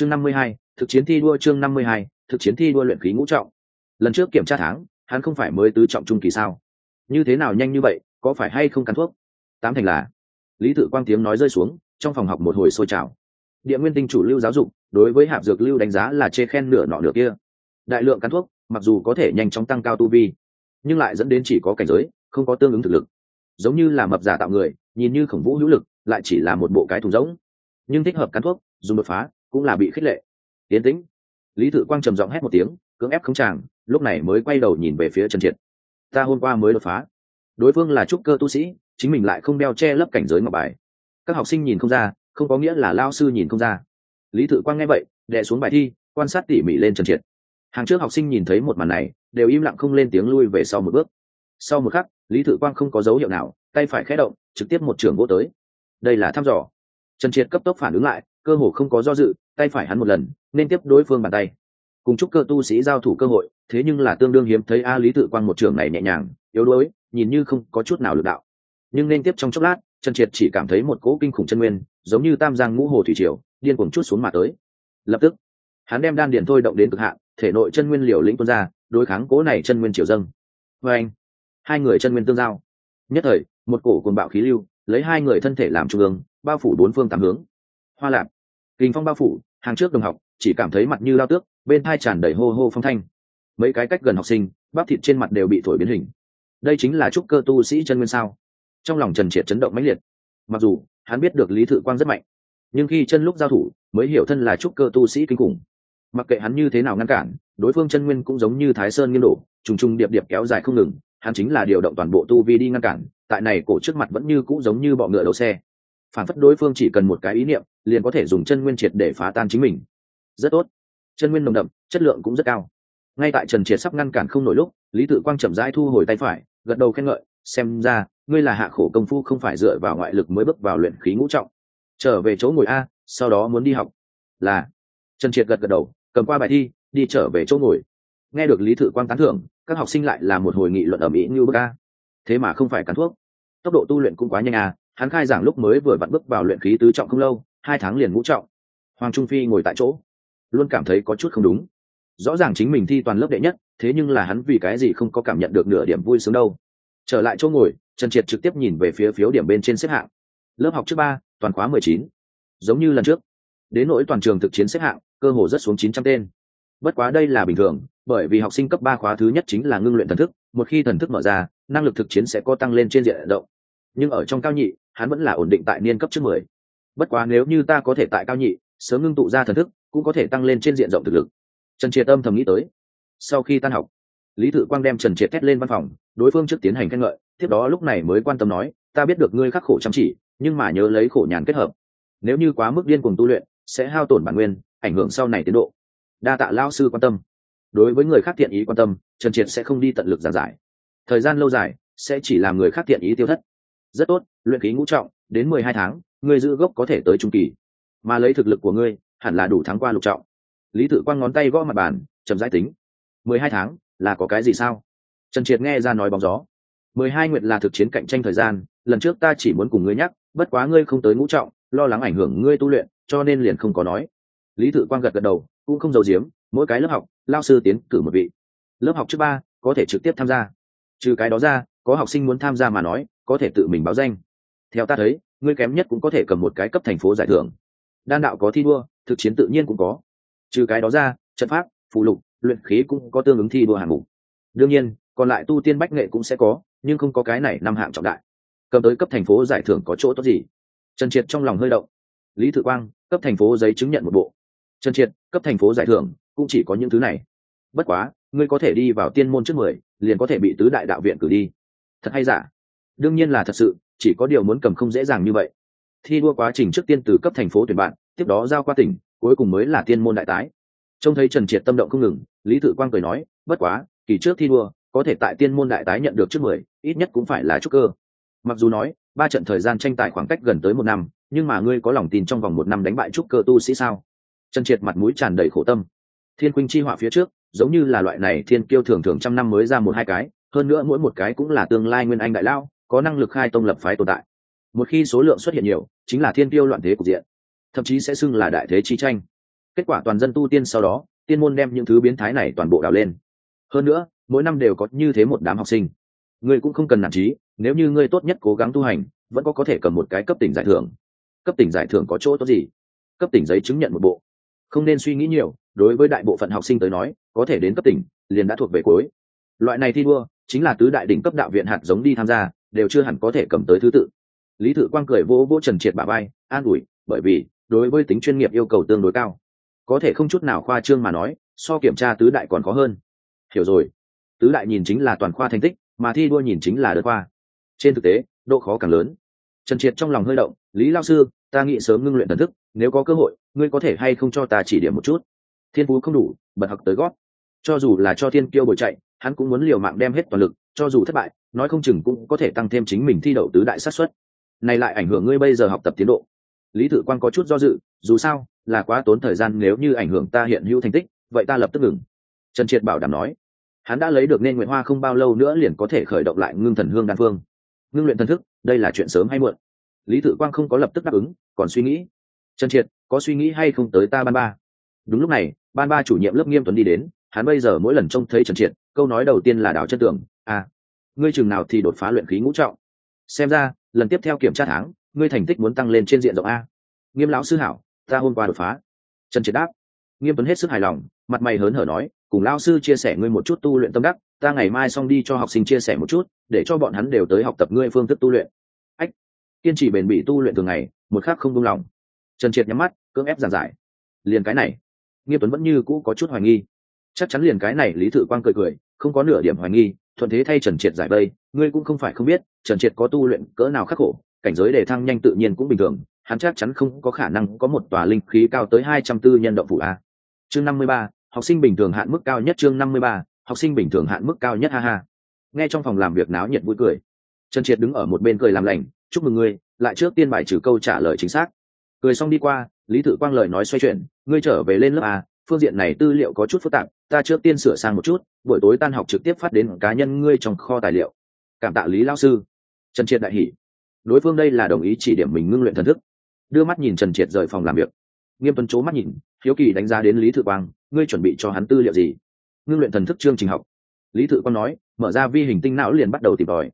chương năm mươi hai, thực chiến thi đua chương năm mươi hai, thực chiến thi đua luyện khí ngũ trọng. Lần trước kiểm tra tháng, hắn không phải mới tứ trọng trung kỳ sao? Như thế nào nhanh như vậy, có phải hay không cắn thuốc? Tám thành là, lý tự quang tiếng nói rơi xuống, trong phòng học một hồi sôi trào. Địa nguyên tinh chủ lưu giáo dục, đối với hạp dược lưu đánh giá là chê khen nửa nọ nửa kia. Đại lượng cắn thuốc, mặc dù có thể nhanh chóng tăng cao tu vi, nhưng lại dẫn đến chỉ có cảnh giới, không có tương ứng thực lực. Giống như là mập giả tạo người, nhìn như khổng vũ hữu lực, lại chỉ là một bộ cái thùng rỗng. Nhưng thích hợp cắn thuốc, dùng đột phá cũng là bị khích lệ. Tiến tĩnh, lý tự quang trầm giọng hét một tiếng, cưỡng ép không tràng lúc này mới quay đầu nhìn về phía trần triệt. Ta hôm qua mới đột phá. Đối phương là trúc cơ tu sĩ, chính mình lại không đeo che lấp cảnh giới ngọc bài. Các học sinh nhìn không ra, không có nghĩa là lao sư nhìn không ra. Lý tự quang nghe vậy đệ xuống bài thi, quan sát tỉ mỉ lên trần triệt. Hàng trước học sinh nhìn thấy một màn này, đều im lặng không lên tiếng lui về sau một bước. Sau một khắc, lý tự quang không có dấu hiệu nào, tay phải khé động, trực tiếp một trường vô tới. Đây là thăm dò trần triệt cấp tốc phản ứng lại, cơ hồ không có do dự, tay phải hắn một lần, nên tiếp đối phương bàn tay. Cùng chúc cơ tu sĩ giao thủ cơ hội, thế nhưng là tương đương hiếm thấy a lý tự quang một trường này nhẹ nhàng, yếu đuối, nhìn như không có chút nào lực đạo. Nhưng nên tiếp trong chốc lát, trần triệt chỉ cảm thấy một cỗ kinh khủng chân nguyên, giống như tam giang ngũ hồ thủy triều, điên cuồng chút xuống mà tới. Lập tức, hắn đem đan điện thôi động đến cực hạn, thể nội chân nguyên liều lĩnh tuôn ra, đối kháng cố này chân nguyên triều dâng. Và anh, hai người chân nguyên tương giao. Nhất thời, một cổ cuồng bạo khí lưu, lấy hai người thân thể làm trung ương bao phủ bốn phương tám hướng. Hoa lạc, kinh phong bao phủ hàng trước đồng học chỉ cảm thấy mặt như lao tước bên thai tràn đầy hô hô phong thanh. Mấy cái cách gần học sinh bắp thịt trên mặt đều bị thổi biến hình. Đây chính là trúc cơ tu sĩ chân nguyên sao. Trong lòng trần triệt chấn động mãnh liệt. Mặc dù hắn biết được lý thự quang rất mạnh nhưng khi chân lúc giao thủ mới hiểu thân là trúc cơ tu sĩ kinh khủng. Mặc kệ hắn như thế nào ngăn cản đối phương chân nguyên cũng giống như thái sơn nghiêm đổ trùng trùng điệp điệp kéo dài không ngừng hắn chính là điều động toàn bộ tu vi đi ngăn cản tại này cổ trước mặt vẫn như cũ giống như bọ ngựa đầu xe phản phất đối phương chỉ cần một cái ý niệm, liền có thể dùng chân nguyên triệt để phá tan chính mình. Rất tốt. Chân nguyên nồng đậm, chất lượng cũng rất cao. Ngay tại trần triệt sắp ngăn cản không nổi lúc, lý tự quang chậm rãi thu hồi tay phải, gật đầu khen ngợi, xem ra, ngươi là hạ khổ công phu không phải dựa vào ngoại lực mới bước vào luyện khí ngũ trọng. Trở về chỗ ngồi a, sau đó muốn đi học. Là. Trần triệt gật gật đầu, cầm qua bài thi, đi trở về chỗ ngồi. Nghe được lý tự quang tán thưởng, các học sinh lại là một hồi nghị luận ở mỹ như bức a. Thế mà không phải cắn thuốc. Tốc độ tu luyện cũng quá nhanh à hắn khai giảng lúc mới vừa vặn bước vào luyện khí tứ trọng không lâu, hai tháng liền ngũ trọng. Hoàng trung phi ngồi tại chỗ, luôn cảm thấy có chút không đúng. Rõ ràng chính mình thi toàn lớp đệ nhất, thế nhưng là hắn vì cái gì không có cảm nhận được nửa điểm vui sướng đâu. Trở lại chỗ ngồi, trần triệt trực tiếp nhìn về phía phiếu điểm bên trên xếp hạng. Lớp học trước ba, toàn khóa mười chín. Giống như lần trước. Đến nỗi toàn trường thực chiến xếp hạng, cơ hồ rất xuống chín trăm tên. Bất quá đây là bình thường, bởi vì học sinh cấp ba khóa thứ nhất chính là ngưng luyện thần thức, một khi thần thức mở ra, năng lực thực chiến sẽ có tăng lên trên diện rộng nhưng ở trong cao nhị, hắn vẫn là ổn định tại niên cấp trước mười. Bất quá nếu như ta có thể tại cao nhị, sớm ngưng tụ ra thần thức, cũng có thể tăng lên trên diện rộng thực lực. Trần triệt âm thầm nghĩ tới. Sau khi tan học, lý thự quang đem trần triệt thét lên văn phòng, đối phương trước tiến hành khen ngợi, tiếp đó lúc này mới quan tâm nói, ta biết được ngươi khắc khổ chăm chỉ, nhưng mà nhớ lấy khổ nhàn kết hợp. Nếu như quá mức điên cùng tu luyện, sẽ hao tổn bản nguyên, ảnh hưởng sau này tiến độ. Đa tạ lao sư quan tâm. Đối với người khác thiện ý quan tâm, trần triệt sẽ không đi tận lực giàn giải. Thời gian lâu dài, sẽ chỉ làm người khác thiện ý tiêu thất rất tốt, luyện khí ngũ trọng, đến mười hai tháng, ngươi giữ gốc có thể tới trung kỳ. Mà lấy thực lực của ngươi, hẳn là đủ tháng qua lục trọng. Lý tự quang ngón tay gõ mặt bàn, chậm giải tính. mười hai tháng, là có cái gì sao? Trần triệt nghe ra nói bóng gió. mười hai nguyệt là thực chiến cạnh tranh thời gian, lần trước ta chỉ muốn cùng ngươi nhắc, bất quá ngươi không tới ngũ trọng, lo lắng ảnh hưởng ngươi tu luyện, cho nên liền không có nói. Lý tự quang gật gật đầu, cũng không giấu giếm, mỗi cái lớp học, lao sư tiến cử một vị. Lớp học trước ba, có thể trực tiếp tham gia. Trừ cái đó ra, có học sinh muốn tham gia mà nói có thể tự mình báo danh. Theo ta thấy, ngươi kém nhất cũng có thể cầm một cái cấp thành phố giải thưởng. Đan đạo có thi đua, thực chiến tự nhiên cũng có. Trừ cái đó ra, trận pháp, phụ lục, luyện khí cũng có tương ứng thi đua hạng mục. Đương nhiên, còn lại tu tiên bách nghệ cũng sẽ có, nhưng không có cái này năm hạng trọng đại. Cầm tới cấp thành phố giải thưởng có chỗ tốt gì? Trần triệt trong lòng hơi động. Lý thự quang, cấp thành phố giấy chứng nhận một bộ. Trần triệt, cấp thành phố giải thưởng, cũng chỉ có những thứ này. Bất quá, ngươi có thể đi vào tiên môn trước mười, liền có thể bị tứ đại đạo viện cử đi. Thật hay giả? Đương nhiên là thật sự, chỉ có điều muốn cầm không dễ dàng như vậy. Thi đua quá trình trước tiên từ cấp thành phố tuyển bạn, tiếp đó giao qua tỉnh, cuối cùng mới là tiên môn đại tái. Trông thấy trần triệt tâm động không ngừng, lý tự quang cười nói, bất quá, kỳ trước thi đua, có thể tại tiên môn đại tái nhận được trước mười, ít nhất cũng phải là trúc cơ. Mặc dù nói, ba trận thời gian tranh tài khoảng cách gần tới một năm, nhưng mà ngươi có lòng tin trong vòng một năm đánh bại trúc cơ tu sĩ sao? Trần triệt mặt mũi tràn đầy khổ tâm. Thiên khuynh chi họa phía trước, giống như là loại này thiên kiêu thường thường trăm năm mới ra một hai cái, hơn nữa mỗi một cái cũng là tương lai nguyên anh đại lao có năng lực khai tông lập phái tồn tại. Một khi số lượng xuất hiện nhiều, chính là thiên tiêu loạn thế cục diện, thậm chí sẽ xưng là đại thế chi tranh. Kết quả toàn dân tu tiên sau đó, tiên môn đem những thứ biến thái này toàn bộ đào lên. Hơn nữa, mỗi năm đều có như thế một đám học sinh. Ngươi cũng không cần nản trí, nếu như ngươi tốt nhất cố gắng tu hành, vẫn có có thể cầm một cái cấp tỉnh giải thưởng. Cấp tỉnh giải thưởng có chỗ tốt gì? Cấp tỉnh giấy chứng nhận một bộ. Không nên suy nghĩ nhiều, đối với đại bộ phận học sinh tới nói, có thể đến cấp tỉnh, liền đã thuộc về cuối. Loại này thi đua, chính là tứ đại đỉnh cấp đạo viện hạt giống đi tham gia đều chưa hẳn có thể cầm tới thứ tự. Lý tự quang cười vỗ vỗ trần triệt bà bay an ủi, bởi vì, đối với tính chuyên nghiệp yêu cầu tương đối cao. Có thể không chút nào khoa trương mà nói, so kiểm tra tứ đại còn khó hơn. Hiểu rồi. Tứ đại nhìn chính là toàn khoa thành tích, mà thi đua nhìn chính là đợt khoa. Trên thực tế, độ khó càng lớn. Trần triệt trong lòng hơi động, lý lao sư, ta nghĩ sớm ngưng luyện thần thức, nếu có cơ hội, ngươi có thể hay không cho ta chỉ điểm một chút? Thiên phú không đủ, bật học tới gót. Cho dù là cho thiên kiêu bồi chạy, hắn cũng muốn liều mạng đem hết toàn lực, cho dù thất bại nói không chừng cũng có thể tăng thêm chính mình thi đậu tứ đại sát xuất này lại ảnh hưởng ngươi bây giờ học tập tiến độ. Lý thự Quang có chút do dự, dù sao, là quá tốn thời gian nếu như ảnh hưởng ta hiện hữu thành tích, vậy ta lập tức ngừng. Trần triệt bảo đảm nói, hắn đã lấy được nên nguyện hoa không bao lâu nữa liền có thể khởi động lại ngưng thần hương đan phương. Ngưng luyện thần thức, đây là chuyện sớm hay muộn. Lý tự quang không có lập tức đáp ứng, còn suy nghĩ. Trần triệt, có suy nghĩ hay không tới ta ban ba? Đúng lúc này, ban ba chủ nhiệm lớp nghiêm tuấn đi đến, hắn bây giờ mỗi lần trông thấy trần triệt, câu nói đầu tiên là đảo chân tường à ngươi chừng nào thì đột phá luyện khí ngũ trọng. Xem ra, lần tiếp theo kiểm tra tháng, ngươi thành tích muốn tăng lên trên diện rộng a. Nghiêm lão sư hảo, ta hôm qua đột phá. Trần triệt đáp. Nghiêm tuấn hết sức hài lòng, mặt mày hớn hở nói, cùng lao sư chia sẻ ngươi một chút tu luyện tâm đắc, ta ngày mai xong đi cho học sinh chia sẻ một chút, để cho bọn hắn đều tới học tập ngươi phương thức tu luyện. Ách, kiên trì bền bỉ tu luyện thường ngày, một khác không đông lòng. Trần triệt nhắm mắt, cưỡng ép giảng giải. Liền cái này, nghiêm tuấn vẫn như cũ có chút hoài nghi. Chắc chắn liền cái này lý thự quang cười cười, không có nửa điểm hoài nghi thuận thế thay trần triệt giải vây, ngươi cũng không phải không biết, trần triệt có tu luyện cỡ nào khắc khổ, cảnh giới đề thăng nhanh tự nhiên cũng bình thường, hắn chắc chắn không có khả năng có một tòa linh khí cao tới hai trăm tư nhân động phủ a. Chương năm mươi ba, học sinh bình thường hạn mức cao nhất chương năm mươi ba, học sinh bình thường hạn mức cao nhất, ha ha. Nghe trong phòng làm việc náo nhiệt vui cười. Trần triệt đứng ở một bên cười làm lành, chúc mừng ngươi, lại trước tiên bài trừ câu trả lời chính xác. Cười xong đi qua, lý tự quang lời nói xoay chuyển, ngươi trở về lên lớp a phương diện này tư liệu có chút phức tạp, ta trước tiên sửa sang một chút, buổi tối tan học trực tiếp phát đến cá nhân ngươi trong kho tài liệu. Cảm tạ lý lao sư. Trần triệt đại hỷ đối phương đây là đồng ý chỉ điểm mình ngưng luyện thần thức. Đưa mắt nhìn trần triệt rời phòng làm việc. Nghiêm tuấn c mắt nhìn, hiếu kỳ đánh giá đến lý thự quang, ngươi chuẩn bị cho hắn tư liệu gì? Ngưng luyện thần thức chương trình học. Lý thự quang nói, mở ra vi hình tinh não liền bắt đầu tìm tòi.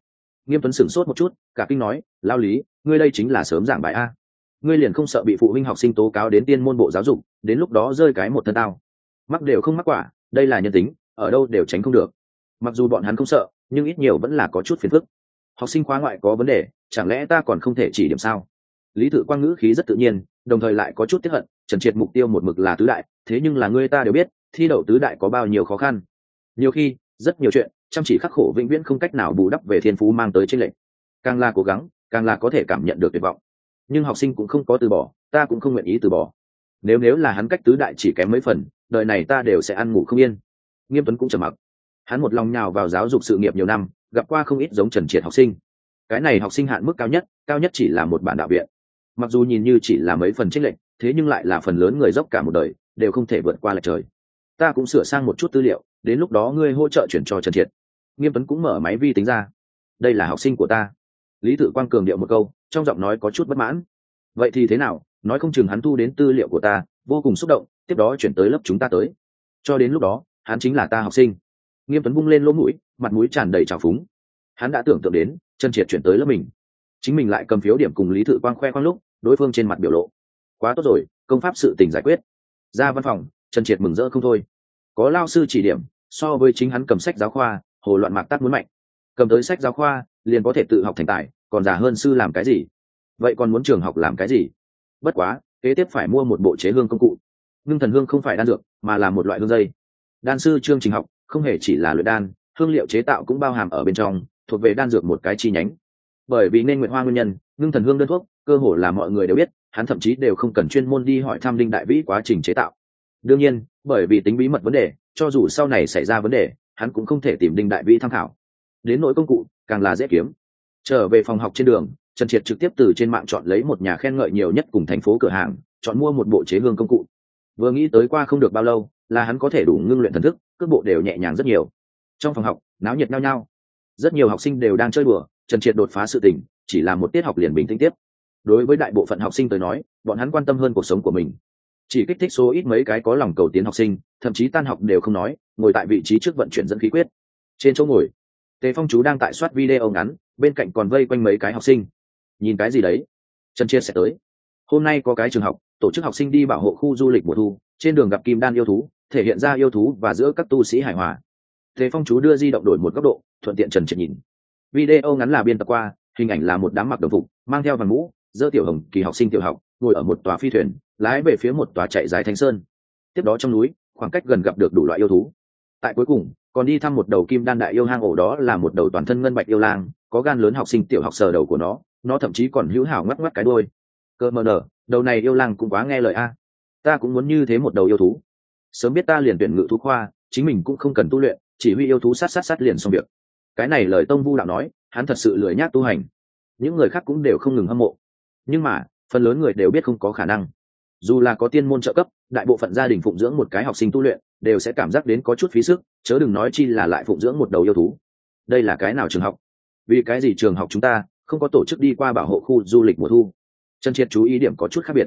Nghiêm tuấn sửng sốt một chút, cả kinh nói lao lý, ngươi đây chính là sớm giảng bài a ngươi liền không sợ bị phụ huynh học sinh tố cáo đến tiên môn bộ giáo dục, đến lúc đó rơi cái một thân tao. Mắc đều không mắc quả, đây là nhân tính, ở đâu đều tránh không được. Mặc dù bọn hắn không sợ, nhưng ít nhiều vẫn là có chút phiền phức. Học sinh khóa ngoại có vấn đề, chẳng lẽ ta còn không thể chỉ điểm sao? Lý tự quang ngữ khí rất tự nhiên, đồng thời lại có chút tiếp hận, trần triệt mục tiêu một mực là tứ đại, thế nhưng là ngươi ta đều biết, thi đậu tứ đại có bao nhiêu khó khăn. Nhiều khi, rất nhiều chuyện, chăm chỉ khắc khổ vĩnh viễn không cách nào bù đắp về thiên phú mang tới tranh lệch. Càng là cố gắng, càng là có thể cảm nhận được tuyệt vọng nhưng học sinh cũng không có từ bỏ, ta cũng không nguyện ý từ bỏ. Nếu nếu là hắn cách tứ đại chỉ kém mấy phần, đời này ta đều sẽ ăn ngủ không yên. Nghiêm tuấn cũng trầm mặc. Hắn một lòng nhào vào giáo dục sự nghiệp nhiều năm, gặp qua không ít giống trần triệt học sinh. Cái này học sinh hạn mức cao nhất cao nhất chỉ là một bản đạo viện. Mặc dù nhìn như chỉ là mấy phần trích lệnh thế nhưng lại là phần lớn người dốc cả một đời, đều không thể vượt qua lệch trời. Ta cũng sửa sang một chút tư liệu, đến lúc đó ngươi hỗ trợ chuyển cho trần triệt. Nghiêm tuấn cũng mở máy vi tính ra. Đây là học sinh của ta. Lý tự quang cường điệu một câu, trong giọng nói có chút bất mãn vậy thì thế nào? Nói không chừng hắn thu đến tư liệu của ta, vô cùng xúc động, tiếp đó chuyển tới lớp chúng ta tới. Cho đến lúc đó, hắn chính là ta học sinh. Nghiêm tuấn bung lên lỗ mũi, mặt mũi tràn đầy trào phúng. Hắn đã tưởng tượng đến, chân triệt chuyển tới lớp mình. Chính mình lại cầm phiếu điểm cùng lý thự quang khoe khoang lúc, đối phương trên mặt biểu lộ. Quá tốt rồi, công pháp sự tình giải quyết. Ra văn phòng trần triệt mừng rỡ không thôi. Có lao sư chỉ điểm, so với chính hắn cầm sách giáo khoa, hồ loạn mạc tắt muốn mạnh. Cầm tới sách giáo khoa, liền có thể tự học thành tài, còn già hơn sư làm cái gì? Vậy còn muốn trường học làm cái gì? Bất quá, kế tiếp phải mua một bộ chế hương công cụ. Ngưng thần hương không phải đan dược, mà là một loại hương dây. Đan sư chương trình học, không hề chỉ là luyện đan, hương liệu chế tạo cũng bao hàm ở bên trong, thuộc về đan dược một cái chi nhánh. Bởi vì nên nguyện hoa nguyên nhân ngưng thần hương đơn thuốc, cơ hồ là mọi người đều biết, hắn thậm chí đều không cần chuyên môn đi hỏi thăm đinh đại vĩ quá trình chế tạo. Đương nhiên, bởi vì tính bí mật vấn đề, cho dù sau này xảy ra vấn đề, hắn cũng không thể tìm đinh đại vĩ tham khảo. Đến nỗi công cụ, càng là dễ kiếm. Trở về phòng học trên đường trần triệt trực tiếp từ trên mạng chọn lấy một nhà khen ngợi nhiều nhất cùng thành phố cửa hàng, chọn mua một bộ chế hương công cụ. Vừa nghĩ tới qua không được bao lâu, là hắn có thể đủ ngưng luyện thần thức, cước bộ đều nhẹ nhàng rất nhiều. Trong phòng học, náo nhiệt nao nhau rất nhiều học sinh đều đang chơi đùa, trần triệt đột phá sự tình, chỉ là một tiết học liền bình tĩnh tiếp. Đối với đại bộ phận học sinh tới nói, bọn hắn quan tâm hơn cuộc sống của mình. Chỉ kích thích số ít mấy cái có lòng cầu tiến học sinh, thậm chí tan học đều không nói, ngồi tại vị trí trước vận chuyển dẫn khí quyết. Trên chỗ ngồi, tề phong chú đang tại soát video ngắn, bên cạnh còn vây quanh mấy cái học sinh nhìn cái gì đấy? Trần chia sẽ tới. Hôm nay có cái trường học, tổ chức học sinh đi bảo hộ khu du lịch mùa thu. Trên đường gặp kim đan yêu thú, thể hiện ra yêu thú và giữa các tu sĩ hải hòa. Thế phong chú đưa di động đổi một góc độ, thuận tiện trần triệt nhìn. Video ngắn là biên tập qua, hình ảnh là một đám mặc đồng phục, mang theo vàng mũ, dơ tiểu hồng, kỳ học sinh tiểu học, ngồi ở một tòa phi thuyền, lái về phía một tòa chạy dài thanh sơn. Tiếp đó trong núi, khoảng cách gần gặp được đủ loại yêu thú. Tại cuối cùng, còn đi thăm một đầu kim đan đại yêu hang ổ đó là một đầu toàn thân ngân bạch yêu lang, có gan lớn học sinh tiểu học sờ đầu của nó nó thậm chí còn hữu hảo ngắt ngắt cái đôi. Cơ mờ nở, đầu này yêu lang cũng quá nghe lời a. Ta cũng muốn như thế một đầu yêu thú. Sớm biết ta liền tuyển ngự thú khoa, chính mình cũng không cần tu luyện, chỉ huy yêu thú sát sát sát liền xong việc. Cái này lời tông vu đạo nói, hắn thật sự lười nhác tu hành. Những người khác cũng đều không ngừng hâm mộ. Nhưng mà, phần lớn người đều biết không có khả năng. Dù là có tiên môn trợ cấp, đại bộ phận gia đình phụng dưỡng một cái học sinh tu luyện, đều sẽ cảm giác đến có chút phí sức, chớ đừng nói chi là lại phụng dưỡng một đầu yêu thú. Đây là cái nào trường học? Vì cái gì trường học chúng ta không có tổ chức đi qua bảo hộ khu du lịch mùa thu. Trần triệt chú ý điểm có chút khác biệt.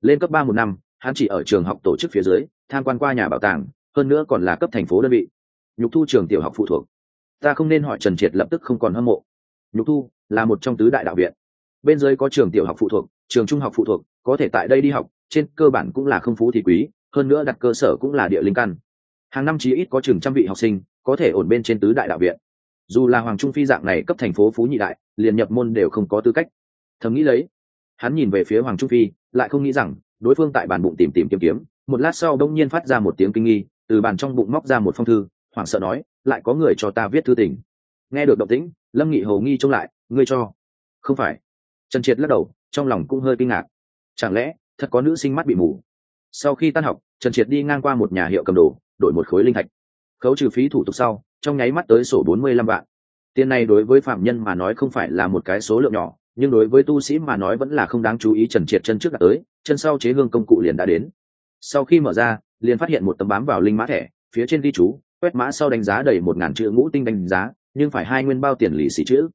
Lên cấp ba một năm, hắn chỉ ở trường học tổ chức phía dưới, tham quan qua nhà bảo tàng, hơn nữa còn là cấp thành phố đơn vị. Nhục thu trường tiểu học phụ thuộc. Ta không nên hỏi trần triệt lập tức không còn hâm mộ. Nhục thu là một trong tứ đại đạo viện. Bên dưới có trường tiểu học phụ thuộc, trường trung học phụ thuộc, có thể tại đây đi học, trên cơ bản cũng là không phú thì quý, hơn nữa đặt cơ sở cũng là địa linh căn. Hàng năm chí ít có chừng trăm vị học sinh, có thể ổn bên trên tứ đại đạo viện dù là hoàng trung phi dạng này cấp thành phố phú nhị đại, liền nhập môn đều không có tư cách. Thầm nghĩ lấy, hắn nhìn về phía hoàng trung phi, lại không nghĩ rằng, đối phương tại bàn bụng tìm tìm kiếm kiếm, một lát sau đông nhiên phát ra một tiếng kinh nghi, từ bàn trong bụng móc ra một phong thư, hoảng sợ nói, lại có người cho ta viết thư tình. Nghe được động tĩnh, lâm nghị hầu nghi trông lại, ngươi cho? Không phải. Trần triệt lắc đầu, trong lòng cũng hơi kinh ngạc. Chẳng lẽ, thật có nữ sinh mắt bị mù? Sau khi tan học, trần triệt đi ngang qua một nhà hiệu cầm đồ, đổi một khối linh thạch. Khấu trừ phí thủ tục sau trong nháy mắt tới sổ bốn mươi lăm vạn. Tiền này đối với phạm nhân mà nói không phải là một cái số lượng nhỏ, nhưng đối với tu sĩ mà nói vẫn là không đáng chú ý trần triệt chân trước đã tới, chân sau chế hương công cụ liền đã đến. Sau khi mở ra, liền phát hiện một tấm bám vào linh mã thẻ, phía trên ghi chú, quét mã sau đánh giá đầy một ngàn chữ ngũ tinh đánh giá, nhưng phải hai nguyên bao tiền lì xì chữ.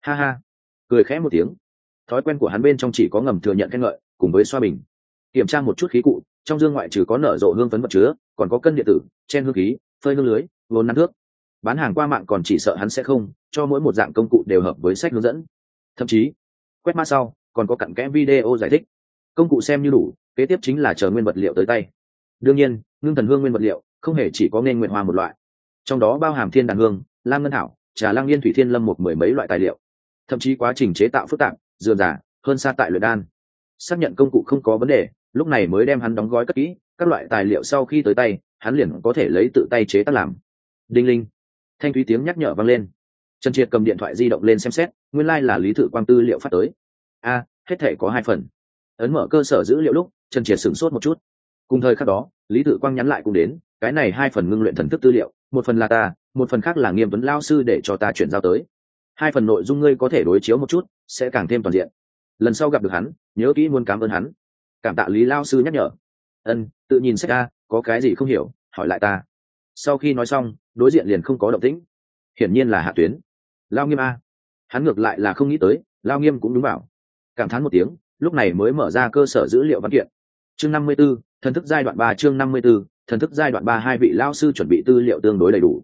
Ha ha. Cười khẽ một tiếng. Thói quen của hắn bên trong chỉ có ngầm thừa nhận khen ngợi, cùng với xoa bình. Kiểm tra một chút khí cụ, trong dương ngoại trừ có nở rộ hương phấn vật chứa, còn có cân điện tử, chen hương khí, phơi hương lưới vốn nắn nước bán hàng qua mạng còn chỉ sợ hắn sẽ không, cho mỗi một dạng công cụ đều hợp với sách hướng dẫn. Thậm chí, quét mã sau, còn có cặn kẽ video giải thích. Công cụ xem như đủ, kế tiếp chính là chờ nguyên vật liệu tới tay. Đương nhiên, ngưng thần hương nguyên vật liệu không hề chỉ có nên nguyện hoa một loại. Trong đó bao hàm thiên đàn hương, lam ngân thảo, trà lang yên thủy thiên lâm một mười mấy loại tài liệu. Thậm chí quá trình chế tạo phức tạp, dườm giả hơn xa tại luyện đan. Xác nhận công cụ không có vấn đề, lúc này mới đem hắn đóng gói cất kỹ, các loại tài liệu sau khi tới tay, hắn liền có thể lấy tự tay chế tác làm. Đinh linh thanh thúy tiếng nhắc nhở vang lên. Trần triệt cầm điện thoại di động lên xem xét, nguyên lai、like、là lý thự quang tư liệu phát tới. A, hết thể có hai phần. Ấn mở cơ sở dữ liệu lúc, trần triệt sửng sốt một chút. Cùng thời khắc đó, lý thự quang nhắn lại cùng đến, cái này hai phần ngưng luyện thần thức tư liệu, một phần là ta, một phần khác là nghiêm vấn lao sư để cho ta chuyển giao tới. Hai phần nội dung ngươi có thể đối chiếu một chút, sẽ càng thêm toàn diện. Lần sau gặp được hắn, nhớ kỹ muốn cảm ơn hắn. Cảm tạ lý lao sư nhắc nhở. Ân, tự nhìn sách ta có cái gì không hiểu, hỏi lại ta sau khi nói xong, đối diện liền không có động tĩnh. Hiển nhiên là hạ tuyến. Lao nghiêm a. Hắn ngược lại là không nghĩ tới, lao nghiêm cũng đúng vào. Cảm thán một tiếng, lúc này mới mở ra cơ sở dữ liệu văn kiện. Chương năm mươi b ố thần thức giai đoạn ba, chương năm mươi b ố thần thức giai đoạn ba, hai vị lao sư chuẩn bị tư liệu tương đối đầy đủ.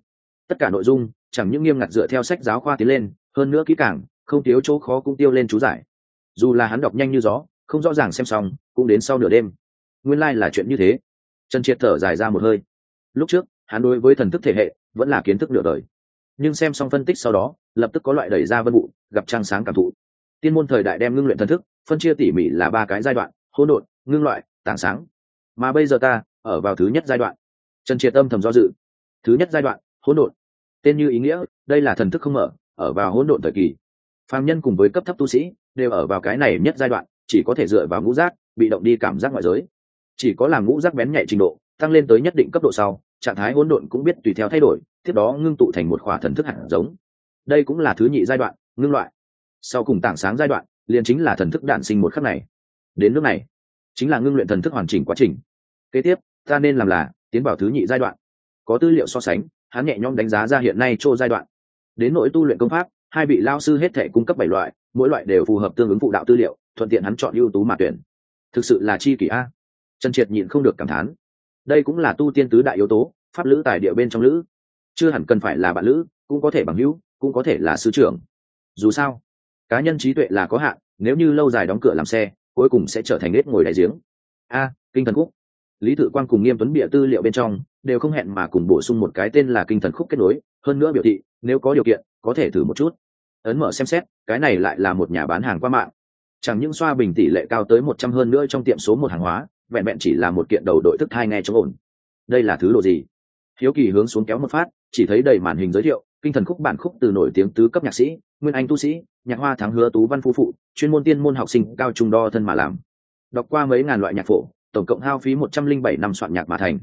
Tất cả nội dung, chẳng những nghiêm ngặt dựa theo sách giáo khoa tiến lên, hơn nữa kỹ càng, không thiếu chỗ khó cũng tiêu lên chú giải. Dù là hắn đọc nhanh như gió, không rõ ràng xem xong, cũng đến sau nửa đêm. Nguyên lai、like、là chuyện như thế. Trần triệt thở dài ra một hơi. Lúc trước hắn đối với thần thức thể hệ vẫn là kiến thức nửa đời. Nhưng xem xong phân tích sau đó, lập tức có loại đẩy ra vân vụ, gặp trăng sáng cảm thụ. Tiên môn thời đại đem ngưng luyện thần thức, phân chia tỉ mỉ là ba cái giai đoạn, hỗn độn, ngưng loại, tảng sáng. Mà bây giờ ta, ở vào thứ nhất giai đoạn. Trần triệt tâm thầm do dự. Thứ nhất giai đoạn, hỗn độn. Tên như ý nghĩa, đây là thần thức không mở, ở vào hỗn độn thời kỳ. Phàm nhân cùng với cấp thấp tu sĩ, đều ở vào cái này nhất giai đoạn, chỉ có thể dựa vào ngũ giác, bị động đi cảm giác ngoại giới. Chỉ có làm ngũ giác bén nhạy trình độ, tăng lên tới nhất định cấp độ sau trạng thái hỗn độn cũng biết tùy theo thay đổi, tiếp đó ngưng tụ thành một khỏa thần thức hạt giống. Đây cũng là thứ nhị giai đoạn, ngưng loại. Sau cùng tảng sáng giai đoạn, liền chính là thần thức đản sinh một khắc này. Đến nước này, chính là ngưng luyện thần thức hoàn chỉnh quá trình. Kế tiếp, ta nên làm là tiến vào thứ nhị giai đoạn. Có tư liệu so sánh, hắn nhẹ nhõm đánh giá ra hiện nay chỗ giai đoạn. Đến nội tu luyện công pháp, hai vị lao sư hết thể cung cấp bảy loại, mỗi loại đều phù hợp tương ứng phụ đạo tư liệu, thuận tiện hắn chọn ưu tú mà tuyển. Thực sự là chi kỷ a. Trần triệt nhịn không được cảm thán đây cũng là tu tiên tứ đại yếu tố, pháp lữ tài địa bên trong lữ. Chưa hẳn cần phải là bạn lữ, cũng có thể bằng hữu, cũng có thể là sư trưởng. Dù sao, cá nhân trí tuệ là có hạn, nếu như lâu dài đóng cửa làm xe, cuối cùng sẽ trở thành nết ngồi đại giếng. A, kinh thần khúc. Lý tự quang cùng nghiêm tuấn bịa tư liệu bên trong, đều không hẹn mà cùng bổ sung một cái tên là kinh thần khúc kết nối, hơn nữa biểu thị, nếu có điều kiện, có thể thử một chút. Ấn mở xem xét, cái này lại là một nhà bán hàng qua mạng. Chẳng những xoa bình tỷ lệ cao tới một trăm hơn nữa trong tiệm số một hàng hóa vẹn vẹn chỉ là một kiện đầu đội thức thai nghe chống ổn. Đây là thứ đồ gì? Hiếu kỳ hướng xuống kéo một phát, chỉ thấy đầy màn hình giới thiệu, kinh thần khúc bản khúc từ nổi tiếng tứ cấp nhạc sĩ, nguyên anh tu sĩ, nhạc hoa thắng hứa tú văn phu phụ, chuyên môn tiên môn học sinh cao trung đo thân mà làm. Đọc qua mấy ngàn loại nhạc phổ, tổng cộng hao phí một trăm linh bảy năm soạn nhạc mà thành.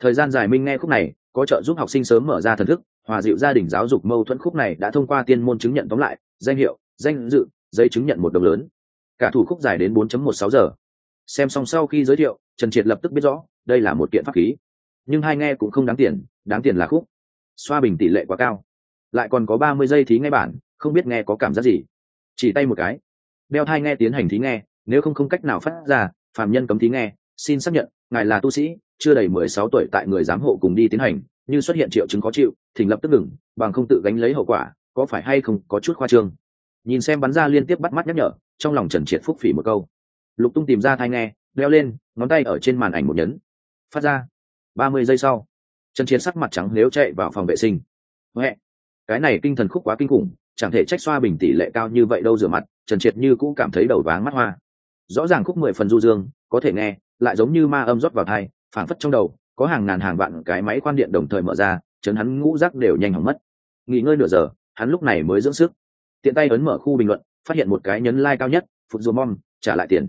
Thời gian dài minh nghe khúc này, có trợ giúp học sinh sớm mở ra thần thức, hòa dịu gia đình giáo dục mâu thuẫn khúc này đã thông qua tiên môn chứng nhận tóm lại, danh hiệu, danh dự, giấy chứng nhận một đồng lớn. Cả thủ khúc dài đến 4.16 giờ xem xong sau khi giới thiệu, trần triệt lập tức biết rõ, đây là một kiện pháp khí. Nhưng hai nghe cũng không đáng tiền đáng tiền là khúc. Xoa bình tỷ lệ quá cao. Lại còn có ba mươi giây thí nghe bản, không biết nghe có cảm giác gì. Chỉ tay một cái. Đeo thai nghe tiến hành thí nghe, nếu không không cách nào phát ra phạm nhân cấm thí nghe, xin xác nhận, ngài là tu sĩ, chưa đầy mười sáu tuổi tại người giám hộ cùng đi tiến hành, như xuất hiện triệu chứng khó chịu, thỉnh lập tức ngừng, bằng không tự gánh lấy hậu quả, có phải hay không có chút khoa trương. Nhìn xem bắn ra liên tiếp bắt mắt nhắc nhở, trong lòng trần triệt phúc phỉ một câu lục tung tìm ra thai nghe leo lên, ngón tay ở trên màn ảnh một nhấn. Phát ra. Ba mươi giây sau, trần Chiến sắc mặt trắng nếu chạy vào phòng vệ sinh. Huệ cái này kinh thần khúc quá kinh khủng, chẳng thể trách xoa bình tỷ lệ cao như vậy đâu rửa mặt, trần triệt như cũ cảm thấy đầu váng mắt hoa. Rõ ràng khúc mười phần du dương, có thể nghe, lại giống như ma âm rót vào thai, phảng phất trong đầu, có hàng ngàn hàng vạn cái máy khoan điện đồng thời mở ra, chấn hắn ngũ rác đều nhanh hỏng mất. Nghỉ ngơi nửa giờ, hắn lúc này mới dưỡng sức. Tiện tay ấn mở khu bình luận, phát hiện một cái nhấn like cao nhất, phục dù mom trả lại tiền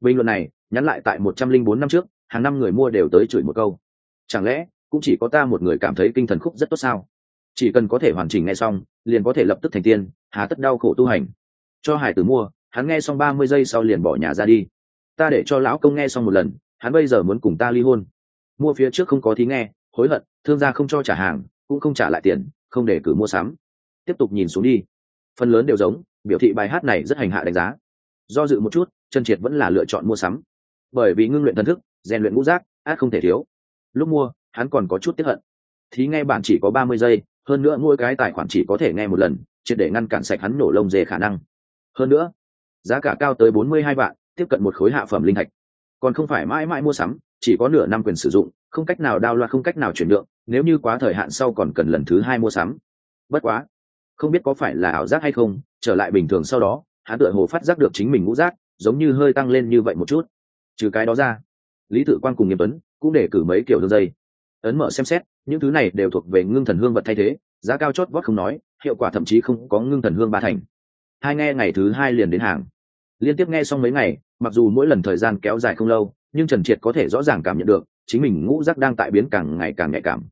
bình luận này, nhắn lại tại một trăm linh bốn năm trước, hàng năm người mua đều tới chửi một câu. Chẳng lẽ, cũng chỉ có ta một người cảm thấy kinh thần khúc rất tốt sao? Chỉ cần có thể hoàn chỉnh nghe xong, liền có thể lập tức thành tiên, hà tất đau khổ tu hành. Cho hải tử mua, hắn nghe xong ba mươi giây sau liền bỏ nhà ra đi. Ta để cho lão công nghe xong một lần, hắn bây giờ muốn cùng ta ly hôn. Mua phía trước không có thí nghe, hối hận, thương gia không cho trả hàng, cũng không trả lại tiền, không để cử mua sắm. Tiếp tục nhìn xuống đi. Phần lớn đều giống, biểu thị bài hát này rất hành hạ đánh giá. Do dự một chút chân triệt vẫn là lựa chọn mua sắm. Bởi vì ngưng luyện thần thức, rèn luyện ngũ giác, át không thể thiếu. Lúc mua, hắn còn có chút tiếp hận. Thí nghe bạn chỉ có ba mươi giây, hơn nữa mỗi cái tài khoản chỉ có thể nghe một lần, triệt để ngăn cản sạch hắn nổ lông dề khả năng. Hơn nữa, giá cả cao tới bốn mươi hai vạn, tiếp cận một khối hạ phẩm linh thạch. Còn không phải mãi mãi mua sắm, chỉ có nửa năm quyền sử dụng, không cách nào đao loạt, không cách nào chuyển nhượng, nếu như quá thời hạn sau còn cần lần thứ hai mua sắm. Bất quá, không biết có phải là ảo giác hay không, trở lại bình thường sau đó, hắn tựa hồ phát giác được chính mình ngũ giác giống như hơi tăng lên như vậy một chút. Trừ cái đó ra, lý tự quan cùng nghiêm tuấn cũng để cử mấy kiểu hương dây. Ấn mở xem xét, những thứ này đều thuộc về ngưng thần hương vật thay thế, giá cao chót vót không nói, hiệu quả thậm chí không có ngưng thần hương ba thành. Hai nghe ngày thứ hai liền đến hàng. Liên tiếp nghe xong mấy ngày, mặc dù mỗi lần thời gian kéo dài không lâu, nhưng trần triệt có thể rõ ràng cảm nhận được, chính mình ngũ giác đang tại biến càng ngày càng nhạy cảm.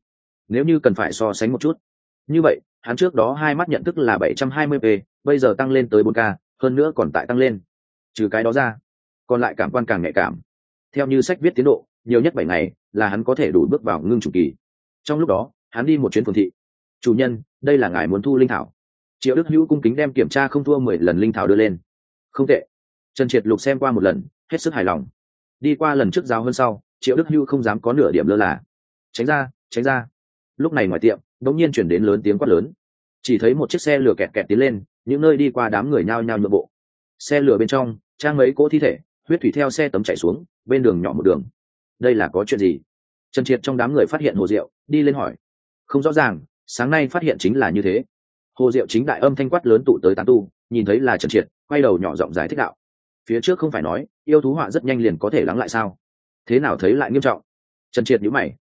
Nếu như cần phải so sánh một chút. Như vậy, hắn trước đó hai mắt nhận thức là 720p bây giờ tăng lên tới 4k hơn nữa còn tại tăng lên trừ cái đó ra, còn lại cảm quan càng nhạy cảm. Theo như sách viết tiến độ, nhiều nhất bảy ngày là hắn có thể đủ bước vào ngưng chủ kỳ. Trong lúc đó, hắn đi một chuyến phường thị. Chủ nhân, đây là ngài muốn thu linh thảo. Triệu đức hữu cung kính đem kiểm tra không thua mười lần linh thảo đưa lên. Không tệ. Trần triệt lục xem qua một lần, hết sức hài lòng. Đi qua lần trước giao hơn sau, triệu đức hữu không dám có nửa điểm lơ là. Tránh ra tránh ra. Lúc này ngoài tiệm, đột nhiên chuyển đến lớn tiếng quát lớn. Chỉ thấy một chiếc xe lửa kẹt kẹt tiến lên, những nơi đi qua đám người nhao nhao nhượng bộ xe lửa bên trong, trang mấy cỗ thi thể, huyết thủy theo xe tấm chạy xuống, bên đường nhỏ một đường. Đây là có chuyện gì? Trần triệt trong đám người phát hiện hồ diệu, đi lên hỏi. Không rõ ràng, sáng nay phát hiện chính là như thế. Hồ diệu chính đại âm thanh quát lớn tụ tới tán tu, nhìn thấy là trần triệt, quay đầu nhỏ giọng giải thích đạo. Phía trước không phải nói, yêu thú họa rất nhanh liền có thể lắng lại sao? Thế nào thấy lại nghiêm trọng? Trần triệt nhữ mày.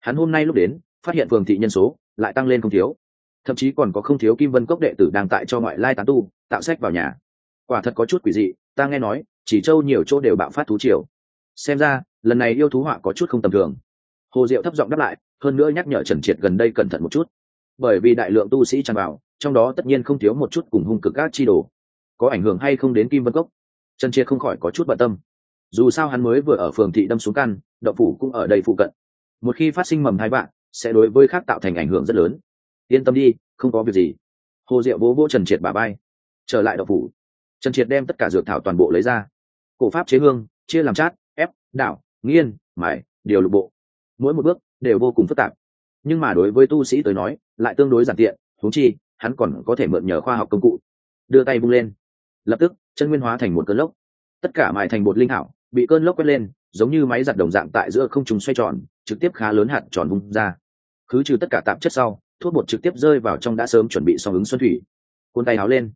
Hắn hôm nay lúc đến, phát hiện phường thị nhân số lại tăng lên không thiếu. Thậm chí còn có không thiếu kim vân cốc đệ tử đang tại cho ngoại lai tán tu, tạo sách vào nhà quả thật có chút quỷ dị, ta nghe nói, chỉ châu nhiều chỗ đều bạo phát thú triều. Xem ra, lần này yêu thú họa có chút không tầm thường. Hồ diệu thấp giọng đáp lại, hơn nữa nhắc nhở trần triệt gần đây cẩn thận một chút. Bởi vì đại lượng tu sĩ tràn vào, trong đó tất nhiên không thiếu một chút cùng hung cực các chi đồ. Có ảnh hưởng hay không đến kim vân cốc? Trần triệt không khỏi có chút bận tâm. Dù sao hắn mới vừa ở phường thị đâm xuống căn đậu phủ cũng ở đây phụ cận. Một khi phát sinh mầm hai bạn sẽ đối với khác tạo thành ảnh hưởng rất lớn. Yên tâm đi, không có việc gì. Hồ diệu vỗ vỗ trần triệt bà bay trở lại đậu phủ trần triệt đem tất cả dược thảo toàn bộ lấy ra. Cổ pháp chế hương, chia làm chát, ép, đảo, nghiên mải điều lục bộ. Mỗi một bước đều vô cùng phức tạp. Nhưng mà đối với tu sĩ tới nói, lại tương đối giản tiện thú chi, hắn còn có thể mượn nhờ khoa học công cụ. Đưa tay bung lên. Lập tức, chân nguyên hóa thành một cơn lốc. Tất cả mài thành bột linh hảo bị cơn lốc quét lên, giống như máy giặt đồng dạng tại giữa không trùng xoay tròn, trực tiếp khá lớn hạt tròn vung ra. Khứ trừ tất cả tạp chất sau, thuốc bột trực tiếp rơi vào trong đã sớm chuẩn bị song ứng xuân thủy. Cuốn tay áo lên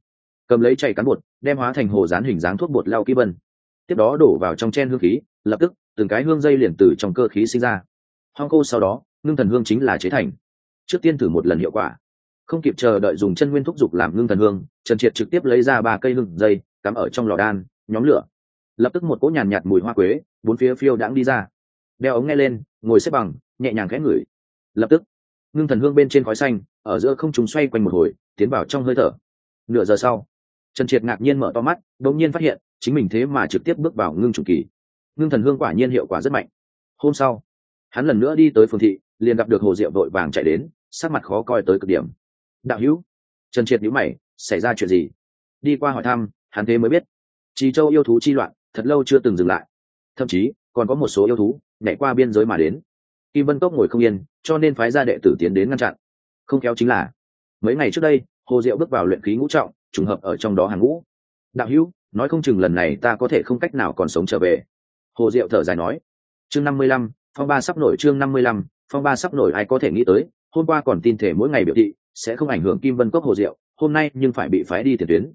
cầm lấy chảy cán bột đem hóa thành hồ dán hình dáng thuốc bột leo kỹ vân. Tiếp đó đổ vào trong chen hương khí lập tức từng cái hương dây liền từ trong cơ khí sinh ra. Hong khô sau đó ngưng thần hương chính là chế thành. Trước tiên thử một lần hiệu quả. Không kịp chờ đợi dùng chân nguyên thúc giục làm ngưng thần hương trần triệt trực tiếp lấy ra ba cây hương dây cắm ở trong lò đan nhóm lửa. Lập tức một cỗ nhàn nhạt, mùi hoa quế bốn phía phiêu đãng đi ra. Đeo ống nghe lên ngồi xếp bằng nhẹ nhàng khẽ ngửi. Lập tức ngưng thần hương bên trên khói xanh ở giữa không trùng xoay quanh một hồi tiến vào trong hơi thở. Nửa giờ sau trần triệt ngạc nhiên mở to mắt đ ỗ n g nhiên phát hiện, chính mình thế mà trực tiếp bước vào ngưng chủ kỳ. Ngưng thần hương quả nhiên hiệu quả rất mạnh. Hôm sau, hắn lần nữa đi tới phường thị, liền gặp được hồ diệu đội vàng chạy đến, sắc mặt khó coi tới cực điểm. Đạo hữu. Trần triệt nhữ mày, xảy ra chuyện gì? Đi qua hỏi thăm, hắn thế mới biết. Trì châu yêu thú chi loạn, thật lâu chưa từng dừng lại. Thậm chí, còn có một số yêu thú, nhảy qua biên giới mà đến. Kim vân cốc ngồi không yên, cho nên phái ra đệ tử tiến đến ngăn chặn. Không kéo chính là, mấy ngày trước đây, hồ diệu bước vào luyện khí ngũ trọng trùng hợp ở trong đó hàng ngũ. Đạo hữu, nói không chừng lần này ta có thể không cách nào còn sống trở về. Hồ diệu thở dài nói. Chương năm mươi lăm, phong ba sắp nổi chương năm mươi lăm, phong ba sắp nổi ai có thể nghĩ tới, hôm qua còn tin thể mỗi ngày biểu thị, sẽ không ảnh hưởng kim vân cốc hồ diệu, hôm nay nhưng phải bị phái đi tiền tuyến.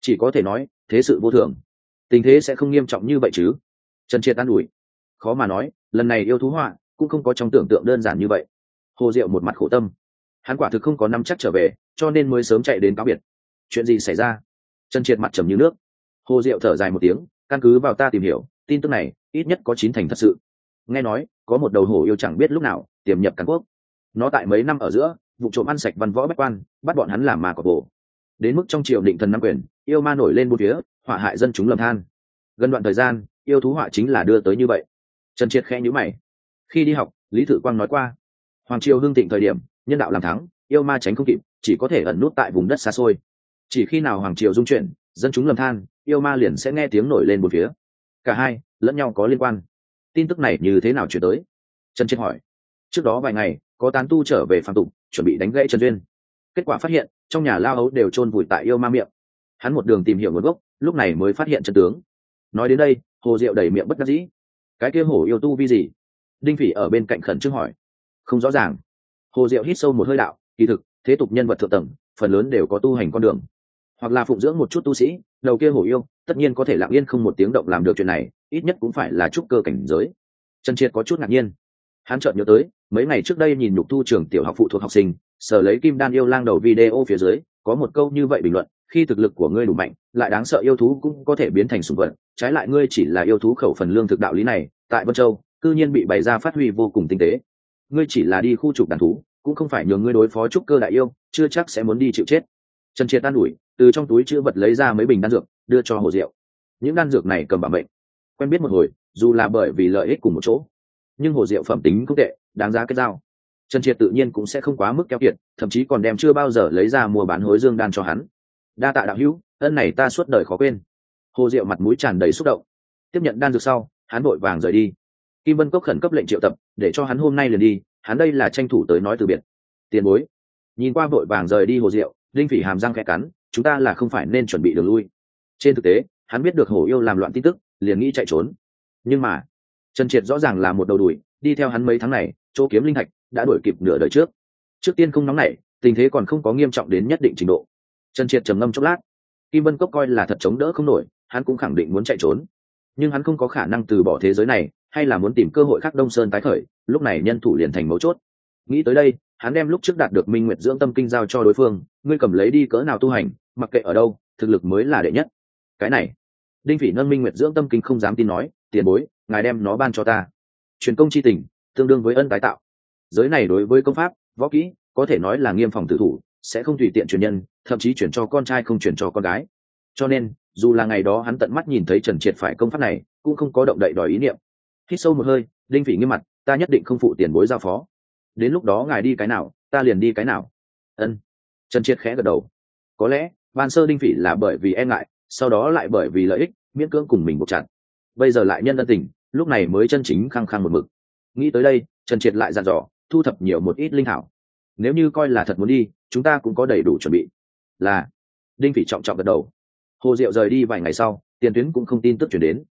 Chỉ có thể nói, thế sự vô thường. Tình thế sẽ không nghiêm trọng như vậy chứ. Trần triệt an ủi. Khó mà nói, lần này yêu thú họa cũng không có trong tưởng tượng đơn giản như vậy. Hồ diệu một mặt khổ tâm. Hắn quả thực không có năm chắc trở về, cho nên mới sớm chạy đến cáo biệt chuyện gì xảy ra? Trần triệt mặt trầm như nước. Hồ diệu thở dài một tiếng, căn cứ vào ta tìm hiểu, tin tức này ít nhất có chín thành thật sự. Nghe nói, có một đầu hổ yêu chẳng biết lúc nào tiềm nhập càn quốc. Nó tại mấy năm ở giữa, vụ trộm ăn sạch văn võ bách quan, bắt bọn hắn làm mà cọc bộ đến mức trong triều định thần nam quyền, yêu ma nổi lên bốn phía hỏa hại dân chúng lầm than. Gần đoạn thời gian, yêu thú họa chính là đưa tới như vậy. Trần triệt khẽ nhữ mày. Khi đi học, lý thự quang nói qua, hoàng triều hưng thịnh thời điểm, nhân đạo làm thắng, yêu ma tránh không kịp, chỉ có thể ẩn nút tại vùng đất xa xôi chỉ khi nào hoàng triều dung chuyển, dân chúng lầm than, yêu ma liền sẽ nghe tiếng nổi lên một phía. Cả hai, lẫn nhau có liên quan. Tin tức này như thế nào chuyển tới? Trần triệt hỏi. Trước đó vài ngày, có tán tu trở về phạm tục, chuẩn bị đánh gãy trần duyên. Kết quả phát hiện, trong nhà lao ấu đều chôn vùi tại yêu ma miệng. Hắn một đường tìm hiểu nguồn gốc, lúc này mới phát hiện chân tướng. Nói đến đây, hồ diệu đầy miệng bất đắc dĩ. Cái kia hổ yêu tu vi gì? Đinh phỉ ở bên cạnh khẩn trương hỏi. Không rõ ràng. Hồ diệu hít sâu một hơi đạo, kỳ thực, thế tục nhân vật thượng tầng, phần lớn đều có tu hành con đường hoặc là phụng dưỡng một chút tu sĩ, đầu kia hổ yêu, tất nhiên có thể lặng yên không một tiếng động làm được chuyện này, ít nhất cũng phải là trúc cơ cảnh giới. Trần triệt có chút ngạc nhiên. Hắn chợt nhớ tới, mấy ngày trước đây nhìn nhục thu trường tiểu học phụ thuộc học sinh, sở lấy kim đan yêu lang đầu video phía dưới, có một câu như vậy bình luận, khi thực lực của ngươi đủ mạnh, lại đáng sợ yêu thú cũng có thể biến thành sùng vật, trái lại ngươi chỉ là yêu thú khẩu phần lương thực đạo lý này, tại vân châu, cư nhiên bị bày ra phát huy vô cùng tinh tế. Ngươi chỉ là đi khu trục đàn thú, cũng không phải nhường ngươi đối phó trúc cơ đại yêu, chưa chắc sẽ muốn đi chịu chết trần triệt tan ủi, từ trong túi chữ vật lấy ra mấy bình đan dược, đưa cho hồ diệu. Những đan dược này cầm bảo mệnh. Quen biết một hồi, dù là bởi vì lợi ích cùng một chỗ, nhưng hồ diệu phẩm tính cũng tệ, đáng giá cái dao trần triệt tự nhiên cũng sẽ không quá mức keo kiệt, thậm chí còn đem chưa bao giờ lấy ra mua bán hối dương đan cho hắn. Đa tạ đạo hữu, ân này ta suốt đời khó quên. Hồ diệu mặt mũi tràn đầy xúc động. Tiếp nhận đan dược sau, hắn vội vàng rời đi. Kim vân cốc khẩn cấp lệnh triệu tập, để cho hắn hôm nay liền đi, hắn đây là tranh thủ tới nói từ biệt. Tiền bối. Nhìn qua vội vàng rời đi hồ diệu linh phỉ hàm răng khẽ cắn, chúng ta là không phải nên chuẩn bị đường lui. Trên thực tế, hắn biết được hổ yêu làm loạn tin tức, liền nghĩ chạy trốn. Nhưng mà, trần triệt rõ ràng là một đầu đuổi, đi theo hắn mấy tháng này, chỗ kiếm linh thạch đã đuổi kịp nửa đời trước. Trước tiên không nóng nảy, tình thế còn không có nghiêm trọng đến nhất định trình độ. Trần triệt trầm ngâm chốc lát. Kim vân cốc coi là thật chống đỡ không nổi, hắn cũng khẳng định muốn chạy trốn. Nhưng hắn không có khả năng từ bỏ thế giới này, hay là muốn tìm cơ hội khác đông sơn tái khởi, lúc này nhân thủ liền thành mấu chốt nghĩ tới đây, hắn đem lúc trước đạt được minh nguyệt dưỡng tâm kinh giao cho đối phương, ngươi cầm lấy đi cỡ nào tu hành, mặc kệ ở đâu, thực lực mới là đệ nhất. Cái này, đinh phỉ nâng minh nguyệt dưỡng tâm kinh không dám tin nói, tiền bối, ngài đem nó ban cho ta. Truyền công c h i tình, tương đương với ân tái tạo. Giới này đối với công pháp, võ kỹ, có thể nói là nghiêm phòng tự thủ, sẽ không tùy tiện truyền nhân, thậm chí chuyển cho con trai không chuyển cho con gái. Cho nên, dù là ngày đó hắn tận mắt nhìn thấy trần triệt phải công pháp này, cũng không có động đậy đòi ý niệm. Hít sâu một hơi, đinh phỉ nghiêm mặt, ta nhất định không phụ tiền bối giao phó đến lúc đó ngài đi cái nào, ta liền đi cái nào. Ân. Trần triệt khẽ gật đầu. Có lẽ ban sơ đinh phỉ là bởi vì e ngại, sau đó lại bởi vì lợi ích, miễn cưỡng cùng mình buộc chặt. Bây giờ lại nhân ân tình, lúc này mới chân chính khăng khăng một mực. Nghĩ tới đây, trần triệt lại dặn dò, thu thập nhiều một ít linh thảo nếu như coi là thật muốn đi, chúng ta cũng có đầy đủ chuẩn bị. Là. Đinh phỉ trọng trọng gật đầu. Hồ diệu rời đi vài ngày sau, tiền tuyến cũng không tin tức chuyển đến.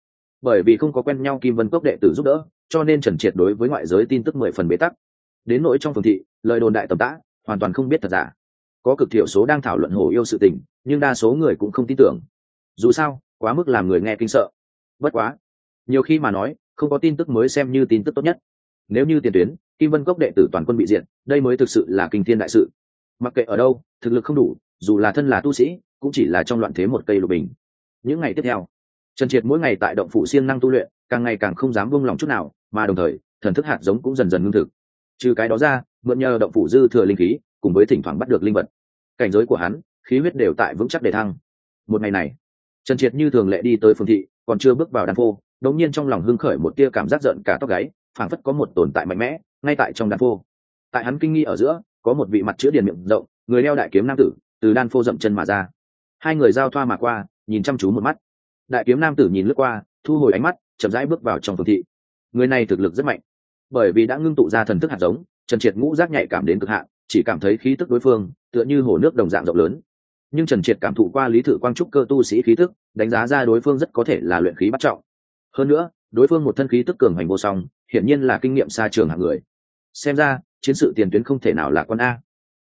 Bởi vì không có quen nhau kim vân cốc đệ tử giúp đỡ, cho nên trần triệt đối với ngoại giới tin tức mười phần bế tắc đến nỗi trong phường thị, lời đồn đại tầm tã, hoàn toàn không biết thật giả. Có cực thiểu số đang thảo luận hổ yêu sự tình, nhưng đa số người cũng không tin tưởng. Dù sao, quá mức làm người nghe kinh sợ. Bất quá, nhiều khi mà nói, không có tin tức mới xem như tin tức tốt nhất. Nếu như tiền tuyến, kim vân cốc đệ tử toàn quân bị diện đây mới thực sự là kinh thiên đại sự. Mặc kệ ở đâu, thực lực không đủ, dù là thân là tu sĩ, cũng chỉ là trong loạn thế một cây lục bình. Những ngày tiếp theo, trần triệt mỗi ngày tại động phủ siêng năng tu luyện, càng ngày càng không dám buông lòng chút nào, mà đồng thời, thần thức hạt giống cũng dần dần ngưng thực trừ cái đó ra, mượn nhờ động phủ dư thừa linh khí, cùng với thỉnh thoảng bắt được linh vật. Cảnh giới của hắn, khí huyết đều tại vững chắc để thăng. Một ngày này, trần triệt như thường lệ đi tới phương thị, còn chưa bước vào đàn phô đống nhiên trong lòng hưng khởi một tia cảm giác giận cả tóc gáy, phảng phất có một tồn tại mạnh mẽ, ngay tại trong đàn phô. Tại hắn kinh nghi ở giữa, có một vị mặt chữa điền miệng rộng, người đeo đại kiếm nam tử, từ đan phô dậm chân mà ra. Hai người giao thoa mà qua, nhìn chăm chú một mắt. Đại kiếm nam tử nhìn lướt qua, thu hồi ánh mắt, chậm rãi bước vào trong phương thị. Người này thực lực rất mạnh bởi vì đã ngưng tụ ra thần thức hạt giống, trần triệt ngũ giác nhạy cảm đến cực hạn, chỉ cảm thấy khí tức đối phương, tựa như hồ nước đồng dạng rộng lớn. Nhưng trần triệt cảm thụ qua lý thự quang trúc cơ tu sĩ khí tức, đánh giá ra đối phương rất có thể là luyện khí bắt trọng. Hơn nữa, đối phương một thân khí tức cường hành vô song, hiển nhiên là kinh nghiệm xa trường hạng người. Xem ra, chiến sự tiền tuyến không thể nào là con a.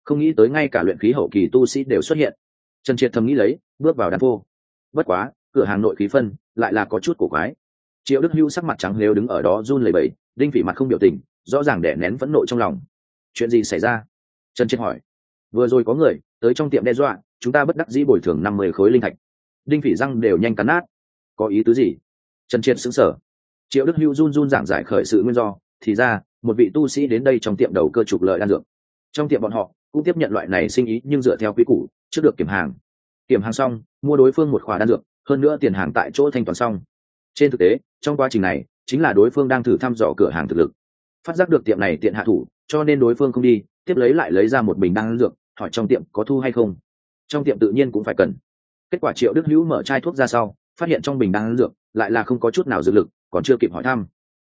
Không nghĩ tới ngay cả luyện khí hậu kỳ tu sĩ đều xuất hiện. Trần triệt thầm nghĩ lấy, bước vào đàn vô bất quá, cửa hàng nội khí phân, lại là có chút cổ quái. Triệu đức hưu sắc mặt trắng nếu đứng ở đó run lẩy bẩy đinh phỉ mặt không biểu tình, rõ ràng đẻ nén phẫn nộ trong lòng. Chuyện gì xảy ra? Trần triệt hỏi. Vừa rồi có người tới trong tiệm đe dọa, chúng ta bất đắc dĩ bồi thường năm mươi khối linh thạch. Đinh phỉ răng đều nhanh cắn nát. Có ý tứ gì? Trần triệt xứng sở triệu đức hữu run run giảng giải khởi sự nguyên do, thì ra, một vị tu sĩ đến đây trong tiệm đầu cơ trục lợi đan dược. Trong tiệm bọn họ, cũng tiếp nhận loại này sinh ý nhưng dựa theo quy củ trước được kiểm hàng. Kiểm hàng xong, mua đối phương một khoản đan dược, hơn nữa tiền hàng tại chỗ thanh toán xong. Trên thực tế, trong quá trình này chính là đối phương đang thử thăm dò cửa hàng thực lực. Phát giác được tiệm này tiện hạ thủ, cho nên đối phương không đi, tiếp lấy lại lấy ra một bình đan dược, hỏi trong tiệm có thu hay không. Trong tiệm tự nhiên cũng phải cần. Kết quả triệu đức hữu mở chai thuốc ra sau, phát hiện trong bình đan dược lại là không có chút nào dược lực, còn chưa kịp hỏi thăm.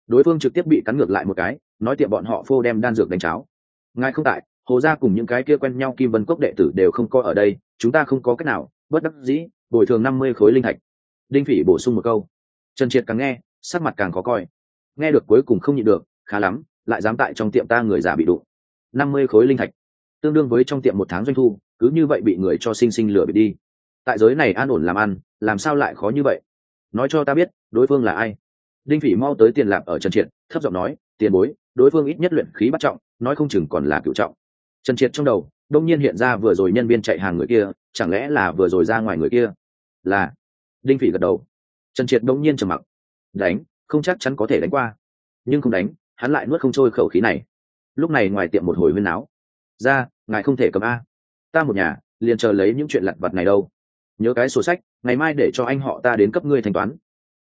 Đối phương trực tiếp bị cắn ngược lại một cái, nói tiệm bọn họ phô đem đan dược đánh cháo. Ngài không tại, hồ gia cùng những cái kia quen nhau kim vân cốc đệ tử đều không có ở đây, chúng ta không có cách nào, bất đắc dĩ, bồi thường năm mươi khối linh thạch. Đinh phỉ bổ sung một câu. Trần triệt càng nghe sắc mặt càng khó coi. Nghe được cuối cùng không nhịn được, khá lắm, lại dám tại trong tiệm ta người già bị đụng. Năm mươi khối linh thạch. Tương đương với trong tiệm một tháng doanh thu, cứ như vậy bị người cho sinh sinh lửa bị đi. Tại giới này an ổn làm ăn, làm sao lại khó như vậy? Nói cho ta biết, đối phương là ai? Đinh phỉ mau tới tiền lạp ở trần triệt, thấp giọng nói, tiền bối, đối phương ít nhất luyện khí bắt trọng, nói không chừng còn là cựu trọng. Trần triệt trong đầu, đông nhiên hiện ra vừa rồi nhân viên chạy hàng người kia, chẳng lẽ là vừa rồi ra ngoài người kia? Là, đinh phỉ gật đầu. Trần triệt đông nhiên trầm mặc đánh, không chắc chắn có thể đánh qua. Nhưng không đánh, hắn lại nuốt không trôi khẩu khí này. Lúc này ngoài tiệm một hồi huyên áo ra, ngài không thể cầm a. Ta một nhà, liền chờ lấy những chuyện lặt vặt này đâu. Nhớ cái sổ sách, ngày mai để cho anh họ ta đến cấp ngươi thanh toán.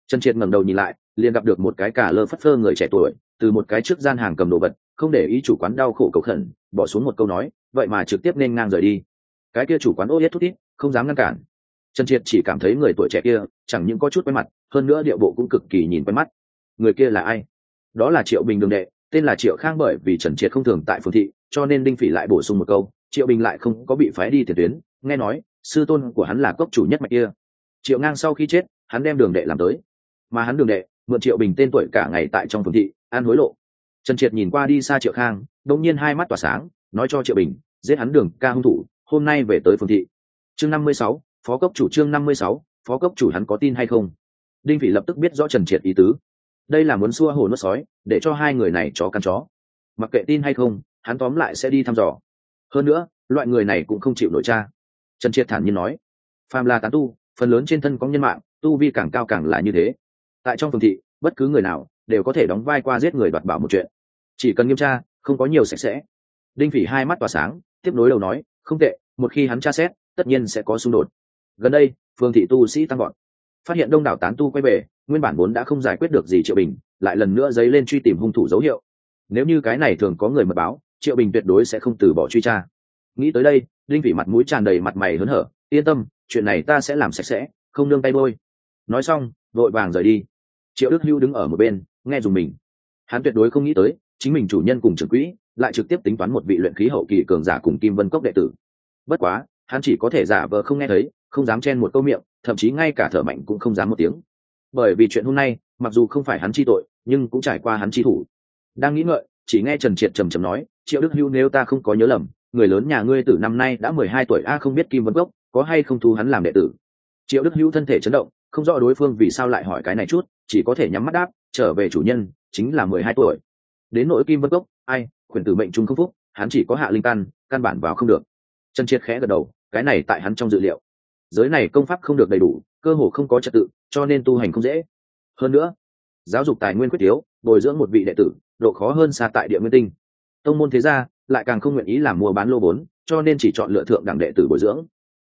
Trần triệt ngẩng đầu nhìn lại, liền gặp được một cái cả lơ phất phơ người trẻ tuổi, từ một cái trước gian hàng cầm đồ vật, không để ý chủ quán đau khổ cầu khẩn, bỏ xuống một câu nói, vậy mà trực tiếp nên ngang rời đi. Cái kia chủ quán ô yết thút thít, không dám ngăn cản trần triệt chỉ cảm thấy người tuổi trẻ kia chẳng những có chút quen mặt, hơn nữa điệu bộ cũng cực kỳ nhìn quen mắt. Người kia là ai? Đó là triệu bình đường đệ, tên là triệu khang bởi vì trần triệt không thường tại phường thị, cho nên đinh phỉ lại bổ sung một câu, triệu bình lại không có bị phái đi tiền tuyến, nghe nói, sư tôn của hắn là cốc chủ nhất mạch kia. Triệu ngang sau khi chết, hắn đem đường đệ làm tới. Mà hắn đường đệ, mượn triệu bình tên tuổi cả ngày tại trong phường thị, an hối lộ. Trần triệt nhìn qua đi xa triệu khang đông nhiên hai mắt tỏa sáng, nói cho triệu bình, giết hắn đường ca hung thủ, hôm nay về tới phường thị. Chương năm mươi sáu phó cốc chủ trương năm mươi sáu, phó cốc chủ hắn có tin hay không? Đinh phỉ lập tức biết rõ trần triệt ý tứ. Đây là muốn xua hồ nuốt sói, để cho hai người này chó căn chó. Mặc kệ tin hay không, hắn tóm lại sẽ đi thăm dò. Hơn nữa, loại người này cũng không chịu nổi cha. Trần triệt thản nhiên nói. Phàm là tán tu, phần lớn trên thân có nhân mạng, tu vi càng cao càng là như thế. Tại trong phương thị, bất cứ người nào đều có thể đóng vai qua giết người đoạt bảo một chuyện. Chỉ cần nghiêm tra, không có nhiều sạch sẽ. Đinh phỉ hai mắt tỏa sáng, tiếp nối đầu nói, không tệ, một khi hắn tra xét, tất nhiên sẽ có xung đột gần đây, phương thị tu sĩ tăng gọn phát hiện đông đảo tán tu quay về, nguyên bản vốn đã không giải quyết được gì triệu bình, lại lần nữa dấy lên truy tìm hung thủ dấu hiệu. Nếu như cái này thường có người mật báo, triệu bình tuyệt đối sẽ không từ bỏ truy tra. Nghĩ tới đây Linh vị mặt mũi tràn đầy mặt mày hớn hở, yên tâm, chuyện này ta sẽ làm sạch sẽ, không nương tay bôi nói xong, vội vàng rời đi. Triệu đức hưu đứng ở một bên, nghe dùng mình. Hắn tuyệt đối không nghĩ tới, chính mình chủ nhân cùng trưởng quỹ lại trực tiếp tính toán một vị luyện khí hậu kỳ cường giả cùng kim vân cốc đệ tử. Bất quá, hắn chỉ có thể giả vờ không nghe thấy không dám chen một câu miệng, thậm chí ngay cả thở mạnh cũng không dám một tiếng. Bởi vì chuyện hôm nay, mặc dù không phải hắn chi tội, nhưng cũng trải qua hắn chi thủ. Đang nghĩ ngợi, chỉ nghe trần triệt trầm trầm nói, triệu đức hưu, nếu ta không có nhớ lầm, người lớn nhà ngươi từ năm nay đã mười hai tuổi, a, không biết kim vân cốc có hay không thu hắn làm đệ tử? Triệu đức hưu thân thể chấn động, không rõ đối phương vì sao lại hỏi cái này chút, chỉ có thể nhắm mắt đáp, trở về chủ nhân, chính là mười hai tuổi. Đến nỗi kim vân cốc, ai quyền tử mệnh trung không phúc, hắn chỉ có hạ linh căn căn bản vào không được. Trần triệt khẽ gật đầu, cái này tại hắn trong dự liệu giới này công pháp không được đầy đủ, cơ hồ không có trật tự, cho nên tu hành không dễ. Hơn nữa, giáo dục tài nguyên quyết yếu, bồi dưỡng một vị đệ tử, độ khó hơn xa tại địa nguyên tinh. Tông môn thế gia lại càng không nguyện ý làm mua bán lô vốn, cho nên chỉ chọn lựa thượng đẳng đệ tử bồi dưỡng.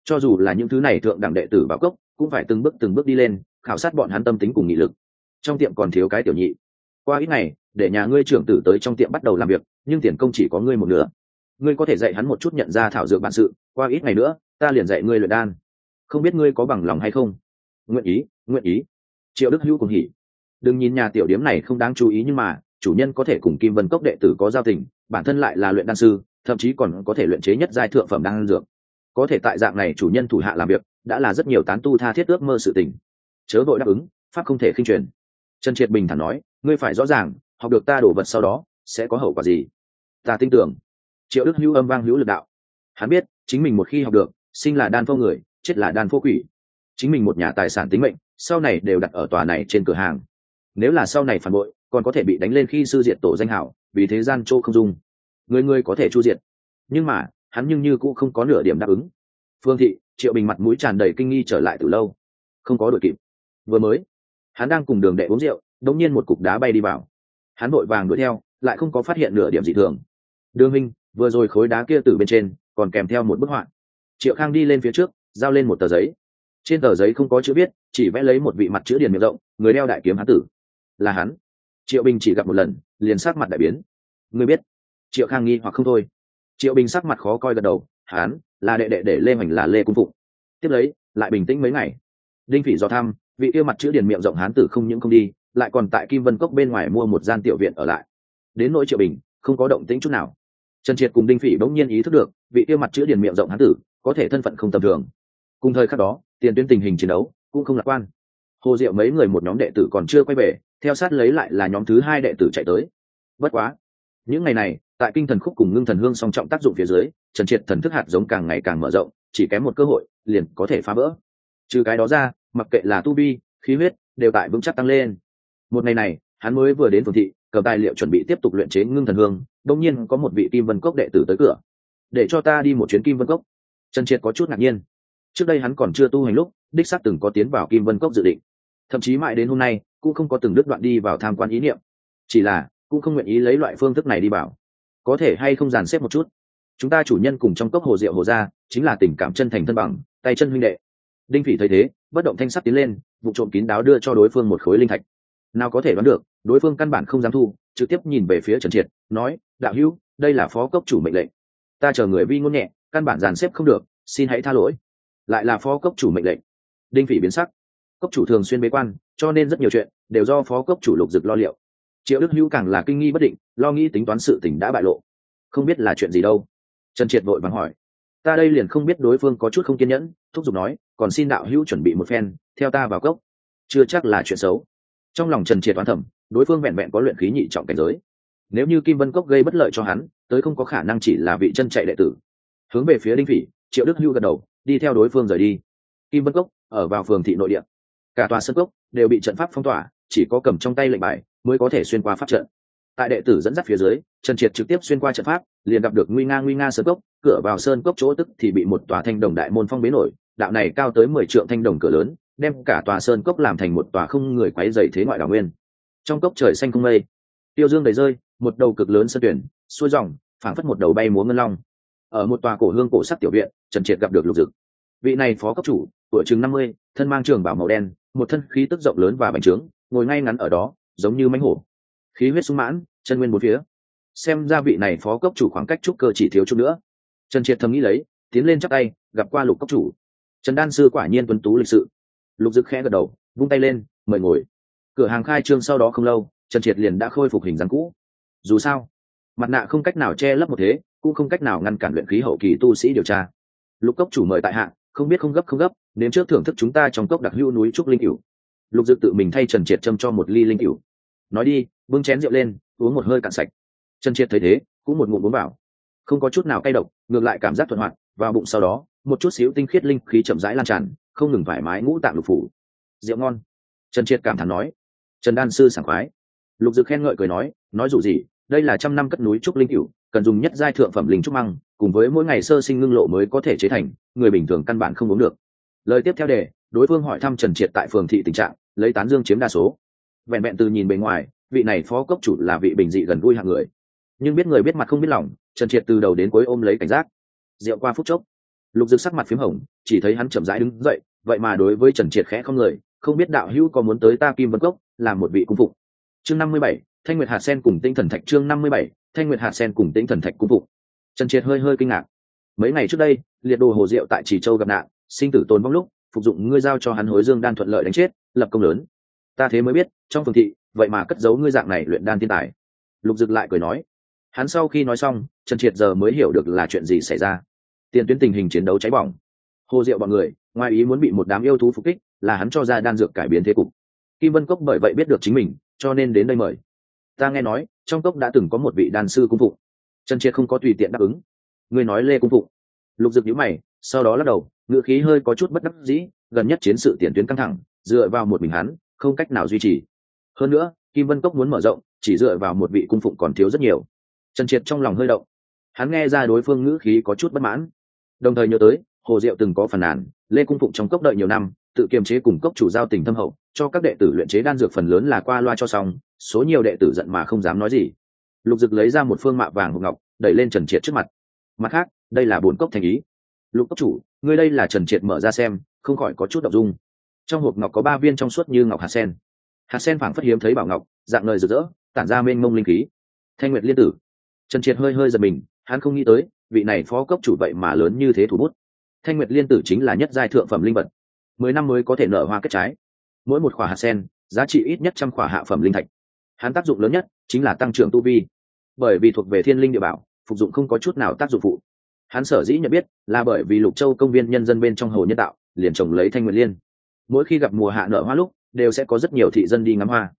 Cho dù là những thứ này thượng đẳng đệ tử vào cốc, cũng phải từng bước từng bước đi lên, khảo sát bọn hắn tâm tính cùng nghị lực. Trong tiệm còn thiếu cái tiểu nhị. Qua ít ngày, để nhà ngươi trưởng tử tới trong tiệm bắt đầu làm việc, nhưng tiền công chỉ có ngươi một nửa. Ngươi có thể dạy hắn một chút nhận ra thảo dược bản sự, qua ít ngày nữa, ta liền dạy ngươi luyện đan không biết ngươi có bằng lòng hay không? Nguyện ý nguyện ý. Triệu đức hữu cùng hỉ. Đừng nhìn nhà tiểu điếm này không đáng chú ý nhưng mà, chủ nhân có thể cùng kim vân cốc đệ tử có giao tình, bản thân lại là luyện đan sư, thậm chí còn có thể luyện chế nhất giai thượng phẩm đan dược. Có thể tại dạng này chủ nhân thủ hạ làm việc, đã là rất nhiều tán tu tha thiết ước mơ sự tình. Chớ vội đáp ứng, pháp không thể khinh truyền. Trần triệt bình thản nói, ngươi phải rõ ràng, học được ta đổ vật sau đó, sẽ có hậu quả gì? Ta tin tưởng. Triệu đức hữu âm vang hữu lực đạo. Hắn biết, chính mình một khi học được, sinh là đan phong người chết là đan phố quỷ. Chính mình một nhà tài sản tính mệnh, sau này đều đặt ở tòa này trên cửa hàng. Nếu là sau này phản bội, còn có thể bị đánh lên khi sư diệt tổ danh hảo, vì thế gian châu không dung. Người người có thể chu diệt. Nhưng mà, hắn nhưng như cũng không có nửa điểm đáp ứng. Phương thị, triệu bình mặt mũi tràn đầy kinh nghi trở lại từ lâu. Không có đội kịp. Vừa mới, hắn đang cùng đường đệ uống rượu đống nhiên một cục đá bay đi vào. Hắn vội vàng đuổi theo, lại không có phát hiện nửa điểm gì thường. Đương minh vừa rồi khối đá kia từ bên trên, còn kèm theo một bức họa. Triệu khang đi lên phía trước giao lên một tờ giấy. Trên tờ giấy không có chữ viết, chỉ vẽ lấy một vị mặt chữ điền miệng rộng, người đeo đại kiếm hán tử. Là hắn. Triệu bình chỉ gặp một lần, liền sắc mặt đại biến. Người biết? Triệu khang nghi hoặc không thôi. Triệu bình sắc mặt khó coi gật đầu, hán, là đệ đệ để lê hoành là lê cung phụng. Tiếp lấy, lại bình tĩnh mấy ngày. Đinh phỉ do thăm, vị kia mặt chữ điền miệng rộng hán tử không những không đi, lại còn tại kim vân cốc bên ngoài mua một gian tiểu viện ở lại. Đến nỗi triệu bình, không có động tĩnh chút nào. Trần triệt cùng đinh phỉ bỗng nhiên ý thức được, vị kia mặt chữ điền miệng rộng hán tử có thể thân phận không tầm thường cùng thời khắc đó, tiền tuyến tình hình chiến đấu cũng không lạc quan. Hồ diệu mấy người một nhóm đệ tử còn chưa quay về, theo sát lấy lại là nhóm thứ hai đệ tử chạy tới. Bất quá, những ngày này, tại kinh thần khúc cùng ngưng thần hương song trọng tác dụng phía dưới, trần triệt thần thức hạt giống càng ngày càng mở rộng, chỉ kém một cơ hội, liền có thể phá vỡ. Trừ cái đó ra, mặc kệ là tu vi, khí huyết, đều tại vững chắc tăng lên. Một ngày này, hắn mới vừa đến phường thị, cầm tài liệu chuẩn bị tiếp tục luyện chế ngưng thần hương đông nhiên có một vị kim vân cốc đệ tử tới cửa. Để cho ta đi một chuyến kim vân cốc. Trần triệt có chút ngạc nhiên trước đây hắn còn chưa tu hành lúc, đích xác từng có tiến vào kim vân cốc dự định. Thậm chí mãi đến hôm nay, cũng không có từng đứt đoạn đi vào tham quan ý niệm. Chỉ là, cũng không nguyện ý lấy loại phương thức này đi bảo. Có thể hay không dàn xếp một chút? Chúng ta chủ nhân cùng trong cốc hồ diệu hồ gia, chính là tình cảm chân thành thân bằng, tay chân huynh đệ. Đinh phỉ thấy thế, bất động thanh sắc tiến lên, vụ trộm kín đáo đưa cho đối phương một khối linh thạch. Nào có thể đoán được, đối phương căn bản không dám thu, trực tiếp nhìn về phía trần triệt, nói, đạo hữu, đây là phó cốc chủ mệnh lệnh. Ta chờ người vi ngôn nhẹ, căn bản dàn xếp không được, xin hãy tha lỗi lại là phó cốc chủ mệnh lệnh. Đinh phỉ biến sắc. Cốc chủ thường xuyên bế quan, cho nên rất nhiều chuyện đều do phó cốc chủ lục dực lo liệu. Triệu đức hữu càng là kinh nghi bất định, lo nghĩ tính toán sự tình đã bại lộ. Không biết là chuyện gì đâu. Trần triệt vội vàng hỏi. Ta đây liền không biết đối phương có chút không kiên nhẫn, thúc giục nói, còn xin đạo hữu chuẩn bị một phen, theo ta vào cốc. Chưa chắc là chuyện xấu. Trong lòng trần triệt toán thẩm đối phương vẹn vẹn có luyện khí nhị trọng cảnh giới. Nếu như kim vân cốc gây bất lợi cho hắn, tới không có khả năng chỉ là vị chân chạy đệ tử. Hướng về phía đinh phỉ, triệu đức hưu gật đầu đi theo đối phương rời đi. Kim vân cốc, ở vào phường thị nội địa. Cả tòa sân cốc đều bị trận pháp phong tỏa, chỉ có cầm trong tay lệnh bài mới có thể xuyên qua pháp trận. Tại đệ tử dẫn dắt phía dưới, trần triệt trực tiếp xuyên qua trận pháp, liền gặp được nguy nga nguy nga sơn cốc, cửa vào sơn cốc chỗ tức thì bị một tòa thanh đồng đại môn phong bế nổi, đạo này cao tới mười trượng thanh đồng cửa lớn, đem cả tòa sơn cốc làm thành một tòa không người quấy dày thế ngoại đảo nguyên. Trong cốc trời xanh không mây, tiêu dương đầy rơi, một đầu cực lớn sân tuyển, xuôi dòng, phảng phất một đầu bay múa ngân long ở một tòa cổ hương cổ sắc tiểu viện, trần triệt gặp được lục dực. Vị này phó cấp chủ, tuổi chừng năm mươi, thân mang trường bảo màu đen, một thân khí tức rộng lớn và bành trướng, ngồi ngay ngắn ở đó, giống như mánh hổ. Khí huyết sung mãn, chân nguyên bốn phía. Xem ra vị này phó cấp chủ khoảng cách trúc cơ chỉ thiếu chút nữa. Trần triệt thầm nghĩ lấy, tiến lên chắc tay, gặp qua lục cấp chủ. Trần đan sư quả nhiên tuấn tú lịch sự. Lục dực khẽ gật đầu, vung tay lên, mời ngồi. Cửa hàng khai trương sau đó không lâu, trần triệt liền đã khôi phục hình dáng cũ. Dù sao, mặt nạ không cách nào che lấp một thế cũng không cách nào ngăn cản luyện khí hậu kỳ tu sĩ điều tra. Lục cốc chủ mời tại hạ, không biết không gấp không gấp, nếm trước thưởng thức chúng ta trong cốc đặc hữu núi trúc linh cửu. Lục dự tự mình thay trần triệt châm cho một ly linh cửu. Nói đi, bưng chén rượu lên, uống một hơi cạn sạch. Trần triệt thấy thế, cũng một ngụm uống vào. Không có chút nào cay độc, ngược lại cảm giác thuận hoạt, vào bụng sau đó, một chút xíu tinh khiết linh khí chậm rãi lan tràn, không ngừng thoải mái ngũ tạng lục phủ. Rượu ngon. Trần triệt cảm thán nói. Trần đan sư sảng khoái. Lục dực khen ngợi cười nói nói dù gì, đây là trăm năm cất núi trúc linh cửu cần dùng nhất giai thượng phẩm linh trúc măng, cùng với mỗi ngày sơ sinh ngưng lộ mới có thể chế thành, người bình thường căn bản không uống được. Lời tiếp theo đề, đối phương hỏi thăm trần triệt tại phường thị tình trạng, lấy tán dương chiếm đa số. Vẹn vẹn từ nhìn bề ngoài, vị này phó cốc chủ là vị bình dị gần vui hạng người. Nhưng biết người biết mặt không biết lòng, trần triệt từ đầu đến cuối ôm lấy cảnh giác. Rượu qua phút chốc, lục dực sắc mặt p h í m hồng, chỉ thấy hắn chậm rãi đứng dậy, vậy mà đối với trần triệt khẽ không người không biết đạo hữu có muốn tới ta kim vân cốc, làm một vị cung phụng. Chương năm mươi bảy, thanh nguyệt hạt sen cùng tinh thần thạch chương năm mươi bảy thanh nguyệt hạt sen cùng tĩnh thần thạch cung phục. trần triệt hơi hơi kinh ngạc. Mấy ngày trước đây, liệt đồ hồ diệu tại trì châu gặp nạn, sinh tử tồn vong lúc, phục dụng ngươi giao cho hắn hối dương đan thuận lợi đánh chết, lập công lớn. Ta thế mới biết, trong phường thị, vậy mà cất giấu ngươi dạng này luyện đan thiên tài. Lục dực lại cười nói. Hắn sau khi nói xong, trần triệt giờ mới hiểu được là chuyện gì xảy ra. Tiền tuyến tình hình chiến đấu cháy bỏng. Hồ diệu bọn người, ngoài ý muốn bị một đám yêu thú phục kích, là hắn cho ra đan dược cải biến thế cục. Kim vân cốc bởi vậy biết được chính mình, cho nên đến đây mời. Ta nghe nói trong cốc đã từng có một vị đan sư cung phụng. Trần triệt không có tùy tiện đáp ứng. Ngươi nói lê cung phụng. Lục dực nhíu mày, sau đó lắc đầu ngựa khí hơi có chút bất đắc dĩ, gần nhất chiến sự tiền tuyến căng thẳng, dựa vào một mình hắn, không cách nào duy trì. Hơn nữa, kim vân cốc muốn mở rộng, chỉ dựa vào một vị cung phụng còn thiếu rất nhiều. Trần triệt trong lòng hơi động. Hắn nghe ra đối phương ngữ khí có chút bất mãn. Đồng thời nhớ tới, hồ diệu từng có phản nàn, lê cung phụng trong cốc đợi nhiều năm tự kiềm chế cùng cốc chủ giao tình thâm hậu, cho các đệ tử luyện chế đan dược phần lớn là qua loa cho xong, số nhiều đệ tử giận mà không dám nói gì. Lục dực lấy ra một phương mạ vàng hộp ngọc, đẩy lên trần triệt trước mặt. Mặt khác, đây là bốn cốc thành ý. Lục cốc chủ, ngươi đây là trần triệt mở ra xem, không khỏi có chút đ ộ n g dung. Trong hộp ngọc có ba viên trong suốt như ngọc hạt sen. Hạt sen phảng phất hiếm thấy bảo ngọc, dạng lời rực rỡ, tản ra mênh mông linh khí. Thanh nguyệt liên tử. Trần triệt hơi hơi giật mình, hắn không nghĩ tới, vị này phó cốc chủ vậy mà lớn như thế thủ bút. Thanh nguyệt liên tử chính là nhất giai thượng phẩm linh vật mười năm mới có thể nở hoa kết trái. Mỗi một khỏa hạt sen, giá trị ít nhất trăm khỏa hạ phẩm linh thạch. Hắn tác dụng lớn nhất chính là tăng trưởng tu vi. Bởi vì thuộc về thiên linh địa bảo, phục dụng không có chút nào tác dụng phụ. Hắn sở dĩ nhận biết là bởi vì lục châu công viên nhân dân bên trong hồ nhân tạo, liền trồng lấy thanh nguyện liên. Mỗi khi gặp mùa hạ nở hoa lúc, đều sẽ có rất nhiều thị dân đi ngắm hoa.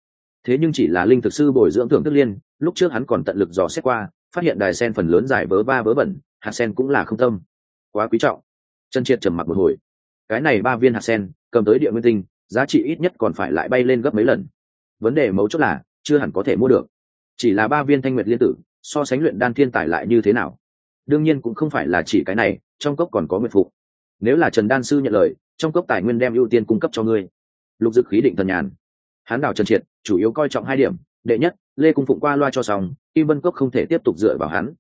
Thế nhưng chỉ là linh thực sư bồi dưỡng thưởng thức liên, lúc trước hắn còn tận lực dò xét qua, phát hiện đài sen phần lớn dài vớ ba vớ bẩn, hạt sen cũng là không tâm. Quá quý trọng. Chân triệt trầm mặc một hồi cái này ba viên hạt sen, cầm tới địa nguyên tinh, giá trị ít nhất còn phải lại bay lên gấp mấy lần. Vấn đề mấu chốt là, chưa hẳn có thể mua được. Chỉ là ba viên thanh nguyệt liên tử, so sánh luyện đan thiên tài lại như thế nào? Đương nhiên cũng không phải là chỉ cái này, trong cốc còn có nguyệt phụ. Nếu là trần đan sư nhận lời, trong cốc tài nguyên đem ưu tiên cung cấp cho ngươi. Lục dực khí định thần nhàn. Hán đảo trần triệt, chủ yếu coi trọng hai điểm, đệ nhất, lê cung phụng qua loa cho xong, kim vân cốc không thể tiếp tục dựa vào hắn.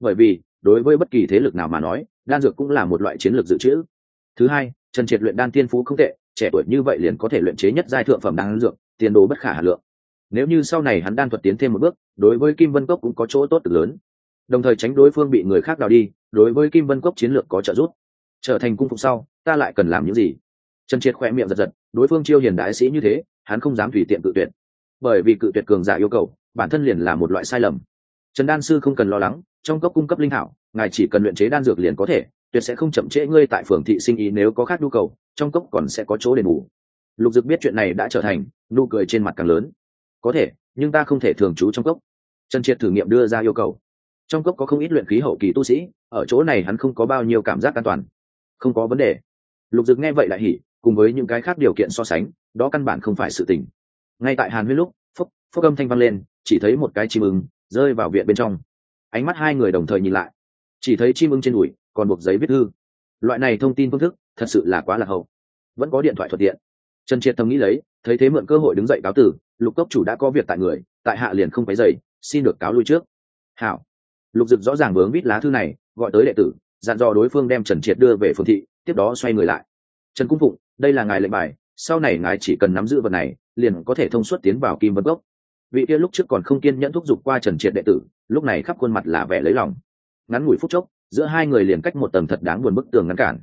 Bởi vì, đối với bất kỳ thế lực nào mà nói, đan dược cũng là một loại chiến lược dự trữ thứ hai, trần triệt luyện đan tiên phú không tệ, trẻ tuổi như vậy liền có thể luyện chế nhất giai thượng phẩm đan dược, tiền đồ bất khả hà lượng. Nếu như sau này hắn đan thuật tiến thêm một bước, đối với kim vân cốc cũng có chỗ tốt cực lớn. Đồng thời tránh đối phương bị người khác đào đi, đối với kim vân cốc chiến lược có trợ giúp. Trở thành cung phục sau, ta lại cần làm những gì? Trần triệt khoe miệng giật giật, đối phương chiêu hiền đại sĩ như thế, hắn không dám tùy tiện cự tuyệt. Bởi vì cự tuyệt cường giả yêu cầu, bản thân liền là một loại sai lầm. Trần đan sư không cần lo lắng, trong cốc cung cấp linh hảo ngài chỉ cần luyện chế đan dược liền có thể tuyệt sẽ không chậm trễ ngươi tại phường thị sinh ý nếu có khác nhu cầu, trong cốc còn sẽ có chỗ đền bù lục dực biết chuyện này đã trở thành, nụ cười trên mặt càng lớn. Có thể, nhưng ta không thể thường trú trong cốc. Trần triệt thử nghiệm đưa ra yêu cầu. Trong cốc có không ít luyện khí hậu kỳ tu sĩ, ở chỗ này hắn không có bao nhiêu cảm giác an toàn. Không có vấn đề. Lục dực nghe vậy lại hỉ, cùng với những cái khác điều kiện so sánh, đó căn bản không phải sự tình. Ngay tại hàn huyết lúc phúc phúc âm thanh vang lên, chỉ thấy một cái chim ưng rơi vào viện bên trong. Ánh mắt hai người đồng thời nhìn lại. Chỉ thấy chim ưng trên đùi còn buộc giấy viết thư. Loại này thông tin phương thức thật sự là quá là hậu. Vẫn có điện thoại thuận tiện. Trần triệt thầm nghĩ lấy, thấy thế mượn cơ hội đứng dậy cáo tử, lục cốc chủ đã có việc tại người, tại hạ liền không phải dậy xin được cáo lui trước. Hảo. Lục dực rõ ràng vướng vít lá thư này, gọi tới đệ tử, dặn dò đối phương đem trần triệt đưa về phương thị, tiếp đó xoay người lại. Trần cung phụng, đây là ngài lệnh bài, sau này ngài chỉ cần nắm giữ vật này, liền có thể thông suốt tiến vào kim vân Cốc. vị kia lúc trước còn không kiên nhẫn thúc giục qua trần triệt đệ tử, lúc này khắp khuôn mặt là vẻ lấy lòng. Ngắn ngủi phút chốc giữa hai người liền cách một tầng thật đáng buồn bức tường ngăn cản.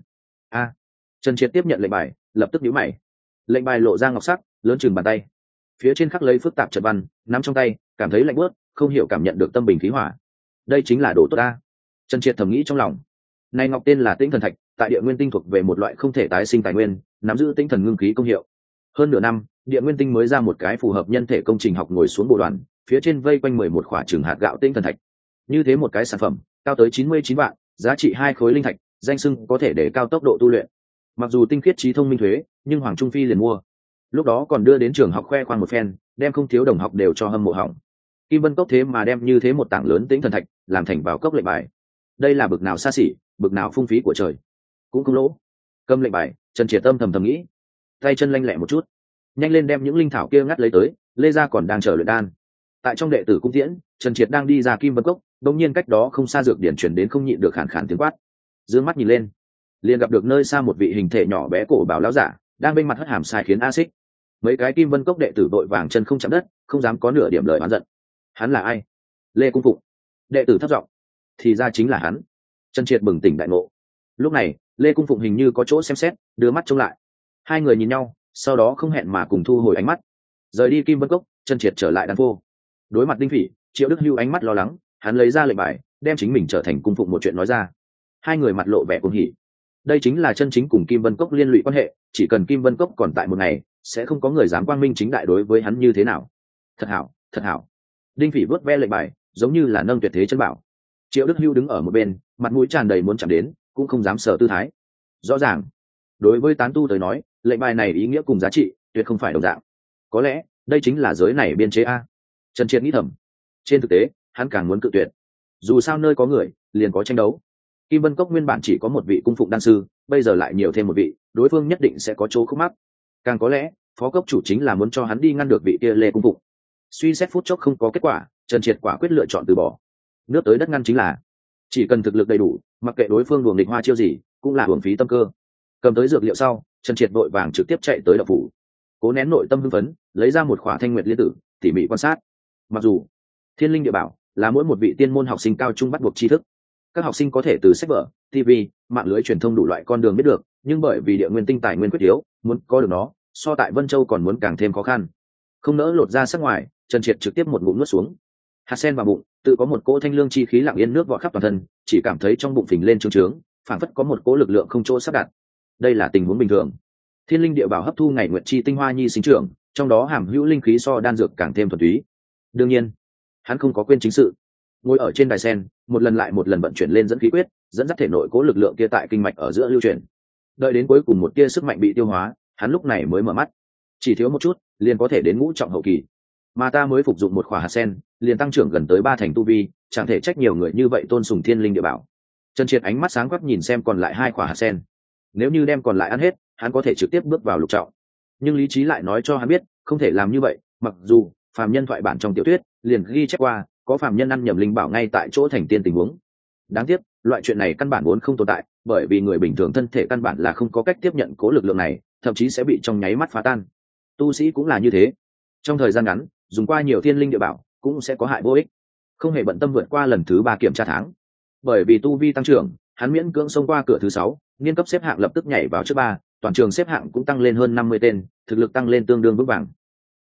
A, trần triệt tiếp nhận lệnh bài, lập tức nhíu mày. Lệnh bài lộ ra ngọc sắc, lớn chừng bàn tay. Phía trên khắc lấy phức tạp trận văn, nắm trong tay, cảm thấy lạnh bớt không hiểu cảm nhận được tâm bình khí hỏa. Đây chính là đồ tốt ta trần triệt thầm nghĩ trong lòng. Này ngọc tên là tinh thần thạch, tại địa nguyên tinh thuộc về một loại không thể tái sinh tài nguyên, nắm giữ tinh thần ngưng khí công hiệu. Hơn nửa năm, địa nguyên tinh mới ra một cái phù hợp nhân thể công trình học ngồi xuống bộ đoàn, phía trên vây quanh mười một khỏa trường hạt gạo tinh thần thạch. Như thế một cái sản phẩm cao tới chín mươi chín vạn, giá trị hai khối linh thạch, danh sưng có thể để cao tốc độ tu luyện. Mặc dù tinh khiết trí thông minh thuế, nhưng hoàng trung phi liền mua. Lúc đó còn đưa đến trường học khoe khoang một phen, đem không thiếu đồng học đều cho hâm mộ hỏng. Kim vân cốc thế mà đem như thế một tảng lớn tính thần thạch, làm thành vào cốc lệnh bài. Đây là bực nào xa xỉ, bực nào phung phí của trời. Cũng không lỗ. Cầm lệnh bài, trần triệt tâm thầm thầm nghĩ. Tay chân lanh lẹ một chút. Nhanh lên đem những linh thảo kia ngắt lấy tới, lê gia còn đang chờ luyện đan tại trong đệ tử cung tiễn, trần triệt đang đi ra kim vân cốc đông nhiên cách đó không xa dược điển chuyển đến không nhịn được khản khản tiếng quát. D mắt nhìn lên, liền gặp được nơi xa một vị hình thể nhỏ bé cổ bảo lão giả, đang bên mặt hất hàm sai khiến a xích mấy cái kim vân cốc đệ tử vội vàng chân không chạm đất, không dám có nửa điểm lời oán giận. Hắn là ai? Lê cung phụng. Đệ tử thất giọng. Thì ra chính là hắn. Trần triệt bừng tỉnh đại ngộ. Lúc này, lê cung phụng hình như có chỗ xem xét, đưa mắt trông lại. Hai người nhìn nhau, sau đó không hẹn mà cùng thu hồi ánh mắt. Rời đi kim vân cốc, trần triệt trở lại đàn vô đối mặt đinh phỉ, triệu đức hưu ánh mắt lo lắng, hắn lấy ra lệnh bài, đem chính mình trở thành cung phụng một chuyện nói ra. Hai người mặt lộ vẻ cuồng hỉ. Đây chính là chân chính cùng kim vân cốc liên lụy quan hệ, chỉ cần kim vân cốc còn tại một ngày, sẽ không có người dám quang minh chính đại đối với hắn như thế nào. Thật hảo thật hảo. Đinh phỉ vớt ve lệnh bài, giống như là nâng tuyệt thế chân bảo. Triệu đức hưu đứng ở một bên, mặt mũi tràn đầy muốn chạm đến, cũng không dám sở tư thái. Rõ ràng, đối với tán tu tới nói, lệnh bài này ý nghĩa cùng giá trị, tuyệt không phải đồng dạng. Có lẽ, đây chính là giới này biên chế a trần triệt nghĩ thầm. Trên thực tế, hắn càng muốn cự tuyệt. Dù sao nơi có người, liền có tranh đấu. Kim vân cốc nguyên bản chỉ có một vị cung phụng đan sư, bây giờ lại nhiều thêm một vị, đối phương nhất định sẽ có chỗ khúc mắc. Càng có lẽ, phó cốc chủ chính là muốn cho hắn đi ngăn được vị kia lê cung phụng. Suy xét phút chốc không có kết quả, trần triệt quả quyết lựa chọn từ bỏ. Nước tới đất ngăn chính là, chỉ cần thực lực đầy đủ, mặc kệ đối phương luồng địch hoa chiêu gì, cũng là hưởng phí tâm cơ. Cầm tới dược liệu sau, trần triệt vội vàng trực tiếp chạy tới đập phủ. Cố nén nội tâm hưng phấn, lấy ra một khỏa thanh nguyệt liên tử, tỉ mỉ quan sát mặc dù, thiên linh địa bảo là mỗi một vị tiên môn học sinh cao trung bắt buộc tri thức. Các học sinh có thể từ sách vở tv mạng lưới truyền thông đủ loại con đường biết được, nhưng bởi vì địa nguyên tinh tài nguyên quyết yếu, muốn có được nó, so tại vân châu còn muốn càng thêm khó khăn. Không nỡ lột ra sắc ngoài, trần triệt trực tiếp một ngụm nuốt xuống. Hạt sen vào bụng, tự có một cỗ thanh lương chi khí lặng yên nước vọt khắp toàn thân, chỉ cảm thấy trong bụng phình lên trương trướng, phảng phất có một cỗ lực lượng không chỗ sắp đặt. Đây là tình huống bình thường. Thiên linh địa bảo hấp thu ngày nguyện chi tinh hoa nhi sinh trưởng, trong đó hàm hữu linh khí so đan dược càng thêm thuần túy đương nhiên, hắn không có quên chính sự. Ngồi ở trên đài sen, một lần lại một lần vận chuyển lên dẫn khí quyết, dẫn dắt thể nội cố lực lượng kia tại kinh mạch ở giữa lưu truyền đợi đến cuối cùng một tia sức mạnh bị tiêu hóa, hắn lúc này mới mở mắt. Chỉ thiếu một chút, liền có thể đến ngũ trọng hậu kỳ. Mà ta mới phục dụng một khỏa hạt sen, liền tăng trưởng gần tới ba thành tu vi, chẳng thể trách nhiều người như vậy tôn sùng thiên linh địa bảo. Trần triệt ánh mắt sáng quắc nhìn xem còn lại hai khỏa hạt sen. Nếu như đem còn lại ăn hết, hắn có thể trực tiếp bước vào lục trọng. Nhưng lý trí lại nói cho hắn biết, không thể làm như vậy, mặc dù phàm nhân thoại bản trong tiểu thuyết, liền ghi chép qua, có phàm nhân ăn nhầm linh bảo ngay tại chỗ thành tiên tình huống. Đáng tiếc, loại chuyện này căn bản vốn không tồn tại, bởi vì người bình thường thân thể căn bản là không có cách tiếp nhận cố lực lượng này, thậm chí sẽ bị trong nháy mắt phá tan. Tu sĩ cũng là như thế. Trong thời gian ngắn, dùng qua nhiều thiên linh địa bảo, cũng sẽ có hại vô ích. Không hề bận tâm vượt qua lần thứ ba kiểm tra tháng. Bởi vì tu vi tăng trưởng, hắn miễn cưỡng xông qua cửa thứ sáu, niên cấp xếp hạng lập tức nhảy vào trước ba, toàn trường xếp hạng cũng tăng lên hơn năm mươi tên, thực lực tăng lên tương đương vững vàng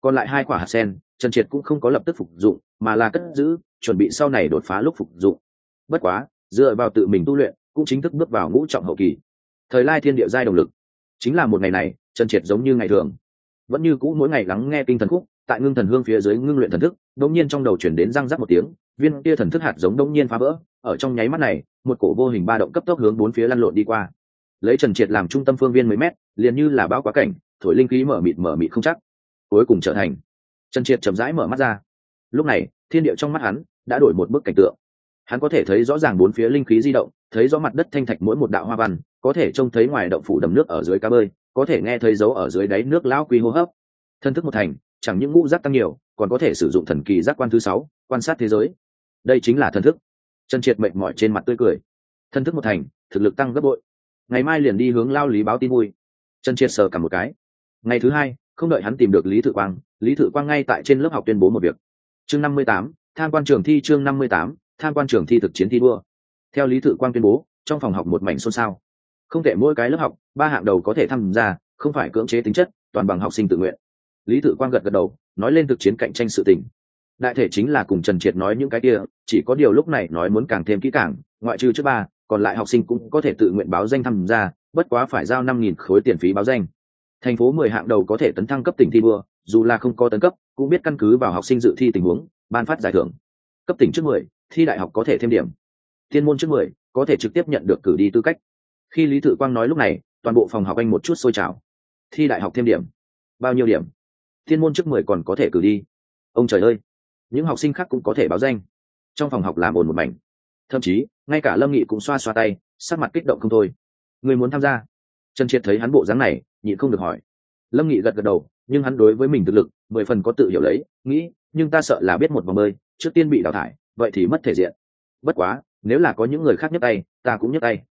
còn lại hai quả hạt sen, trần triệt cũng không có lập tức phục dụng, mà là cất giữ, chuẩn bị sau này đột phá lúc phục dụng. Bất quá, dựa vào tự mình tu luyện, cũng chính thức bước vào ngũ trọng hậu kỳ. Thời lai thiên địa giai động lực. Chính là một ngày này, trần triệt giống như ngày thường. Vẫn như cũ mỗi ngày lắng nghe kinh thần khúc, tại ngưng thần hương phía dưới ngưng luyện thần thức đống nhiên trong đầu chuyển đến răng rắc một tiếng, viên kia thần thức hạt giống đống nhiên phá vỡ, ở trong nháy mắt này, một cổ vô hình ba động cấp tốc hướng bốn phía lăn lộn đi qua. Lấy trần triệt làm trung tâm phương viên mấy mét, liền như là bão quá cảnh, thổi linh khí mở mịt mở mịt không chắc cuối cùng trở thành. Trần triệt chậm rãi mở mắt ra. Lúc này, thiên địa trong mắt hắn đã đổi một bức cảnh tượng. Hắn có thể thấy rõ ràng bốn phía linh khí di động, thấy rõ mặt đất thanh thạch mỗi một đạo hoa văn, có thể trông thấy ngoài động phủ đầm nước ở dưới cá bơi, có thể nghe thấy dấu ở dưới đáy nước lão quy hô hấp. Thân thức một thành, chẳng những ngũ giác tăng nhiều, còn có thể sử dụng thần kỳ giác quan thứ sáu, quan sát thế giới. Đây chính là thần thức. Trần triệt mệt mỏi trên mặt tươi cười. Thân thức một thành, thực lực tăng gấp bội. Ngày mai liền đi hướng lao lý báo tin vui. Trần triệt sờ cả một cái. Ngày thứ hai không đợi hắn tìm được lý thự quang, lý thự quang ngay tại trên lớp học tuyên bố một việc. Chương năm mươi tám, tham quan trường thi chương năm mươi tám, tham quan trường thi thực chiến thi đua. Theo lý thự quang tuyên bố, trong phòng học một mảnh xôn xao. Không thể mỗi cái lớp học, ba hạng đầu có thể tham gia, không phải cưỡng chế tính chất, toàn bằng học sinh tự nguyện. Lý thự quang gật gật đầu, nói lên thực chiến cạnh tranh sự tình. Đại thể chính là cùng trần triệt nói những cái kia, chỉ có điều lúc này nói muốn càng thêm kỹ càng, ngoại trừ trước ba, còn lại học sinh cũng có thể tự nguyện báo danh tham gia, bất quá phải giao năm nghìn khối tiền phí báo danh thành phố mười hạng đầu có thể tấn thăng cấp tỉnh thi đua, dù là không có tấn cấp, cũng biết căn cứ vào học sinh dự thi tình huống, ban phát giải thưởng. Cấp tỉnh trước mười, thi đại học có thể thêm điểm. Thiên môn trước mười, có thể trực tiếp nhận được cử đi tư cách. Khi lý tự quang nói lúc này, toàn bộ phòng học anh một chút sôi trào. Thi đại học thêm điểm. Bao nhiêu điểm? Thiên môn trước mười còn có thể cử đi. Ông trời ơi! Những học sinh khác cũng có thể báo danh. Trong phòng học làm ồn một mảnh. Thậm chí, ngay cả lâm nghị cũng xoa xoa tay, sắc mặt kích động không thôi. Người muốn tham gia. Trần triệt thấy hắn bộ dáng này nhịn không được hỏi. Lâm nghị gật gật đầu, nhưng hắn đối với mình thực lực, mười phần có tự hiểu lấy, nghĩ, nhưng ta sợ là biết một vòng bơi, trước tiên bị đào thải, vậy thì mất thể diện. Bất quá, nếu là có những người khác nhấc tay, ta cũng nhấc tay.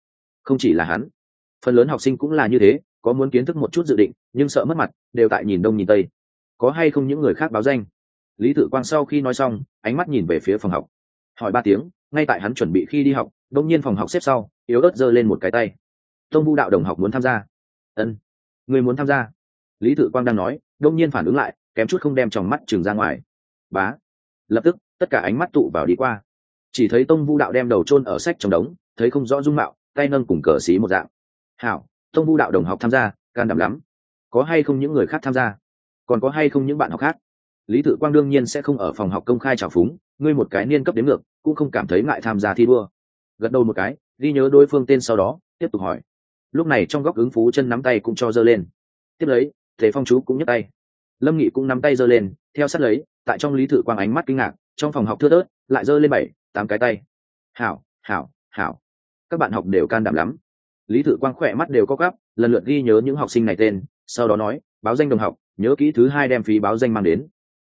Không chỉ là hắn. Phần lớn học sinh cũng là như thế, có muốn kiến thức một chút dự định, nhưng sợ mất mặt, đều tại nhìn đông nhìn tây. Có hay không những người khác báo danh? Lý tự quang sau khi nói xong, ánh mắt nhìn về phía phòng học. Hỏi ba tiếng, ngay tại hắn chuẩn bị khi đi học đông nhiên phòng học xếp sau, yếu ớt giơ lên một cái tay. Tông vũ đạo đồng học muốn tham gia. Ân người muốn tham gia? Lý tự quang đang nói đông nhiên phản ứng lại, kém chút không đem tròng mắt chừng ra ngoài. Bá! Lập tức, tất cả ánh mắt tụ vào đi qua. Chỉ thấy tông vu đạo đem đầu chôn ở sách trong đống, thấy không rõ dung mạo, tay nâng cùng cờ xí một dạng. Hảo, tông vu đạo đồng học tham gia, can đảm lắm. Có hay không những người khác tham gia? Còn có hay không những bạn học khác? Lý tự quang đương nhiên sẽ không ở phòng học công khai trào phúng, ngươi một cái niên cấp đến ngược, cũng không cảm thấy ngại tham gia thi đua. Gật đầu một cái, ghi nhớ đối phương tên sau đó, tiếp tục hỏi lúc này trong góc ứng phú chân nắm tay cũng cho giơ lên. Tiếp lấy thế phong chú cũng nhấc tay. Lâm nghị cũng nắm tay giơ lên, theo sát lấy, tại trong lý thử quang ánh mắt kinh ngạc, trong phòng học thưa tớt lại giơ lên bảy, tám cái tay. Hảo hảo hảo. Các bạn học đều can đảm lắm. Lý thử quang khỏe mắt đều có gắp lần lượt ghi nhớ những học sinh này tên, sau đó nói, báo danh đồng học, nhớ kỹ thứ hai đem phí báo danh mang đến.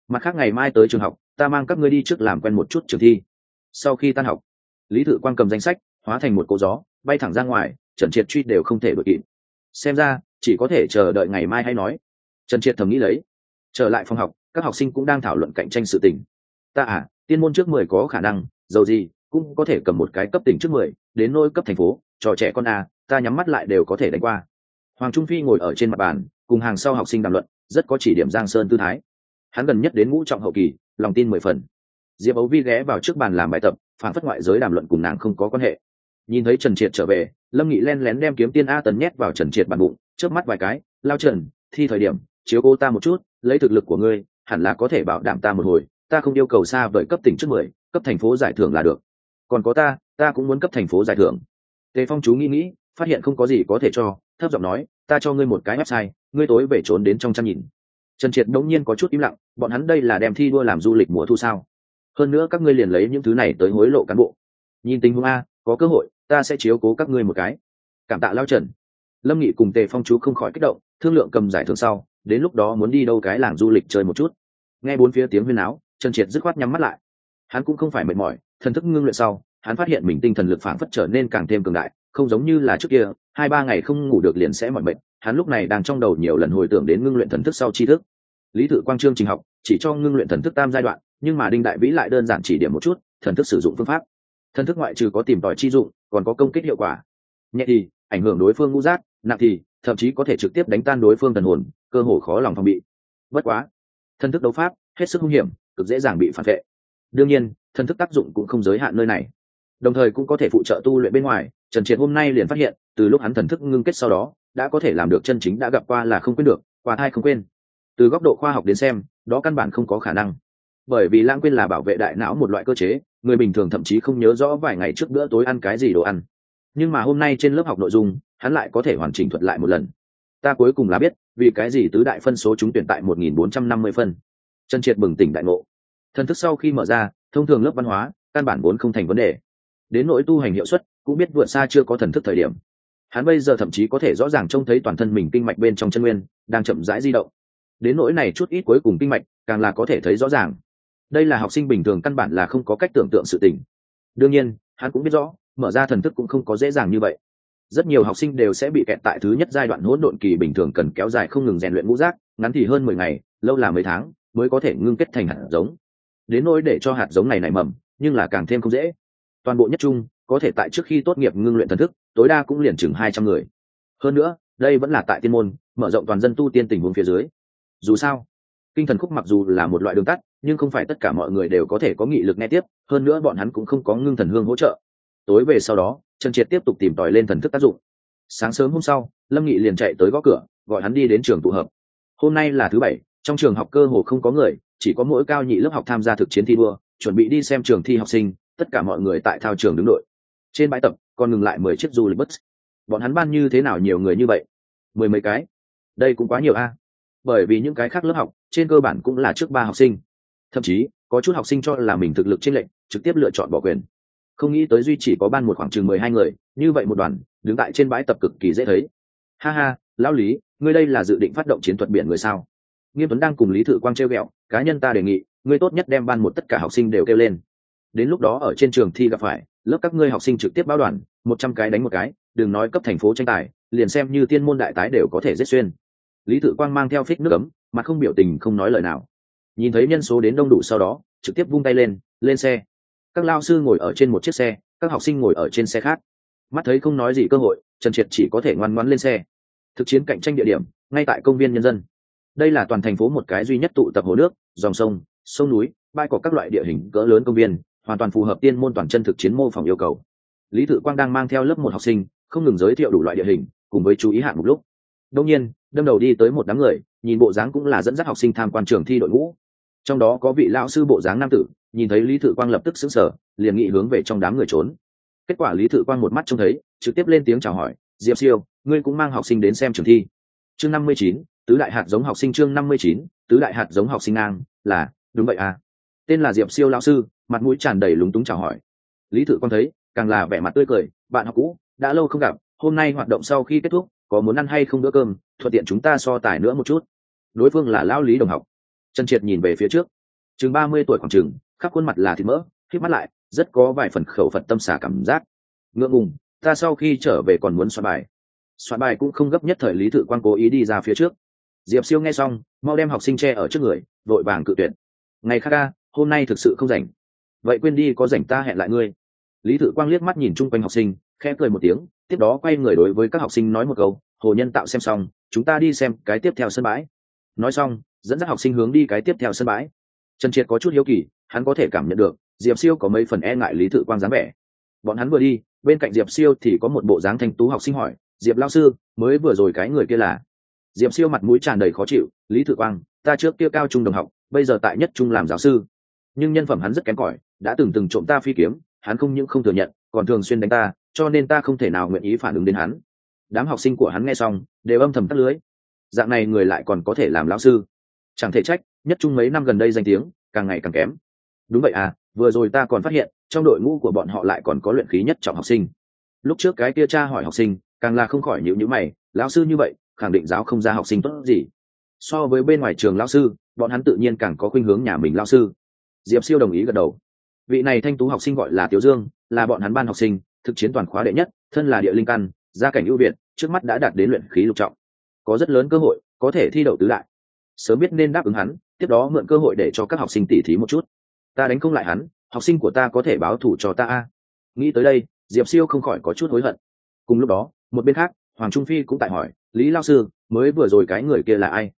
Mặt khác ngày mai tới trường học, ta mang các ngươi đi trước làm quen một chút trường thi. Sau khi tan học, lý thự quang cầm danh sách, hóa thành một cỗ gió, bay thẳng ra ngoài trần triệt truy đều không thể đ ổ i kịp. Xem ra, chỉ có thể chờ đợi ngày mai hay nói. Trần triệt thầm nghĩ lấy. Trở lại phòng học, các học sinh cũng đang thảo luận cạnh tranh sự tình. Ta à tiên môn trước mười có khả năng, dầu gì, cũng có thể cầm một cái cấp tỉnh trước mười, đến nôi cấp thành phố trò trẻ con à ta nhắm mắt lại đều có thể đánh qua. Hoàng trung phi ngồi ở trên mặt bàn, cùng hàng sau học sinh đàm luận, rất có chỉ điểm giang sơn tư thái. Hắn gần nhất đến ngũ trọng hậu kỳ, lòng tin mười phần. Diệp ấu vi ghé vào trước bàn làm bài tập, phản phất ngoại giới đàm luận cùng nàng không có quan hệ. Nhìn thấy trần triệt trở về lâm nghị len lén đem kiếm tiên a tần nhét vào trần triệt bàn bụng trước mắt vài cái, lao trần, thi thời điểm, chiếu cô ta một chút, lấy thực lực của ngươi, hẳn là có thể bảo đảm ta một hồi, ta không yêu cầu xa vời cấp tỉnh trước mười, cấp thành phố giải thưởng là được. Còn có ta ta cũng muốn cấp thành phố giải thưởng. Tề phong chú nghĩ nghĩ, phát hiện không có gì có thể cho, thấp giọng nói, ta cho ngươi một cái website, ngươi tối về trốn đến trong chăn nhìn. Trần triệt đống nhiên có chút im lặng, bọn hắn đây là đem thi đua làm du lịch mùa thu sao? Hơn nữa các ngươi liền lấy những thứ này tới hối lộ cán bộ. Nhìn tình huống a, có cơ hội ta sẽ chiếu cố các ngươi một cái. Cảm tạ lao trần. Lâm nghị cùng tề phong chú không khỏi kích động, thương lượng cầm giải thưởng sau, đến lúc đó muốn đi đâu cái làng du lịch chơi một chút. Nghe bốn phía tiếng huyên áo trần triệt dứt khoát nhắm mắt lại. Hắn cũng không phải mệt mỏi, thần thức ngưng luyện sau, hắn phát hiện mình tinh thần lực phản phất trở nên càng thêm cường đại, không giống như là trước kia, hai ba ngày không ngủ được liền sẽ mỏi mệt, hắn lúc này đang trong đầu nhiều lần hồi tưởng đến ngưng luyện thần thức sau tri thức. Lý tự quang trương trình học, chỉ cho ngưng luyện thần thức tam giai đoạn, nhưng mà đinh đại vĩ lại đơn giản chỉ điểm một chút, thần thức sử dụng phương pháp. Thần thức ngoại trừ có tìm tòi chi dụng còn có công kích hiệu quả. Nhẹ thì, ảnh hưởng đối phương ngũ giác, nặng thì, thậm chí có thể trực tiếp đánh tan đối phương thần hồn, cơ hồ khó lòng phòng bị. Bất quá, thân thức đấu pháp, hết sức hung hiểm, cực dễ dàng bị phản vệ. Đương nhiên, thân thức tác dụng cũng không giới hạn nơi này. Đồng thời cũng có thể phụ trợ tu luyện bên ngoài, trần triệt hôm nay liền phát hiện, từ lúc hắn thần thức ngưng kết sau đó, đã có thể làm được chân chính đã gặp qua là không quên được, qua thai không quên. Từ góc độ khoa học đến xem, đó căn bản không có khả năng bởi vì lãng quên là bảo vệ đại não một loại cơ chế, người bình thường thậm chí không nhớ rõ vài ngày trước bữa tối ăn cái gì đồ ăn. Nhưng mà hôm nay trên lớp học nội dung, hắn lại có thể hoàn chỉnh thuật lại một lần. Ta cuối cùng là biết, vì cái gì tứ đại phân số chúng tuyển tại 1450 phân. Chân triệt bừng tỉnh đại ngộ. Thần thức sau khi mở ra, thông thường lớp văn hóa, căn bản vốn không thành vấn đề. Đến nỗi tu hành hiệu suất, cũng biết vượt xa chưa có thần thức thời điểm. Hắn bây giờ thậm chí có thể rõ ràng trông thấy toàn thân mình kinh mạch bên trong chân nguyên, đang chậm rãi di động. Đến nỗi này chút ít cuối cùng kinh mạch, càng là có thể thấy rõ ràng đây là học sinh bình thường căn bản là không có cách tưởng tượng sự tình. Đương nhiên, hắn cũng biết rõ, mở ra thần thức cũng không có dễ dàng như vậy. Rất nhiều học sinh đều sẽ bị kẹt tại thứ nhất giai đoạn hỗn độn kỳ bình thường cần kéo dài không ngừng rèn luyện ngũ giác, ngắn thì hơn mười ngày, lâu là mấy tháng, mới có thể ngưng kết thành hạt giống. Đến nỗi để cho hạt giống này nảy mầm, nhưng là càng thêm không dễ. Toàn bộ nhất trung, có thể tại trước khi tốt nghiệp ngưng luyện thần thức, tối đa cũng liền chừng hai trăm người. Hơn nữa, đây vẫn là tại tiên môn, mở rộng toàn dân tu tiên tình huống phía dưới. Dù sao, kinh thần khúc mặc dù là một loại đường tắt nhưng không phải tất cả mọi người đều có thể có nghị lực nghe tiếp, hơn nữa bọn hắn cũng không có ngưng thần hương hỗ trợ. Tối về sau đó, trần triệt tiếp tục tìm tòi lên thần thức tác dụng. Sáng sớm hôm sau, lâm nghị liền chạy tới gõ cửa, gọi hắn đi đến trường tụ hợp. Hôm nay là thứ bảy, trong trường học cơ hồ không có người, chỉ có mỗi cao nhị lớp học tham gia thực chiến thi đua, chuẩn bị đi xem trường thi học sinh, tất cả mọi người tại thao trường đứng đội. Trên bãi tập, còn ngừng lại mười chiếc du lịch bus. Bọn hắn ban như thế nào nhiều người như vậy? Mười mấy cái? Đây cũng quá nhiều a. Bởi vì những cái khác lớp học, trên cơ bản cũng là trước ba học sinh thậm chí, có chút học sinh cho là mình thực lực trên lệnh trực tiếp lựa chọn bỏ quyền. Không nghĩ tới duy chỉ có ban một khoảng chừng mười hai người, như vậy một đoàn, đứng tại trên bãi tập cực kỳ dễ thấy. Ha ha, lão lý, ngươi đây là dự định phát động chiến thuật biển người sao? Nghiêm tuấn đang cùng lý thự quang treo ghẹo, cá nhân ta đề nghị, ngươi tốt nhất đem ban một tất cả học sinh đều kêu lên. Đến lúc đó ở trên trường thi gặp phải, lớp các ngươi học sinh trực tiếp báo đoàn, một trăm cái đánh một cái, đừng nói cấp thành phố tranh tài, liền xem như tiên môn đại tái đều có thể giết xuyên. Lý thự quang mang theo phích nước ấm, mà không biểu tình không nói lời nào nhìn thấy nhân số đến đông đủ sau đó, trực tiếp vung tay lên lên xe. Các lao sư ngồi ở trên một chiếc xe, các học sinh ngồi ở trên xe khác. Mắt thấy không nói gì cơ hội, trần triệt chỉ có thể ngoan ngoãn lên xe. Thực chiến cạnh tranh địa điểm, ngay tại công viên nhân dân. Đây là toàn thành phố một cái duy nhất tụ tập hồ nước, dòng sông sông núi, bãi có các loại địa hình cỡ lớn công viên, hoàn toàn phù hợp tiên môn toàn chân thực chiến mô phỏng yêu cầu. Lý tự quang đang mang theo lớp một học sinh, không ngừng giới thiệu đủ loại địa hình, cùng với chú ý hạn một lúc. Đông nhiên, đâm đầu đi tới một đám người, nhìn bộ dáng cũng là dẫn dắt học sinh tham quan trường thi đội ngũ trong đó có vị lão sư bộ dáng nam tử, nhìn thấy lý thự quang lập tức xứng sở liền nghị hướng về trong đám người trốn. Kết quả lý thự quang một mắt trông thấy, trực tiếp lên tiếng chào hỏi, diệp siêu, ngươi cũng mang học sinh đến xem trường thi. Chương năm mươi chín, tứ đại hạt giống học sinh chương năm mươi chín, tứ đại hạt giống học sinh ngang, là, đúng vậy à. Tên là diệp siêu lão sư, mặt mũi tràn đầy lúng túng chào hỏi. Lý thự quang thấy, càng là vẻ mặt tươi cười, bạn học cũ, đã lâu không gặp, hôm nay hoạt động sau khi kết thúc, có muốn ăn hay không bữa cơm, thuận tiện chúng ta so tài nữa một chút. Đối phương là lão lý đồng học trần triệt nhìn về phía trước. Chừng ba mươi tuổi khoảng chừng, khắp khuôn mặt là thịt mỡ khi mắt lại, rất có vài phần khẩu phật tâm xả cảm giác. Ngượng ngùng, ta sau khi trở về còn muốn soạn bài. Soạn bài cũng không gấp nhất thời lý tự quan cố ý đi ra phía trước. Diệp siêu nghe xong, mau đem học sinh tre ở trước người, vội vàng cự tuyệt. Ngày khác ca, hôm nay thực sự không rảnh. Vậy quên đi có rảnh ta hẹn lại ngươi. Lý tự quang liếc mắt nhìn chung quanh học sinh, khẽ cười một tiếng, tiếp đó quay người đối với các học sinh nói một câu, hồ nhân tạo xem xong, chúng ta đi xem cái tiếp theo sân bãi nói xong, dẫn dắt học sinh hướng đi cái tiếp theo sân bãi. Trần triệt có chút hiếu kỳ, hắn có thể cảm nhận được, diệp siêu có mấy phần e ngại lý tự quang dáng vẻ. Bọn hắn vừa đi, bên cạnh diệp siêu thì có một bộ dáng thanh tú học sinh hỏi, diệp lao sư, mới vừa rồi cái người kia là? Diệp siêu mặt mũi tràn đầy khó chịu, lý tự quang, ta trước kia cao trung đồng học, bây giờ tại nhất trung làm giáo sư. Nhưng nhân phẩm hắn rất kém cỏi, đã từng từng trộm ta phi kiếm, hắn không những không thừa nhận, còn thường xuyên đánh ta, cho nên ta không thể nào nguyện ý phản ứng đến hắn. Đám học sinh của hắn nghe xong, đều âm thầm tắt lưới dạng này người lại còn có thể làm lão sư. Chẳng thể trách, nhất trung mấy năm gần đây danh tiếng, càng ngày càng kém. Đúng vậy à vừa rồi ta còn phát hiện, trong đội ngũ của bọn họ lại còn có luyện khí nhất trọng học sinh. Lúc trước cái kia cha hỏi học sinh, càng là không khỏi nhịu nhữ mày, lão sư như vậy, khẳng định giáo không ra học sinh tốt gì. So với bên ngoài trường lão sư, bọn hắn tự nhiên càng có khuynh hướng nhà mình lão sư. Diệp siêu đồng ý gật đầu. Vị này thanh tú học sinh gọi là tiểu dương, là bọn hắn ban học sinh, thực chiến toàn khóa đệ nhất, thân là địa linh căn, gia cảnh ưu việt, trước mắt đã đạt đến luyện khí lục trọng có rất lớn cơ hội, có thể thi đậu tứ đại. Sớm biết nên đáp ứng hắn, tiếp đó mượn cơ hội để cho các học sinh tỉ thí một chút. Ta đánh không lại hắn, học sinh của ta có thể báo thủ cho ta a. Nghĩ tới đây, diệp siêu không khỏi có chút hối hận. Cùng lúc đó, một bên khác, hoàng trung phi cũng tại hỏi, lý lao sư, mới vừa rồi cái người kia là ai?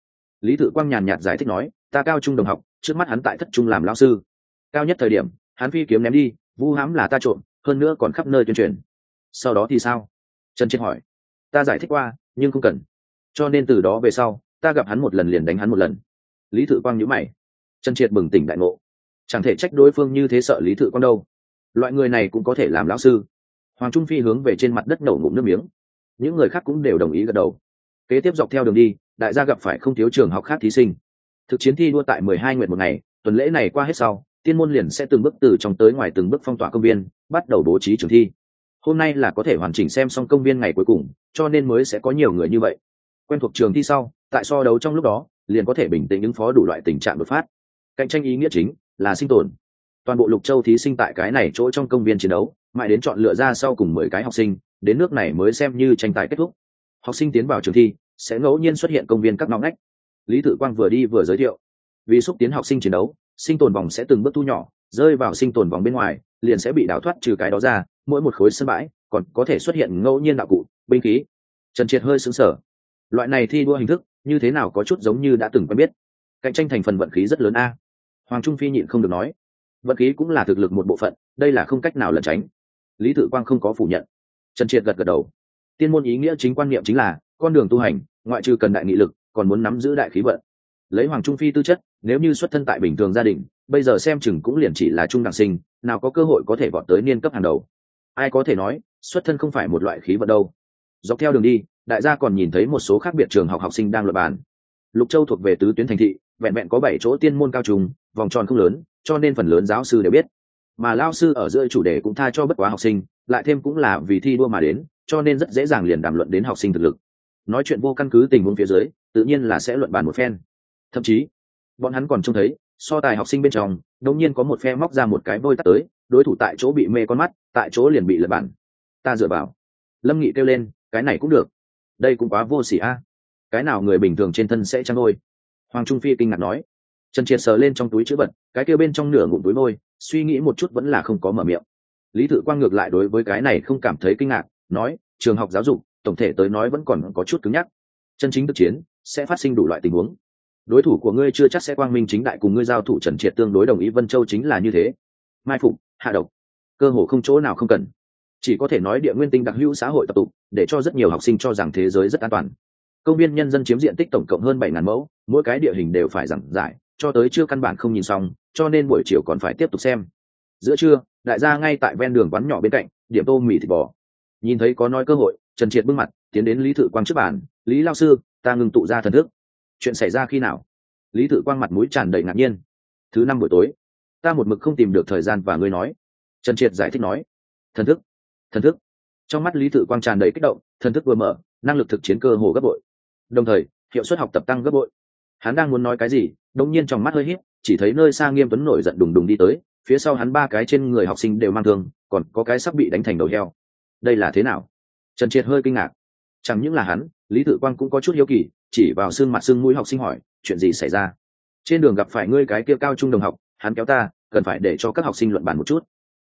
Lý tự quang nhàn nhạt giải thích nói, ta cao trung đồng học, trước mắt hắn tại thất trung làm lao sư. Cao nhất thời điểm, hắn phi kiếm ném đi, vu hãm là ta trộm, hơn nữa còn khắp nơi tuyên truyền. Sau đó thì sao? Trần triệt hỏi. Ta giải thích qua, nhưng không cần cho nên từ đó về sau, ta gặp hắn một lần liền đánh hắn một lần. Lý thự quang nhữ mày. Trần triệt bừng tỉnh đại ngộ. Chẳng thể trách đối phương như thế sợ lý thự quang đâu. Loại người này cũng có thể làm lão sư. Hoàng trung phi hướng về trên mặt đất nổ ngụm nước miếng. Những người khác cũng đều đồng ý gật đầu. Kế tiếp dọc theo đường đi, đại gia gặp phải không thiếu trường học khác thí sinh. Thực chiến thi đua tại mười hai nguyện một ngày, tuần lễ này qua hết sau, tiên môn liền sẽ từng bước từ trong tới ngoài từng bước phong tỏa công viên, bắt đầu bố trí trường thi. Hôm nay là có thể hoàn chỉnh xem xong công viên ngày cuối cùng, cho nên mới sẽ có nhiều người như vậy quen thuộc trường thi sau, tại so đấu trong lúc đó, liền có thể bình tĩnh ứng phó đủ loại tình trạng đột phát. Cạnh tranh ý nghĩa chính là sinh tồn. Toàn bộ lục châu thí sinh tại cái này chỗ trong công viên chiến đấu, mãi đến chọn lựa ra sau cùng mười cái học sinh, đến nước này mới xem như tranh tài kết thúc. Học sinh tiến vào trường thi, sẽ ngẫu nhiên xuất hiện công viên các ngõ ngách. Lý tự quang vừa đi vừa giới thiệu. Vì xúc tiến học sinh chiến đấu, sinh tồn vòng sẽ từng bước thu nhỏ, rơi vào sinh tồn vòng bên ngoài, liền sẽ bị đào thoát trừ cái đó ra, mỗi một khối sân bãi còn có thể xuất hiện ngẫu nhiên đạo cụ, binh khí. Trần triệt hơi xứng sở loại này thi đua hình thức, như thế nào có chút giống như đã từng quen biết. Cạnh tranh thành phần vận khí rất lớn a. Hoàng trung phi nhịn không được nói. Vận khí cũng là thực lực một bộ phận, đây là không cách nào lẩn tránh. Lý tự quang không có phủ nhận. Trần triệt gật gật đầu. Tiên môn ý nghĩa chính quan niệm chính là, con đường tu hành, ngoại trừ cần đại nghị lực, còn muốn nắm giữ đại khí vận. Lấy hoàng trung phi tư chất, nếu như xuất thân tại bình thường gia đình, bây giờ xem chừng cũng liền chỉ là trung đẳng sinh, nào có cơ hội có thể vọt tới niên cấp hàng đầu. Ai có thể nói, xuất thân không phải một loại khí vận đâu. Dọc theo đường đi đại gia còn nhìn thấy một số khác biệt trường học học sinh đang luận bàn. Lục châu thuộc về tứ tuyến thành thị, vẹn vẹn có bảy chỗ tiên môn cao trùng, vòng tròn không lớn, cho nên phần lớn giáo sư đều biết. Mà lao sư ở giữa chủ đề cũng tha cho bất quá học sinh, lại thêm cũng là vì thi đua mà đến, cho nên rất dễ dàng liền đàm luận đến học sinh thực lực. Nói chuyện vô căn cứ tình huống phía dưới, tự nhiên là sẽ luận bàn một phen. Thậm chí, bọn hắn còn trông thấy, so tài học sinh bên trong đột nhiên có một phe móc ra một cái vôi tắt tới, đối thủ tại chỗ bị mê con mắt, tại chỗ liền bị lật bản ta dựa vào. Lâm nghị kêu lên, cái này cũng được đây cũng quá vô sỉ a. Cái nào người bình thường trên thân sẽ trăng ngôi hoàng trung phi kinh ngạc nói. Trần triệt sờ lên trong túi chữ vật, cái kêu bên trong nửa ngụm túi môi, suy nghĩ một chút vẫn là không có mở miệng. Lý thự quang ngược lại đối với cái này không cảm thấy kinh ngạc, nói, trường học giáo dục, tổng thể tới nói vẫn còn có chút cứng nhắc. Chân chính thực chiến sẽ phát sinh đủ loại tình huống. Đối thủ của ngươi chưa chắc sẽ quang minh chính đại cùng ngươi giao thủ trần triệt tương đối đồng ý vân châu chính là như thế. Mai phục, hạ độc. Cơ hồ không chỗ nào không cần chỉ có thể nói địa nguyên tinh đặc hữu xã hội tập tục, để cho rất nhiều học sinh cho rằng thế giới rất an toàn. Công viên nhân dân chiếm diện tích tổng cộng hơn bảy ngàn mẫu, mỗi cái địa hình đều phải giảng giải, cho tới chưa căn bản không nhìn xong, cho nên buổi chiều còn phải tiếp tục xem. Giữa trưa, đại gia ngay tại ven đường quán nhỏ bên cạnh, điểm tô mì thịt bò. Nhìn thấy có nói cơ hội, trần triệt bưng mặt, tiến đến lý thự quang trước bàn, lý lao sư, ta ngừng tụ ra thần thức. Chuyện xảy ra khi nào? Lý thự quang mặt mũi tràn đầy ngạc nhiên. Thứ năm buổi tối, ta một mực không tìm được thời gian và ngươi nói. Trần triệt giải thích nói. Thần thức thần thức. Trong mắt lý tự quang tràn đầy kích động, thần thức vừa mở, năng lực thực chiến cơ hồ gấp bội. Đồng thời, hiệu suất học tập tăng gấp bội. Hắn đang muốn nói cái gì đông nhiên trong mắt hơi hít chỉ thấy nơi xa nghiêm tuấn nổi giận đùng đùng đi tới, phía sau hắn ba cái trên người học sinh đều mang thương, còn có cái sắp bị đánh thành đầu heo. Đây là thế nào? Trần triệt hơi kinh ngạc. Chẳng những là hắn, lý tự quang cũng có chút hiếu kỳ, chỉ vào xương mặt xương mũi học sinh hỏi, chuyện gì xảy ra? Trên đường gặp phải ngươi cái kia cao trung đồng học, hắn kéo ta, cần phải để cho các học sinh luận bàn một chút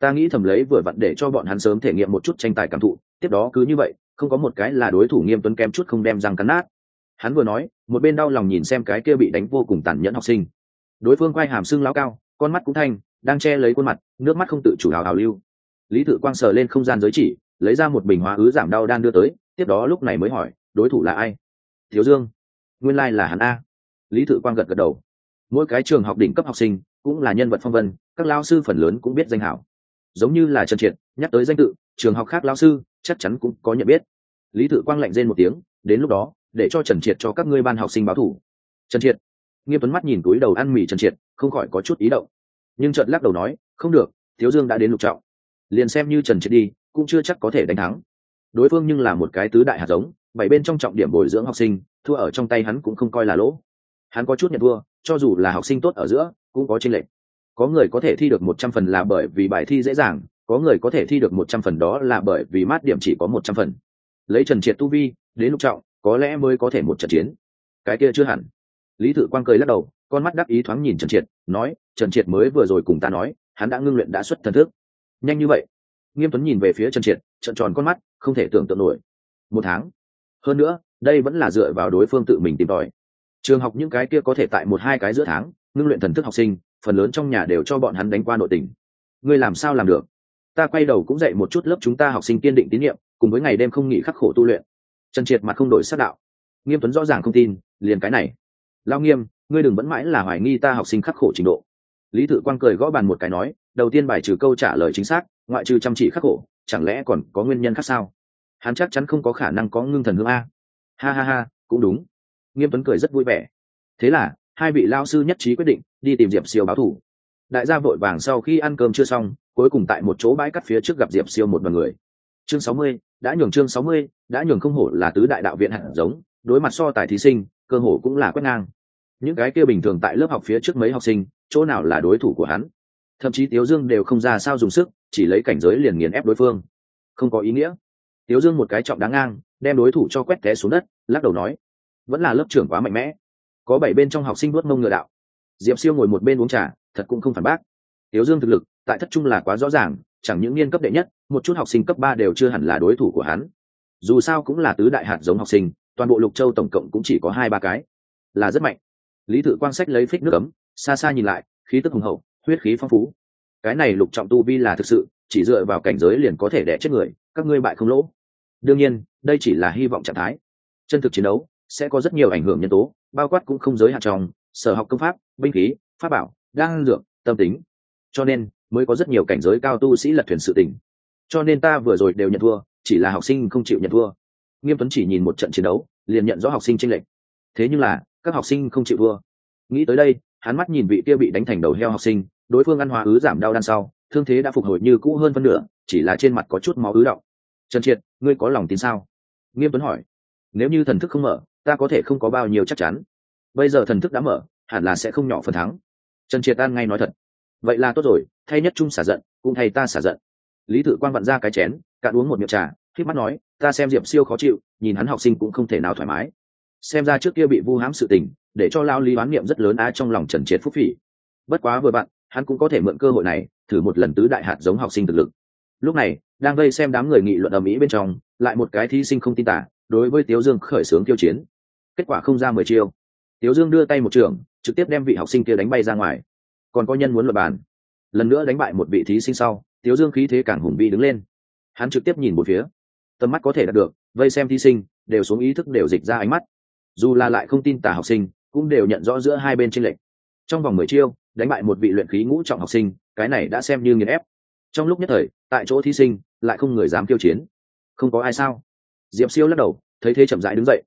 ta nghĩ thầm lấy vừa vặn để cho bọn hắn sớm thể nghiệm một chút tranh tài cảm thụ, tiếp đó cứ như vậy, không có một cái là đối thủ nghiêm tuấn kém chút không đem răng cắn nát. Hắn vừa nói, một bên đau lòng nhìn xem cái kia bị đánh vô cùng tàn nhẫn học sinh. Đối phương quay hàm xương lao cao, con mắt cũng thanh, đang che lấy khuôn mặt, nước mắt không tự chủ hào hào lưu. Lý thự quang sờ lên không gian giới chỉ, lấy ra một bình hóa ứ giảm đau đan đưa tới, tiếp đó lúc này mới hỏi, đối thủ là ai? Thiếu dương. Nguyên lai、like、là hắn a. Lý thự quang gật gật đầu. Mỗi cái trường học đỉnh cấp học sinh, cũng là nhân vật phong vân, các lao sư phần lớn cũng biết danh hảo giống như là trần triệt, nhắc tới danh tự, trường học khác lao sư, chắc chắn cũng có nhận biết. Lý tự quang lạnh rên một tiếng, đến lúc đó, để cho trần triệt cho các ngươi ban học sinh báo thủ. Trần triệt. Nghiêm tuấn mắt nhìn túi đầu ăn mì trần triệt, không khỏi có chút ý động. Nhưng trợt lắc đầu nói, không được, thiếu dương đã đến lục trọng. Liền xem như trần triệt đi, cũng chưa chắc có thể đánh thắng. Đối phương nhưng là một cái tứ đại hạt giống, bảy bên trong trọng điểm bồi dưỡng học sinh, thua ở trong tay hắn cũng không coi là lỗ. Hắn có chút nhận thua, cho dù là học sinh tốt ở giữa, cũng có tranh lệch có người có thể thi được một trăm phần là bởi vì bài thi dễ dàng, có người có thể thi được một trăm phần đó là bởi vì mát điểm chỉ có một trăm phần. Lấy trần triệt tu vi, đến lúc trọng, có lẽ mới có thể một trận chiến. Cái kia chưa hẳn. Lý thự quang cười lắc đầu, con mắt đắc ý thoáng nhìn trần triệt, nói, trần triệt mới vừa rồi cùng ta nói, hắn đã ngưng luyện đã xuất thần thức. Nhanh như vậy? Nghiêm tuấn nhìn về phía trần triệt trận tròn con mắt, không thể tưởng tượng nổi. Một tháng. Hơn nữa, đây vẫn là dựa vào đối phương tự mình tìm tòi. Trường học những cái kia có thể tại một hai cái giữa tháng, ngưng luyện thần thức học sinh phần lớn trong nhà đều cho bọn hắn đánh qua nội tình. Ngươi làm sao làm được? Ta quay đầu cũng dạy một chút lớp chúng ta học sinh kiên định tín nhiệm, cùng với ngày đêm không nghỉ khắc khổ tu luyện. Trần triệt mặt không đổi sát đạo. Nghiêm tuấn rõ ràng không tin, liền cái này. Lao nghiêm, ngươi đừng vẫn mãi là hoài nghi ta học sinh khắc khổ trình độ. Lý thự quang cười gõ bàn một cái nói, đầu tiên bài trừ câu trả lời chính xác, ngoại trừ chăm chỉ khắc khổ, chẳng lẽ còn có nguyên nhân khác sao? Hắn chắc chắn không có khả năng có ngưng thần hương a. Ha ha ha, cũng đúng. Nghiêm tuấn cười rất vui vẻ. Thế là hai vị lao sư nhất trí quyết định đi tìm diệp siêu báo thủ. Đại gia vội vàng sau khi ăn cơm chưa xong, cuối cùng tại một chỗ bãi cắt phía trước gặp diệp siêu một đoàn người. Chương sáu mươi, đã nhường chương sáu mươi, đã nhường không hổ là tứ đại đạo viện hạt giống, đối mặt so tài thí sinh, cơ hổ cũng là quét ngang. Những cái kia bình thường tại lớp học phía trước mấy học sinh, chỗ nào là đối thủ của hắn? Thậm chí tiếu dương đều không ra sao dùng sức, chỉ lấy cảnh giới liền nghiền ép đối phương. Không có ý nghĩa. Tiếu dương một cái trọng đáng ngang, đem đối thủ cho quét té xuống đất, lắc đầu nói, vẫn là lớp trưởng quá mạnh mẽ có bảy bên trong học sinh vuốt mông ngựa đạo. Diệp siêu ngồi một bên uống trà, thật cũng không phản bác. Tiếu dương thực lực, tại thất trung là quá rõ ràng, chẳng những niên cấp đệ nhất, một chút học sinh cấp ba đều chưa hẳn là đối thủ của hắn. Dù sao cũng là tứ đại hạt giống học sinh, toàn bộ lục châu tổng cộng cũng chỉ có hai ba cái. Là rất mạnh. Lý tự quang sách lấy phích nước ấm, xa xa nhìn lại, khí tức hùng hậu, huyết khí phong phú. Cái này lục trọng tu vi là thực sự, chỉ dựa vào cảnh giới liền có thể đẻ chết người, các ngươi bại không lỗ. Đương nhiên, đây chỉ là hy vọng trạng thái. Chân thực chiến đấu, sẽ có rất nhiều ảnh hưởng nhân tố bao quát cũng không giới hạn trong, sở học công pháp, binh khí, pháp bảo, đan dược, tâm tính. Cho nên, mới có rất nhiều cảnh giới cao tu sĩ lật thuyền sự tình. Cho nên ta vừa rồi đều nhận thua, chỉ là học sinh không chịu nhận thua. Nghiêm tuấn chỉ nhìn một trận chiến đấu, liền nhận rõ học sinh tranh lệch. Thế nhưng là, các học sinh không chịu thua. Nghĩ tới đây, hắn mắt nhìn vị kia bị đánh thành đầu heo học sinh, đối phương ăn hóa ứ giảm đau đan sau, thương thế đã phục hồi như cũ hơn phân nửa, chỉ là trên mặt có chút máu ứ động trần triệt, ngươi có lòng tin sao? Nghiêm tuấn hỏi. Nếu như thần thức không mở ta có thể không có bao nhiêu chắc chắn. Bây giờ thần thức đã mở, hẳn là sẽ không nhỏ phần thắng. Trần triệt an ngay nói thật. Vậy là tốt rồi, thay nhất trung xả giận, cũng thay ta xả giận. Lý tự quan vặn ra cái chén, cạn uống một miệng trà khi mắt nói, ta xem diệp siêu khó chịu, nhìn hắn học sinh cũng không thể nào thoải mái. Xem ra trước kia bị vu hãm sự tình, để cho lao lý oán niệm rất lớn á trong lòng trần triệt phúc phỉ. Bất quá vừa bạn, hắn cũng có thể mượn cơ hội này, thử một lần tứ đại hạt giống học sinh thực lực. Lúc này, đang gây xem đám người nghị luận ở mỹ bên trong, lại một cái thí sinh không tin tả, đối với tiếu dương khởi xướng tiêu chiến kết quả không ra mười chiêu. Tiếu dương đưa tay một trường, trực tiếp đem vị học sinh kia đánh bay ra ngoài. Còn có nhân muốn luật bàn. Lần nữa đánh bại một vị thí sinh sau, tiếu dương khí thế càng hùng vi đứng lên. Hắn trực tiếp nhìn một phía. Tầm mắt có thể đạt được, vây xem thí sinh, đều xuống ý thức đều dịch ra ánh mắt. Dù là lại không tin tả học sinh, cũng đều nhận rõ giữa hai bên tranh lệch. Trong vòng mười chiêu, đánh bại một vị luyện khí ngũ trọng học sinh, cái này đã xem như nghiền ép. Trong lúc nhất thời, tại chỗ thí sinh, lại không người dám kiêu chiến. Không có ai sao? Diệp siêu lắc đầu, thấy thế chậm rãi đứng dậy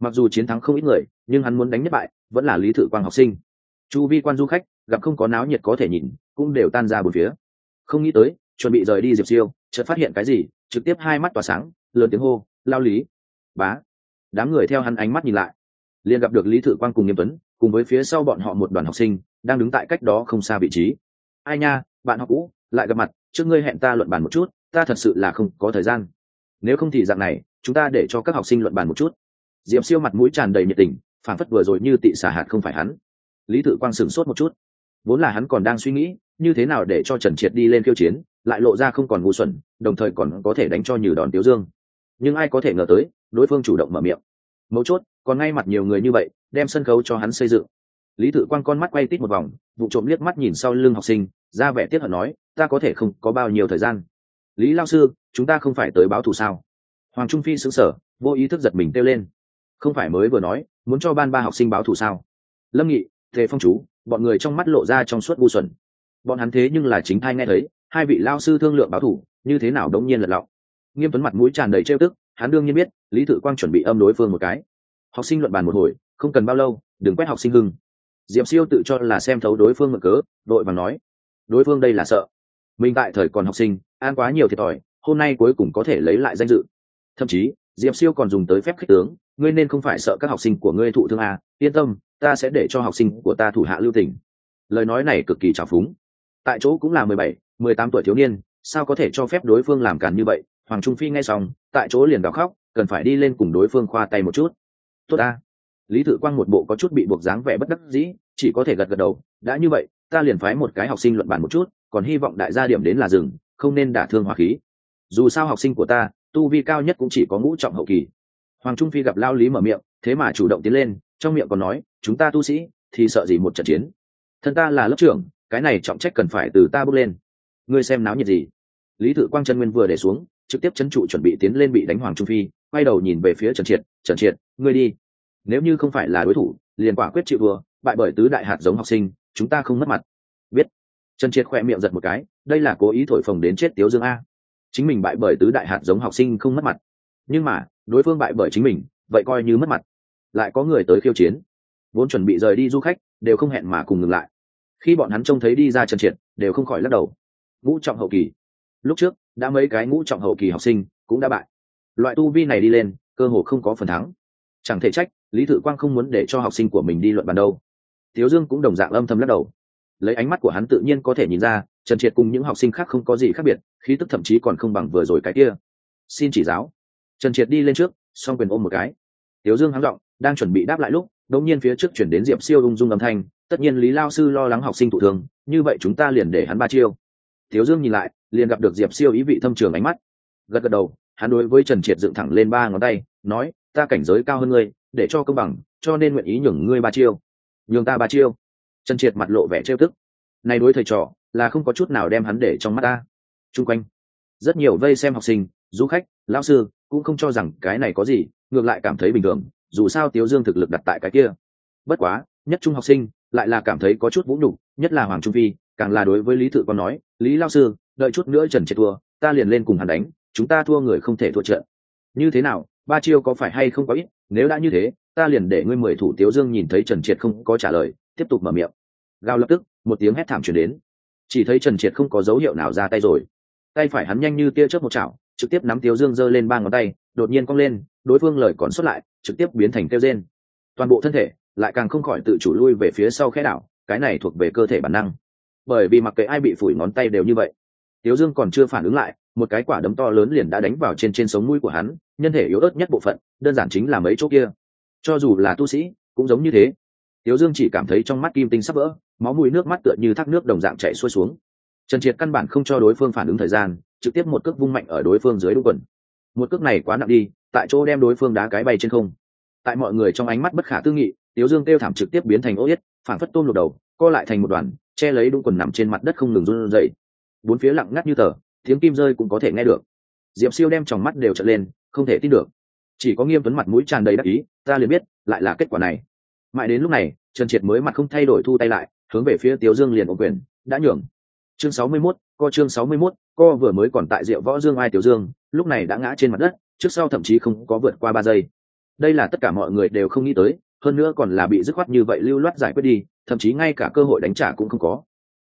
mặc dù chiến thắng không ít người, nhưng hắn muốn đánh nhất bại vẫn là lý thự quang học sinh. Chu vi quan du khách, gặp không có náo nhiệt có thể nhìn, cũng đều tan ra bốn phía. Không nghĩ tới, chuẩn bị rời đi diệp siêu, chợt phát hiện cái gì, trực tiếp hai mắt tỏa sáng, lớn tiếng hô, lao lý! Bá! Đám người theo hắn ánh mắt nhìn lại. Liền gặp được lý thự quang cùng nghiêm tuấn, cùng với phía sau bọn họ một đoàn học sinh, đang đứng tại cách đó không xa vị trí. Ai nha, bạn học cũ, lại gặp mặt, trước ngươi hẹn ta luận bàn một chút, ta thật sự là không có thời gian. Nếu không thì dạng này, chúng ta để cho các học sinh luận bàn một chút. Diệp siêu mặt mũi tràn đầy nhiệt tình phản phất vừa rồi như tị xả hạt không phải hắn. Lý tự quang sửng sốt một chút. Vốn là hắn còn đang suy nghĩ, như thế nào để cho trần triệt đi lên khiêu chiến, lại lộ ra không còn ngu xuẩn, đồng thời còn có thể đánh cho như đòn tiếu dương. Nhưng ai có thể ngờ tới, đối phương chủ động mở miệng. Mấu chốt, còn ngay mặt nhiều người như vậy, đem sân khấu cho hắn xây dựng. Lý tự quang con mắt quay tít một vòng, vụ trộm liếc mắt nhìn sau lưng học sinh, ra vẻ tiếc hận nói, ta có thể không có bao nhiêu thời gian. Lý lao sư, chúng ta không phải tới báo thù sao? Hoàng trung phi xứng sở vô ý thức giật mình kêu lên không phải mới vừa nói, muốn cho ban ba học sinh báo thù sao? Lâm nghị thế phong chú, bọn người trong mắt lộ ra trong suốt bu xuẩn. Bọn hắn thế nhưng là chính thai nghe thấy, hai vị lao sư thương lượng báo thù, như thế nào đống nhiên lật lọng. Nghiêm tuấn mặt mũi tràn đầy trêu tức, hắn đương nhiên biết, lý tự quang chuẩn bị âm đối phương một cái. Học sinh luận bàn một hồi, không cần bao lâu, đừng quét học sinh hưng. Diệp siêu tự cho là xem thấu đối phương mực cớ, đội và nói, đối phương đây là sợ. Mình tại thời còn học sinh an quá nhiều thiệt thòi, hôm nay cuối cùng có thể lấy lại danh dự. Thậm chí, diệp siêu còn dùng tới phép khích tướng ngươi nên không phải sợ các học sinh của ngươi thụ thương à, yên tâm ta sẽ để cho học sinh của ta thủ hạ lưu tình. Lời nói này cực kỳ trào phúng. Tại chỗ cũng là mười bảy mười tám tuổi thiếu niên sao có thể cho phép đối phương làm càn như vậy? Hoàng trung phi nghe xong tại chỗ liền gào khóc cần phải đi lên cùng đối phương khoa tay một chút. Tốt a. lý thự quang một bộ có chút bị buộc dáng vẻ bất đắc dĩ chỉ có thể gật gật đầu đã như vậy ta liền phái một cái học sinh luận bản một chút còn hy vọng đại gia điểm đến là dừng, không nên đả thương hòa khí. Dù sao học sinh của ta tu vi cao nhất cũng chỉ có ngũ trọng hậu kỳ hoàng trung phi gặp lao lý mở miệng, thế mà chủ động tiến lên, trong miệng còn nói, chúng ta tu sĩ, thì sợ gì một trận chiến? Thân ta là lớp trưởng, cái này trọng trách cần phải từ ta bước lên. Ngươi xem náo nhiệt gì? Lý thự quang chân nguyên vừa để xuống, trực tiếp chân trụ chuẩn bị tiến lên bị đánh hoàng trung phi, quay đầu nhìn về phía trần triệt trần triệt, ngươi đi. Nếu như không phải là đối thủ, liền quả quyết chịu vừa bại bởi tứ đại hạt giống học sinh, chúng ta không mất mặt. Biết. Trần triệt khoe miệng giật một cái, đây là cố ý thổi phồng đến chết tiếu dương a. Chính mình bại bởi tứ đại hạt giống học sinh không mất mặt nhưng mà, đối phương bại bởi chính mình, vậy coi như mất mặt. Lại có người tới khiêu chiến. Vốn chuẩn bị rời đi du khách, đều không hẹn mà cùng ngừng lại. Khi bọn hắn trông thấy đi ra trần triệt, đều không khỏi lắc đầu. Ngũ trọng hậu kỳ. Lúc trước, đã mấy cái ngũ trọng hậu kỳ học sinh cũng đã bại. Loại tu vi này đi lên, cơ hồ không có phần thắng. Chẳng thể trách, lý thự quang không muốn để cho học sinh của mình đi luận bàn đâu. Thiếu dương cũng đồng dạng âm thầm lắc đầu. Lấy ánh mắt của hắn tự nhiên có thể nhìn ra, trần triệt cùng những học sinh khác không có gì khác biệt, khí tức thậm chí còn không bằng vừa rồi cái kia. Xin chỉ giáo trần triệt đi lên trước, song quyền ôm một cái. Tiếu dương hắng giọng, đang chuẩn bị đáp lại lúc, đột nhiên phía trước chuyển đến diệp siêu ung dung âm thanh, tất nhiên lý lao sư lo lắng học sinh thụ thương, như vậy chúng ta liền để hắn ba chiêu. Tiếu dương nhìn lại, liền gặp được diệp siêu ý vị thâm trường ánh mắt. Gật gật đầu, hắn đối với trần triệt dựng thẳng lên ba ngón tay, nói, ta cảnh giới cao hơn ngươi, để cho công bằng, cho nên nguyện ý nhường ngươi ba chiêu. Nhường ta ba chiêu? Trần triệt mặt lộ vẻ trêu tức. Này đối thầy trò, là không có chút nào đem hắn để trong mắt ta. Chung quanh, rất nhiều vây xem học sinh du khách, lão sư cũng không cho rằng cái này có gì, ngược lại cảm thấy bình thường, dù sao tiếu dương thực lực đặt tại cái kia. Bất quá, nhất trung học sinh lại là cảm thấy có chút vũ nhục, nhất là hoàng trung phi, càng là đối với lý thự con nói, lý lao sư, đợi chút nữa trần triệt thua, ta liền lên cùng hắn đánh, chúng ta thua người không thể thua trận. Như thế nào, ba chiêu có phải hay không có ít, nếu đã như thế, ta liền để ngươi mười thủ tiếu dương nhìn thấy trần triệt không có trả lời, tiếp tục mở miệng. Gào lập tức, một tiếng hét thảm chuyển đến. Chỉ thấy trần triệt không có dấu hiệu nào ra tay rồi. Tay phải hắn nhanh như tia chớp một chảo trực tiếp nắm tiếu dương giơ lên ba ngón tay, đột nhiên cong lên, đối phương lời còn xuất lại, trực tiếp biến thành kêu rên. Toàn bộ thân thể lại càng không khỏi tự chủ lui về phía sau khẽ đảo, cái này thuộc về cơ thể bản năng. Bởi vì mặc kệ ai bị phủi ngón tay đều như vậy. Tiếu dương còn chưa phản ứng lại, một cái quả đấm to lớn liền đã đánh vào trên trên sống mũi của hắn, nhân thể yếu ớt nhất bộ phận, đơn giản chính là mấy chỗ kia. Cho dù là tu sĩ, cũng giống như thế. Tiếu dương chỉ cảm thấy trong mắt kim tinh sắp vỡ, máu mùi nước mắt tựa như thác nước đồng dạng chảy xuôi xuống. Trần triệt căn bản không cho đối phương phản ứng thời gian trực tiếp một cước vung mạnh ở đối phương dưới đu quần. Một cước này quá nặng đi tại chỗ đem đối phương đá cái bay trên không. Tại mọi người trong ánh mắt bất khả tư nghị tiếu dương kêu thảm trực tiếp biến thành ô yết phản phất tôm lục đầu co lại thành một đoàn che lấy đúng quần nằm trên mặt đất không ngừng run rẩy. Bốn phía lặng ngắt như tờ tiếng kim rơi cũng có thể nghe được. Diệp siêu đem tròng mắt đều trở lên không thể tin được. Chỉ có nghiêm tuấn mặt mũi tràn đầy đắc ý ta liền biết lại là kết quả này. Mãi đến lúc này trần triệt mới mặt không thay đổi thu tay lại hướng về phía tiếu dương liền ổn quyền đã nhường. Chương sáu mươi 61, co chương sáu mươi 61, co vừa mới còn tại rượu võ dương ai tiểu dương lúc này đã ngã trên mặt đất trước sau thậm chí không có vượt qua ba giây. Đây là tất cả mọi người đều không nghĩ tới hơn nữa còn là bị dứt khoát như vậy lưu loát giải quyết đi thậm chí ngay cả cơ hội đánh trả cũng không có.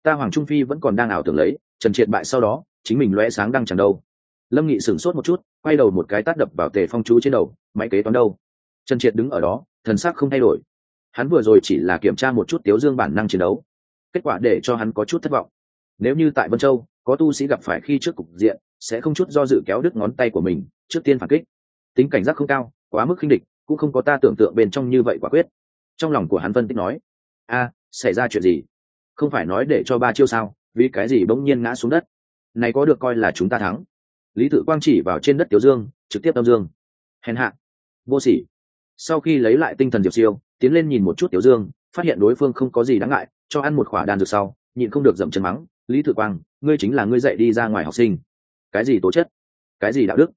Ta hoàng trung phi vẫn còn đang ảo tưởng lấy trần triệt bại sau đó chính mình lóe sáng đang chẳng đâu. Lâm nghị sửng sốt một chút quay đầu một cái tát đập vào tề phong chú trên đầu máy kế toán đâu? Trần triệt đứng ở đó thần sắc không thay đổi. Hắn vừa rồi chỉ là kiểm tra một chút tiếu dương bản năng chiến đấu. Kết quả để cho hắn có chút thất vọng nếu như tại vân châu, có tu sĩ gặp phải khi trước cục diện, sẽ không chút do dự kéo đứt ngón tay của mình, trước tiên phản kích. Tính cảnh giác không cao, quá mức khinh địch, cũng không có ta tưởng tượng bên trong như vậy quả quyết. Trong lòng của hắn phân tích nói, a, xảy ra chuyện gì? Không phải nói để cho ba chiêu sao, vì cái gì bỗng nhiên ngã xuống đất? Này có được coi là chúng ta thắng. Lý tự quang chỉ vào trên đất tiểu dương, trực tiếp tâm dương. Hèn hạ. Vô sỉ. Sau khi lấy lại tinh thần diệp siêu, tiến lên nhìn một chút tiểu dương, phát hiện đối phương không có gì đáng ngại, cho ăn một khỏa đan dược sau, nhịn không được dậm chân mắng lý thự quang, ngươi chính là ngươi dạy đi ra ngoài học sinh. Cái gì tố chất? Cái gì đạo đức?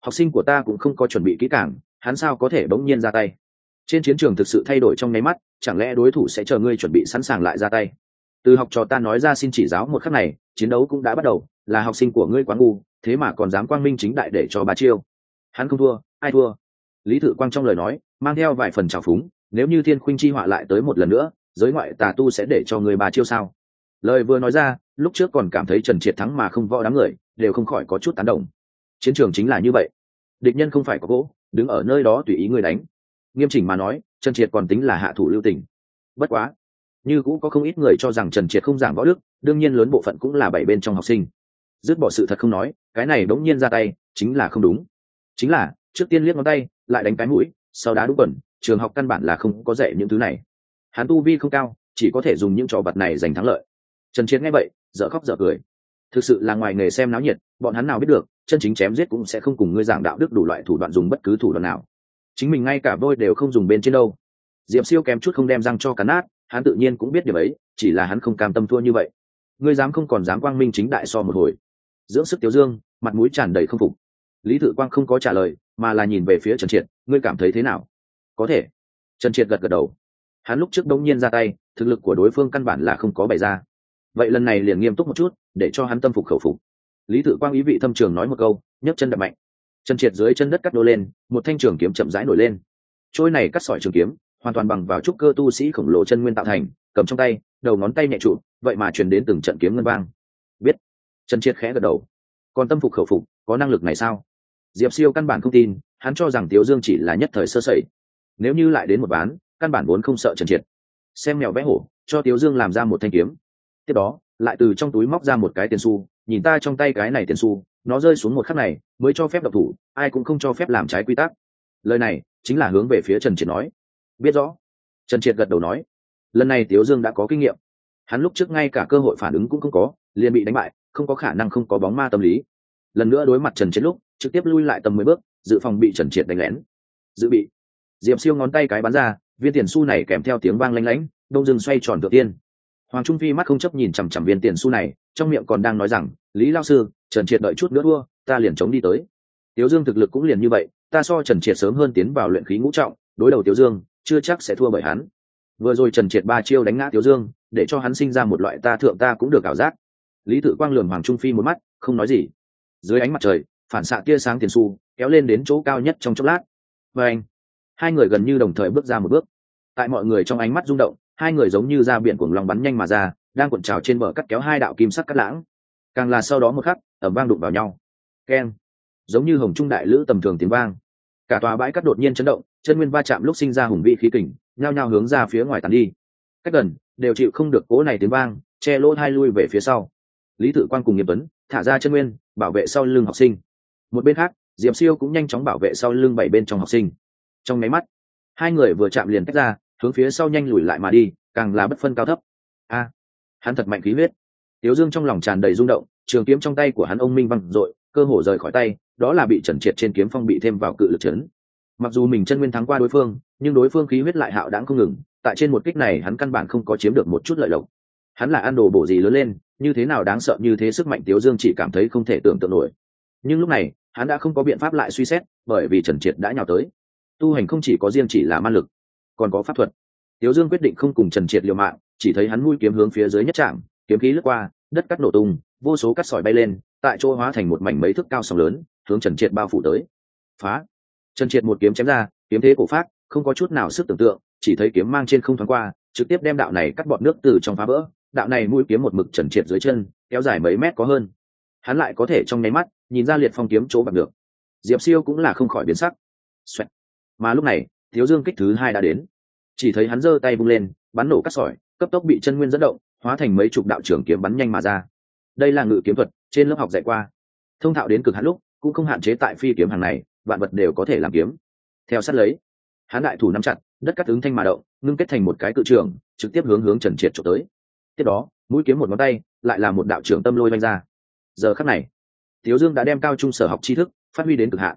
Học sinh của ta cũng không có chuẩn bị kỹ càng, hắn sao có thể bỗng nhiên ra tay? Trên chiến trường thực sự thay đổi trong nháy mắt, chẳng lẽ đối thủ sẽ chờ ngươi chuẩn bị sẵn sàng lại ra tay? Từ học trò ta nói ra xin chỉ giáo một khắc này, chiến đấu cũng đã bắt đầu, là học sinh của ngươi quá ngu, thế mà còn dám quang minh chính đại để cho bà chiêu. Hắn không thua, ai thua? Lý thự quang trong lời nói, mang theo vài phần trào phúng, nếu như thiên khuynh chi họa lại tới một lần nữa, giới ngoại tà tu sẽ để cho người bà chiêu sao? Lời vừa nói ra, lúc trước còn cảm thấy trần triệt thắng mà không võ đám người, đều không khỏi có chút tán đồng. Chiến trường chính là như vậy. Địch nhân không phải có gỗ, đứng ở nơi đó tùy ý người đánh. Nghiêm chỉnh mà nói, trần triệt còn tính là hạ thủ lưu tình. Bất quá, như cũ có không ít người cho rằng trần triệt không giảng võ đức, đương nhiên lớn bộ phận cũng là bảy bên trong học sinh. Dứt bỏ sự thật không nói, cái này đống nhiên ra tay, chính là không đúng. Chính là, trước tiên liếc ngón tay, lại đánh cái mũi, sau đá đúng quần, trường học căn bản là không có dạy những thứ này. Hắn tu vi không cao, chỉ có thể dùng những trò vật này giành thắng lợi trần chiến nghe vậy, dở khóc dở cười. Thực sự là ngoài nghề xem náo nhiệt, bọn hắn nào biết được, chân chính chém giết cũng sẽ không cùng ngươi giảng đạo đức đủ loại thủ đoạn dùng bất cứ thủ đoạn nào. Chính mình ngay cả vôi đều không dùng bên trên đâu. Diệp siêu kém chút không đem răng cho cắn nát, hắn tự nhiên cũng biết điều ấy, chỉ là hắn không cam tâm thua như vậy. Ngươi dám không còn dám quang minh chính đại so một hồi. Dưỡng sức tiêu dương, mặt mũi tràn đầy không phục. Lý thự quang không có trả lời, mà là nhìn về phía trần triệt, ngươi cảm thấy thế nào? Có thể. Trần triệt gật gật đầu. Hắn lúc trước đông nhiên ra tay, thực lực của đối phương căn bản là không có bày ra vậy lần này liền nghiêm túc một chút, để cho hắn tâm phục khẩu phục. Lý tự quang ý vị thâm trường nói một câu, nhấc chân đập mạnh. Chân triệt dưới chân đất cắt đô lên, một thanh trường kiếm chậm rãi nổi lên. Trôi này cắt sỏi trường kiếm, hoàn toàn bằng vào trúc cơ tu sĩ khổng lồ chân nguyên tạo thành, cầm trong tay, đầu ngón tay nhẹ trụ, vậy mà truyền đến từng trận kiếm ngân vang. Biết. Chân triệt khẽ gật đầu. Còn tâm phục khẩu phục, có năng lực này sao? Diệp siêu căn bản không tin, hắn cho rằng tiếu dương chỉ là nhất thời sơ sẩy. Nếu như lại đến một bán căn bản vốn không sợ trần triệt. Xem mèo vẽ hổ, cho tiếu dương làm ra một thanh kiếm tiếp đó, lại từ trong túi móc ra một cái tiền xu, nhìn ta trong tay cái này tiền xu, nó rơi xuống một khắc này, mới cho phép độc thủ, ai cũng không cho phép làm trái quy tắc. Lời này chính là hướng về phía trần triệt nói. Biết rõ. Trần triệt gật đầu nói. Lần này tiếu dương đã có kinh nghiệm. Hắn lúc trước ngay cả cơ hội phản ứng cũng không có, liền bị đánh bại, không có khả năng không có bóng ma tâm lý. Lần nữa đối mặt trần triệt lúc, trực tiếp lui lại tầm mười bước, dự phòng bị trần triệt đánh lén. Dự bị. Diệp siêu ngón tay cái bắn ra, viên tiền su này kèm theo tiếng vang lanh lánh, đông dưng xoay tròn tự tiên hoàng trung phi mắt không chấp nhìn chằm chằm viên tiền xu này, trong miệng còn đang nói rằng, lý lao sư, trần triệt đợi chút nữa đua ta liền chống đi tới. Tiếu dương thực lực cũng liền như vậy, ta so trần triệt sớm hơn tiến vào luyện khí ngũ trọng, đối đầu tiếu dương, chưa chắc sẽ thua bởi hắn. Vừa rồi trần triệt ba chiêu đánh ngã tiếu dương, để cho hắn sinh ra một loại ta thượng ta cũng được ảo giác. Lý tự quang lường hoàng trung phi một mắt, không nói gì. Dưới ánh mặt trời, phản xạ tia sáng tiền su, kéo lên đến chỗ cao nhất trong chốc lát. Và anh, hai người gần như đồng thời bước ra một bước. Tại mọi người trong ánh mắt rung động hai người giống như ra biển cuồng lòng bắn nhanh mà ra, đang cuộn trào trên bờ cắt kéo hai đạo kim sắc cắt lãng. Càng là sau đó một khắc ẩm vang đụng vào nhau. Keng. Giống như hồng trung đại lữ tầm thường tiếng vang. Cả tòa bãi cắt đột nhiên chấn động, chân nguyên va chạm lúc sinh ra hùng vị khí kình, nhao nhao hướng ra phía ngoài tàn đi. Cách gần, đều chịu không được cố này tiếng vang, che lỗ hai lui về phía sau. Lý tự quan cùng nghiệp tuấn, thả ra chân nguyên, bảo vệ sau lưng học sinh. Một bên khác, diệp siêu cũng nhanh chóng bảo vệ sau lưng bảy bên trong học sinh. Trong máy mắt, hai người vừa chạm liền tách ra hướng phía sau nhanh lùi lại mà đi, càng là bất phân cao thấp. A, hắn thật mạnh khí huyết. Tiếu dương trong lòng tràn đầy rung động, trường kiếm trong tay của hắn ông minh văng r cơ hồ rời khỏi tay, đó là bị trần triệt trên kiếm phong bị thêm vào cự lực chấn. Mặc dù mình chân nguyên thắng qua đối phương, nhưng đối phương khí huyết lại hạo đáng không ngừng, tại trên một kích này hắn căn bản không có chiếm được một chút lợi lộc. Hắn là ăn đồ bổ gì lớn lên, như thế nào đáng sợ như thế sức mạnh tiếu dương chỉ cảm thấy không thể tưởng tượng nổi. Nhưng lúc này, hắn đã không có biện pháp lại suy xét, bởi vì trần triệt đã nhào tới. Tu hành không chỉ có riêng chỉ là man lực còn có pháp thuật. Tiếu dương quyết định không cùng trần triệt liều mạng, chỉ thấy hắn mũi kiếm hướng phía dưới nhất trạm kiếm khí lướt qua, đất cắt nổ tung, vô số cắt sỏi bay lên, tại chỗ hóa thành một mảnh mấy thước cao sóng lớn, hướng trần triệt bao phủ tới. Phá! Trần triệt một kiếm chém ra, kiếm thế cổ phát, không có chút nào sức tưởng tượng, chỉ thấy kiếm mang trên không thoáng qua, trực tiếp đem đạo này cắt bọn nước từ trong phá vỡ. Đạo này mũi kiếm một mực trần triệt dưới chân, kéo dài mấy mét có hơn. Hắn lại có thể trong nháy mắt, nhìn ra liệt phong kiếm chỗ bằng được. Diệp siêu cũng là không khỏi biến sắc. Xoẹt. mà lúc này thiếu dương kích thứ hai đã đến. Chỉ thấy hắn giơ tay bung lên, bắn nổ cắt sỏi, cấp tốc bị chân nguyên dẫn động, hóa thành mấy chục đạo trưởng kiếm bắn nhanh mà ra. Đây là ngự kiếm thuật, trên lớp học dạy qua. Thông thạo đến cực hạn lúc, cũng không hạn chế tại phi kiếm hàng này, vạn vật đều có thể làm kiếm. Theo sát lấy, hắn đại thủ nắm chặt, đất cắt ứng thanh mà động, ngưng kết thành một cái cự trường, trực tiếp hướng hướng trần triệt trộm tới. Tiếp đó, mũi kiếm một ngón tay, lại là một đạo trưởng tâm lôi vanh ra. Giờ khắc này, thiếu dương đã đem cao trung sở học tri thức, phát huy đến cực hạn.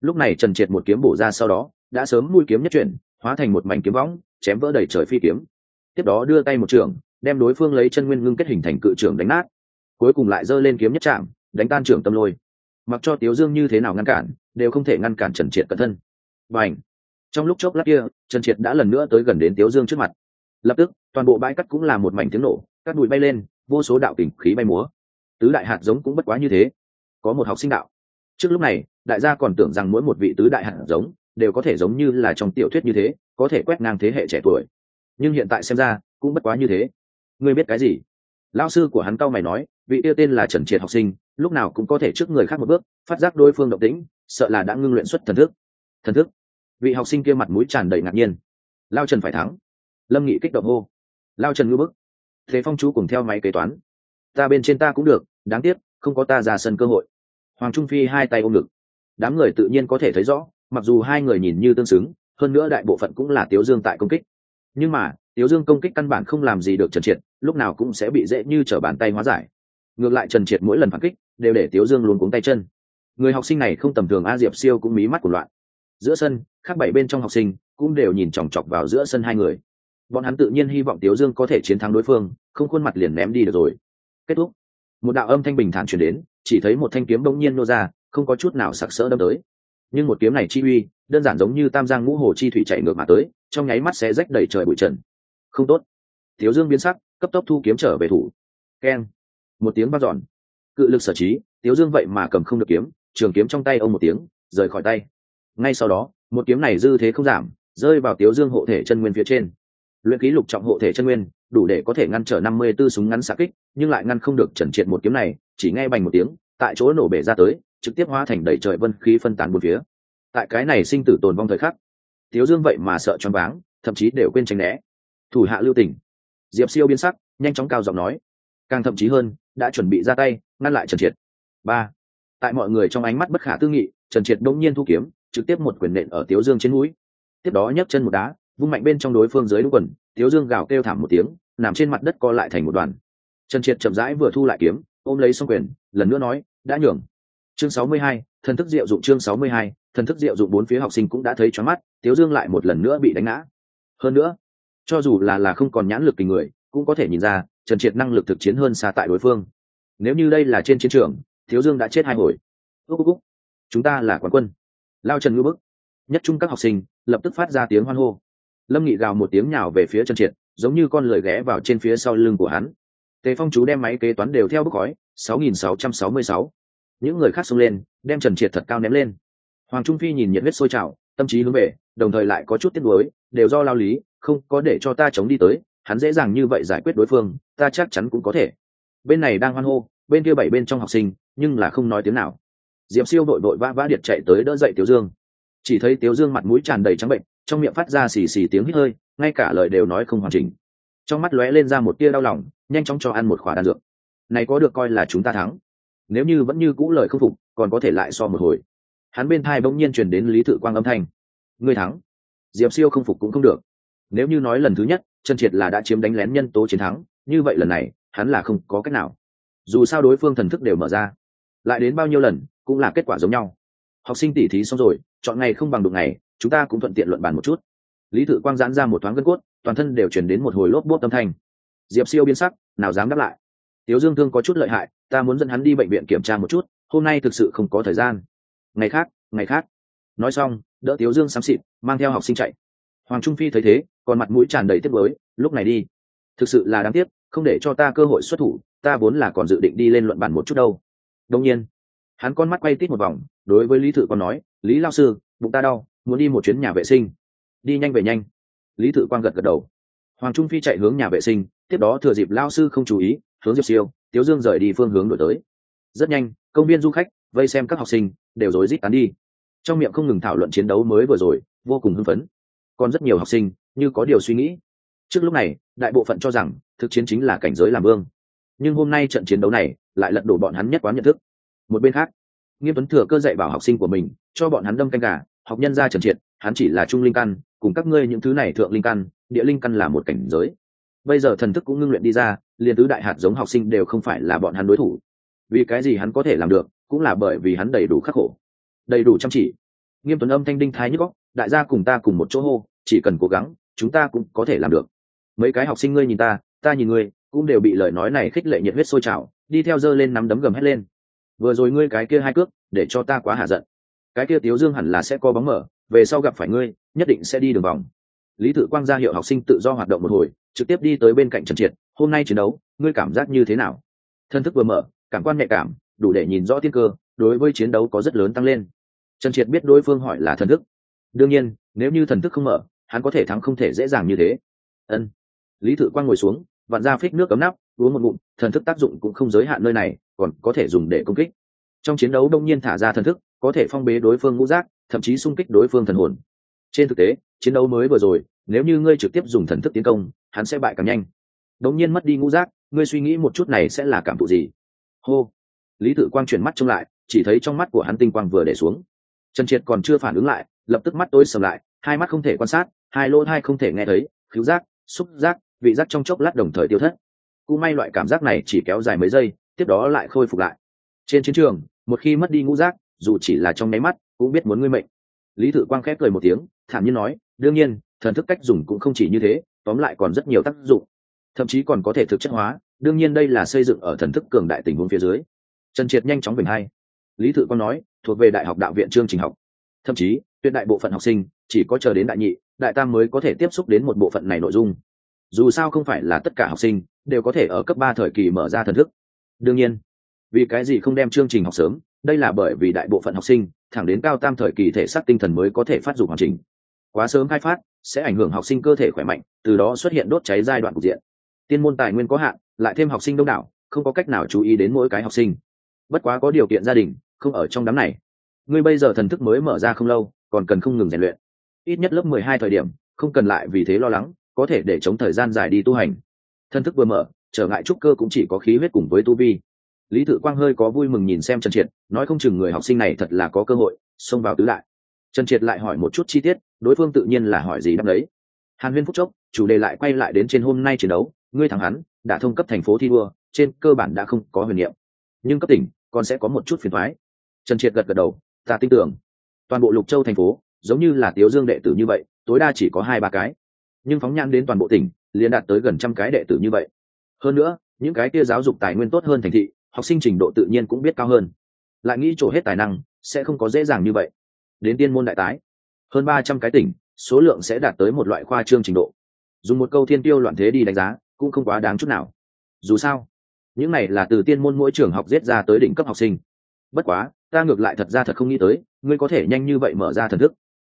Lúc này trần triệt một kiếm bổ ra sau đó đã sớm nuôi kiếm nhất chuyển, hóa thành một mảnh kiếm võng, chém vỡ đầy trời phi kiếm. Tiếp đó đưa tay một trường, đem đối phương lấy chân nguyên ngưng kết hình thành cự trường đánh nát. Cuối cùng lại giơ lên kiếm nhất chạm đánh tan trưởng tâm lôi. Mặc cho tiếu dương như thế nào ngăn cản, đều không thể ngăn cản trần triệt cẩn thân. Và ảnh trong lúc chốc lát kia, trần triệt đã lần nữa tới gần đến tiếu dương trước mặt. Lập tức, toàn bộ bãi cắt cũng là một mảnh tiếng nổ các bụi bay lên, vô số đạo kình khí bay múa. Tứ đại hạt giống cũng bất quá như thế. Có một học sinh đạo. Trước lúc này, đại gia còn tưởng rằng mỗi một vị tứ đại hạt giống đều có thể giống như là trong tiểu thuyết như thế, có thể quét ngang thế hệ trẻ tuổi. Nhưng hiện tại xem ra, cũng bất quá như thế. Ngươi biết cái gì? Lao sư của hắn cao mày nói, vị yêu tên là trần triệt học sinh, lúc nào cũng có thể trước người khác một bước, phát giác đối phương động tĩnh, sợ là đã ngưng luyện xuất thần thức. Thần thức? Vị học sinh kia mặt mũi tràn đầy ngạc nhiên. Lao trần phải thắng. Lâm nghị kích động hô. Lao trần ngư bức. Thế phong chú cùng theo máy kế toán. Ta bên trên ta cũng được, đáng tiếc, không có ta ra sân cơ hội. Hoàng trung phi hai tay ôm ngực. Đám người tự nhiên có thể thấy rõ mặc dù hai người nhìn như tương xứng, hơn nữa đại bộ phận cũng là tiếu dương tại công kích. Nhưng mà, tiếu dương công kích căn bản không làm gì được trần triệt, lúc nào cũng sẽ bị dễ như t r ở bàn tay hóa giải. Ngược lại trần triệt mỗi lần phản kích, đều để tiếu dương luôn cuống tay chân. Người học sinh này không tầm thường a diệp siêu cũng mí mắt của loạn. Giữa sân, khác bảy bên trong học sinh cũng đều nhìn chòng chọc vào giữa sân hai người. Bọn hắn tự nhiên hy vọng tiếu dương có thể chiến thắng đối phương, không khuôn mặt liền ném đi được rồi. Kết thúc. Một đạo âm thanh bình thản chuyển đến, chỉ thấy một thanh kiếm bỗng nhiên nô ra, không có chút nào sặc sỡ đâm tới nhưng một kiếm này chi uy, đơn giản giống như tam giang ngũ hồ chi thủy chạy ngược mà tới, trong nháy mắt sẽ rách đầy trời bụi trần. Không tốt. Thiếu dương biến sắc, cấp tốc thu kiếm trở về thủ. Keng. Một tiếng bắt dọn. Cự lực sở trí, thiếu dương vậy mà cầm không được kiếm, trường kiếm trong tay ông một tiếng, rời khỏi tay. Ngay sau đó, một kiếm này dư thế không giảm, rơi vào tiếu dương hộ thể chân nguyên phía trên. Luyện ký lục trọng hộ thể chân nguyên, đủ để có thể ngăn trở năm mươi 54 súng ngắn xạ kích, nhưng lại ngăn không được trần triệt một kiếm này, chỉ nghe bành một tiếng, tại chỗ nổ bể ra tới trực tiếp hóa thành đầy trời vân khí phân tán bốn phía. Tại cái này sinh tử tồn vong thời khắc, tiếu dương vậy mà sợ choáng váng, thậm chí đều quên tránh né. Thủ hạ lưu tình diệp siêu biến sắc, nhanh chóng cao giọng nói. Càng thậm chí hơn, đã chuẩn bị ra tay, ngăn lại trần triệt. Ba, tại mọi người trong ánh mắt bất khả tư nghị, trần triệt đông nhiên thu kiếm, trực tiếp một quyền nện ở tiếu dương trên mũi. tiếp đó nhấc chân một đá, vung mạnh bên trong đối phương dưới đúng quần, tiếu dương gào kêu thảm một tiếng, nằm trên mặt đất co lại thành một đoàn. Trần triệt chậm rãi vừa thu lại kiếm, ôm lấy xong quyền, lần nữa nói, đã nhường chương sáu mươi hai, thần thức diệu dụng chương sáu mươi hai, thần thức diệu dụng bốn phía học sinh cũng đã thấy choáng mắt, tiếu dương lại một lần nữa bị đánh ngã. Hơn nữa, cho dù là là không còn nhãn lực tình người, cũng có thể nhìn ra, trần triệt năng lực thực chiến hơn xa tại đối phương. Nếu như đây là trên chiến trường thiếu dương đã chết hai hồi. Ước ước chúng ta là quán quân. Lao trần ngư bức. Nhất trung các học sinh lập tức phát ra tiếng hoan hô. Lâm nghị gào một tiếng nhào về phía trần triệt, giống như con lười ghé vào trên phía sau lưng của hắn. Tề phong chú đem máy kế toán đều theo bức khói 6666 những người khác xông lên, đem trần triệt thật cao ném lên. Hoàng trung phi nhìn nhiệt huyết sôi trào, tâm trí hướng về, đồng thời lại có chút tiếc nuối, đều do lao lý, không có để cho ta chống đi tới, hắn dễ dàng như vậy giải quyết đối phương, ta chắc chắn cũng có thể. Bên này đang hoan hô, bên kia bảy bên trong học sinh, nhưng là không nói tiếng nào. Diệp siêu đội đội vã vã điệt chạy tới đỡ dậy tiểu dương. Chỉ thấy tiểu dương mặt mũi tràn đầy trắng bệnh, trong miệng phát ra xì xì tiếng hít hơi, ngay cả lời đều nói không hoàn chỉnh. Trong mắt lóe lên ra một tia đau lòng, nhanh chóng cho ăn một khỏa đan dược. Này có được coi là chúng ta thắng nếu như vẫn như cũ lời không phục, còn có thể lại so một hồi. Hắn bên thai bỗng nhiên truyền đến lý tự quang âm thanh. Ngươi thắng. Diệp siêu không phục cũng không được. Nếu như nói lần thứ nhất chân triệt là đã chiếm đánh lén nhân tố chiến thắng, như vậy lần này, hắn là không có cách nào. Dù sao đối phương thần thức đều mở ra. Lại đến bao nhiêu lần, cũng là kết quả giống nhau. Học sinh tỉ thí xong rồi, chọn ngày không bằng đụng ngày, chúng ta cũng thuận tiện luận bàn một chút. Lý tự quang giãn ra một thoáng gân cốt, toàn thân đều chuyển đến một hồi lốp bốt tâm thanh. Diệp siêu biến sắc, nào dám đáp lại tiếu dương thương có chút lợi hại, ta muốn dẫn hắn đi bệnh viện kiểm tra một chút, hôm nay thực sự không có thời gian. Ngày khác ngày khác. Nói xong, đỡ tiếu dương xám xịt, mang theo học sinh chạy. Hoàng trung phi thấy thế, còn mặt mũi tràn đầy tiếc mới lúc này đi. Thực sự là đáng tiếc, không để cho ta cơ hội xuất thủ, ta vốn là còn dự định đi lên luận bản một chút đâu. Đông nhiên, hắn con mắt quay tít một vòng, đối với lý thự còn nói, lý lao sư, bụng ta đau, muốn đi một chuyến nhà vệ sinh. Đi nhanh về nhanh. Lý thự quang gật gật đầu hoàng trung phi chạy hướng nhà vệ sinh, tiếp đó thừa dịp lao sư không chú ý, hướng diệp siêu, tiếu dương rời đi phương hướng đổi tới. Rất nhanh, công viên du khách vây xem các học sinh, đều rối rít tán đi. Trong miệng không ngừng thảo luận chiến đấu mới vừa rồi, vô cùng hưng phấn. Còn rất nhiều học sinh như có điều suy nghĩ. Trước lúc này, đại bộ phận cho rằng thực chiến chính là cảnh giới làm vương nhưng hôm nay trận chiến đấu này lại lật đổ bọn hắn nhất quán nhận thức. Một bên khác, nghiêm tuấn thừa cơ dạy bảo học sinh của mình, cho bọn hắn đâm canh gà, học nhân ra trần triệt, hắn chỉ là trung linh căn, cùng các ngươi những thứ này thượng linh căn địa linh căn là một cảnh giới. Bây giờ thần thức cũng ngưng luyện đi ra, liền tứ đại hạt giống học sinh đều không phải là bọn hắn đối thủ. Vì cái gì hắn có thể làm được, cũng là bởi vì hắn đầy đủ khắc khổ. Đầy đủ chăm chỉ. Nghiêm tuấn âm thanh đinh thái nhức góc đại gia cùng ta cùng một chỗ hô, chỉ cần cố gắng, chúng ta cũng có thể làm được. Mấy cái học sinh ngươi nhìn ta ta nhìn ngươi, cũng đều bị lời nói này khích lệ nhiệt huyết sôi trào, đi theo dơ lên nắm đấm gầm hét lên. Vừa rồi ngươi cái kia hai cước, để cho ta quá hạ giận. Cái kia tiếu dương hẳn là sẽ có bóng mở, về sau gặp phải ngươi, nhất định sẽ đi đường vòng lý tự quang ra hiệu học sinh tự do hoạt động một hồi, trực tiếp đi tới bên cạnh trần triệt, hôm nay chiến đấu, ngươi cảm giác như thế nào? Thân thức vừa mở, cảm quan nhạy cảm, đủ để nhìn rõ tiên cơ, đối với chiến đấu có rất lớn tăng lên. Trần triệt biết đối phương hỏi là thần thức. Đương nhiên, nếu như thần thức không mở, hắn có thể thắng không thể dễ dàng như thế. Ân. Lý tự quang ngồi xuống, vặn ra phích nước cấm nắp, uống một ngụm, thần thức tác dụng cũng không giới hạn nơi này, còn có thể dùng để công kích. Trong chiến đấu đông nhiên thả ra thần thức, có thể phong bế đối phương ngũ giác, thậm chí xung kích đối phương thần hồn. Trên thực tế, chiến đấu mới vừa rồi nếu như ngươi trực tiếp dùng thần thức tiến công, hắn sẽ bại càng nhanh. Đống nhiên mất đi ngũ giác, ngươi suy nghĩ một chút này sẽ là cảm thụ gì? Hô. Lý tự quang chuyển mắt trông lại, chỉ thấy trong mắt của hắn tinh quang vừa để xuống. Trần triệt còn chưa phản ứng lại, lập tức mắt tối sầm lại, hai mắt không thể quan sát, hai lỗ hai không thể nghe thấy cứu giác, xúc giác, vị giác trong chốc lát đồng thời tiêu thất. Cũng may loại cảm giác này chỉ kéo dài mấy giây, tiếp đó lại khôi phục lại. Trên chiến trường, một khi mất đi ngũ giác, dù chỉ là trong nháy mắt, cũng biết muốn ngươi mệnh. Lý tự quang khép cười một tiếng, thản nhiên nói, đương nhiên thần thức cách dùng cũng không chỉ như thế, tóm lại còn rất nhiều tác dụng. Thậm chí còn có thể thực chất hóa, đương nhiên đây là xây dựng ở thần thức cường đại tình huống phía dưới. Trần triệt nhanh chóng bình hay lý tự quang nói, thuộc về đại học đạo viện chương trình học. Thậm chí, tuyệt đại bộ phận học sinh, chỉ có chờ đến đại nhị, đại tam mới có thể tiếp xúc đến một bộ phận này nội dung. Dù sao không phải là tất cả học sinh, đều có thể ở cấp ba thời kỳ mở ra thần thức. Đương nhiên, vì cái gì không đem chương trình học sớm, đây là bởi vì đại bộ phận học sinh, thẳng đến cao tam thời kỳ thể xác tinh thần mới có thể phát dụng hoàn chỉnh. Quá sớm khai phát sẽ ảnh hưởng học sinh cơ thể khỏe mạnh, từ đó xuất hiện đốt cháy giai đoạn cục diện. Tiên môn tài nguyên có hạn, lại thêm học sinh đông đảo, không có cách nào chú ý đến mỗi cái học sinh. Bất quá có điều kiện gia đình, không ở trong đám này. Ngươi bây giờ thần thức mới mở ra không lâu, còn cần không ngừng rèn luyện. Ít nhất lớp mười hai thời điểm, không cần lại vì thế lo lắng, có thể để chống thời gian dài đi tu hành. Thần thức vừa mở, trở ngại trúc cơ cũng chỉ có khí huyết cùng với tu vi. Lý tự quang hơi có vui mừng nhìn xem trần triệt, nói không chừng người học sinh này thật là có cơ hội, xông vào tứ đại trần triệt lại hỏi một chút chi tiết, đối phương tự nhiên là hỏi gì đáp đấy. Hàn huyên phúc chốc, chủ đề lại quay lại đến trên hôm nay chiến đấu, ngươi thắng hắn, đã thông cấp thành phố thi đua, trên cơ bản đã không có huyền niệm. Nhưng cấp tỉnh, còn sẽ có một chút phiền thoái trần triệt gật gật đầu, ta tin tưởng. Toàn bộ lục châu thành phố, giống như là tiếu dương đệ tử như vậy, tối đa chỉ có hai ba cái. Nhưng phóng nhan đến toàn bộ tỉnh, liền đạt tới gần trăm cái đệ tử như vậy. Hơn nữa, những cái kia giáo dục tài nguyên tốt hơn thành thị, học sinh trình độ tự nhiên cũng biết cao hơn. Lại nghĩ trổ hết tài năng, sẽ không có dễ dàng như vậy đến tiên môn đại tái. Hơn ba trăm cái tỉnh, số lượng sẽ đạt tới một loại khoa trương trình độ. Dùng một câu thiên tiêu loạn thế đi đánh giá, cũng không quá đáng chút nào. Dù sao, những này là từ tiên môn mỗi trường học giết ra tới đỉnh cấp học sinh. Bất quá, ta ngược lại thật ra thật không nghĩ tới, ngươi có thể nhanh như vậy mở ra thần thức.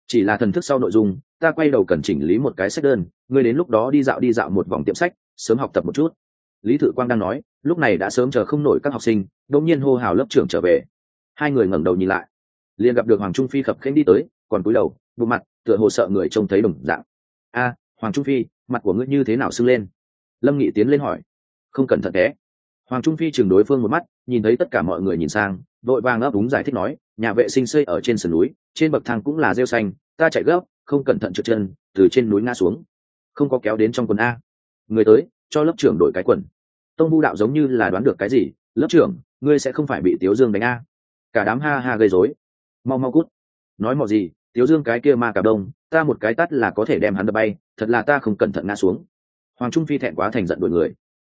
Chỉ là thần thức sau nội dung, ta quay đầu cần chỉnh lý một cái sách đơn, ngươi đến lúc đó đi dạo đi dạo một vòng tiệm sách, sớm học tập một chút. Lý thự quang đang nói, lúc này đã sớm chờ không nổi các học sinh, đột nhiên hô hào lớp trưởng trở về. Hai người ngẩng đầu nhìn lại liền gặp được hoàng trung phi khập khênh đi tới, còn cúi đầu, bộ mặt tựa hồ sợ người trông thấy đồng dạng. A, hoàng trung phi, mặt của ngươi như thế nào sưng lên? Lâm nghị tiến lên hỏi. Không cẩn thận té hoàng trung phi chừng đối phương một mắt, nhìn thấy tất cả mọi người nhìn sang vội vàng ấp úng giải thích nói, nhà vệ sinh xây ở trên sườn núi, trên bậc thang cũng là rêu xanh, ta chạy gấp, không cẩn thận trượt chân, từ trên núi ngã xuống. Không có kéo đến trong quần a. Người tới, cho lớp trưởng đổi cái quần. Tông vu đạo giống như là đoán được cái gì, lớp trưởng, ngươi sẽ không phải bị tiếu dương đánh a. Cả đám ha ha gây rối mau mau cút. Nói mò gì tiếu dương cái kia ma cả đông ta một cái tắt là có thể đem hắn đập bay thật là ta không cẩn thận ngã xuống. Hoàng trung phi thẹn quá thành giận đuổi người.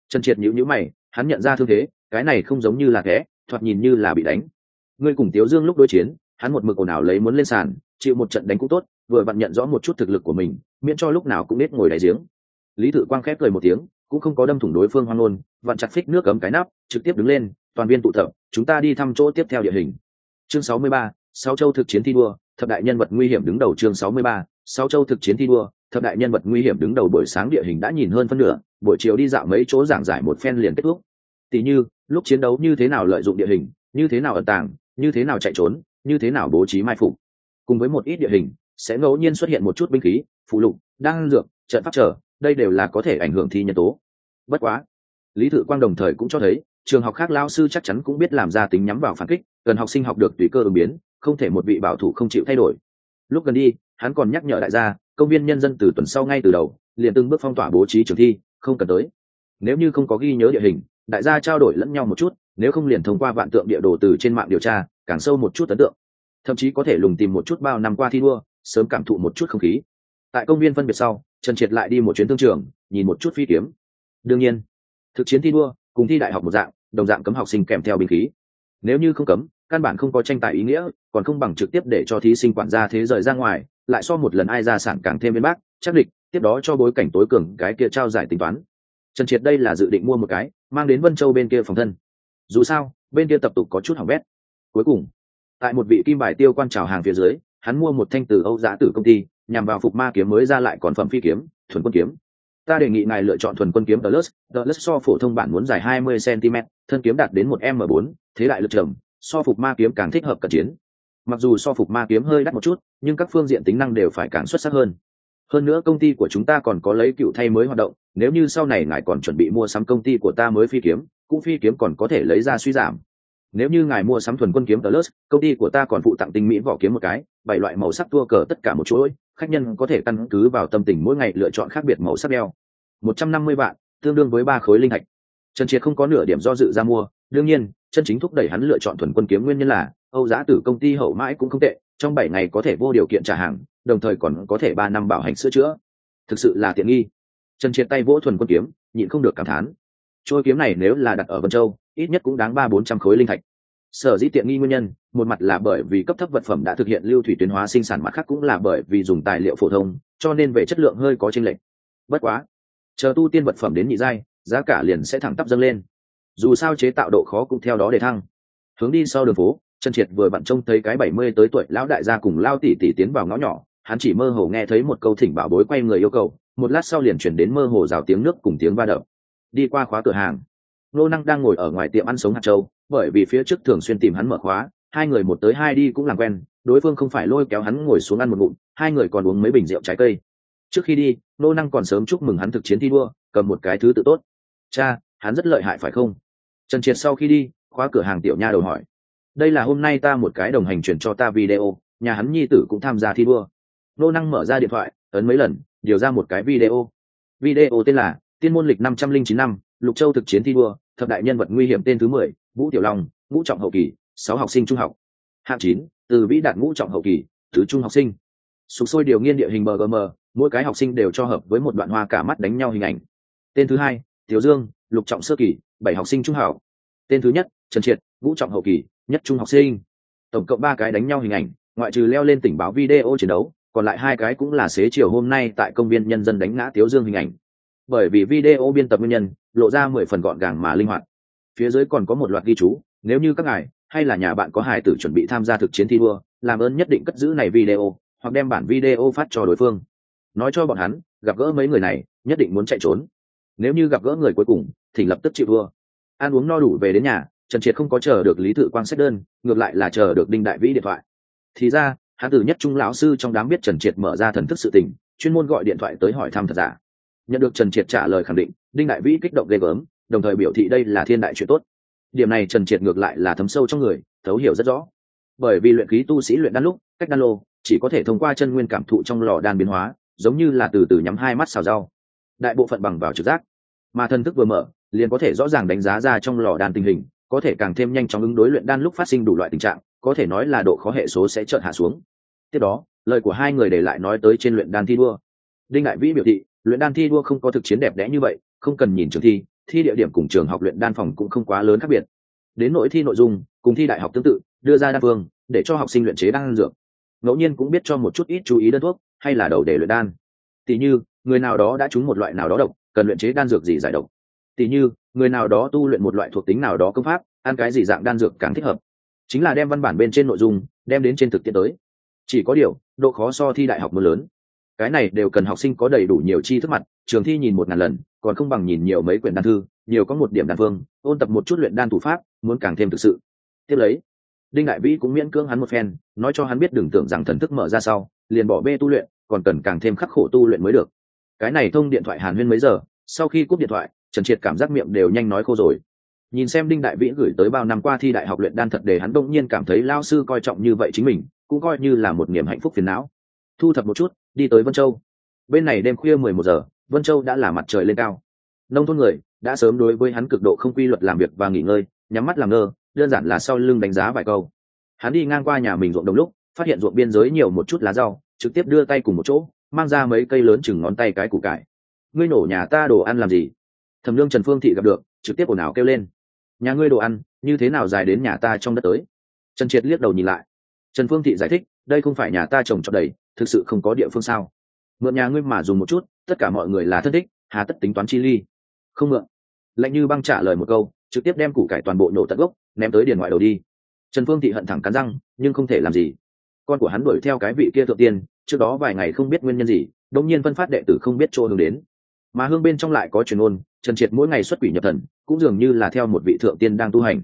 Trần triệt nhữ nhữ mày hắn nhận ra thương thế cái này không giống như là ghé thoạt nhìn như là bị đánh. Ngươi cùng tiếu dương lúc đối chiến hắn một mực ồn ào lấy muốn lên sàn chịu một trận đánh cũng tốt vừa vặn nhận rõ một chút thực lực của mình miễn cho lúc nào cũng nết ngồi đáy giếng. Lý tự quang khép cười một tiếng cũng không có đâm thủng đối phương hoang ngôn vặn chặt phích nước cấm cái nắp trực tiếp đứng lên toàn viên tụ tập chúng ta đi thăm chỗ tiếp theo địa hình. Chương 63, sáu châu thực chiến thi đua thập đại nhân vật nguy hiểm đứng đầu chương 63, sáu châu thực chiến thi đua thập đại nhân vật nguy hiểm đứng đầu buổi sáng địa hình đã nhìn hơn phân nửa buổi chiều đi dạo mấy chỗ giảng giải một phen liền kết thúc. Tỷ như lúc chiến đấu như thế nào lợi dụng địa hình như thế nào ẩn tàng như thế nào chạy trốn như thế nào bố trí mai phục. Cùng với một ít địa hình sẽ ngẫu nhiên xuất hiện một chút binh khí phụ lục đang dược trận pháp trở đây đều là có thể ảnh hưởng thi nhân tố. Bất quá lý thự quang đồng thời cũng cho thấy trường học khác lao sư chắc chắn cũng biết làm ra tính nhắm vào phản kích cần học sinh học được tùy cơ ứng biến không thể một vị bảo thủ không chịu thay đổi. Lúc gần đi, hắn còn nhắc nhở đại gia, công viên nhân dân từ tuần sau ngay từ đầu, liền từng bước phong tỏa bố trí trường thi, không cần tới. Nếu như không có ghi nhớ địa hình, đại gia trao đổi lẫn nhau một chút, nếu không liền thông qua vạn tượng địa đồ từ trên mạng điều tra, càng sâu một chút ấn tượng. Thậm chí có thể lùng tìm một chút bao năm qua thi đua, sớm cảm thụ một chút không khí. Tại công viên phân biệt sau, trần triệt lại đi một chuyến thương trường, nhìn một chút phi kiếm. Đương nhiên, thực chiến thi đua, cùng thi đại học một dạng, đồng dạng cấm học sinh kèm theo binh khí. Nếu như không cấm căn bản không có tranh tài ý nghĩa, còn không bằng trực tiếp để cho thí sinh quản gia thế rời ra ngoài, lại so một lần ai ra sản càng thêm bên bác, chắc địch, tiếp đó cho bối cảnh tối cường cái kia trao giải tính toán. Trần triệt đây là dự định mua một cái, mang đến vân châu bên kia phòng thân. Dù sao, bên kia tập tục có chút hỏng bét. Cuối cùng, tại một vị kim bài tiêu quan trào hàng phía dưới, hắn mua một thanh từ âu giã tử công ty, nhằm vào phục ma kiếm mới ra lại còn phẩm phi kiếm, thuần quân kiếm. Ta đề nghị ngài lựa chọn thuần quân kiếm plus plus so phổ thông bản muốn dài 20 cm thân kiếm đạt đến một m 4 thế đại lực trầm so phục ma kiếm càng thích hợp cận chiến. Mặc dù so phục ma kiếm hơi đắt một chút, nhưng các phương diện tính năng đều phải càng xuất sắc hơn. Hơn nữa công ty của chúng ta còn có lấy cựu thay mới hoạt động, nếu như sau này ngài còn chuẩn bị mua sắm công ty của ta mới phi kiếm, cũng phi kiếm còn có thể lấy ra suy giảm. Nếu như ngài mua sắm thuần quân kiếm plus, công ty của ta còn phụ tặng tinh mỹ vỏ kiếm một cái, bảy loại màu sắc tua cờ tất cả một chuỗi, khách nhân có thể căn cứ vào tâm tình mỗi ngày lựa chọn khác biệt màu sắc đeo. Một trăm năm mươi vạn, tương đương với ba khối linh hạch trần triệt không có nửa điểm do dự ra mua đương nhiên, chân chính thúc đẩy hắn lựa chọn thuần quân kiếm nguyên nhân là, âu giá tử công ty hậu mãi cũng không tệ, trong bảy ngày có thể vô điều kiện trả hàng, đồng thời còn có thể ba năm bảo hành sửa chữa. Thực sự là tiện nghi. Trần triệt tay vỗ thuần quân kiếm, nhịn không được cảm thán. Trôi kiếm này nếu là đặt ở vân châu, ít nhất cũng đáng ba bốn trăm khối linh thạch. Sở dĩ tiện nghi nguyên nhân, một mặt là bởi vì cấp thấp vật phẩm đã thực hiện lưu thủy tuyến hóa sinh sản, mặt khác cũng là bởi vì dùng tài liệu phổ thông, cho nên về chất lượng hơi có tranh lệch. Bất quá, chờ tu tiên vật phẩm đến nhị giai, giá cả liền sẽ thẳng tắp dâng lên dù sao chế tạo độ khó cũng theo đó để thăng. Hướng đi sau đường phố, Trần triệt vừa bạn trông thấy cái bảy mươi tới tuổi lão đại gia cùng lao tỉ tỉ tiến vào ngõ nhỏ, hắn chỉ mơ hồ nghe thấy một câu thỉnh bảo bối quay người yêu cầu, một lát sau liền chuyển đến mơ hồ rào tiếng nước cùng tiếng va đập. Đi qua khóa cửa hàng, nô năng đang ngồi ở ngoài tiệm ăn sống hạt châu, bởi vì phía trước thường xuyên tìm hắn mở khóa, hai người một tới hai đi cũng làm quen, đối phương không phải lôi kéo hắn ngồi xuống ăn một ngụm, hai người còn uống mấy bình rượu trái cây. Trước khi đi, nô năng còn sớm chúc mừng hắn thực chiến thi đua, cầm một cái thứ tự tốt. Cha, hắn rất lợi hại phải không? Trần triệt sau khi đi, khóa cửa hàng tiểu nha đầu hỏi. Đây là hôm nay ta một cái đồng hành chuyển cho ta video, nhà hắn nhi tử cũng tham gia thi đua. Nô năng mở ra điện thoại, ấn mấy lần, điều ra một cái video. Video tên là tiên môn lịch năm trăm linh chín năm, lục châu thực chiến thi đua, thập đại nhân vật nguy hiểm tên thứ mười, vũ tiểu long, ngũ trọng hậu kỳ, sáu học sinh trung học. Hạng chín, từ vĩ đạt ngũ trọng hậu kỳ thứ trung học sinh. Sục sôi điều nghiên địa hình bgm mỗi cái học sinh đều cho hợp với một đoạn hoa cả mắt đánh nhau hình ảnh. Tên thứ hai, tiểu dương, lục trọng sơ kỳ bảy học sinh trung hảo tên thứ nhất, trần triệt, vũ trọng hậu kỳ, nhất trung học sinh. Tổng cộng ba cái đánh nhau hình ảnh, ngoại trừ leo lên tỉnh báo video chiến đấu, còn lại hai cái cũng là xế chiều hôm nay tại công viên nhân dân đánh ngã tiếu dương hình ảnh. Bởi vì video biên tập nguyên nhân, lộ ra mười phần gọn gàng mà linh hoạt. Phía dưới còn có một loạt ghi chú, nếu như các ngài hay là nhà bạn có hài tử chuẩn bị tham gia thực chiến thi đua, làm ơn nhất định cất giữ này video, hoặc đem bản video phát cho đối phương. Nói cho bọn hắn, gặp gỡ mấy người này, nhất định muốn chạy trốn nếu như gặp gỡ người cuối cùng, thì lập tức chịu thua. Ăn uống no đủ về đến nhà, trần triệt không có chờ được lý tự quang xét đơn, ngược lại là chờ được đinh đại vĩ điện thoại. Thì ra, hắn tử nhất trung lão sư trong đám biết trần triệt mở ra thần thức sự tình, chuyên môn gọi điện thoại tới hỏi thăm thật giả. Nhận được trần triệt trả lời khẳng định, đinh đại vĩ kích động ghê gớm, đồng thời biểu thị đây là thiên đại chuyện tốt. Điểm này trần triệt ngược lại là thấm sâu trong người, thấu hiểu rất rõ. Bởi vì luyện khí tu sĩ luyện đan lúc, cách đan lô, chỉ có thể thông qua chân nguyên cảm thụ trong lò đan biến hóa, giống như là từ từ nhắm hai mắt xào rau. Đại bộ phận bằng vào trực giác mà thân thức vừa mở, liền có thể rõ ràng đánh giá ra trong lò đan tình hình, có thể càng thêm nhanh chóng ứng đối luyện đan lúc phát sinh đủ loại tình trạng, có thể nói là độ khó hệ số sẽ chợt hạ xuống. Tiếp đó, lời của hai người để lại nói tới trên luyện đan thi đua. Đinh đại vĩ biểu thị, luyện đan thi đua không có thực chiến đẹp đẽ như vậy, không cần nhìn trường thi thi địa điểm cùng trường học luyện đan phòng cũng không quá lớn khác biệt. Đến nội thi nội dung, cùng thi đại học tương tự, đưa ra đan phương, để cho học sinh luyện chế đan dược. Ngẫu nhiên cũng biết cho một chút ít chú ý đơn thuốc, hay là đầu để luyện đan. Tỉ như, người nào đó đã trúng một loại nào đó độc cần luyện chế đan dược gì giải độc. Tỷ như, người nào đó tu luyện một loại thuộc tính nào đó công pháp, ăn cái gì dạng đan dược càng thích hợp. Chính là đem văn bản bên trên nội dung, đem đến trên thực tiễn tới. Chỉ có điều, độ khó so thi đại học mưa lớn. Cái này đều cần học sinh có đầy đủ nhiều chi thức mặt, trường thi nhìn một ngàn lần, còn không bằng nhìn nhiều mấy quyển đan thư, nhiều có một điểm đan phương, ôn tập một chút luyện đan thủ pháp, muốn càng thêm thực sự. Tiếp lấy, đinh đại vĩ cũng miễn cưỡng hắn một phen, nói cho hắn biết đừng tưởng rằng thần thức mở ra sau, liền bỏ bê tu luyện, còn cần càng thêm khắc khổ tu luyện mới được cái này thông điện thoại hàn huyên mấy giờ? Sau khi cúp điện thoại, trần triệt cảm giác miệng đều nhanh nói khô rồi. Nhìn xem đinh đại vĩ gửi tới bao năm qua thi đại học luyện đan thật để hắn đông nhiên cảm thấy lao sư coi trọng như vậy chính mình, cũng coi như là một niềm hạnh phúc phiền não. Thu thập một chút, đi tới vân châu. Bên này đêm khuya mười một giờ, vân châu đã là mặt trời lên cao. Nông thôn người, đã sớm đối với hắn cực độ không quy luật làm việc và nghỉ ngơi, nhắm mắt làm ngơ, đơn giản là sau lưng đánh giá vài câu. Hắn đi ngang qua nhà mình ruộng đồng lúc, phát hiện ruộng biên giới nhiều một chút lá rau, trực tiếp đưa tay cùng một chỗ mang ra mấy cây lớn chừng ngón tay cái củ cải. Ngươi nổ nhà ta đồ ăn làm gì? Thẩm lương trần phương thị gặp được, trực tiếp ồn ào kêu lên. Nhà ngươi đồ ăn, như thế nào dài đến nhà ta trong đất tới? Trần triệt liếc đầu nhìn lại. Trần phương thị giải thích, đây không phải nhà ta trồng trọt đầy, thực sự không có địa phương sao. Mượn nhà ngươi mà dùng một chút, tất cả mọi người là thân thích, hà tất tính toán chi ly. Không mượn. Lạnh như băng trả lời một câu, trực tiếp đem củ cải toàn bộ nổ tận gốc, ném tới điền ngoại đầu đi. Trần phương thị hận thẳng cắn răng, nhưng không thể làm gì. Con của hắn đuổi theo cái vị kia thượng tiên trước đó vài ngày không biết nguyên nhân gì đông nhiên phân phát đệ tử không biết chỗ hướng đến. Mà hương bên trong lại có truyền ôn, trần triệt mỗi ngày xuất quỷ nhập thần, cũng dường như là theo một vị thượng tiên đang tu hành.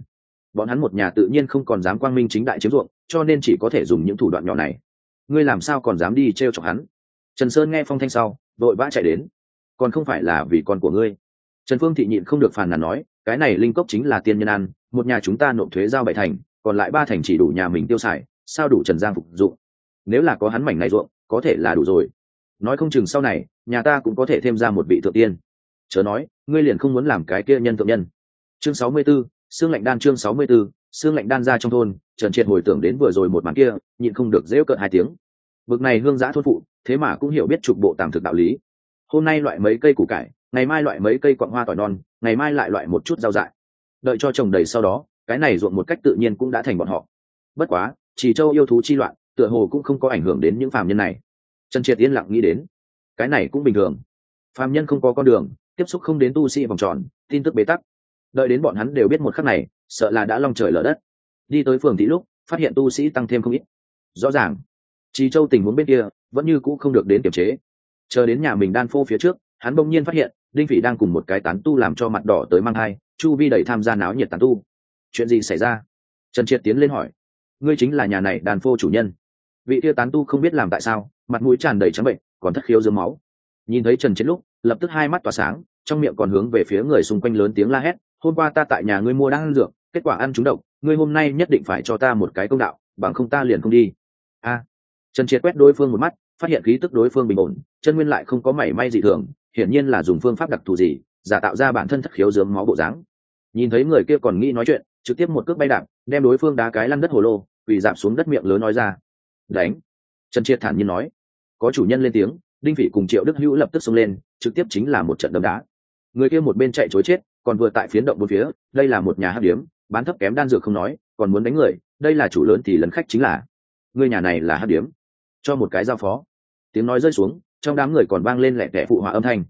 Bọn hắn một nhà tự nhiên không còn dám quang minh chính đại chiếm ruộng, cho nên chỉ có thể dùng những thủ đoạn nhỏ này. Ngươi làm sao còn dám đi t r e o chọc hắn? Trần sơn nghe phong thanh sau, vội vã chạy đến. Còn không phải là vì con của ngươi. Trần phương thị nhịn không được phàn nàn nói, cái này linh cốc chính là tiên nhân ăn, một nhà chúng ta nộp thuế giao bảy thành, còn lại ba thành chỉ đủ nhà mình tiêu xài, sao đủ trần giang phục dụng? Nếu là có hắn mảnh này ruộng có thể là đủ rồi. Nói không chừng sau này nhà ta cũng có thể thêm ra một vị thượng tiên. Chớ nói ngươi liền không muốn làm cái kia nhân thượng nhân. Chương sáu mươi 64, xương lạnh đan chương sáu mươi 64, xương lạnh đan ra trong thôn trần triệt hồi tưởng đến vừa rồi một màn kia nhịn không được dễ cợt hai tiếng. Bực này hương giã thôn phụ thế mà cũng hiểu biết trục bộ tạm thực đạo lý. Hôm nay loại mấy cây củ cải ngày mai loại mấy cây quặng hoa tỏi non ngày mai lại loại một chút rau dại. Đợi cho trồng đầy sau đó cái này ruộng một cách tự nhiên cũng đã thành bọn họ. Bất quá chỉ châu yêu thú chi loạn tựa hồ cũng không có ảnh hưởng đến những phàm nhân này. Trần triệt yên lặng nghĩ đến, cái này cũng bình thường. Phàm nhân không có con đường, tiếp xúc không đến tu sĩ vòng tròn, tin tức bế tắc. Đợi đến bọn hắn đều biết một khắc này, sợ là đã long trời lở đất. Đi tới phường thị lúc, phát hiện tu sĩ tăng thêm không ít. Rõ ràng, trì châu tình huống bên kia vẫn như cũ không được đến kiểm chế. Chờ đến nhà mình đan phô phía trước, hắn bỗng nhiên phát hiện, đinh phỉ đang cùng một cái tán tu làm cho mặt đỏ tới mang hai chu vi đẩy tham gia náo nhiệt tán tu. Chuyện gì xảy ra? Trần triệt tiến lên hỏi. Ngươi chính là nhà này đàn phô chủ nhân vị kia tán tu không biết làm tại sao, mặt mũi tràn đầy trắng bệnh, còn thất khiếu dưới máu. Nhìn thấy trần Chiến lúc, lập tức hai mắt tỏa sáng, trong miệng còn hướng về phía người xung quanh lớn tiếng la hét, hôm qua ta tại nhà ngươi mua đang ăn dược, kết quả ăn trúng độc, ngươi hôm nay nhất định phải cho ta một cái công đạo, bằng không ta liền không đi. A. Trần triệt quét đối phương một mắt, phát hiện khí tức đối phương bình ổn, chân nguyên lại không có mảy may gì thường, hiển nhiên là dùng phương pháp đặc thù gì, giả tạo ra bản thân thất khiếu dướng máu bộ dáng. Nhìn thấy người kia còn nghĩ nói chuyện, trực tiếp một cước bay đạp, đem đối phương đá cái lăn đất hồ lô, quỳ giảm xuống đất miệng lớn nói ra đánh. Trần triệt thản nhiên nói. Có chủ nhân lên tiếng, đinh phỉ cùng triệu đức hữu lập tức xông lên, trực tiếp chính là một trận đấm đá. Người kia một bên chạy chối chết, còn vừa tại phiến động bốn phía, đây là một nhà hát điếm, bán thấp kém đan dược không nói, còn muốn đánh người, đây là chủ lớn thì lấn khách chính là. Người nhà này là hát điếm. Cho một cái giao phó. Tiếng nói rơi xuống, trong đám người còn vang lên lẹ tẻ phụ họa âm thanh.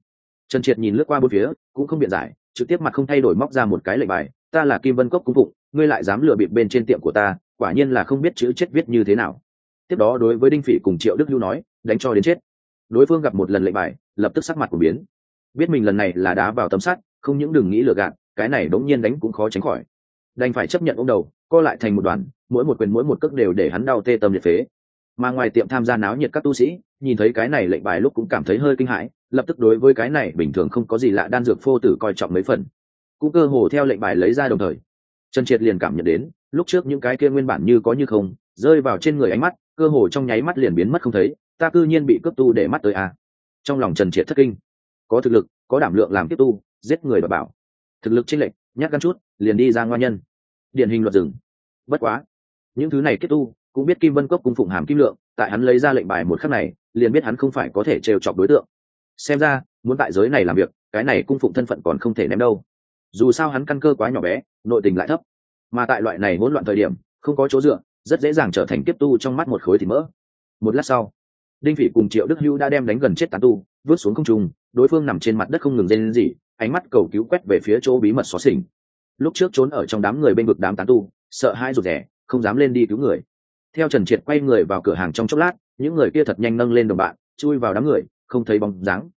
Trần triệt nhìn lướt qua bốn phía, cũng không biện giải, trực tiếp mặt không thay đổi móc ra một cái lệnh bài, ta là kim vân cốc cung phụng, ngươi lại dám lừa bịp bên trên tiệm của ta, quả nhiên là không biết chữ chết viết như thế nào tiếp đó đối với đinh phỉ cùng triệu đức lưu nói, đánh cho đến chết. Đối phương gặp một lần lệnh bài, lập tức sắc mặt của biến. Biết mình lần này là đá vào tấm sắt, không những đừng nghĩ lừa gạt, cái này đống nhiên đánh cũng khó tránh khỏi. Đành phải chấp nhận ông đầu, co lại thành một đoàn, mỗi một quyền mỗi một cước đều để hắn đau tê tâm liệt phế. Mà ngoài tiệm tham gia náo nhiệt các tu sĩ, nhìn thấy cái này lệnh bài lúc cũng cảm thấy hơi kinh hãi, lập tức đối với cái này bình thường không có gì lạ đan dược phô tử coi trọng mấy phần. Cũng cơ hồ theo lệnh bài lấy ra đồng thời, trần triệt liền cảm nhận đến, lúc trước những cái kia nguyên bản như có như không rơi vào trên người ánh mắt, cơ hồ trong nháy mắt liền biến mất không thấy, ta cư nhiên bị cướp tu để mắt tới à. trong lòng trần triệt thất kinh. Có thực lực, có đảm lượng làm tiếp tu, giết người và bảo. Thực lực chênh lệch nhắc gắn chút, liền đi ra ngoan nhân. Điển hình luật rừng. Bất quá, những thứ này kết tu, cũng biết kim vân cốc cung phụng hàm kim lượng, tại hắn lấy ra lệnh bài một khắc này, liền biết hắn không phải có thể trêu chọc đối tượng. Xem ra, muốn tại giới này làm việc, cái này cung phụng thân phận còn không thể ném đâu. Dù sao hắn căn cơ quá nhỏ bé, nội tình lại thấp. Mà tại loại này hỗn loạn thời điểm, không có chỗ dựa rất dễ dàng trở thành tiếp tu trong mắt một khối thịt mỡ. Một lát sau, đinh phỉ cùng triệu đức hữu đã đem đánh gần chết tán tu vớt xuống không trung, đối phương nằm trên mặt đất không ngừng rên rỉ, ánh mắt cầu cứu quét về phía chỗ bí mật xóa xỉnh. Lúc trước trốn ở trong đám người bên vực đám tán tu, sợ hai rụt rẻ không dám lên đi cứu người. Theo trần triệt quay người vào cửa hàng trong chốc lát, những người kia thật nhanh nâng lên đồng bạn, chui vào đám người, không thấy bóng dáng.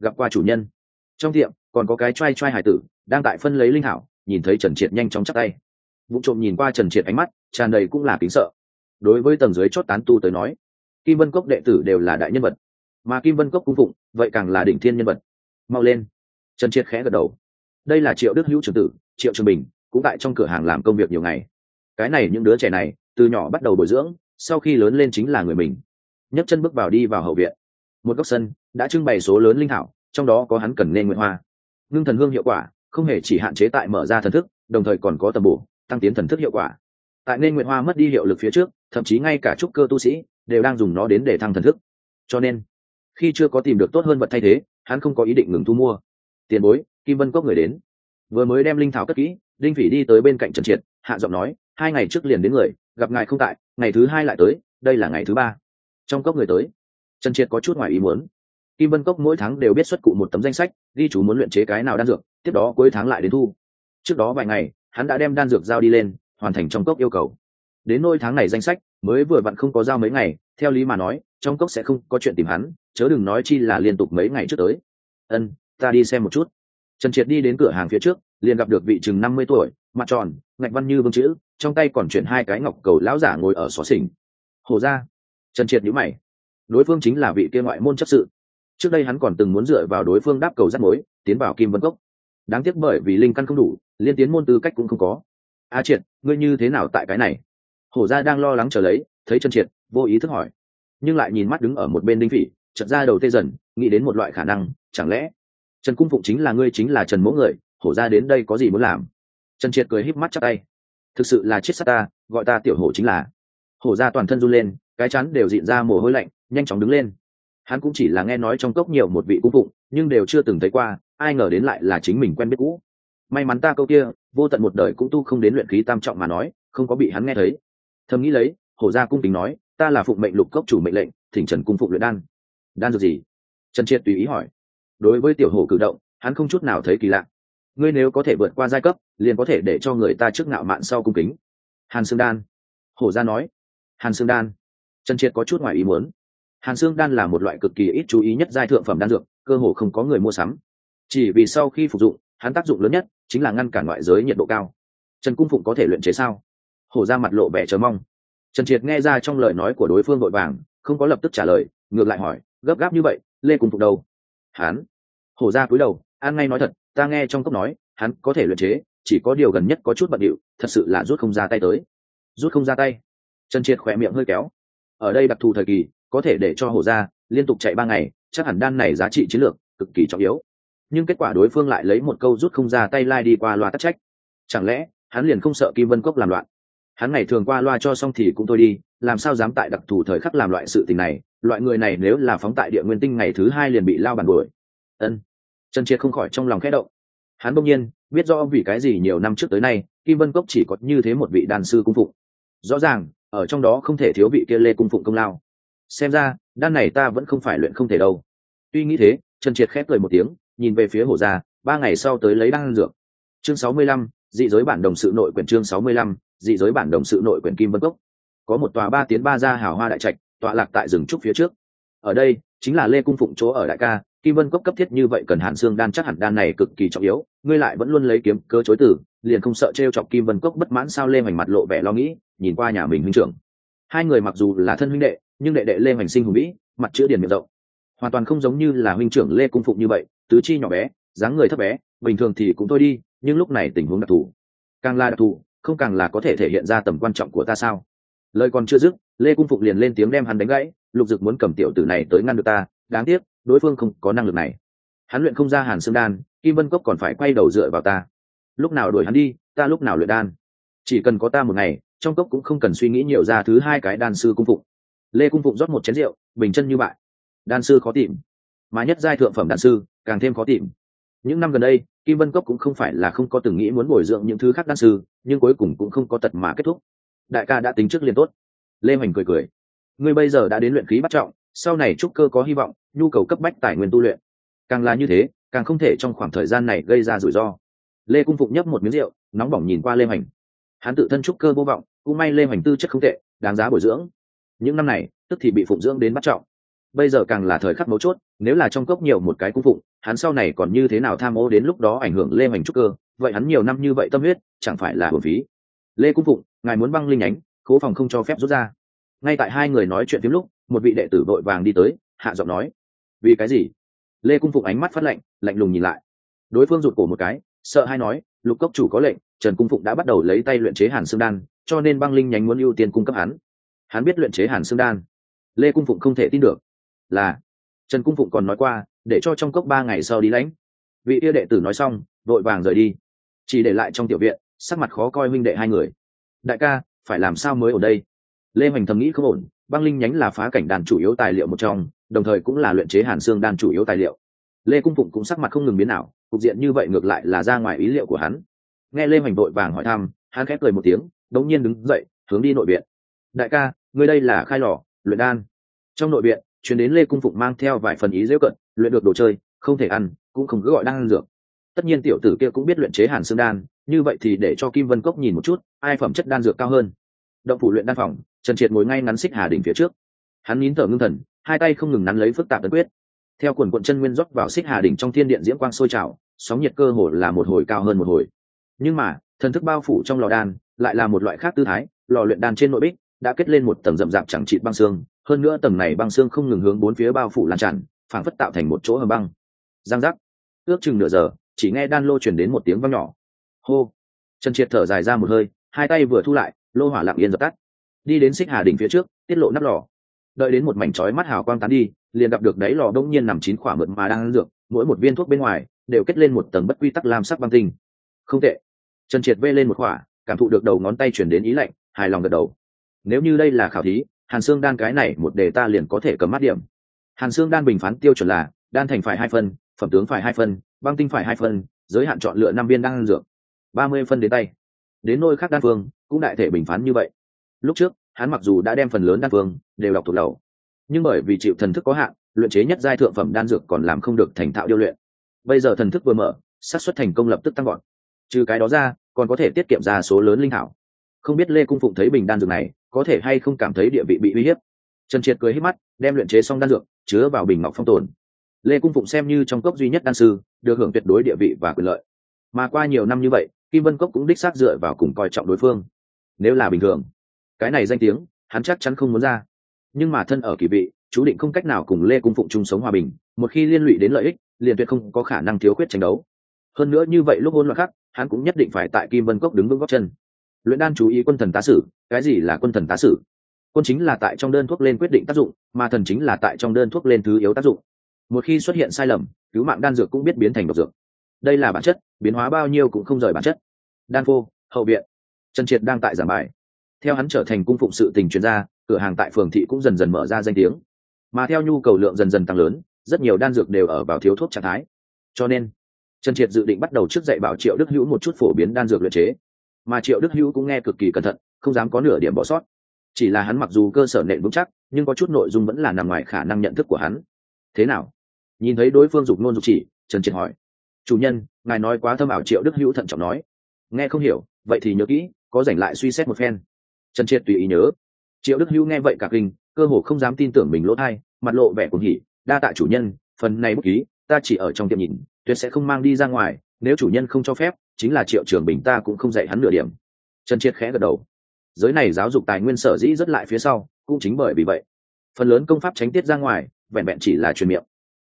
Gặp qua chủ nhân. Trong tiệm, còn có cái t r a i t r a i hải tử, đang tại phân lấy linh hảo, nhìn thấy trần triệt nhanh chóng chắc tay. Vụ trộm nhìn qua trần triệt ánh mắt tràn đầy cũng là kính sợ. Đối với tầng dưới chót tán tu tới nói, kim vân cốc đệ tử đều là đại nhân vật. Mà kim vân cốc cung phụng, vậy càng là đỉnh thiên nhân vật. Mau lên. Trần triệt khẽ gật đầu. Đây là triệu đức hữu trường tử, triệu trường bình, cũng tại trong cửa hàng làm công việc nhiều ngày. Cái này những đứa trẻ này, từ nhỏ bắt đầu bồi dưỡng, sau khi lớn lên chính là người mình. Nhấc chân bước vào đi vào hậu viện. Một góc sân, đã trưng bày số lớn linh thảo, trong đó có hắn cần nên nguyện hoa. Ngưng thần hương hiệu quả, không hề chỉ hạn chế tại mở ra thần thức, đồng thời còn có tầm bổ, tăng tiến thần thức hiệu quả tại nên nguyện hoa mất đi hiệu lực phía trước, thậm chí ngay cả trúc cơ tu sĩ đều đang dùng nó đến để thăng thần thức. Cho nên, khi chưa có tìm được tốt hơn vật thay thế, hắn không có ý định ngừng thu mua. Tiền bối, kim vân cốc người đến. Vừa mới đem linh thảo cất kỹ, đinh phỉ đi tới bên cạnh trần triệt, hạ giọng nói, hai ngày trước liền đến người, gặp ngài không tại, ngày thứ hai lại tới, đây là ngày thứ ba. Trong cốc người tới, trần triệt có chút ngoài ý muốn. Kim vân cốc mỗi tháng đều biết xuất cụ một tấm danh sách, ghi chú muốn luyện chế cái nào đan dược, tiếp đó cuối tháng lại đến thu. Trước đó vài ngày, hắn đã đem đan dược giao đi lên hoàn thành trong cốc yêu cầu. Đến nôi tháng này danh sách, mới vừa vặn không có giao mấy ngày, theo lý mà nói, trong cốc sẽ không có chuyện tìm hắn, chớ đừng nói chi là liên tục mấy ngày trước tới. Ân, ta đi xem một chút. Trần triệt đi đến cửa hàng phía trước, liền gặp được vị chừng năm mươi tuổi, mặt tròn, ngạch văn như vương chữ, trong tay còn chuyển hai cái ngọc cầu lão giả ngồi ở xó xỉnh. Hồ ra. Trần triệt nhữ mày. Đối phương chính là vị kia ngoại môn chấp sự. Trước đây hắn còn từng muốn dựa vào đối phương đáp cầu rắt mối, tiến vào kim vân cốc. Đáng tiếc bởi vì linh căn không đủ, liên tiến môn tư cách cũng không có a triệt, ngươi như thế nào tại cái này? Hổ gia đang lo lắng chờ lấy, thấy trần triệt, vô ý thức hỏi. Nhưng lại nhìn mắt đứng ở một bên đinh phỉ chật ra đầu tê dần, nghĩ đến một loại khả năng, chẳng lẽ trần cung phụng chính là ngươi, chính là trần mỗ người? Hổ ra đến đây có gì muốn làm? Trần triệt cười híp mắt chắc tay. Thực sự là chết sát ta, gọi ta tiểu hổ chính là. Hổ ra toàn thân run lên, cái chắn đều dịn ra mồ hôi lạnh, nhanh chóng đứng lên. Hắn cũng chỉ là nghe nói trong cốc nhiều một vị cung phụng, nhưng đều chưa từng thấy qua, ai ngờ đến lại là chính mình quen biết cũ may mắn ta câu kia, vô tận một đời cũng tu không đến luyện khí tam trọng mà nói, không có bị hắn nghe thấy. Thầm nghĩ lấy, hổ gia cung tính nói, ta là phụng mệnh lục cốc chủ mệnh lệnh, thỉnh trần cung phụng luyện đan. Đan dược gì? Trần triệt tùy ý hỏi. Đối với tiểu hổ cử động, hắn không chút nào thấy kỳ lạ. Ngươi nếu có thể vượt qua giai cấp, liền có thể để cho người ta trước ngạo mạn sau cung kính. Hàn xương đan. Hổ gia nói. Hàn xương đan. Trần triệt có chút ngoài ý muốn. Hàn xương đan là một loại cực kỳ ít chú ý nhất giai thượng phẩm đan dược, cơ hồ không có người mua sắm. Chỉ vì sau khi phục dụng, hắn tác dụng lớn nhất chính là ngăn cản ngoại giới nhiệt độ cao. Trần cung phụng có thể luyện chế sao? Hổ ra mặt lộ vẻ chờ mong. Trần triệt nghe ra trong lời nói của đối phương vội vàng, không có lập tức trả lời, ngược lại hỏi, gấp gáp như vậy, lê cung phụng đâu? Hán. hổ ra cúi đầu, an ngay nói thật, ta nghe trong cốc nói, hắn có thể luyện chế, chỉ có điều gần nhất có chút bận điệu, thật sự là rút không ra tay tới. Rút không ra tay. Trần triệt khỏe miệng hơi kéo. Ở đây đặc thù thời kỳ, có thể để cho hổ ra liên tục chạy ba ngày, chắc hẳn đan này giá trị chiến lược cực kỳ trọng yếu nhưng kết quả đối phương lại lấy một câu rút không ra tay lai đi qua loa tắc trách. Chẳng lẽ, hắn liền không sợ kim vân cốc làm loạn? Hắn ngày thường qua loa cho xong thì cũng thôi đi, làm sao dám tại đặc thù thời khắc làm loại sự tình này? Loại người này nếu là phóng tại địa nguyên tinh ngày thứ hai liền bị lao bàn đuổi. Ân. Trần triệt không khỏi trong lòng khẽ động. Hắn bỗng nhiên biết rõ vì cái gì nhiều năm trước tới nay, kim vân cốc chỉ có như thế một vị đàn sư cung phụng. Rõ ràng, ở trong đó không thể thiếu vị kia lê cung phụng công lao. Xem ra, đan này ta vẫn không phải luyện không thể đâu. Tuy nghĩ thế, trần triệt khép cười một tiếng nhìn về phía hổ gia, ba ngày sau tới lấy đăng dược. Chương sáu mươi lăm, dị giới bản đồng sự nội quyển chương sáu mươi lăm, dị giới bản đồng sự nội quyển kim vân cốc. Có một tòa ba tiến ba gia hào hoa đại trạch, tọa lạc tại rừng trúc phía trước. Ở đây, chính là lê cung phụng chỗ ở đại ca, kim vân cốc cấp thiết như vậy cần hàn xương đan chắc hẳn đan này cực kỳ trọng yếu, ngươi lại vẫn luôn lấy kiếm, cơ chối tử liền không sợ t r e o chọc kim vân cốc bất mãn sao lê hoành mặt lộ vẻ lo nghĩ, nhìn qua nhà mình huynh trưởng. Hai người mặc dù là thân huynh đệ, nhưng đệ đệ lê hoành sinh hùng vĩ, mặt chữ điền miệng rộng. Hoàn toàn không giống như là huynh trưởng lê cung phụng như vậy tứ chi nhỏ bé, dáng người thấp bé, bình thường thì cũng thôi đi, nhưng lúc này tình huống đặc thù. Càng là đặc thù, không càng là có thể thể hiện ra tầm quan trọng của ta sao? Lời còn chưa dứt, lê cung Phục liền lên tiếng đem hắn đánh gãy, lục dực muốn cầm tiểu tử này tới ngăn được ta, đáng tiếc, đối phương không có năng lực này. Hắn luyện không ra hàn xương đan, kim vân cốc còn phải quay đầu dựa vào ta. Lúc nào đuổi hắn đi, ta lúc nào luyện đan. Chỉ cần có ta một ngày, trong cốc cũng không cần suy nghĩ nhiều ra thứ hai cái đan sư cung phụng. Lê cung phụng rót một chén rượu, bình chân như bại. Đan sư khó tìm, mà nhất giai thượng phẩm đan sư càng thêm khó tìm. Những năm gần đây, kim vân cốc cũng không phải là không có từng nghĩ muốn bồi dưỡng những thứ khác đan sư, nhưng cuối cùng cũng không có tật mà kết thúc. Đại ca đã tính trước liền tốt. Lê hoành cười cười. Ngươi bây giờ đã đến luyện khí bắt trọng, sau này trúc cơ có hy vọng, nhu cầu cấp bách tài nguyên tu luyện. Càng là như thế, càng không thể trong khoảng thời gian này gây ra rủi ro. Lê cung phụng nhấp một miếng rượu, nóng bỏng nhìn qua lê hoành. Hắn tự thân trúc cơ vô vọng, cũng may lê hoành tư chất không tệ, đáng giá bồi dưỡng. Những năm này, tức thì bị phụng dưỡng đến bắt trọng bây giờ càng là thời khắc mấu chốt, nếu là trong cốc nhiều một cái cung phụng, hắn sau này còn như thế nào tham ô đến lúc đó ảnh hưởng lê hoành trúc cơ, vậy hắn nhiều năm như vậy tâm huyết, chẳng phải là hồn phí. Lê cung phụng, ngài muốn băng linh nhánh cố phòng không cho phép rút ra. Ngay tại hai người nói chuyện tiếng lúc, một vị đệ tử vội vàng đi tới, hạ giọng nói, vì cái gì? Lê cung phụng ánh mắt phát lạnh lạnh lùng nhìn lại. Đối phương rụt cổ một cái, sợ hay nói, lục cốc chủ có lệnh, trần cung phụng đã bắt đầu lấy tay luyện chế hàn xương đan, cho nên băng linh nhánh muốn ưu tiên cung cấp hắn. Hắn biết luyện chế hàn xương đan. Lê cung phụng không thể tin được là, trần cung phụng còn nói qua, để cho trong cốc ba ngày sau đi lãnh. Vị yêu đệ tử nói xong, vội vàng rời đi. Chỉ để lại trong tiểu viện, sắc mặt khó coi minh đệ hai người. Đại ca, phải làm sao mới ở đây? Lê hoành thầm nghĩ không ổn, băng linh nhánh là phá cảnh đàn chủ yếu tài liệu một trong, đồng thời cũng là luyện chế hàn xương đan chủ yếu tài liệu. Lê cung phụng cũng sắc mặt không ngừng biến nào cục diện như vậy ngược lại là ra ngoài ý liệu của hắn. Nghe lê hoành vội vàng hỏi thăm, hắn khép cười một tiếng, đống nhiên đứng dậy, hướng đi nội viện. Đại ca, ngươi đây là khai lò, luyện đan. Trong nội viện chuyển đến lê cung phụng mang theo vài phần ý dễ cận, luyện được đồ chơi, không thể ăn, cũng không cứ gọi đang ăn dược. Tất nhiên tiểu tử kia cũng biết luyện chế hàn xương đan, như vậy thì để cho kim vân cốc nhìn một chút, ai phẩm chất đan dược cao hơn. Động phủ luyện đan phòng, trần triệt ngồi ngay ngắn xích hà đỉnh phía trước. Hắn nín thở ngưng thần, hai tay không ngừng nắn lấy phức tạp tấn quyết. Theo quần quận chân nguyên rót vào xích hà đỉnh trong thiên điện diễm quang sôi trào, sóng nhiệt cơ hồ là một hồi cao hơn một hồi. Nhưng mà, thần thức bao phủ trong lò đan, lại là một loại khác tư thái, lò luyện đan trên nội bích đã kết lên một tầng rậm rạp chẳng trị băng xương hơn nữa tầng này băng xương không ngừng hướng bốn phía bao phủ lan tràn, phảng phất tạo thành một chỗ hầm băng. Giang giác. Ước chừng nửa giờ, chỉ nghe đan lô chuyển đến một tiếng văng nhỏ. Hô. Trần triệt thở dài ra một hơi, hai tay vừa thu lại, lô hỏa lặng yên dập tắt. Đi đến xích hà đỉnh phía trước, tiết lộ nắp lò. Đợi đến một mảnh chói mắt hào quang tán đi, liền gặp được đáy lò đông nhiên nằm chín khỏa mượt mà đang dược, mỗi một viên thuốc bên ngoài, đều kết lên một tầng bất quy tắc lam sắc băng tinh. Không tệ. Trần triệt vê lên một khỏa, cảm thụ được đầu ngón tay chuyển đến ý lạnh, hài lòng gật đầu. Nếu như đây là khảo thí hàn xương đan cái này một đề ta liền có thể cầm mắt điểm. Hàn xương đan bình phán tiêu chuẩn là, đan thành phải hai phân, phẩm tướng phải hai phân, băng tinh phải hai phân, giới hạn chọn lựa năm viên đan dược, ba mươi phân đến tay. Đến nôi khác đan phương, cũng đại thể bình phán như vậy. Lúc trước, hắn mặc dù đã đem phần lớn đan phương đều đọc thuộc đầu, nhưng bởi vì chịu thần thức có hạn, luyện chế nhất giai thượng phẩm đan dược còn làm không được thành thạo điêu luyện. Bây giờ thần thức vừa mở, xác suất thành công lập tức tăng gọn trừ cái đó ra, còn có thể tiết kiệm ra số lớn linh thảo. Không biết lê cung phụng thấy bình đan dược này có thể hay không cảm thấy địa vị bị uy hiếp. Trần triệt cười hít mắt, đem luyện chế xong đan dược, chứa vào bình ngọc phong tồn. Lê cung phụng xem như trong cốc duy nhất đan sư, được hưởng tuyệt đối địa vị và quyền lợi. Mà qua nhiều năm như vậy, kim vân cốc cũng đích xác dựa vào cùng coi trọng đối phương. Nếu là bình thường, cái này danh tiếng, hắn chắc chắn không muốn ra. Nhưng mà thân ở kỳ vị, chú định không cách nào cùng lê cung phụng chung sống hòa bình, một khi liên lụy đến lợi ích, liền tuyệt không có khả năng thiếu khuyết tranh đấu. Hơn nữa như vậy lúc hôn loạn khác, hắn cũng nhất định phải tại kim vân cốc đứng vững góc chân luyện đan chú ý quân thần tá sử, cái gì là quân thần tá sử? Quân chính là tại trong đơn thuốc lên quyết định tác dụng, mà thần chính là tại trong đơn thuốc lên thứ yếu tác dụng. Một khi xuất hiện sai lầm, cứu mạng đan dược cũng biết biến thành độc dược. Đây là bản chất, biến hóa bao nhiêu cũng không rời bản chất. Đan phô, hậu viện. Trần triệt đang tại giảng bài. Theo hắn trở thành cung phụng sự tình chuyên gia, cửa hàng tại phường thị cũng dần dần mở ra danh tiếng. Mà theo nhu cầu lượng dần dần tăng lớn, rất nhiều đan dược đều ở vào thiếu thuốc trạng thái. Cho nên, trần triệt dự định bắt đầu trước dạy bảo triệu đức hữu một chút phổ biến đan dược luyện chế mà triệu đức hữu cũng nghe cực kỳ cẩn thận, không dám có nửa điểm bỏ sót. Chỉ là hắn mặc dù cơ sở nện vững chắc, nhưng có chút nội dung vẫn là nằm ngoài khả năng nhận thức của hắn. Thế nào? Nhìn thấy đối phương dục nôn dục chỉ, trần triệt hỏi. Chủ nhân, ngài nói quá thâm ảo, triệu đức hữu thận trọng nói. Nghe không hiểu, vậy thì nhớ kỹ, có dành lại suy xét một phen. Trần triệt tùy ý nhớ. Triệu đức hữu nghe vậy cả kinh, cơ hồ không dám tin tưởng mình lỗ thai, mặt lộ vẻ cuồng hỉ. Đa tạ chủ nhân, phần này bút ký, ta chỉ ở trong tiệm nhìn tuyệt sẽ không mang đi ra ngoài, nếu chủ nhân không cho phép, chính là triệu trường bình ta cũng không dạy hắn nửa điểm. Trần triệt khẽ gật đầu. Giới này giáo dục tài nguyên sở dĩ rất lại phía sau, cũng chính bởi vì vậy. Phần lớn công pháp tránh tiết ra ngoài, vẹn vẹn chỉ là truyền miệng.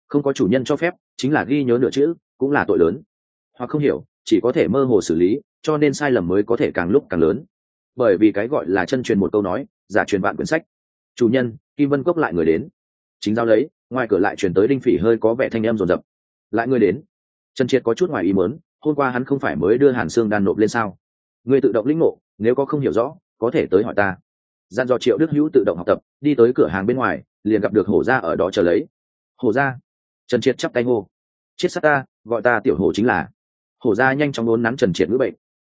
Không có chủ nhân cho phép, chính là ghi nhớ nửa chữ, cũng là tội lớn. Hoặc không hiểu, chỉ có thể mơ hồ xử lý, cho nên sai lầm mới có thể càng lúc càng lớn. Bởi vì cái gọi là chân truyền một câu nói, giả truyền vạn quyển sách. Chủ nhân, kim vân cốc lại người đến. Chính giao lấy, ngoài cửa lại truyền tới đinh phỉ hơi có vẻ thanh em rồn rập lại người đến trần triệt có chút ngoài ý mớn hôm qua hắn không phải mới đưa hàn xương đan nộp lên sao? Người tự động lĩnh ngộ, nếu có không hiểu rõ, có thể tới hỏi ta. Gian do triệu đức hữu tự động học tập, đi tới cửa hàng bên ngoài, liền gặp được hổ ra ở đó chờ lấy. Hổ ra trần triệt chắp tay ngô chết sát ta, gọi ta tiểu hổ chính là. Hổ ra nhanh chóng đốn nắn trần triệt ngữ bệnh.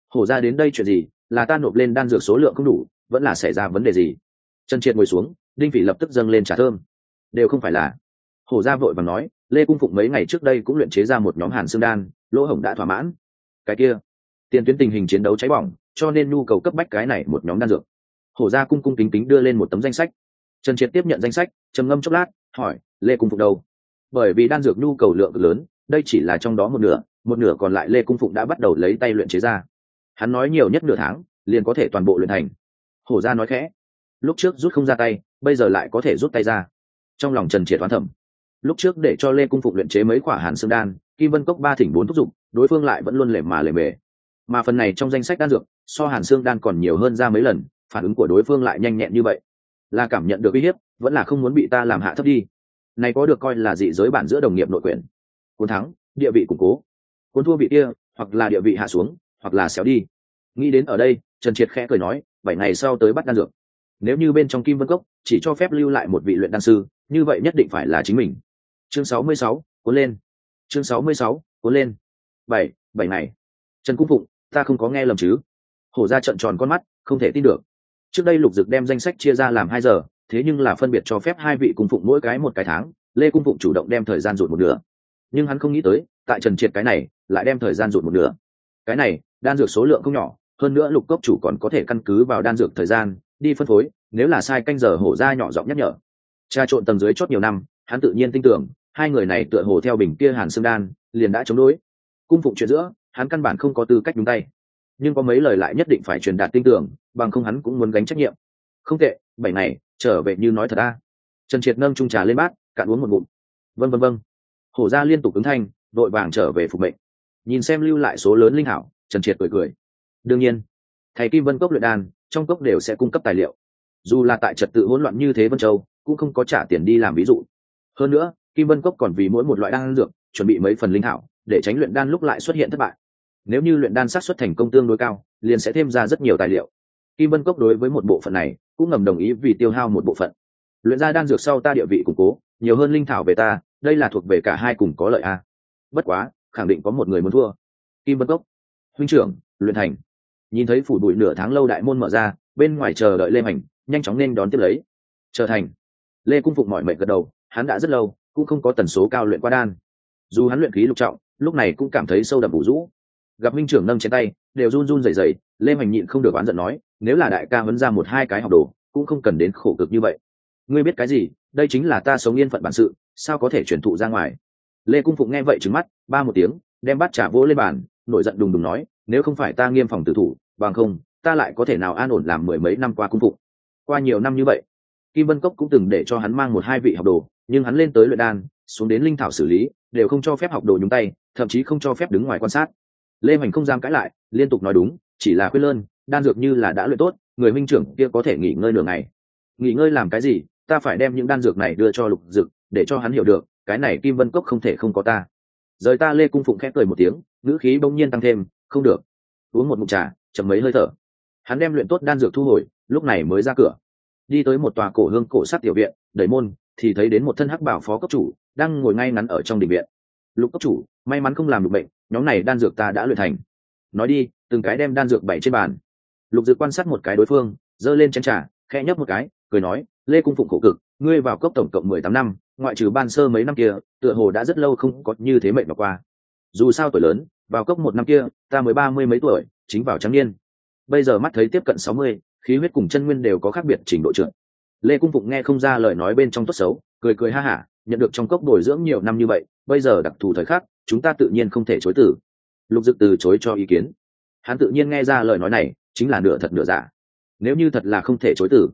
Hổ ra đến đây chuyện gì? Là ta nộp lên đan dược số lượng không đủ, vẫn là xảy ra vấn đề gì? Trần triệt ngồi xuống, đinh phỉ lập tức dâng lên trả thơm. Đều không phải là. Hổ ra vội và nói lê cung phụng mấy ngày trước đây cũng luyện chế ra một nhóm hàn xương đan, lỗ hổng đã thỏa mãn. Cái kia, tiền tuyến tình hình chiến đấu cháy bỏng, cho nên nhu cầu cấp bách cái này một nhóm đan dược. Hổ ra cung cung kính kính đưa lên một tấm danh sách. Trần triệt tiếp nhận danh sách, trầm ngâm chốc lát, hỏi, lê cung phụng đâu? Bởi vì đan dược nhu cầu lượng lớn, đây chỉ là trong đó một nửa một nửa còn lại lê cung phụng đã bắt đầu lấy tay luyện chế ra. Hắn nói nhiều nhất nửa tháng, liền có thể toàn bộ luyện thành. Hổ ra nói khẽ, lúc trước rút không ra tay, bây giờ lại có thể rút tay ra. Trong lòng trần triệt toán thẩm lúc trước để cho lê cung phụng luyện chế mấy quả hàn xương đan, kim vân cốc ba thỉnh bốn thúc giục, đối phương lại vẫn luôn lề mà lề mề. Mà phần này trong danh sách đan dược, so hàn xương đan còn nhiều hơn ra mấy lần, phản ứng của đối phương lại nhanh nhẹn như vậy. Là cảm nhận được uy hiếp, vẫn là không muốn bị ta làm hạ thấp đi. Này có được coi là dị giới bản giữa đồng nghiệp nội quyền. Cuốn thắng, địa vị củng cố. Cuốn thua vị kia, hoặc là địa vị hạ xuống, hoặc là xéo đi. Nghĩ đến ở đây, trần triệt khẽ cười nói, bảy ngày sau tới bắt đan dược. Nếu như bên trong kim vân cốc chỉ cho phép lưu lại một vị luyện đan sư, như vậy nhất định phải là chính mình chương 66, cuốn lên. Chương 66, cuốn lên. Bảy bảy này. trần cung phụng ta không có nghe lầm chứ? Hổ ra trận tròn con mắt không thể tin được. Trước đây lục dực đem danh sách chia ra làm hai giờ thế nhưng là phân biệt cho phép hai vị cung phụng mỗi cái một cái tháng lê cung phụng chủ động đem thời gian rụt một nửa. Nhưng hắn không nghĩ tới tại trần triệt cái này lại đem thời gian rụt một nửa. Cái này đan dược số lượng không nhỏ hơn nữa lục cốc chủ còn có thể căn cứ vào đan dược thời gian đi phân phối nếu là sai canh giờ hổ ra nhỏ giọng nhắc nhở. Tra trộn tầng dưới chót nhiều năm hắn tự nhiên tin tưởng hai người này tựa hồ theo bình kia hàn xương đan, liền đã chống đối. Cung phụng chuyện giữa, hắn căn bản không có tư cách đúng tay. Nhưng có mấy lời lại nhất định phải truyền đạt tin tưởng, bằng không hắn cũng muốn gánh trách nhiệm. Không tệ, bảy ngày, trở về như nói thật ta trần triệt nâng trung trà lên bát, cạn uống một ngụm. Vân vân vân hổ ra liên tục ứng thanh đội vàng trở về phục mệnh. Nhìn xem lưu lại số lớn linh hảo, trần triệt cười cười. Đương nhiên, thầy kim vân cốc luyện đan, trong cốc đều sẽ cung cấp tài liệu. Dù là tại trật tự hỗn loạn như thế vân châu, cũng không có trả tiền đi làm ví dụ. Hơn nữa kim vân cốc còn vì mỗi một loại đan dược, chuẩn bị mấy phần linh hảo để tránh luyện đan lúc lại xuất hiện thất bại. Nếu như luyện đan sát xuất thành công tương đối cao, liền sẽ thêm ra rất nhiều tài liệu. Kim vân cốc đối với một bộ phận này, cũng ngầm đồng ý vì tiêu hao một bộ phận. Luyện ra đan dược sau ta địa vị củng cố, nhiều hơn linh thảo về ta, đây là thuộc về cả hai cùng có lợi a. Bất quá, khẳng định có một người muốn thua. Kim vân cốc. Huynh trưởng, luyện thành. Nhìn thấy phủ bụi nửa tháng lâu đại môn mở ra, bên ngoài chờ đợi lê hành nhanh chóng nên đón tiếp lấy. Trở thành. Lê cung phục mọi mệnh gật đầu, hắn đã rất lâu cũng không có tần số cao luyện qua đan. Dù hắn luyện khí lục trọng, lúc này cũng cảm thấy sâu đậm bù rũ. Gặp minh trưởng nâng trên tay, đều run run rẩy rẩy, lê hoành nhịn không được oán giận nói, nếu là đại ca vẫn ra một hai cái học đồ, cũng không cần đến khổ cực như vậy. Ngươi biết cái gì, đây chính là ta sống yên phận bản sự, sao có thể chuyển thụ ra ngoài? Lê cung phụng nghe vậy trứng mắt, ba một tiếng, đem bát trả vỗ lên bàn, nổi giận đùng đùng nói, nếu không phải ta nghiêm phòng tử thủ, bằng không, ta lại có thể nào an ổn làm mười mấy năm qua cung phụng? Qua nhiều năm như vậy kim vân cốc cũng từng để cho hắn mang một hai vị học đồ, nhưng hắn lên tới luyện đan, xuống đến linh thảo xử lý, đều không cho phép học đồ nhúng tay, thậm chí không cho phép đứng ngoài quan sát. Lê hoành không dám cãi lại, liên tục nói đúng, chỉ là khuyên lơn, đan dược như là đã luyện tốt, người minh trưởng kia có thể nghỉ ngơi nửa ngày. Nghỉ ngơi làm cái gì? Ta phải đem những đan dược này đưa cho lục dực, để cho hắn hiểu được, cái này kim vân cốc không thể không có ta. Rời ta, lê cung phụng khẽ cười một tiếng, ngữ khí bỗng nhiên tăng thêm, không được. Uống một mụn trà chầm mấy hơi thở. Hắn đem luyện tốt đan dược thu hồi, lúc này mới ra cửa đi tới một tòa cổ hương cổ sát tiểu viện, đẩy môn, thì thấy đến một thân hắc bảo phó cấp chủ, đang ngồi ngay ngắn ở trong đình viện. Lục cấp chủ, may mắn không làm được bệnh, nhóm này đan dược ta đã luyện thành. Nói đi, từng cái đem đan dược bày trên bàn. Lục dược quan sát một cái đối phương, giơ lên chén trà, khẽ nhấp một cái, cười nói, lê cung phụng khổ cực, ngươi vào cốc tổng cộng mười tám năm, ngoại trừ ban sơ mấy năm kia, tựa hồ đã rất lâu không có như thế mệnh mà qua. Dù sao tuổi lớn, vào cốc một năm kia, ta mới ba mươi mấy tuổi, chính vào trắng niên. Bây giờ mắt thấy tiếp cận sáu mươi khí huyết cùng chân nguyên đều có khác biệt trình độ trưởng. Lê cung phụng nghe không ra lời nói bên trong tốt xấu, cười cười ha hả, nhận được trong cốc bồi dưỡng nhiều năm như vậy, bây giờ đặc thù thời khắc, chúng ta tự nhiên không thể chối từ. Lục dực từ chối cho ý kiến. Hắn tự nhiên nghe ra lời nói này, chính là nửa thật nửa giả. Nếu như thật là không thể chối từ,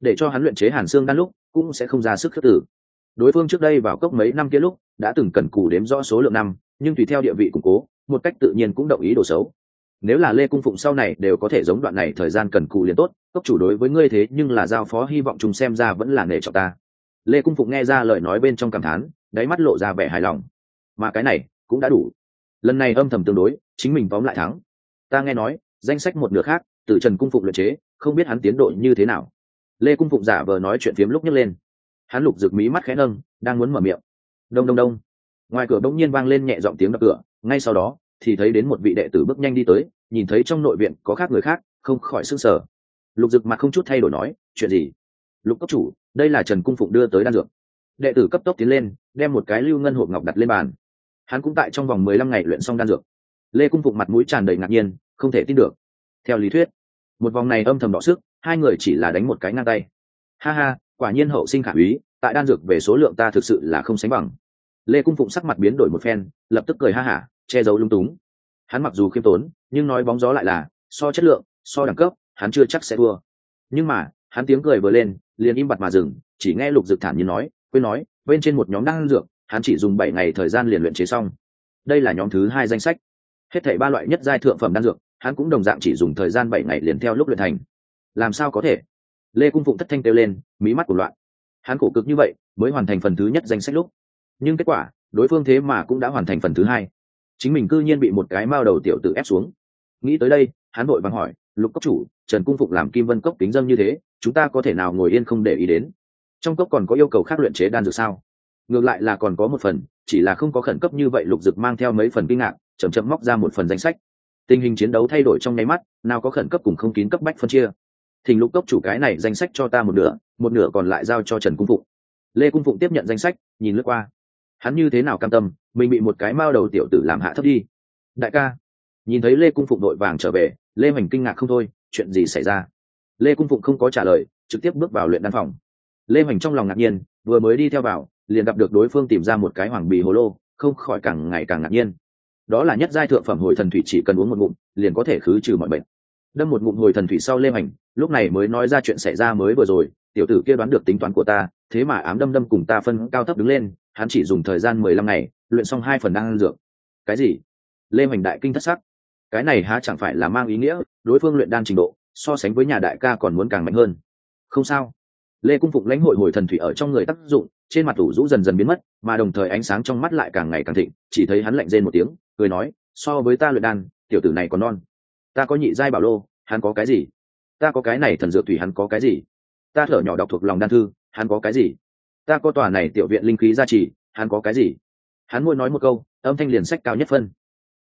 để cho hắn luyện chế hàn xương đan lúc, cũng sẽ không ra sức khước tử đối phương trước đây vào cốc mấy năm kia lúc, đã từng cần cù đếm rõ số lượng năm, nhưng tùy theo địa vị củng cố, một cách tự nhiên cũng đồng ý đồ xấu nếu là lê cung phụng sau này đều có thể giống đoạn này thời gian cần cù liền tốt, cốc chủ đối với ngươi thế nhưng là giao phó hy vọng chúng xem ra vẫn là nể trọng ta. Lê cung phụng nghe ra lời nói bên trong cảm thán, đáy mắt lộ ra vẻ hài lòng. Mà cái này cũng đã đủ. Lần này âm thầm tương đối, chính mình tóm lại thắng. Ta nghe nói, danh sách một nửa khác, từ trần cung phụng luyện chế, không biết hắn tiến độ như thế nào. Lê cung phụng giả vờ nói chuyện phiếm lúc nhấc lên. Hắn lục rực mí mắt khẽ nâng, đang muốn mở miệng. Đông đông đông. Ngoài cửa bỗng nhiên vang lên nhẹ giọng tiếng đập cửa, ngay sau đó thì thấy đến một vị đệ tử bước nhanh đi tới, nhìn thấy trong nội viện có khác người khác, không khỏi s ư n g sở lục dực mặt không chút thay đổi nói, chuyện gì? Lục cấp chủ, đây là trần cung phụng đưa tới đan dược. Đệ tử cấp tốc tiến lên, đem một cái lưu ngân hộp ngọc đặt lên bàn. Hắn cũng tại trong vòng mười lăm ngày luyện xong đan dược. Lê cung phụng mặt mũi tràn đầy ngạc nhiên, không thể tin được. Theo lý thuyết, một vòng này âm thầm đọ sức, hai người chỉ là đánh một cái ngang tay. Ha ha, quả nhiên hậu sinh khả úy, tại đan dược về số lượng ta thực sự là không sánh bằng. Lê cung phụng sắc mặt biến đổi một phen, lập tức cười ha hả che giấu lung túng. Hắn mặc dù khiêm tốn, nhưng nói bóng gió lại là, so chất lượng, so đẳng cấp, hắn chưa chắc sẽ thua. Nhưng mà, hắn tiếng cười vừa lên, liền im bặt mà dừng, chỉ nghe lục dực thản nhiên nói, quên nói, bên trên một nhóm đan dược, hắn chỉ dùng bảy ngày thời gian liền luyện chế xong. Đây là nhóm thứ hai danh sách. Hết thảy ba loại nhất giai thượng phẩm đan dược, hắn cũng đồng dạng chỉ dùng thời gian bảy ngày liền theo lúc luyện thành. Làm sao có thể? Lê cung phụng thất thanh kêu lên, mí mắt của loạn. Hắn khổ cực như vậy, mới hoàn thành phần thứ nhất danh sách lúc. Nhưng kết quả, đối phương thế mà cũng đã hoàn thành phần thứ hai chính mình cư nhiên bị một cái mao đầu tiểu tử ép xuống. Nghĩ tới đây, hắn vội vàng hỏi, lục cốc chủ, trần cung phục làm kim vân cốc kính dâm như thế, chúng ta có thể nào ngồi yên không để ý đến? Trong cốc còn có yêu cầu khác luyện chế đan dược sao? Ngược lại là còn có một phần, chỉ là không có khẩn cấp như vậy lục dực mang theo mấy phần kinh ngạc chầm chậm móc ra một phần danh sách. Tình hình chiến đấu thay đổi trong nháy mắt, nào có khẩn cấp cùng không kín cấp bách phân chia. Thỉnh lục cốc chủ cái này danh sách cho ta một nửa một nửa còn lại giao cho trần cung phụng. Lê cung phụng tiếp nhận danh sách, nhìn lướt qua hắn như thế nào cam tâm, mình bị một cái mao đầu tiểu tử làm hạ thấp đi. Đại ca, nhìn thấy lê cung phụng đội vàng trở về, lê hoành kinh ngạc không thôi, chuyện gì xảy ra? Lê cung phụng không có trả lời, trực tiếp bước vào luyện đan phòng. Lê hoành trong lòng ngạc nhiên, vừa mới đi theo vào, liền gặp được đối phương tìm ra một cái hoàng bì hồ lô, không khỏi càng ngày càng ngạc nhiên. Đó là nhất giai thượng phẩm hồi thần thủy chỉ cần uống một ngụm, liền có thể khứ trừ mọi bệnh. Đâm một ngụm hồi thần thủy sau lê hoành, lúc này mới nói ra chuyện xảy ra mới vừa rồi, tiểu tử kia đoán được tính toán của ta, thế mà ám đâm đâm cùng ta phân cao thấp đứng lên hắn chỉ dùng thời gian mười lăm ngày, luyện xong hai phần đan dược. Cái gì? Lê hoành đại kinh thất sắc. Cái này há chẳng phải là mang ý nghĩa, đối phương luyện đan trình độ, so sánh với nhà đại ca còn muốn càng mạnh hơn. Không sao. Lê cung phục lãnh hội hồi thần thủy ở trong người tác dụng, trên mặt tủ rũ dần dần biến mất, mà đồng thời ánh sáng trong mắt lại càng ngày càng thịnh, chỉ thấy hắn lạnh rên một tiếng, cười nói, so với ta luyện đan, tiểu tử này còn non. Ta có nhị giai bảo lô, hắn có cái gì? Ta có cái này thần dược thủy hắn có cái gì? Ta thở nhỏ đọc thuộc lòng đan thư, hắn có cái gì? Ta có tòa này tiểu viện linh khí gia trì, hắn có cái gì? Hắn môi nói một câu, âm thanh liền sách cao nhất phân.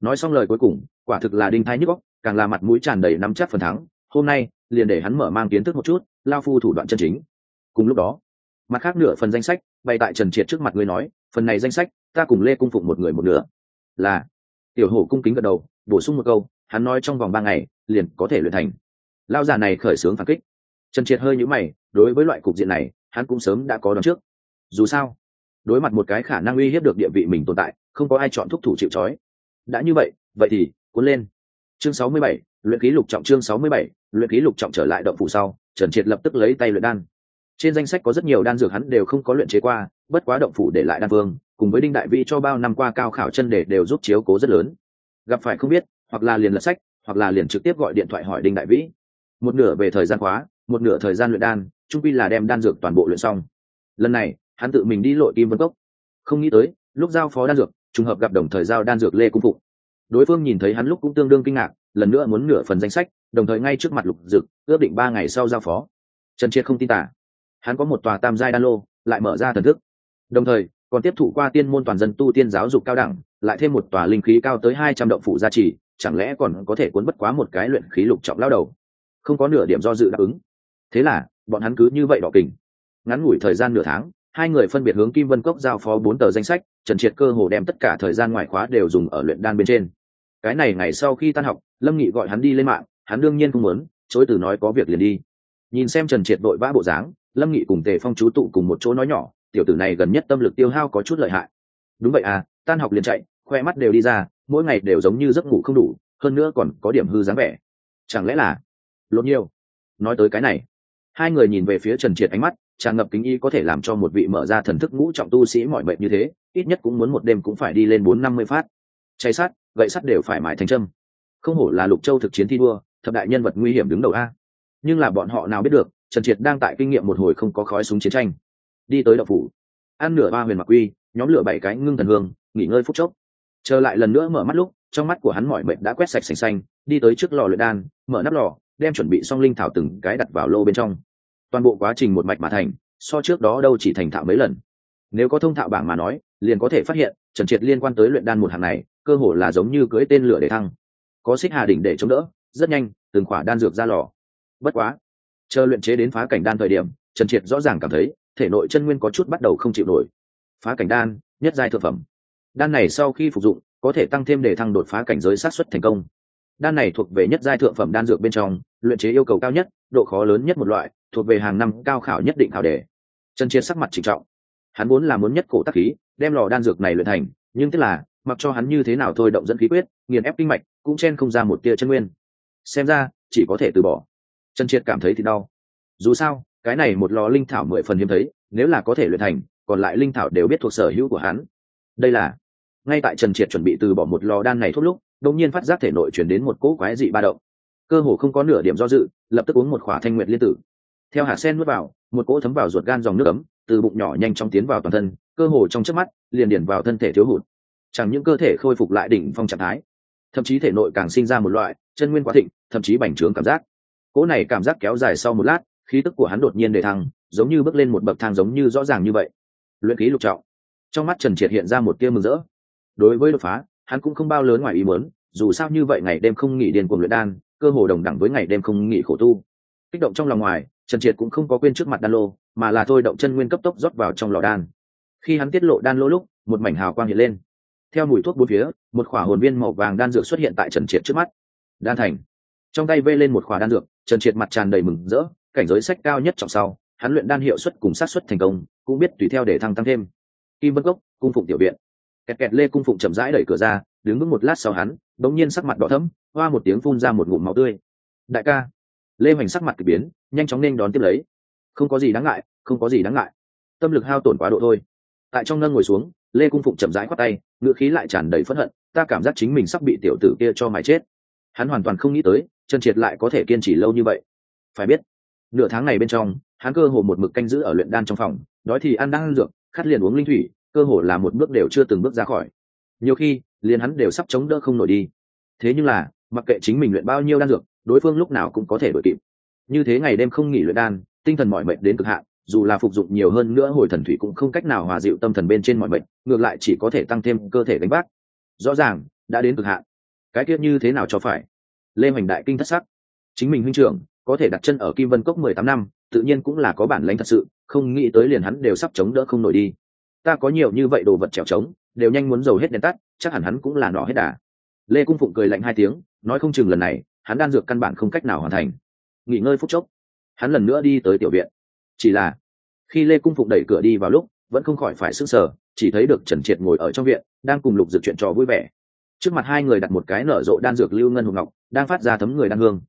Nói xong lời cuối cùng, quả thực là đinh thái nhức góc càng là mặt mũi tràn đầy nắm chắc phần thắng. Hôm nay, liền để hắn mở mang kiến thức một chút, lao phu thủ đoạn chân chính. Cùng lúc đó, mặt khác nửa phần danh sách, bày tại trần triệt trước mặt ngươi nói, phần này danh sách, ta cùng lê cung phụng một người một nửa. Là, tiểu hổ cung kính gật đầu, bổ sung một câu, hắn nói trong vòng ba ngày, liền có thể luyện thành. Lao già này khởi xướng phản kích. Trần triệt hơi nhũ mày, đối với loại cục diện này, hắn cũng sớm đã có đón trước dù sao, đối mặt một cái khả năng uy hiếp được địa vị mình tồn tại, không có ai chọn thúc thủ chịu trói. Đã như vậy vậy thì, cuốn lên. Chương sáu mươi bảy, luyện ký lục trọng chương sáu mươi bảy, luyện ký lục trọng trở lại động phủ sau, trần triệt lập tức lấy tay luyện đan. Trên danh sách có rất nhiều đan dược hắn đều không có luyện chế qua, bất quá động phủ để lại đan vương, cùng với đinh đại vi cho bao năm qua cao khảo chân để đều giúp chiếu cố rất lớn. Gặp phải không biết, hoặc là liền lật sách, hoặc là liền trực tiếp gọi điện thoại hỏi đinh đại vĩ. Một nửa về thời gian khóa, một nửa thời gian luyện đan, trung pi là đem đan dược toàn bộ luyện xong. Lần này hắn tự mình đi lội kim vân cốc. Không nghĩ tới, lúc giao phó đan dược, trùng hợp gặp đồng thời giao đan dược lê cung phục đối phương nhìn thấy hắn lúc cũng tương đương kinh ngạc, lần nữa muốn nửa phần danh sách, đồng thời ngay trước mặt lục dực ước định ba ngày sau giao phó. Trần triệt không tin tả. Hắn có một tòa tam giai đan lô, lại mở ra thần thức. Đồng thời, còn tiếp thụ qua tiên môn toàn dân tu tiên giáo dục cao đẳng, lại thêm một tòa linh khí cao tới hai trăm động phủ gia trì, chẳng lẽ còn có thể cuốn bất quá một cái luyện khí lục trọng lao đầu? Không có nửa điểm do dự đáp ứng. Thế là, bọn hắn cứ như vậy đỏ kình. Ngắn ngủi thời gian nửa tháng hai người phân biệt hướng kim vân cốc giao phó bốn tờ danh sách, trần triệt cơ hồ đem tất cả thời gian ngoại khóa đều dùng ở luyện đan bên trên. Cái này ngày sau khi tan học, lâm nghị gọi hắn đi lên mạng, hắn đương nhiên không muốn, chối từ nói có việc liền đi. Nhìn xem trần triệt vội vã bộ dáng, lâm nghị cùng tề phong chú tụ cùng một chỗ nói nhỏ, tiểu tử này gần nhất tâm lực tiêu hao có chút lợi hại. Đúng vậy à tan học liền chạy, khoe mắt đều đi ra, mỗi ngày đều giống như giấc ngủ không đủ, hơn nữa còn có điểm hư dáng vẻ. Chẳng lẽ là? Lộn nhiều. Nói tới cái này, hai người nhìn về phía trần triệt ánh mắt tràn ngập kính y có thể làm cho một vị mở ra thần thức ngũ trọng tu sĩ mọi bệnh như thế, ít nhất cũng muốn một đêm cũng phải đi lên bốn năm mươi phát. Cháy sát gậy sắt đều phải mãi thành trâm không hổ là lục châu thực chiến thi đua, thập đại nhân vật nguy hiểm đứng đầu a. Nhưng là bọn họ nào biết được, trần triệt đang tại kinh nghiệm một hồi không có khói súng chiến tranh. Đi tới đậu phủ, ăn nửa ba huyền mặc quy, nhóm lửa bảy cái ngưng thần hương, nghỉ ngơi phút chốc. Trở lại lần nữa mở mắt lúc, trong mắt của hắn mọi mệt đã quét sạch sành xanh, đi tới trước lò luyện đan, mở nắp lò, đem chuẩn bị xong linh thảo từng cái đặt vào lô bên trong toàn bộ quá trình một mạch mà thành, so trước đó đâu chỉ thành thạo mấy lần. Nếu có thông thạo bảng mà nói, liền có thể phát hiện, trần triệt liên quan tới luyện đan một hàng này, cơ hồ là giống như cưỡi tên lửa để thăng. Có xích hà đỉnh để chống đỡ, rất nhanh, từng khỏa đan dược ra lò. Bất quá, chờ luyện chế đến phá cảnh đan thời điểm, trần triệt rõ ràng cảm thấy, thể nội chân nguyên có chút bắt đầu không chịu nổi. Phá cảnh đan, nhất giai thực phẩm. Đan này sau khi phục dụng, có thể tăng thêm để thăng đột phá cảnh giới sát xuất thành công. Đan này thuộc về nhất giai thượng phẩm đan dược bên trong luyện chế yêu cầu cao nhất, độ khó lớn nhất một loại, thuộc về hàng năm cao khảo nhất định khảo đề. Trần triệt sắc mặt trịnh trọng. Hắn muốn là muốn nhất cổ tác khí, đem lò đan dược này luyện thành, nhưng tức là, mặc cho hắn như thế nào thôi động dẫn khí quyết, nghiền ép kinh mạch, cũng chen không ra một tia chân nguyên. Xem ra, chỉ có thể từ bỏ. Trần triệt cảm thấy thì đau. Dù sao, cái này một lò linh thảo mười phần hiếm thấy, nếu là có thể luyện thành, còn lại linh thảo đều biết thuộc sở hữu của hắn. Đây là, ngay tại trần triệt chuẩn bị từ bỏ một lò đan này thuốc lúc, đột nhiên phát giác thể nội chuyển đến một cỗ quái dị ba động cơ hồ không có nửa điểm do dự, lập tức uống một khỏa thanh nguyện liên tử. Theo hạt sen nuốt vào, một cỗ thấm vào ruột gan dòng nước ấm, từ bụng nhỏ nhanh chóng tiến vào toàn thân, cơ hồ trong chớp mắt, liền điển vào thân thể thiếu hụt. Chẳng những cơ thể khôi phục lại đỉnh phong trạng thái, thậm chí thể nội càng sinh ra một loại chân nguyên quá thịnh, thậm chí bành trướng cảm giác. Cỗ này cảm giác kéo dài sau một lát, khí tức của hắn đột nhiên đề thăng, giống như bước lên một bậc thang giống như rõ ràng như vậy. Luyện khí lục trọng. Trong mắt trần triệt hiện ra một tia mừng rỡ. Đối với đột phá, hắn cũng không bao lớn ngoài ý muốn, dù sao như vậy ngày đêm không nghỉ điền cuồng luyện đan cơ hồ đồng đẳng với ngày đêm không nghỉ khổ tu. Kích động trong lòng ngoài, trần triệt cũng không có quên trước mặt đan lô, mà là thôi động chân nguyên cấp tốc rót vào trong lò đan. Khi hắn tiết lộ đan lô lúc, một mảnh hào quang hiện lên. Theo mùi thuốc bốn phía, một khỏa hồn viên màu vàng đan dược xuất hiện tại trần triệt trước mắt. Đan thành. Trong tay vê lên một khỏa đan dược, trần triệt mặt tràn đầy mừng rỡ, cảnh giới sách cao nhất trọng sau, hắn luyện đan hiệu suất cùng sát xuất thành công, cũng biết tùy theo để thăng tăng thêm. Kim vân cốc, cung phụng tiểu viện. Kẹt kẹt lê cung phụng chậm rãi đẩy cửa ra đứng vững một lát sau hắn đống nhiên sắc mặt đỏ thẫm, hoa một tiếng phun ra một ngụm máu tươi. Đại ca. Lê hoành sắc mặt k ỳ biến, nhanh chóng nên đón tiếp lấy. Không có gì đáng ngại, không có gì đáng ngại. Tâm lực hao tổn quá độ thôi. Tại trong nâng ngồi xuống, lê cung phụng chậm rãi khoát tay, ngựa khí lại tràn đầy phẫn hận, ta cảm giác chính mình sắp bị tiểu tử kia cho mày chết. Hắn hoàn toàn không nghĩ tới, trần triệt lại có thể kiên trì lâu như vậy. Phải biết, nửa tháng này bên trong, hắn cơ hồ một mực canh giữ ở luyện đan trong phòng, đói thì ăn đang ăn dược, khát liền uống linh thủy, cơ hồ là một bước đều chưa từng bước ra khỏi. Nhiều khi liền hắn đều sắp chống đỡ không nổi đi. Thế nhưng là, mặc kệ chính mình luyện bao nhiêu đan dược, đối phương lúc nào cũng có thể đổi kịp. Như thế ngày đêm không nghỉ luyện đan, tinh thần mọi mệnh đến cực hạn, dù là phục dụng nhiều hơn nữa hồi thần thủy cũng không cách nào hòa dịu tâm thần bên trên mọi mệnh, ngược lại chỉ có thể tăng thêm cơ thể đánh bác rõ ràng, đã đến cực hạn. Cái tiết như thế nào cho phải? Lê hoành đại kinh thất sắc. Chính mình huynh trưởng, có thể đặt chân ở kim vân cốc mười tám năm, tự nhiên cũng là có bản lãnh thật sự, không nghĩ tới liền hắn đều sắp chống đỡ không nổi đi. Ta có nhiều như vậy đồ vật trèo trống đều nhanh muốn dầu hết đèn tắt, chắc hẳn hắn cũng là nọ hết đà. Lê cung phụng cười lạnh hai tiếng, nói không chừng lần này, hắn đan dược căn bản không cách nào hoàn thành. Nghỉ ngơi phút chốc, hắn lần nữa đi tới tiểu viện. Chỉ là, khi lê cung phụng đẩy cửa đi vào lúc, vẫn không khỏi phải s ư n g sở chỉ thấy được trần triệt ngồi ở trong viện, đang cùng lục dược chuyện trò vui vẻ. Trước mặt hai người đặt một cái nở rộ đan dược lưu ngân hồng ngọc, đang phát ra thấm người đan hương.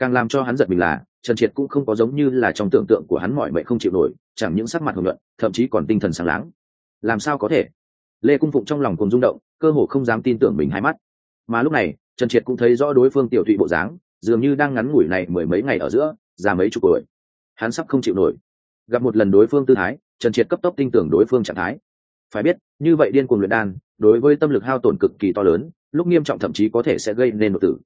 Càng làm cho hắn giật mình là, trần triệt cũng không có giống như là trong tưởng tượng của hắn mọi mệnh không chịu nổi, chẳng những sắc mặt hồng luận thậm chí còn tinh thần sáng láng. Làm sao có thể? Lê cung phụng trong lòng cùng rung động, cơ hồ không dám tin tưởng mình hai mắt. Mà lúc này, trần triệt cũng thấy rõ đối phương tiểu thụy bộ dáng, dường như đang ngắn ngủi này mười mấy ngày ở giữa, già mấy chục tuổi. Hắn sắp không chịu nổi. Gặp một lần đối phương tư thái, trần triệt cấp tốc tin tưởng đối phương trạng thái. Phải biết, như vậy điên cuồng luyện đan, đối với tâm lực hao tổn cực kỳ to lớn, lúc nghiêm trọng thậm chí có thể sẽ gây nên một tử.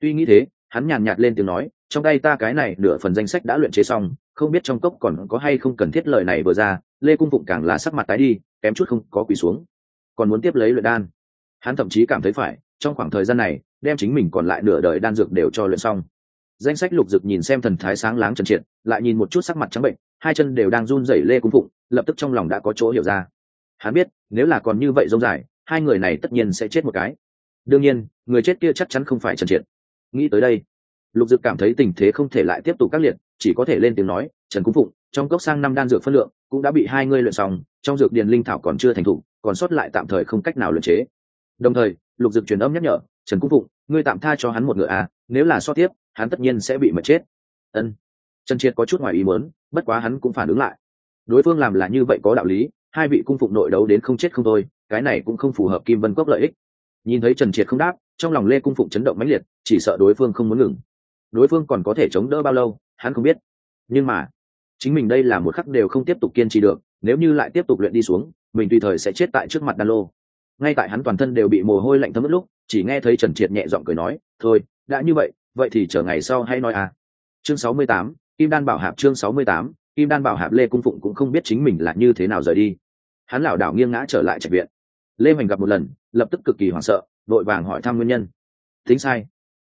Tuy nghĩ thế, hắn nhàn nhạt lên tiếng nói, trong tay ta cái này nửa phần danh sách đã luyện chế xong, không biết trong cốc còn có hay không cần thiết lời này vừa ra, lê cung phụng càng là sắc mặt tái đi, kém chút không có quỳ xuống còn muốn tiếp lấy luyện đan. Hắn thậm chí cảm thấy phải, trong khoảng thời gian này, đem chính mình còn lại nửa đời đan dược đều cho luyện xong. Danh sách lục dực nhìn xem thần thái sáng láng trần triệt, lại nhìn một chút sắc mặt trắng bệnh, hai chân đều đang run rẩy lê cung phụng, lập tức trong lòng đã có chỗ hiểu ra. Hắn biết, nếu là còn như vậy rông dài, hai người này tất nhiên sẽ chết một cái. Đương nhiên, người chết kia chắc chắn không phải trần triệt. Nghĩ tới đây, lục dực cảm thấy tình thế không thể lại tiếp tục các liệt, chỉ có thể lên tiếng nói, trần cung phụng, trong cốc sang năm đan dược phân lượng cũng đã bị hai ngươi luyện xong, trong dược điền linh thảo còn chưa thành thủ còn sót lại tạm thời không cách nào luyện chế. Đồng thời, lục dực truyền âm nhắc nhở, trần cung phụng, ngươi tạm tha cho hắn một ngựa à nếu là so tiếp, hắn tất nhiên sẽ bị mà chết. Ân. Trần triệt có chút ngoài ý muốn, bất quá hắn cũng phản ứng lại. Đối phương làm là như vậy có đạo lý, hai vị cung phụng nội đấu đến không chết không thôi, cái này cũng không phù hợp kim vân cốc lợi ích. Nhìn thấy trần triệt không đáp, trong lòng lê cung phụng chấn động mãnh liệt, chỉ sợ đối phương không muốn ngừng. Đối phương còn có thể chống đỡ bao lâu, hắn không biết. Nhưng mà, chính mình đây là một khắc đều không tiếp tục kiên trì được, nếu như lại tiếp tục luyện đi xuống mình tùy thời sẽ chết tại trước mặt đan lô. Ngay tại hắn toàn thân đều bị mồ hôi lạnh thấm ướt lúc, chỉ nghe thấy trần triệt nhẹ giọng cười nói, thôi, đã như vậy vậy thì chờ ngày sau hay nói à. Chương sáu mươi tám, kim đan bảo hạp chương sáu mươi tám, kim đan bảo hạp lê cung phụng cũng không biết chính mình là như thế nào rời đi. Hắn lảo đảo nghiêng ngã trở lại trạch viện. Lê hoành gặp một lần, lập tức cực kỳ hoảng sợ, vội vàng hỏi thăm nguyên nhân. Tính sai.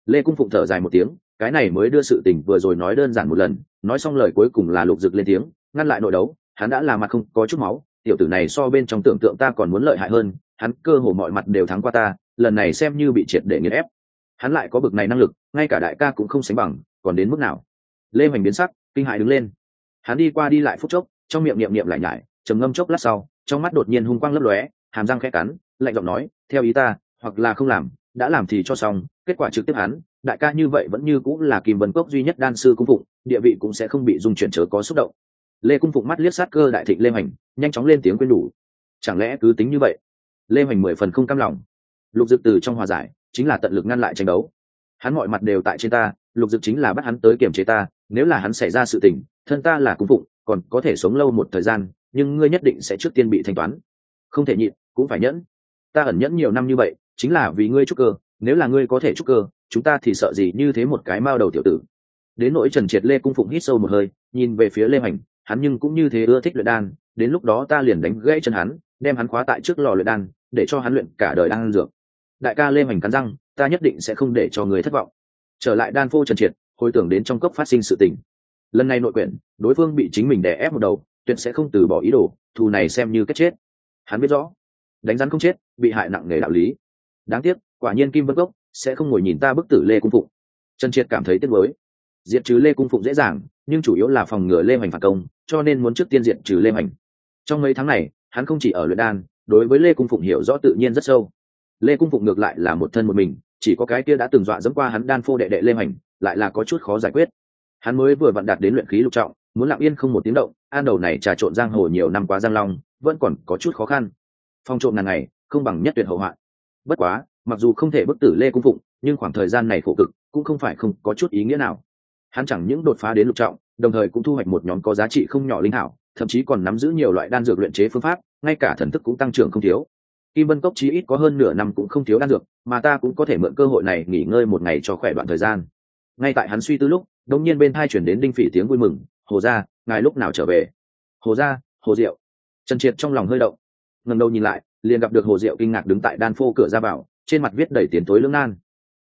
Lê cung phụng thở dài một tiếng, cái này mới đưa sự tình vừa rồi nói đơn giản một lần, nói xong lời cuối cùng là lục dực lên tiếng, ngăn lại nội đấu, hắn đã là mặt không có chút máu tiểu tử này so bên trong tưởng tượng ta còn muốn lợi hại hơn, hắn cơ hồ mọi mặt đều thắng qua ta, lần này xem như bị triệt để nghiền ép. Hắn lại có bực này năng lực, ngay cả đại ca cũng không sánh bằng, còn đến mức nào? Lê hoành biến sắc, kinh hại đứng lên. Hắn đi qua đi lại phút chốc, trong miệng niệm niệm lại nhải, trầm ngâm chốc lát sau, trong mắt đột nhiên hung quang lấp lóe, hàm răng khẽ cắn, lạnh giọng nói, theo ý ta, hoặc là không làm, đã làm thì cho xong, kết quả trực tiếp hắn, đại ca như vậy vẫn như cũng là kim vân cốc duy nhất đan sư cung phụng, địa vị cũng sẽ không bị dung chuyển chớ có xúc động lê cung phụng mắt liếc sát cơ đại thịnh lê hoành, nhanh chóng lên tiếng quên đủ. Chẳng lẽ cứ tính như vậy? Lê hoành mười phần không cam lòng. Lục dực từ trong hòa giải, chính là tận lực ngăn lại tranh đấu. Hắn mọi mặt đều tại trên ta, lục dực chính là bắt hắn tới kiểm chế ta, nếu là hắn xảy ra sự tình, thân ta là cung phụng, còn có thể sống lâu một thời gian, nhưng ngươi nhất định sẽ trước tiên bị thanh toán. Không thể nhịn, cũng phải nhẫn. Ta ẩn nhẫn nhiều năm như vậy, chính là vì ngươi trúc cơ, nếu là ngươi có thể trúc cơ, chúng ta thì sợ gì như thế một cái mao đầu tiểu tử. Đến nỗi trần triệt lê cung phụng hít sâu một hơi, nhìn về phía lê hoành hắn nhưng cũng như thế ưa thích luyện đan, đến lúc đó ta liền đánh gãy chân hắn, đem hắn khóa tại trước lò luyện đan, để cho hắn luyện cả đời đan dược. Đại ca lê hoành cắn răng, ta nhất định sẽ không để cho người thất vọng. Trở lại đan phô trần triệt, hồi tưởng đến trong cốc phát sinh sự tình. Lần này nội quyển, đối phương bị chính mình đè ép một đầu, tuyệt sẽ không từ bỏ ý đồ, thù này xem như cách chết. Hắn biết rõ, đánh rắn không chết, bị hại nặng nề đạo lý. Đáng tiếc, quả nhiên kim vân cốc sẽ không ngồi nhìn ta bức tử lê cung phụng. Trần triệt cảm thấy tiếc mới diệt trừ lê cung phụng dễ dàng nhưng chủ yếu là phòng ngừa lê hoành phản công, cho nên muốn trước tiên diện trừ lê hoành. Trong mấy tháng này, hắn không chỉ ở luyện đan, đối với lê cung phụng hiểu rõ tự nhiên rất sâu. Lê cung phụng ngược lại là một thân một mình, chỉ có cái kia đã từng dọa dẫm qua hắn đan phô đệ đệ lê hoành, lại là có chút khó giải quyết. Hắn mới vừa vặn đạt đến luyện khí lục trọng, muốn lặng yên không một tiếng động, an đầu này trà trộn giang hồ nhiều năm quá giang long, vẫn còn có chút khó khăn. Phong trộm ngàn ngày, không bằng nhất tuyệt hậu hoạn. Bất quá, mặc dù không thể bức tử lê cung phụng, nhưng khoảng thời gian này khổ cực, cũng không phải không có chút ý nghĩa nào hắn chẳng những đột phá đến lục trọng, đồng thời cũng thu hoạch một nhóm có giá trị không nhỏ linh hảo, thậm chí còn nắm giữ nhiều loại đan dược luyện chế phương pháp, ngay cả thần thức cũng tăng trưởng không thiếu. Kim vân cốc chí ít có hơn nửa năm cũng không thiếu đan dược, mà ta cũng có thể mượn cơ hội này nghỉ ngơi một ngày cho khỏe đoạn thời gian. Ngay tại hắn suy tư lúc đông nhiên bên thai chuyển đến đinh phỉ tiếng vui mừng, hồ ra ngài lúc nào trở về? Hồ ra hồ diệu. Trần triệt trong lòng hơi động ngần đầu nhìn lại, liền gặp được hồ diệu kinh ngạc đứng tại đan phô cửa ra vào, trên mặt viết đầy tiến tối lưỡng nan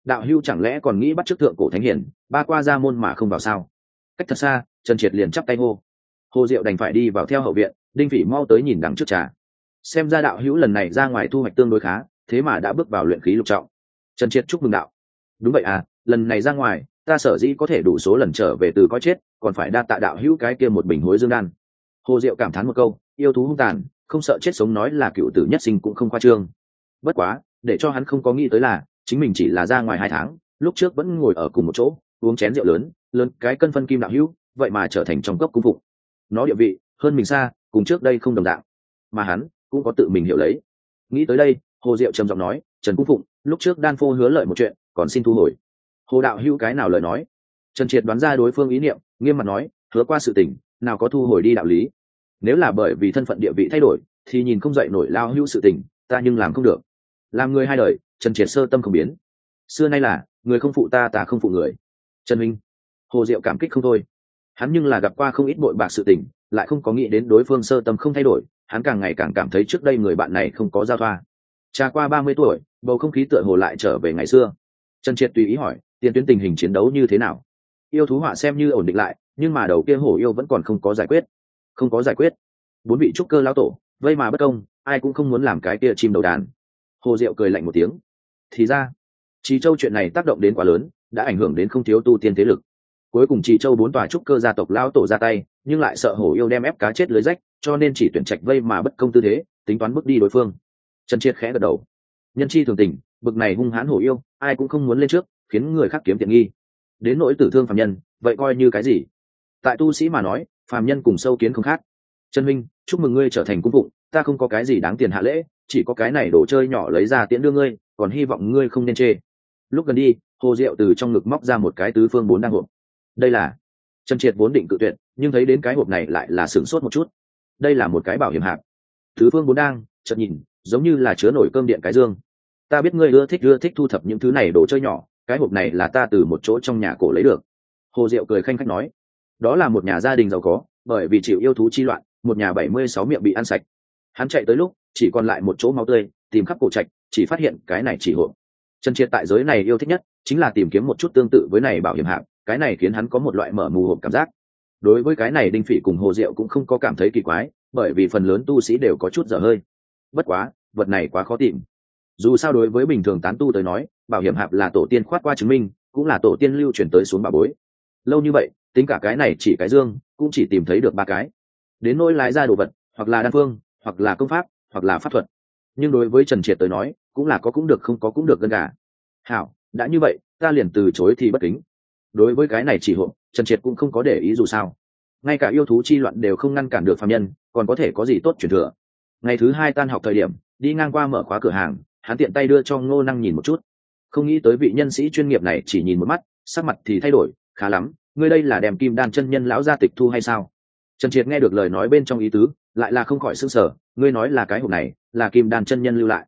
đạo hưu chẳng lẽ còn nghĩ bắt chức thượng cổ thánh hiển, ba qua ra môn mà không vào sao? Cách thật xa, trần triệt liền chắp tay hô. Hồ diệu đành phải đi vào theo hậu viện, đinh phỉ mau tới nhìn đằng trước trà. Xem ra đạo hữu lần này ra ngoài thu hoạch tương đối khá, thế mà đã bước vào luyện khí lục trọng. Trần triệt chúc mừng đạo. Đúng vậy à lần này ra ngoài, ta sở dĩ có thể đủ số lần trở về từ coi chết, còn phải đa tạ đạo hữu cái kia một bình hối dương đan. Hồ diệu cảm thán một câu, yêu thú hung tàn, không sợ chết sống nói là cựu tử nhất sinh cũng không khoa trương. Bất quá, để cho hắn không có nghĩ tới là chính mình chỉ là ra ngoài hai tháng, lúc trước vẫn ngồi ở cùng một chỗ, uống chén rượu lớn lớn cái cân phân kim đạo hữu, vậy mà trở thành trong cấp cung phục. Nó địa vị, hơn mình xa, cùng trước đây không đồng dạng. Mà hắn cũng có tự mình hiểu lấy. Nghĩ tới đây, hồ diệu trầm giọng nói, trần cung phụng, lúc trước đan phô hứa lợi một chuyện, còn xin thu hồi. Hồ đạo hữu cái nào lời nói? Trần triệt đoán ra đối phương ý niệm, nghiêm mặt nói, hứa qua sự tình, nào có thu hồi đi đạo lý. Nếu là bởi vì thân phận địa vị thay đổi, thì nhìn không dậy nổi lao hữu sự tình, ta nhưng làm không được. Làm người hai đời trần triệt sơ tâm không biến. Xưa nay là, người không phụ ta ta không phụ người. Trần minh, hồ diệu cảm kích không thôi. Hắn nhưng là gặp qua không ít bội bạc sự tình, lại không có nghĩ đến đối phương sơ tâm không thay đổi, hắn càng ngày càng cảm thấy trước đây người bạn này không có giao thoa. Trà qua ba mươi tuổi, bầu không khí tựa hồ lại trở về ngày xưa. Trần triệt tùy ý hỏi, tiền tuyến tình hình chiến đấu như thế nào? Yêu thú họa xem như ổn định lại, nhưng mà đầu kia hổ yêu vẫn còn không có giải quyết. Không có giải quyết. Bốn vị trúc cơ lão tổ, vây mà bất công, ai cũng không muốn làm cái kia chim đầu đàn. Hồ diệu cười lạnh một tiếng thì ra trì châu chuyện này tác động đến quá lớn, đã ảnh hưởng đến không thiếu tu tiên thế lực. Cuối cùng trì châu bốn tòa trúc cơ gia tộc lao tổ ra tay, nhưng lại sợ hổ yêu đem ép cá chết lưới rách, cho nên chỉ tuyển trạch vây mà bất công tư thế, tính toán bước đi đối phương. Trần triệt khẽ gật đầu. Nhân chi thường tình, bực này hung hãn hổ yêu, ai cũng không muốn lên trước, khiến người khác kiếm tiện nghi. Đến nỗi tử thương phạm nhân, vậy coi như cái gì? Tại tu sĩ mà nói phạm nhân cùng sâu kiến không khác. Trần minh chúc mừng ngươi trở thành cung phụng ta không có cái gì đáng tiền hạ lễ, chỉ có cái này đồ chơi nhỏ lấy ra tiễn đưa ngươi, còn hy vọng ngươi không nên chê. Lúc gần đi, hồ diệu từ trong ngực móc ra một cái tứ phương bốn đang hộp. Đây là trần triệt vốn định cự tuyệt, nhưng thấy đến cái hộp này lại là sửng sốt một chút. Đây là một cái bảo hiểm hạp tứ phương bốn đang chợt nhìn, giống như là chứa nổi cơm điện cái dương. Ta biết ngươi ưa thích ưa thích thu thập những thứ này đồ chơi nhỏ, cái hộp này là ta từ một chỗ trong nhà cổ lấy được. Hồ diệu cười khanh khách nói, đó là một nhà gia đình giàu có, bởi vì chịu yêu thú chi loạn, một nhà bảy mươi sáu miệng bị ăn sạch hắn chạy tới lúc, chỉ còn lại một chỗ máu tươi, tìm khắp cổ trạch, chỉ phát hiện cái này chỉ hộp. Trần triệt tại giới này yêu thích nhất, chính là tìm kiếm một chút tương tự với này bảo hiểm hạng, cái này khiến hắn có một loại mở mù hộp cảm giác. Đối với cái này đinh phỉ cùng hồ diệu cũng không có cảm thấy kỳ quái, bởi vì phần lớn tu sĩ đều có chút dở hơi. Bất quá, vật này quá khó tìm. Dù sao đối với bình thường tán tu tới nói, bảo hiểm hạp là tổ tiên khoát qua chứng minh, cũng là tổ tiên lưu truyền tới xuống bà bối. Lâu như vậy, tính cả cái này chỉ cái dương, cũng chỉ tìm thấy được ba cái. Đến nỗi lái ra đồ vật, hoặc là đan phương hoặc là công pháp, hoặc là pháp thuật. Nhưng đối với trần triệt tới nói, cũng là có cũng được, không có cũng được gần cả hảo, đã như vậy, ta liền từ chối thì bất kính. Đối với cái này chỉ hộ, trần triệt cũng không có để ý dù sao. Ngay cả yêu thú chi loạn đều không ngăn cản được phạm nhân, còn có thể có gì tốt truyền thừa. Ngày thứ hai tan học thời điểm, đi ngang qua mở khóa cửa hàng, hắn tiện tay đưa cho ngô năng nhìn một chút. Không nghĩ tới vị nhân sĩ chuyên nghiệp này chỉ nhìn một mắt, sắc mặt thì thay đổi, khá lắm, ngươi đây là đem kim đan chân nhân lão gia tịch thu hay sao? Trần triệt nghe được lời nói bên trong ý tứ lại là không khỏi s ư n g sở ngươi nói là cái hộp này, là kim đan chân nhân lưu lại.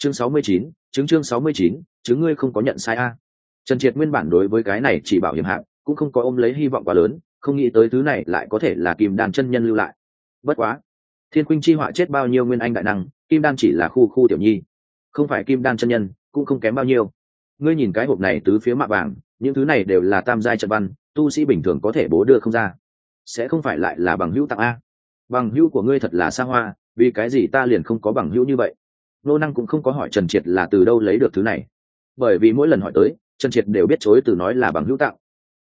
Chương sáu mươi chín, chứng chương sáu mươi chín, chứng ngươi không có nhận sai a. Trần triệt nguyên bản đối với cái này chỉ bảo hiểm hạng, cũng không có ôm lấy hy vọng quá lớn, không nghĩ tới thứ này lại có thể là kim đan chân nhân lưu lại. Bất quá, thiên khuynh chi họa chết bao nhiêu nguyên anh đại năng, kim đan chỉ là khu khu tiểu nhi. Không phải kim đan chân nhân, cũng không kém bao nhiêu. Ngươi nhìn cái hộp này tứ phía mạ vàng, những thứ này đều là tam giai trận văn, tu sĩ bình thường có thể bố đưa không ra. Sẽ không phải lại là bằng hữu tặng a bằng hữu của ngươi thật là xa hoa, vì cái gì ta liền không có bằng hữu như vậy? Nô năng cũng không có hỏi trần triệt là từ đâu lấy được thứ này. Bởi vì mỗi lần hỏi tới, trần triệt đều biết chối từ nói là bằng hữu tặng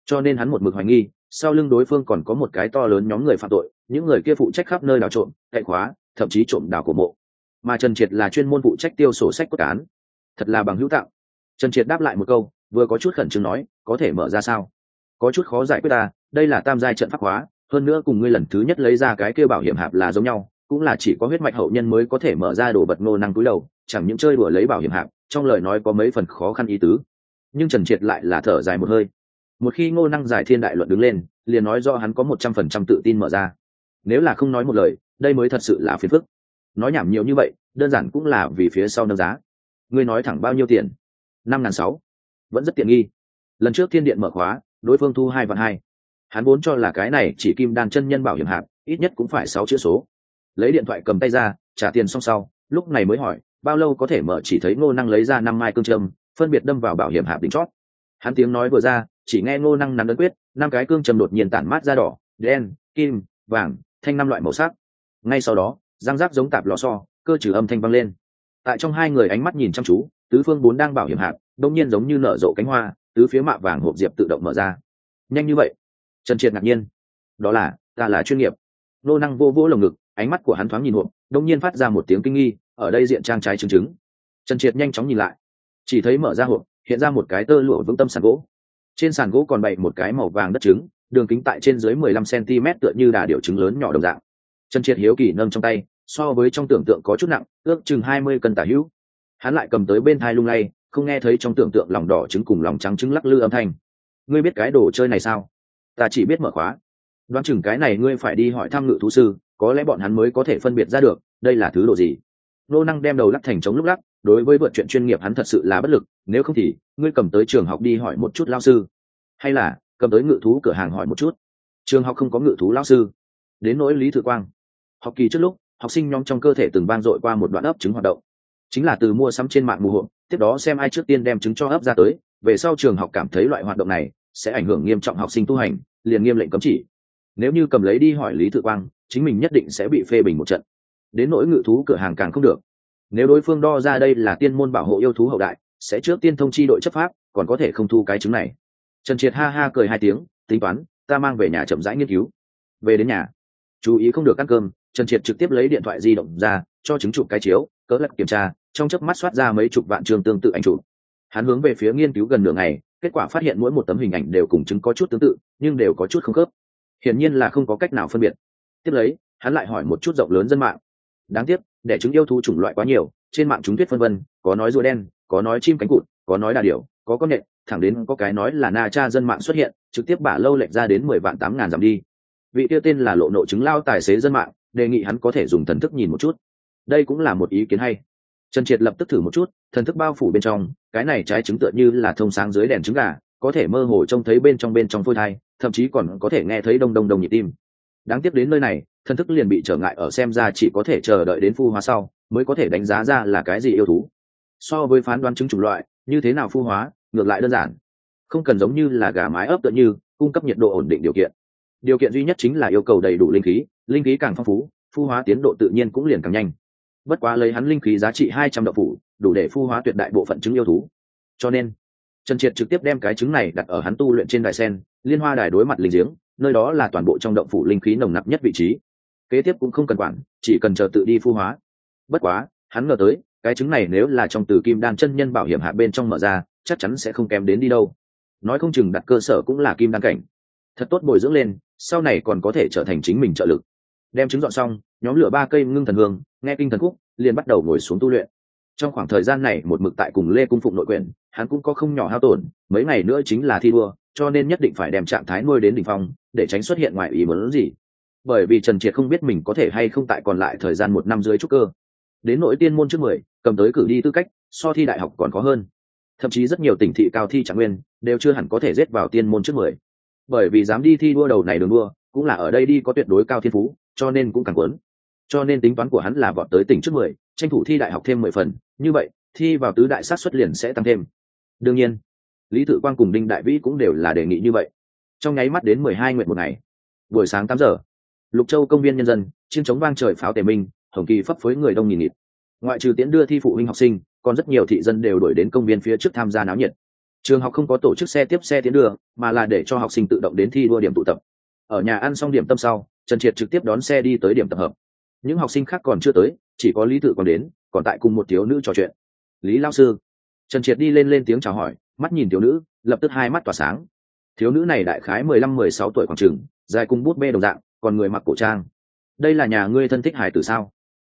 cho nên hắn một mực hoài nghi, sau lưng đối phương còn có một cái to lớn nhóm người phạm tội, những người kia phụ trách khắp nơi đào trộm, cậy khóa, thậm chí trộm đào của mộ. Mà trần triệt là chuyên môn phụ trách tiêu sổ sách cốt cán. Thật là bằng hữu tặng trần triệt đáp lại một câu, vừa có chút khẩn trương nói, có thể mở ra sao? Có chút khó giải quyết ta, đây là tam giai trận pháp hóa hơn nữa cùng ngươi lần thứ nhất lấy ra cái kêu bảo hiểm hạp là giống nhau, cũng là chỉ có huyết mạch hậu nhân mới có thể mở ra đồ vật ngô năng túi đầu, chẳng những chơi đùa lấy bảo hiểm hạp, trong lời nói có mấy phần khó khăn ý tứ. Nhưng trần triệt lại là thở dài một hơi. Một khi ngô năng giải thiên đại luận đứng lên, liền nói do hắn có một trăm phần trăm tự tin mở ra. Nếu là không nói một lời, đây mới thật sự là phiền phức. Nói nhảm nhiều như vậy, đơn giản cũng là vì phía sau nâng giá. Ngươi nói thẳng bao nhiêu tiền? Năm ngàn sáu. Vẫn rất tiện nghi. Lần trước thiên điện mở khóa, đối phương thu hai vạn hai hắn vốn cho là cái này chỉ kim đan chân nhân bảo hiểm hạt ít nhất cũng phải sáu chữ số. Lấy điện thoại cầm tay ra, trả tiền xong sau, lúc này mới hỏi, bao lâu có thể mở chỉ thấy ngô năng lấy ra năm mai cương trâm, phân biệt đâm vào bảo hiểm hạp đỉnh chót. Hắn tiếng nói vừa ra, chỉ nghe ngô năng nắm ấn quyết, năm cái cương trầm đột nhiên tản mát ra đỏ, đen, kim, vàng, thanh năm loại màu sắc. Ngay sau đó, răng rác giống tạp lò xo, cơ trừ âm thanh vang lên. Tại trong hai người ánh mắt nhìn chăm chú, tứ phương bốn đang bảo hiểm hạp đông nhiên giống như nở rộ cánh hoa, tứ phía mạ vàng hộp diệp tự động mở ra. Nhanh như vậy trần triệt ngạc nhiên. Đó là, ta là chuyên nghiệp. Nô năng vô vỗ lồng ngực, ánh mắt của hắn thoáng nhìn hộp đông nhiên phát ra một tiếng kinh nghi, ở đây diện trang trái chứng chứng. Trần triệt nhanh chóng nhìn lại. Chỉ thấy mở ra hộp hiện ra một cái tơ lụa vững tâm sàn gỗ. Trên sàn gỗ còn bày một cái màu vàng đất trứng, đường kính tại trên dưới mười lăm cm tựa như đà điệu trứng lớn nhỏ đồng dạng. Trần triệt hiếu kỳ nâng trong tay, so với trong tưởng tượng có chút nặng, ước chừng hai mươi cân tả hữu. Hắn lại cầm tới bên thai lung lay, không nghe thấy trong tưởng tượng lòng đỏ trứng cùng lòng trắng trứng lắc lư âm thanh. Ngươi biết cái đồ chơi này sao? Ta chỉ biết mở khóa. Đoán chừng cái này ngươi phải đi hỏi thăm ngự thú sư, có lẽ bọn hắn mới có thể phân biệt ra được, đây là thứ đồ gì. Nô năng đem đầu lắc thành chống lúc lắc, đối với vượt chuyện chuyên nghiệp hắn thật sự là bất lực, nếu không thì, ngươi cầm tới trường học đi hỏi một chút lao sư. Hay là, cầm tới ngự thú cửa hàng hỏi một chút. Trường học không có ngự thú lao sư. Đến nỗi lý thự quang. Học kỳ trước lúc, học sinh nhóm trong cơ thể từng vang dội qua một đoạn ấp trứng hoạt động. Chính là từ mua sắm trên mạng mù hộ tiếp đó xem ai trước tiên đem trứng cho ấp ra tới, về sau trường học cảm thấy loại hoạt động này sẽ ảnh hưởng nghiêm trọng học sinh tu hành, liền nghiêm lệnh cấm chỉ. Nếu như cầm lấy đi hỏi lý thự quang, chính mình nhất định sẽ bị phê bình một trận. Đến nỗi ngự thú cửa hàng càng không được. Nếu đối phương đo ra đây là tiên môn bảo hộ yêu thú hậu đại, sẽ trước tiên thông chi đội chấp pháp, còn có thể không thu cái chứng này. Trần triệt ha ha cười hai tiếng, tính toán, ta mang về nhà chậm rãi nghiên cứu. Về đến nhà, chú ý không được ăn cơm, trần triệt trực tiếp lấy điện thoại di động ra, cho chứng chụp cái chiếu cỡ lật kiểm tra, trong chớp mắt soát ra mấy chục vạn trường tương tự ảnh chụp. Hắn hướng về phía nghiên cứu gần nửa ngày kết quả phát hiện mỗi một tấm hình ảnh đều cùng chứng có chút tương tự, nhưng đều có chút không khớp. Hiển nhiên là không có cách nào phân biệt. Tiếp lấy, hắn lại hỏi một chút rộng lớn dân mạng. Đáng tiếc, để chứng yêu thú chủng loại quá nhiều, trên mạng chúng tuyết phân vân, có nói rùa đen, có nói chim cánh cụt, có nói đà điểu, có con nện thẳng đến có cái nói là na cha dân mạng xuất hiện, trực tiếp bả lâu lệch ra đến mười vạn tám ngàn dặm đi. Vị tiêu tên là lộ nộ chứng lao tài xế dân mạng, đề nghị hắn có thể dùng thần thức nhìn một chút. Đây cũng là một ý kiến hay trần triệt lập tức thử một chút, thần thức bao phủ bên trong, cái này trái trứng tựa như là thông sáng dưới đèn trứng gà, có thể mơ hồ trông thấy bên trong bên trong phôi thai, thậm chí còn có thể nghe thấy đông đông đông nhịp tim. Đáng tiếc đến nơi này, thần thức liền bị trở ngại ở xem ra chỉ có thể chờ đợi đến phu hóa sau, mới có thể đánh giá ra là cái gì yêu thú. So với phán đoán chứng chủng loại, như thế nào phu hóa, ngược lại đơn giản. Không cần giống như là gà mái ấp tựa như, cung cấp nhiệt độ ổn định điều kiện. Điều kiện duy nhất chính là yêu cầu đầy đủ linh khí linh khí càng phong phú, phu hóa tiến độ tự nhiên cũng liền càng nhanh bất quá lấy hắn linh khí giá trị hai trăm đậu phủ, đủ để phu hóa tuyệt đại bộ phận trứng yêu thú. Cho nên, trần triệt trực tiếp đem cái trứng này đặt ở hắn tu luyện trên đài sen, liên hoa đài đối mặt linh giếng, nơi đó là toàn bộ trong động phủ linh khí nồng nặc nhất vị trí. Kế tiếp cũng không cần quản, chỉ cần chờ tự đi phu hóa. Bất quá, hắn ngờ tới, cái trứng này nếu là trong từ kim đan chân nhân bảo hiểm hạ bên trong mở ra, chắc chắn sẽ không kém đến đi đâu. Nói không chừng đặt cơ sở cũng là kim đan cảnh. Thật tốt bồi dưỡng lên, sau này còn có thể trở thành chính mình trợ lực đem trứng dọn xong, nhóm lửa ba cây ngưng thần hương, nghe kinh thần khúc, liền bắt đầu ngồi xuống tu luyện. Trong khoảng thời gian này, một mực tại cùng lê cung phụng nội quyền, hắn cũng có không nhỏ hao tổn, mấy ngày nữa chính là thi đua, cho nên nhất định phải đem trạng thái nuôi đến đ ỉ n h phong, để tránh xuất hiện ngoài ý muốn gì. Bởi vì trần triệt không biết mình có thể hay không tại còn lại thời gian một năm dưới trúc cơ. Đến nội tiên môn trước mười, cầm tới cử đi tư cách, so thi đại học còn có hơn. Thậm chí rất nhiều tỉnh thị cao thi trạng nguyên, đều chưa hẳn có thể rết vào tiên môn trước mười. Bởi vì dám đi thi đua đầu này đường đua, cũng là ở đây đi có tuyệt đối cao thiên phú cho nên cũng càng cuốn. cho nên tính toán của hắn là vọt tới tỉnh trước mười, tranh thủ thi đại học thêm mười phần. Như vậy, thi vào tứ đại sát xuất liền sẽ tăng thêm. Đương nhiên, lý tự quang cùng đinh đại vĩ cũng đều là đề nghị như vậy. Trong nháy mắt đến mười hai nguyện một ngày, buổi sáng tám giờ, lục châu công viên nhân dân chiến chống vang trời pháo tề minh, hồng kỳ phấp phới người đông nghìn nghịt. Ngoại trừ tiễn đưa thi phụ huynh học sinh, còn rất nhiều thị dân đều đổi đến công viên phía trước tham gia náo nhiệt. Trường học không có tổ chức xe tiếp xe tiến đưa, mà là để cho học sinh tự động đến thi đua điểm tụ tập. Ở nhà ăn xong điểm tâm sau trần triệt trực tiếp đón xe đi tới điểm tập hợp. Những học sinh khác còn chưa tới, chỉ có lý tự còn đến, còn tại cùng một thiếu nữ trò chuyện. Lý lao sư. Trần triệt đi lên lên tiếng chào hỏi, mắt nhìn thiếu nữ, lập tức hai mắt tỏa sáng. Thiếu nữ này đại khái mười lăm, mười sáu tuổi khoảng trường, dài cùng bút bê đồng dạng, còn người mặc cổ trang. Đây là nhà ngươi thân thích hải tử sao?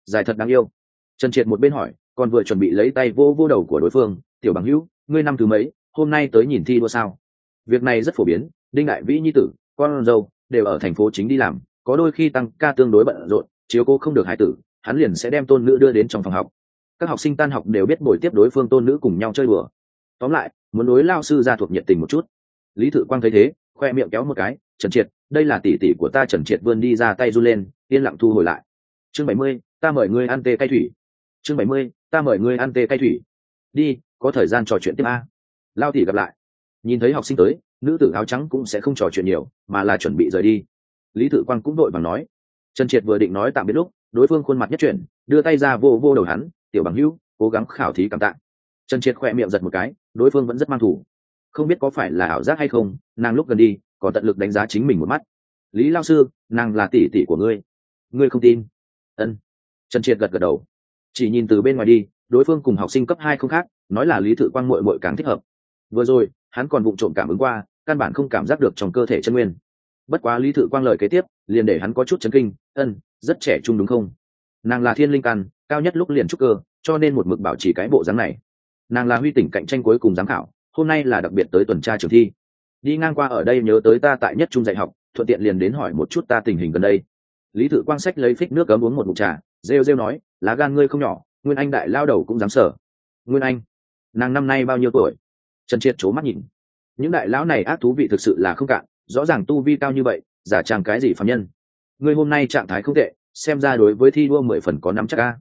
Dài thật đáng yêu. Trần triệt một bên hỏi, còn vừa chuẩn bị lấy tay vô vô đầu của đối phương, tiểu bằng hữu, ngươi năm thứ mấy, hôm nay tới nhìn thi đua sao? Việc này rất phổ biến, đinh đại vĩ nhi tử, con dâu, đều ở thành phố chính đi làm có đôi khi tăng ca tương đối bận rộn, chiếu cô không được hải tử, hắn liền sẽ đem tôn nữ đưa đến trong phòng học. Các học sinh tan học đều biết buổi tiếp đối phương tôn nữ cùng nhau chơi đùa. Tóm lại, muốn đối lao sư ra thuộc nhiệt tình một chút. Lý thự quang thấy thế, khoe miệng kéo một cái, trần triệt, đây là tỷ tỷ của ta trần triệt vươn đi ra tay run lên, yên lặng thu hồi lại. Chương bảy mươi, ta mời ngươi ăn tê cay thủy. Chương bảy mươi, ta mời ngươi ăn tê cay thủy. Đi, có thời gian trò chuyện tiếp a. Lao tỷ gặp lại. Nhìn thấy học sinh tới, nữ tử áo trắng cũng sẽ không trò chuyện nhiều, mà là chuẩn bị rời đi lý tự quang cũng đội bằng nói. Trần triệt vừa định nói tạm biệt lúc, đối phương khuôn mặt nhất chuyển, đưa tay ra vô vô đầu hắn, tiểu bằng hữu, cố gắng khảo thí cảm tạ. Trần triệt khỏe miệng giật một cái, đối phương vẫn rất mang thủ. Không biết có phải là ảo giác hay không, nàng lúc gần đi, còn tận lực đánh giá chính mình một mắt. Lý lao sư, nàng là tỷ tỷ của ngươi. Ngươi không tin? Ân. Trần triệt gật gật đầu. Chỉ nhìn từ bên ngoài đi, đối phương cùng học sinh cấp hai không khác, nói là lý thự quang mội mội càng thích hợp. Vừa rồi, hắn còn vụng trộm cảm ứng qua, căn bản không cảm giác được trong cơ thể chân nguyên bất quá lý thự quang lời kế tiếp, liền để hắn có chút chấn kinh, ân, rất trẻ trung đúng không? Nàng là thiên linh căn, cao nhất lúc liền trúc cơ, cho nên một mực bảo trì cái bộ dáng này. Nàng là huy tỉnh cạnh tranh cuối cùng giám khảo, hôm nay là đặc biệt tới tuần tra trường thi. Đi ngang qua ở đây nhớ tới ta tại nhất trung dạy học, thuận tiện liền đến hỏi một chút ta tình hình gần đây. Lý thự quang sách lấy phích nước cấm uống một mụt trà, rêu rêu nói, lá gan ngươi không nhỏ, nguyên anh đại lao đầu cũng dám sở nguyên anh? Nàng năm nay bao nhiêu tuổi? Trần triệt c mắt nhìn. Những đại lão này ác thú vị thực sự là không cạn rõ ràng tu vi cao như vậy, giả trang cái gì phạm nhân? Ngươi hôm nay trạng thái không tệ, xem ra đối với thi đua mười phần có nắm chắc ca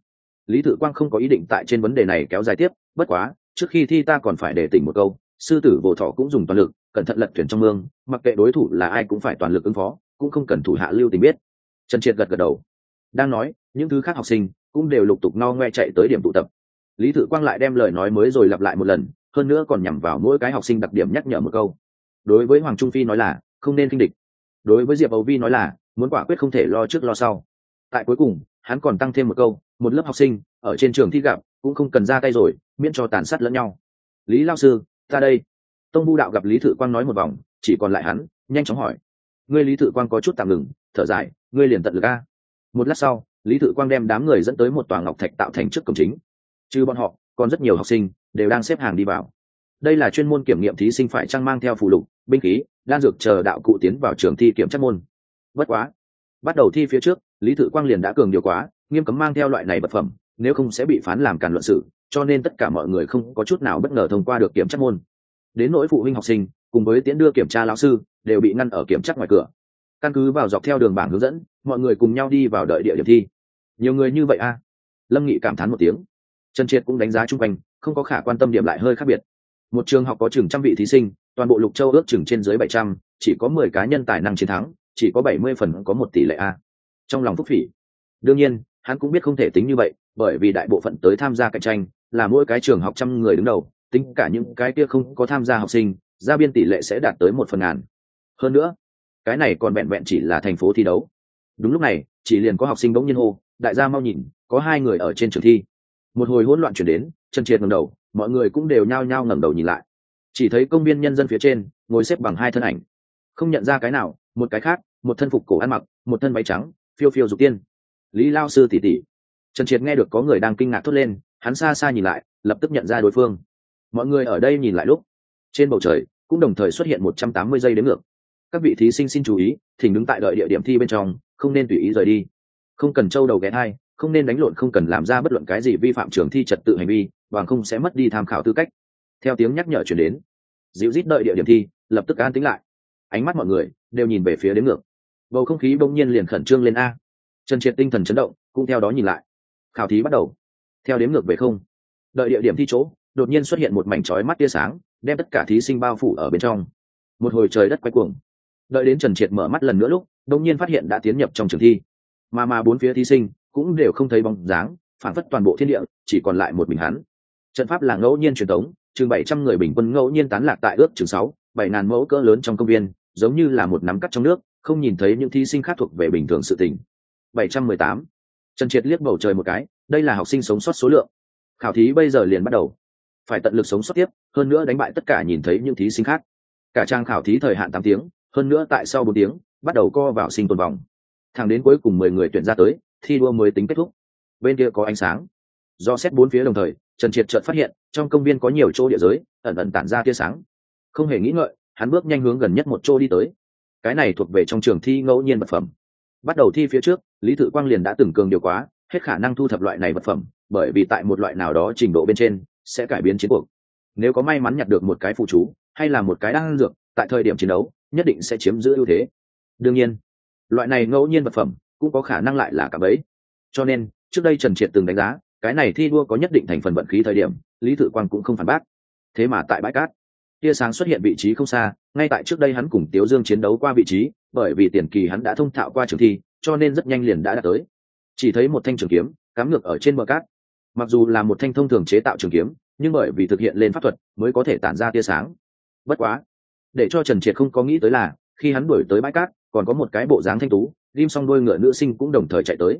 lý tự quang không có ý định tại trên vấn đề này kéo dài tiếp, bất quá, trước khi thi ta còn phải để tỉnh một câu, sư tử vỗ thọ cũng dùng toàn lực, cẩn thận lật thuyền trong mương, mặc kệ đối thủ là ai cũng phải toàn lực ứng phó, cũng không cần thủ hạ lưu tình biết. Trần triệt gật gật đầu. Đang nói, những thứ khác học sinh cũng đều lục tục no ngoe chạy tới điểm tụ tập. Lý tự quang lại đem lời nói mới rồi lặp lại một lần, hơn nữa còn nhằm vào mỗi cái học sinh đặc điểm nhắc nhở một câu. Đối với hoàng trung phi nói là không nên kinh địch. Đối với diệp âu vi nói là, muốn quả quyết không thể lo trước lo sau. Tại cuối cùng, hắn còn tăng thêm một câu, một lớp học sinh, ở trên trường thi gặp, cũng không cần ra tay rồi, miễn cho tàn sát lẫn nhau. Lý lao sư, ta đây. Tông bu đạo gặp lý thự quang nói một vòng, chỉ còn lại hắn, nhanh chóng hỏi. Ngươi lý thự quang có chút tạm ngừng, thở dài, ngươi liền tận lực a. Một lát sau, lý thự quang đem đám người dẫn tới một tòa ngọc thạch tạo thành trước cổng chính. Trừ bọn họ, còn rất nhiều học sinh đều đang xếp hàng đi vào. Đây là chuyên môn kiểm nghiệm thí sinh phải trang mang theo phù lục, binh khí đan dược chờ đạo cụ tiến vào trường thi kiểm tra môn. Bất quá, bắt đầu thi phía trước, lý thự quang liền đã cường điều quá, nghiêm cấm mang theo loại này vật phẩm, nếu không sẽ bị phán làm càn luận sự, cho nên tất cả mọi người không có chút nào bất ngờ thông qua được kiểm tra môn. Đến nỗi phụ huynh học sinh, cùng với tiễn đưa kiểm tra lão sư, đều bị ngăn ở kiểm tra ngoài cửa. Căn cứ vào dọc theo đường bảng hướng dẫn, mọi người cùng nhau đi vào đợi địa điểm thi. Nhiều người như vậy a lâm nghị cảm thán một tiếng. Trần triệt cũng đánh giá chung quanh, không có khả quan tâm điểm lại hơi khác biệt một trường học có chừng trăm vị thí sinh, toàn bộ lục châu ước chừng trên dưới bảy trăm, chỉ có mười cá nhân tài năng chiến thắng, chỉ có bảy mươi phần có một tỷ lệ a. Trong lòng phúc phỉ. Đương nhiên, hắn cũng biết không thể tính như vậy, bởi vì đại bộ phận tới tham gia cạnh tranh là mỗi cái trường học trăm người đứng đầu, tính cả những cái kia không có tham gia học sinh, gia biên tỷ lệ sẽ đạt tới một phần ngàn. Hơn nữa, cái này còn vẹn vẹn chỉ là thành phố thi đấu. Đúng lúc này, chỉ liền có học sinh bỗng nhiên hô, đại gia mau nhìn, có hai người ở trên trường thi. Một hồi hỗn loạn chuyển đến, chân triệt ngầm đầu mọi người cũng đều nhao nhao ngẩng đầu nhìn lại. Chỉ thấy công viên nhân dân phía trên, ngồi xếp bằng hai thân ảnh. Không nhận ra cái nào, một cái khác, một thân phục cổ ăn mặc, một thân váy trắng, phiêu phiêu dục tiên. Lý lao sư tỉ tỉ. Trần triệt nghe được có người đang kinh ngạc thốt lên, hắn xa xa nhìn lại, lập tức nhận ra đối phương. Mọi người ở đây nhìn lại lúc, trên bầu trời cũng đồng thời xuất hiện một trăm tám mươi giây đến ngược. Các vị thí sinh xin chú ý, thỉnh đứng tại đợi địa điểm thi bên trong, không nên tùy ý rời đi. Không cần trâu đầu ghé hai không nên đánh lộn không cần làm ra bất luận cái gì vi phạm trường thi trật tự hành vi bằng không sẽ mất đi tham khảo tư cách. Theo tiếng nhắc nhở chuyển đến dịu rít đợi địa điểm thi, lập tức an tính lại. Ánh mắt mọi người đều nhìn về phía đến ngược. Bầu không khí bỗng nhiên liền khẩn trương lên a. Trần triệt tinh thần chấn động, cũng theo đó nhìn lại. Khảo thí bắt đầu. Theo đếm ngược về không, đợi địa điểm thi chỗ, đột nhiên xuất hiện một mảnh trói mắt tia sáng, đem tất cả thí sinh bao phủ ở bên trong. Một hồi trời đất quay cuồng. Đợi đến trần triệt mở mắt lần nữa lúc đông nhiên phát hiện đã tiến nhập trong trường thi. Mà mà bốn phía thí sinh cũng đều không thấy bóng dáng, phản phất toàn bộ thiên địa, chỉ còn lại một mình hắn trận pháp là ngẫu nhiên truyền thống, chừng bảy trăm người bình quân ngẫu nhiên tán lạc tại ước chừng sáu, bảy ngàn mẫu cỡ lớn trong công viên, giống như là một nắm cắt trong nước, không nhìn thấy những thí sinh khác thuộc về bình thường sự tình. Bảy trăm mười tám. Trần triệt liếc bầu trời một cái, đây là học sinh sống sót số lượng. Khảo thí bây giờ liền bắt đầu. Phải tận lực sống sót tiếp, hơn nữa đánh bại tất cả nhìn thấy những thí sinh khác. Cả trang khảo thí thời hạn tám tiếng, hơn nữa tại sau bốn tiếng, bắt đầu co vào sinh tồn vòng. Thẳng đến cuối cùng mười người tuyển ra tới, thi đua mới tính kết thúc. Bên kia có ánh sáng do xét bốn phía đồng thời, trần triệt chợt phát hiện, trong công viên có nhiều chỗ địa giới, ẩn ẩn tản ra tia sáng. Không hề nghĩ ngợi, hắn bước nhanh hướng gần nhất một chỗ đi tới. Cái này thuộc về trong trường thi ngẫu nhiên vật phẩm. Bắt đầu thi phía trước, lý thự quang liền đã từng cường điều quá, hết khả năng thu thập loại này vật phẩm, bởi vì tại một loại nào đó trình độ bên trên, sẽ cải biến chiến cuộc. Nếu có may mắn nhặt được một cái phụ chú, hay là một cái đang dược, tại thời điểm chiến đấu, nhất định sẽ chiếm giữ ưu thế. Đương nhiên, loại này ngẫu nhiên vật phẩm cũng có khả năng lại là cả bấy cho nên, trước đây trần triệt từng đánh giá cái này thi đua có nhất định thành phần vận khí thời điểm, lý thự quang cũng không phản bác. Thế mà tại bãi cát, tia sáng xuất hiện vị trí không xa, ngay tại trước đây hắn cùng tiếu dương chiến đấu qua vị trí, bởi vì tiền kỳ hắn đã thông thạo qua trường thi, cho nên rất nhanh liền đã đạt tới. Chỉ thấy một thanh trường kiếm, cắm ngược ở trên bờ cát. Mặc dù là một thanh thông thường chế tạo trường kiếm, nhưng bởi vì thực hiện lên pháp thuật mới có thể tản ra tia sáng. Bất quá, để cho trần triệt không có nghĩ tới là, khi hắn đuổi tới bãi cát, còn có một cái bộ dáng thanh tú, ghim xong đôi ngựa nữ sinh cũng đồng thời chạy tới.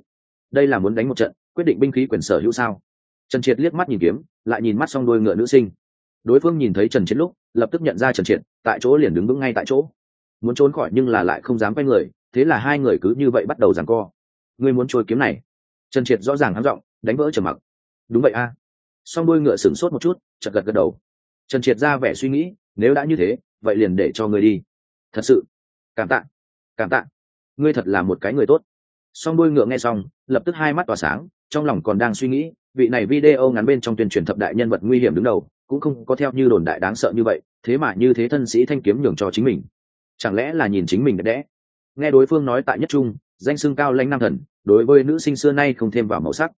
Đây là muốn đánh một trận quyết định binh khí quyền sở hữu sao? Trần triệt liếc mắt nhìn kiếm, lại nhìn mắt xong đôi ngựa nữ sinh. Đối phương nhìn thấy trần triệt lúc, lập tức nhận ra trần triệt, tại chỗ liền đứng vững ngay tại chỗ. Muốn trốn khỏi nhưng là lại không dám quay người, thế là hai người cứ như vậy bắt đầu giằng co. Ngươi muốn trôi kiếm này. Trần triệt rõ ràng hắn giọng, đánh vỡ trầm mặc. Đúng vậy a. À. song đôi ngựa sửng sốt một chút chật gật gật đầu. Trần triệt ra vẻ suy nghĩ, nếu đã như thế, vậy liền để cho ngươi đi. Thật sự. Cảm tạ. Cảm tạ. Ngươi thật là một cái người tốt. Song đôi ngựa nghe xong, lập tức hai mắt tỏa sáng trong lòng còn đang suy nghĩ, vị này video ngắn bên trong tuyên truyền thập đại nhân vật nguy hiểm đứng đầu, cũng không có theo như đồn đại đáng sợ như vậy, thế mà như thế thân sĩ thanh kiếm nhường cho chính mình. Chẳng lẽ là nhìn chính mình đẹp đẽ? Nghe đối phương nói tại nhất trung, danh xưng cao lãnh nam thần, đối với nữ sinh xưa nay không thêm vào màu sắc.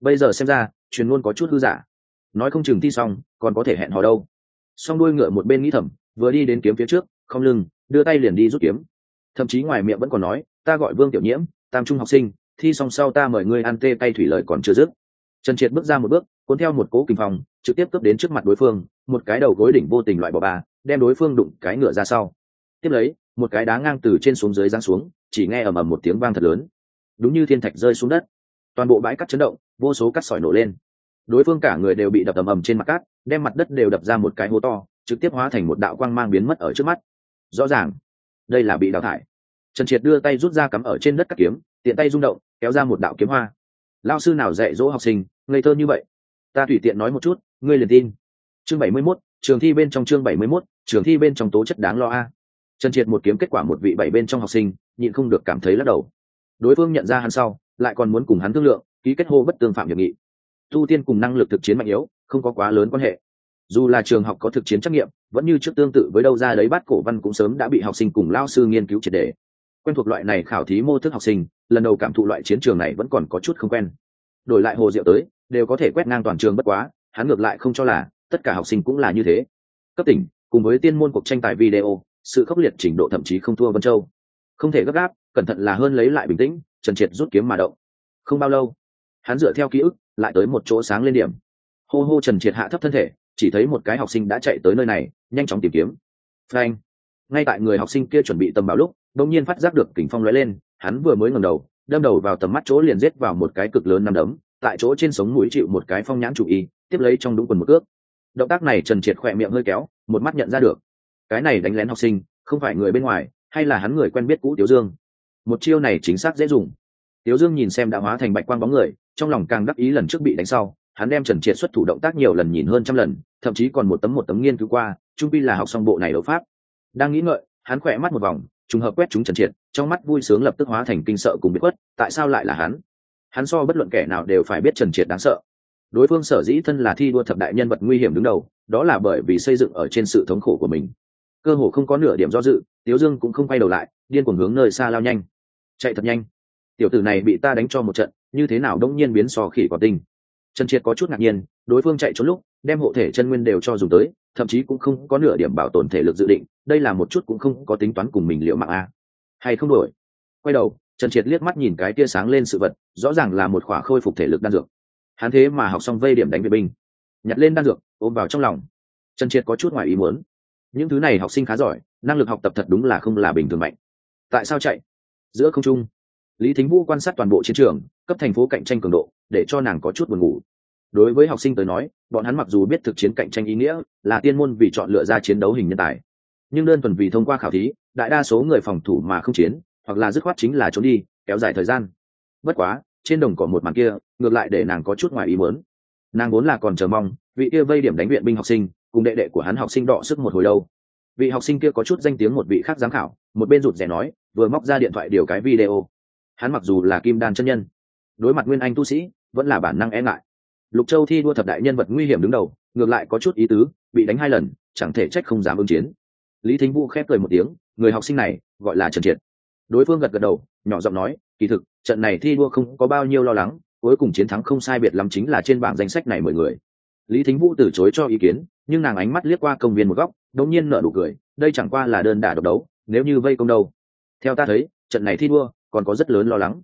Bây giờ xem ra, truyền luôn có chút hư giả. Nói không chừng thi xong, còn có thể hẹn hò đâu. Song đuôi ngựa một bên nghĩ thầm, vừa đi đến kiếm phía trước, không lưng, đưa tay liền đi rút kiếm. Thậm chí ngoài miệng vẫn còn nói, ta gọi vương tiểu nhiễm, tam trung học sinh thi xong sau ta mời ngươi ăn tê tay thủy lợi còn chưa dứt. Trần triệt bước ra một bước, cuốn theo một cố kinh phòng trực tiếp cướp đến trước mặt đối phương, một cái đầu gối đỉnh vô tình loại bỏ bà, đem đối phương đụng cái ngựa ra sau. Tiếp lấy, một cái đá ngang từ trên xuống dưới giáng xuống, chỉ nghe ầm ầm một tiếng vang thật lớn. Đúng như thiên thạch rơi xuống đất. Toàn bộ bãi cắt chấn động, vô số cắt sỏi nổ lên. Đối phương cả người đều bị đập ầm ầm trên mặt cát, đem mặt đất đều đập ra một cái hố to, trực tiếp hóa thành một đạo quang mang biến mất ở trước mắt. Rõ ràng, đây là bị đào thải. Trần triệt đưa tay rút ra cắm ở trên đất cắt kiếm tiện tay rung động kéo ra một đạo kiếm hoa. Lao sư nào dạy dỗ học sinh ngây thơ như vậy? Ta tùy tiện nói một chút ngươi liền tin. Chương bảy mươi 71, trường thi bên trong chương bảy mươi 71, trường thi bên trong tố chất đáng lo a. Trần triệt một kiếm kết quả một vị bảy bên trong học sinh nhịn không được cảm thấy lắc đầu. Đối phương nhận ra hắn sau lại còn muốn cùng hắn thương lượng ký kết hô bất tương phạm hiệp nghị. Tu tiên cùng năng lực thực chiến mạnh yếu không có quá lớn quan hệ. Dù là trường học có thực chiến trắc nghiệm vẫn như trước tương tự với đâu ra đấy bát cổ văn cũng sớm đã bị học sinh cùng lao sư nghiên cứu triệt đề quen thuộc loại này khảo thí mô thức học sinh, lần đầu cảm thụ loại chiến trường này vẫn còn có chút không quen. Đổi lại hồ diệu tới, đều có thể quét ngang toàn trường bất quá, hắn ngược lại không cho là tất cả học sinh cũng là như thế. Cấp tỉnh, cùng với tiên môn cuộc tranh tài video, sự khốc liệt trình độ thậm chí không thua vân châu. Không thể gấp gáp, cẩn thận là hơn lấy lại bình tĩnh, trần triệt rút kiếm mà động. Không bao lâu, hắn dựa theo ký ức, lại tới một chỗ sáng lên điểm. Hô hô trần triệt hạ thấp thân thể, chỉ thấy một cái học sinh đã chạy tới nơi này, nhanh chóng tìm kiếm. Frank ngay tại người học sinh kia chuẩn bị tầm bảo lúc đông nhiên phát giác được kình phong lóe lên, hắn vừa mới ngẩng đầu, đâm đầu vào tầm mắt chỗ liền giết vào một cái cực lớn nằm đấm, tại chỗ trên sống mũi chịu một cái phong nhãn chủ y, tiếp lấy trong đúng quần một cước. Động tác này trần triệt khỏe miệng hơi kéo, một mắt nhận ra được. Cái này đánh lén học sinh, không phải người bên ngoài, hay là hắn người quen biết cũ tiểu dương? Một chiêu này chính xác dễ dùng. Tiểu dương nhìn xem đã hóa thành bạch quang bóng người, trong lòng càng đắc ý lần trước bị đánh sau, hắn đem trần triệt xuất thủ động tác nhiều lần nhìn hơn trăm lần, thậm chí còn một tấm một tấm nghiên cứu qua, trung pi là học xong bộ này đấu pháp. Đang nghĩ ngợi, hắn khỏe mắt một vòng trùng hợp quét chúng trần triệt, trong mắt vui sướng lập tức hóa thành kinh sợ cùng bị quất tại sao lại là hắn? Hắn so bất luận kẻ nào đều phải biết trần triệt đáng sợ. Đối phương sở dĩ thân là thi đua thập đại nhân vật nguy hiểm đứng đầu, đó là bởi vì xây dựng ở trên sự thống khổ của mình. Cơ hồ không có nửa điểm do dự, tiếu dương cũng không quay đầu lại, điên cuồng hướng nơi xa lao nhanh. Chạy thật nhanh. Tiểu tử này bị ta đánh cho một trận, như thế nào đông nhiên biến sò khỉ quả tinh trần triệt có chút ngạc nhiên, đối phương chạy trốn lúc, đem hộ thể chân nguyên đều cho dùng tới, thậm chí cũng không có nửa điểm bảo tồn thể lực dự định, đây là một chút cũng không có tính toán cùng mình liệu mạng a. Hay không đổi? Quay đầu, trần triệt liếc mắt nhìn cái tia sáng lên sự vật, rõ ràng là một khỏa khôi phục thể lực đan dược. Hắn thế mà học xong vây điểm đánh vệ binh. Nhặt lên đan dược, ôm vào trong lòng. Trần triệt có chút ngoài ý muốn. Những thứ này học sinh khá giỏi, năng lực học tập thật đúng là không là bình thường mạnh. Tại sao chạy? Giữa không trung, lý thính vũ quan sát toàn bộ chiến trường, cấp thành phố cạnh tranh cường độ, để cho nàng có chút buồn ngủ đối với học sinh tới nói, bọn hắn mặc dù biết thực chiến cạnh tranh ý nghĩa là tiên môn vì chọn lựa ra chiến đấu hình nhân tài, nhưng đơn thuần vì thông qua khảo thí, đại đa số người phòng thủ mà không chiến, hoặc là dứt khoát chính là trốn đi, kéo dài thời gian. Bất quá, trên đồng cỏ một màn kia, ngược lại để nàng có chút ngoài ý muốn. Nàng vốn là còn chờ mong, vị kia vây điểm đánh viện binh học sinh, cùng đệ đệ của hắn học sinh đọ sức một hồi đâu vị học sinh kia có chút danh tiếng một vị khác giám khảo, một bên rụt rè nói, vừa móc ra điện thoại điều cái video. Hắn mặc dù là kim đan chân nhân, đối mặt nguyên anh tu sĩ, vẫn là bản năng e ngại lục châu thi đua thập đại nhân vật nguy hiểm đứng đầu, ngược lại có chút ý tứ, bị đánh hai lần, chẳng thể trách không dám ứng chiến. Lý thính vũ khép cười một tiếng, người học sinh này, gọi là trần triệt. Đối phương gật gật đầu, nhỏ giọng nói, kỳ thực, trận này thi đua không có bao nhiêu lo lắng, cuối cùng chiến thắng không sai biệt lắm chính là trên bảng danh sách này mười người. Lý thính vũ từ chối cho ý kiến, nhưng nàng ánh mắt liếc qua công viên một góc, đột nhiên nở nụ cười, đây chẳng qua là đơn đả độc đấu, nếu như vây công đâu. Theo ta thấy, trận này thi đua còn có rất lớn lo lắng.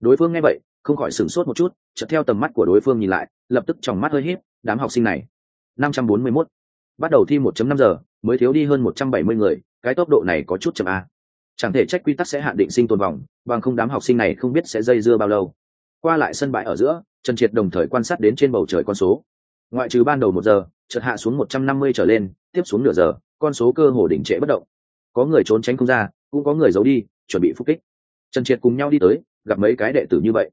Đối phương nghe vậy không khỏi sửng sốt một chút, chợt theo tầm mắt của đối phương nhìn lại, lập tức trong mắt hơi híp, đám học sinh này. năm trăm bốn mươi 541. bắt đầu thi 1 năm giờ, mới thiếu đi hơn một trăm bảy mươi người, cái tốc độ này có chút chậm a. Chẳng thể trách quy tắc sẽ hạn định sinh tồn vòng, bằng không đám học sinh này không biết sẽ dây dưa bao lâu. Qua lại sân bãi ở giữa, trần triệt đồng thời quan sát đến trên bầu trời con số. Ngoại trừ ban đầu một giờ, chợt hạ xuống một trăm năm mươi trở lên, tiếp xuống nửa giờ, con số cơ hồ đỉnh trệ bất động. Có người trốn tránh không ra, cũng có người giấu đi, chuẩn bị phục kích. Trần triệt cùng nhau đi tới, gặp mấy cái đệ tử như vậy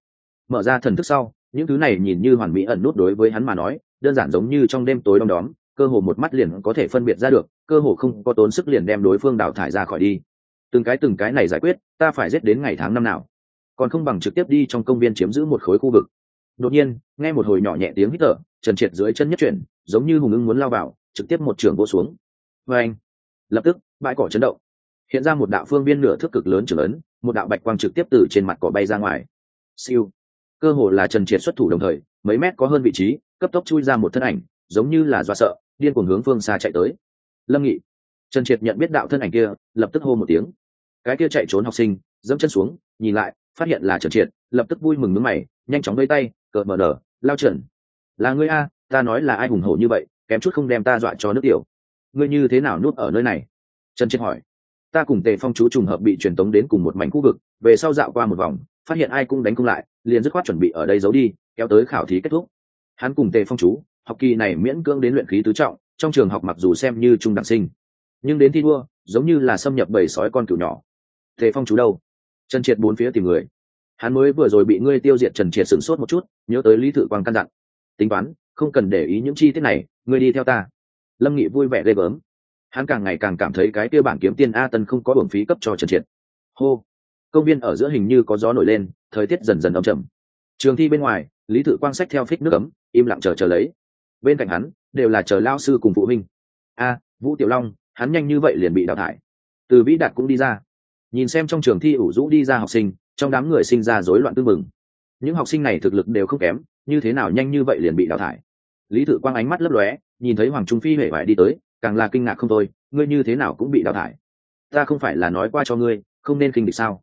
mở ra thần thức sau, những thứ này nhìn như hoàn mỹ ẩn nút đối với hắn mà nói, đơn giản giống như trong đêm tối đom đóm, cơ hồ một mắt liền có thể phân biệt ra được, cơ hồ không có tốn sức liền đem đối phương đào thải ra khỏi đi. Từng cái từng cái này giải quyết, ta phải giết đến ngày tháng năm nào. Còn không bằng trực tiếp đi trong công viên chiếm giữ một khối khu vực. Đột nhiên, nghe một hồi nhỏ nhẹ tiếng hít thở, trần triệt dưới chân nhất chuyển, giống như hùng ưng muốn lao vào, trực tiếp một trường vô xuống. Và anh, lập tức, bãi cỏ chấn động. Hiện ra một đạo phương biên nửa thước cực lớn trưởng ấn, một đạo bạch quang trực tiếp từ trên mặt cỏ bay ra ngoài. Siêu cơ hồ là trần triệt xuất thủ đồng thời, mấy mét có hơn vị trí, cấp tốc chui ra một thân ảnh, giống như là do sợ, điên cuồng hướng phương xa chạy tới. Lâm nghị. Trần triệt nhận biết đạo thân ảnh kia, lập tức hô một tiếng. Cái kia chạy trốn học sinh, dẫm chân xuống, nhìn lại, phát hiện là trần triệt, lập tức vui mừng nước mày, nhanh chóng vây tay, cờ mở nở, lao trần. Là ngươi a, ta nói là ai hùng hổ như vậy, kém chút không đem ta dọa cho nước tiểu. Ngươi như thế nào nuốt ở nơi này? Trần triệt hỏi. Ta cùng tề phong chú trùng hợp bị truyền tống đến cùng một mảnh khu vực, về sau dạo qua một vòng phát hiện ai cũng đánh cung lại, liền dứt khoát chuẩn bị ở đây giấu đi, kéo tới khảo thí kết thúc. Hắn cùng tề phong chú, học kỳ này miễn cưỡng đến luyện khí tứ trọng, trong trường học mặc dù xem như trung đẳng sinh, nhưng đến thi đua, giống như là xâm nhập bầy sói con cừu nhỏ. Tề phong chú đâu? Trần triệt bốn phía tìm người. Hắn mới vừa rồi bị ngươi tiêu diệt trần triệt sửng sốt một chút, nhớ tới lý thự quang căn dặn. Tính toán, không cần để ý những chi tiết này, ngươi đi theo ta. Lâm nghị vui vẻ ghê gớm. Hắn càng ngày càng cảm thấy cái kia bản kiếm tiên a tân không có hưởng phí cấp cho trần triệt. Hô công viên ở giữa hình như có gió nổi lên, thời tiết dần dần ấm chầm trường thi bên ngoài, lý tự quang sách theo phích nước ấm, im lặng chờ chờ lấy. Bên cạnh hắn, đều là chờ lao sư cùng phụ huynh. A, vũ tiểu long, hắn nhanh như vậy liền bị đào thải. Từ vĩ đạt cũng đi ra. Nhìn xem trong trường thi ủ rũ đi ra học sinh, trong đám người sinh ra rối loạn tư mừng những học sinh này thực lực đều không kém, như thế nào nhanh như vậy liền bị đào thải? Lý tự quang ánh mắt lấp lóe, nhìn thấy hoàng trung phi hể vải đi tới, càng là kinh ngạc không thôi, ngươi như thế nào cũng bị đào thải? Ta không phải là nói qua cho ngươi, không nên kinh địch sao?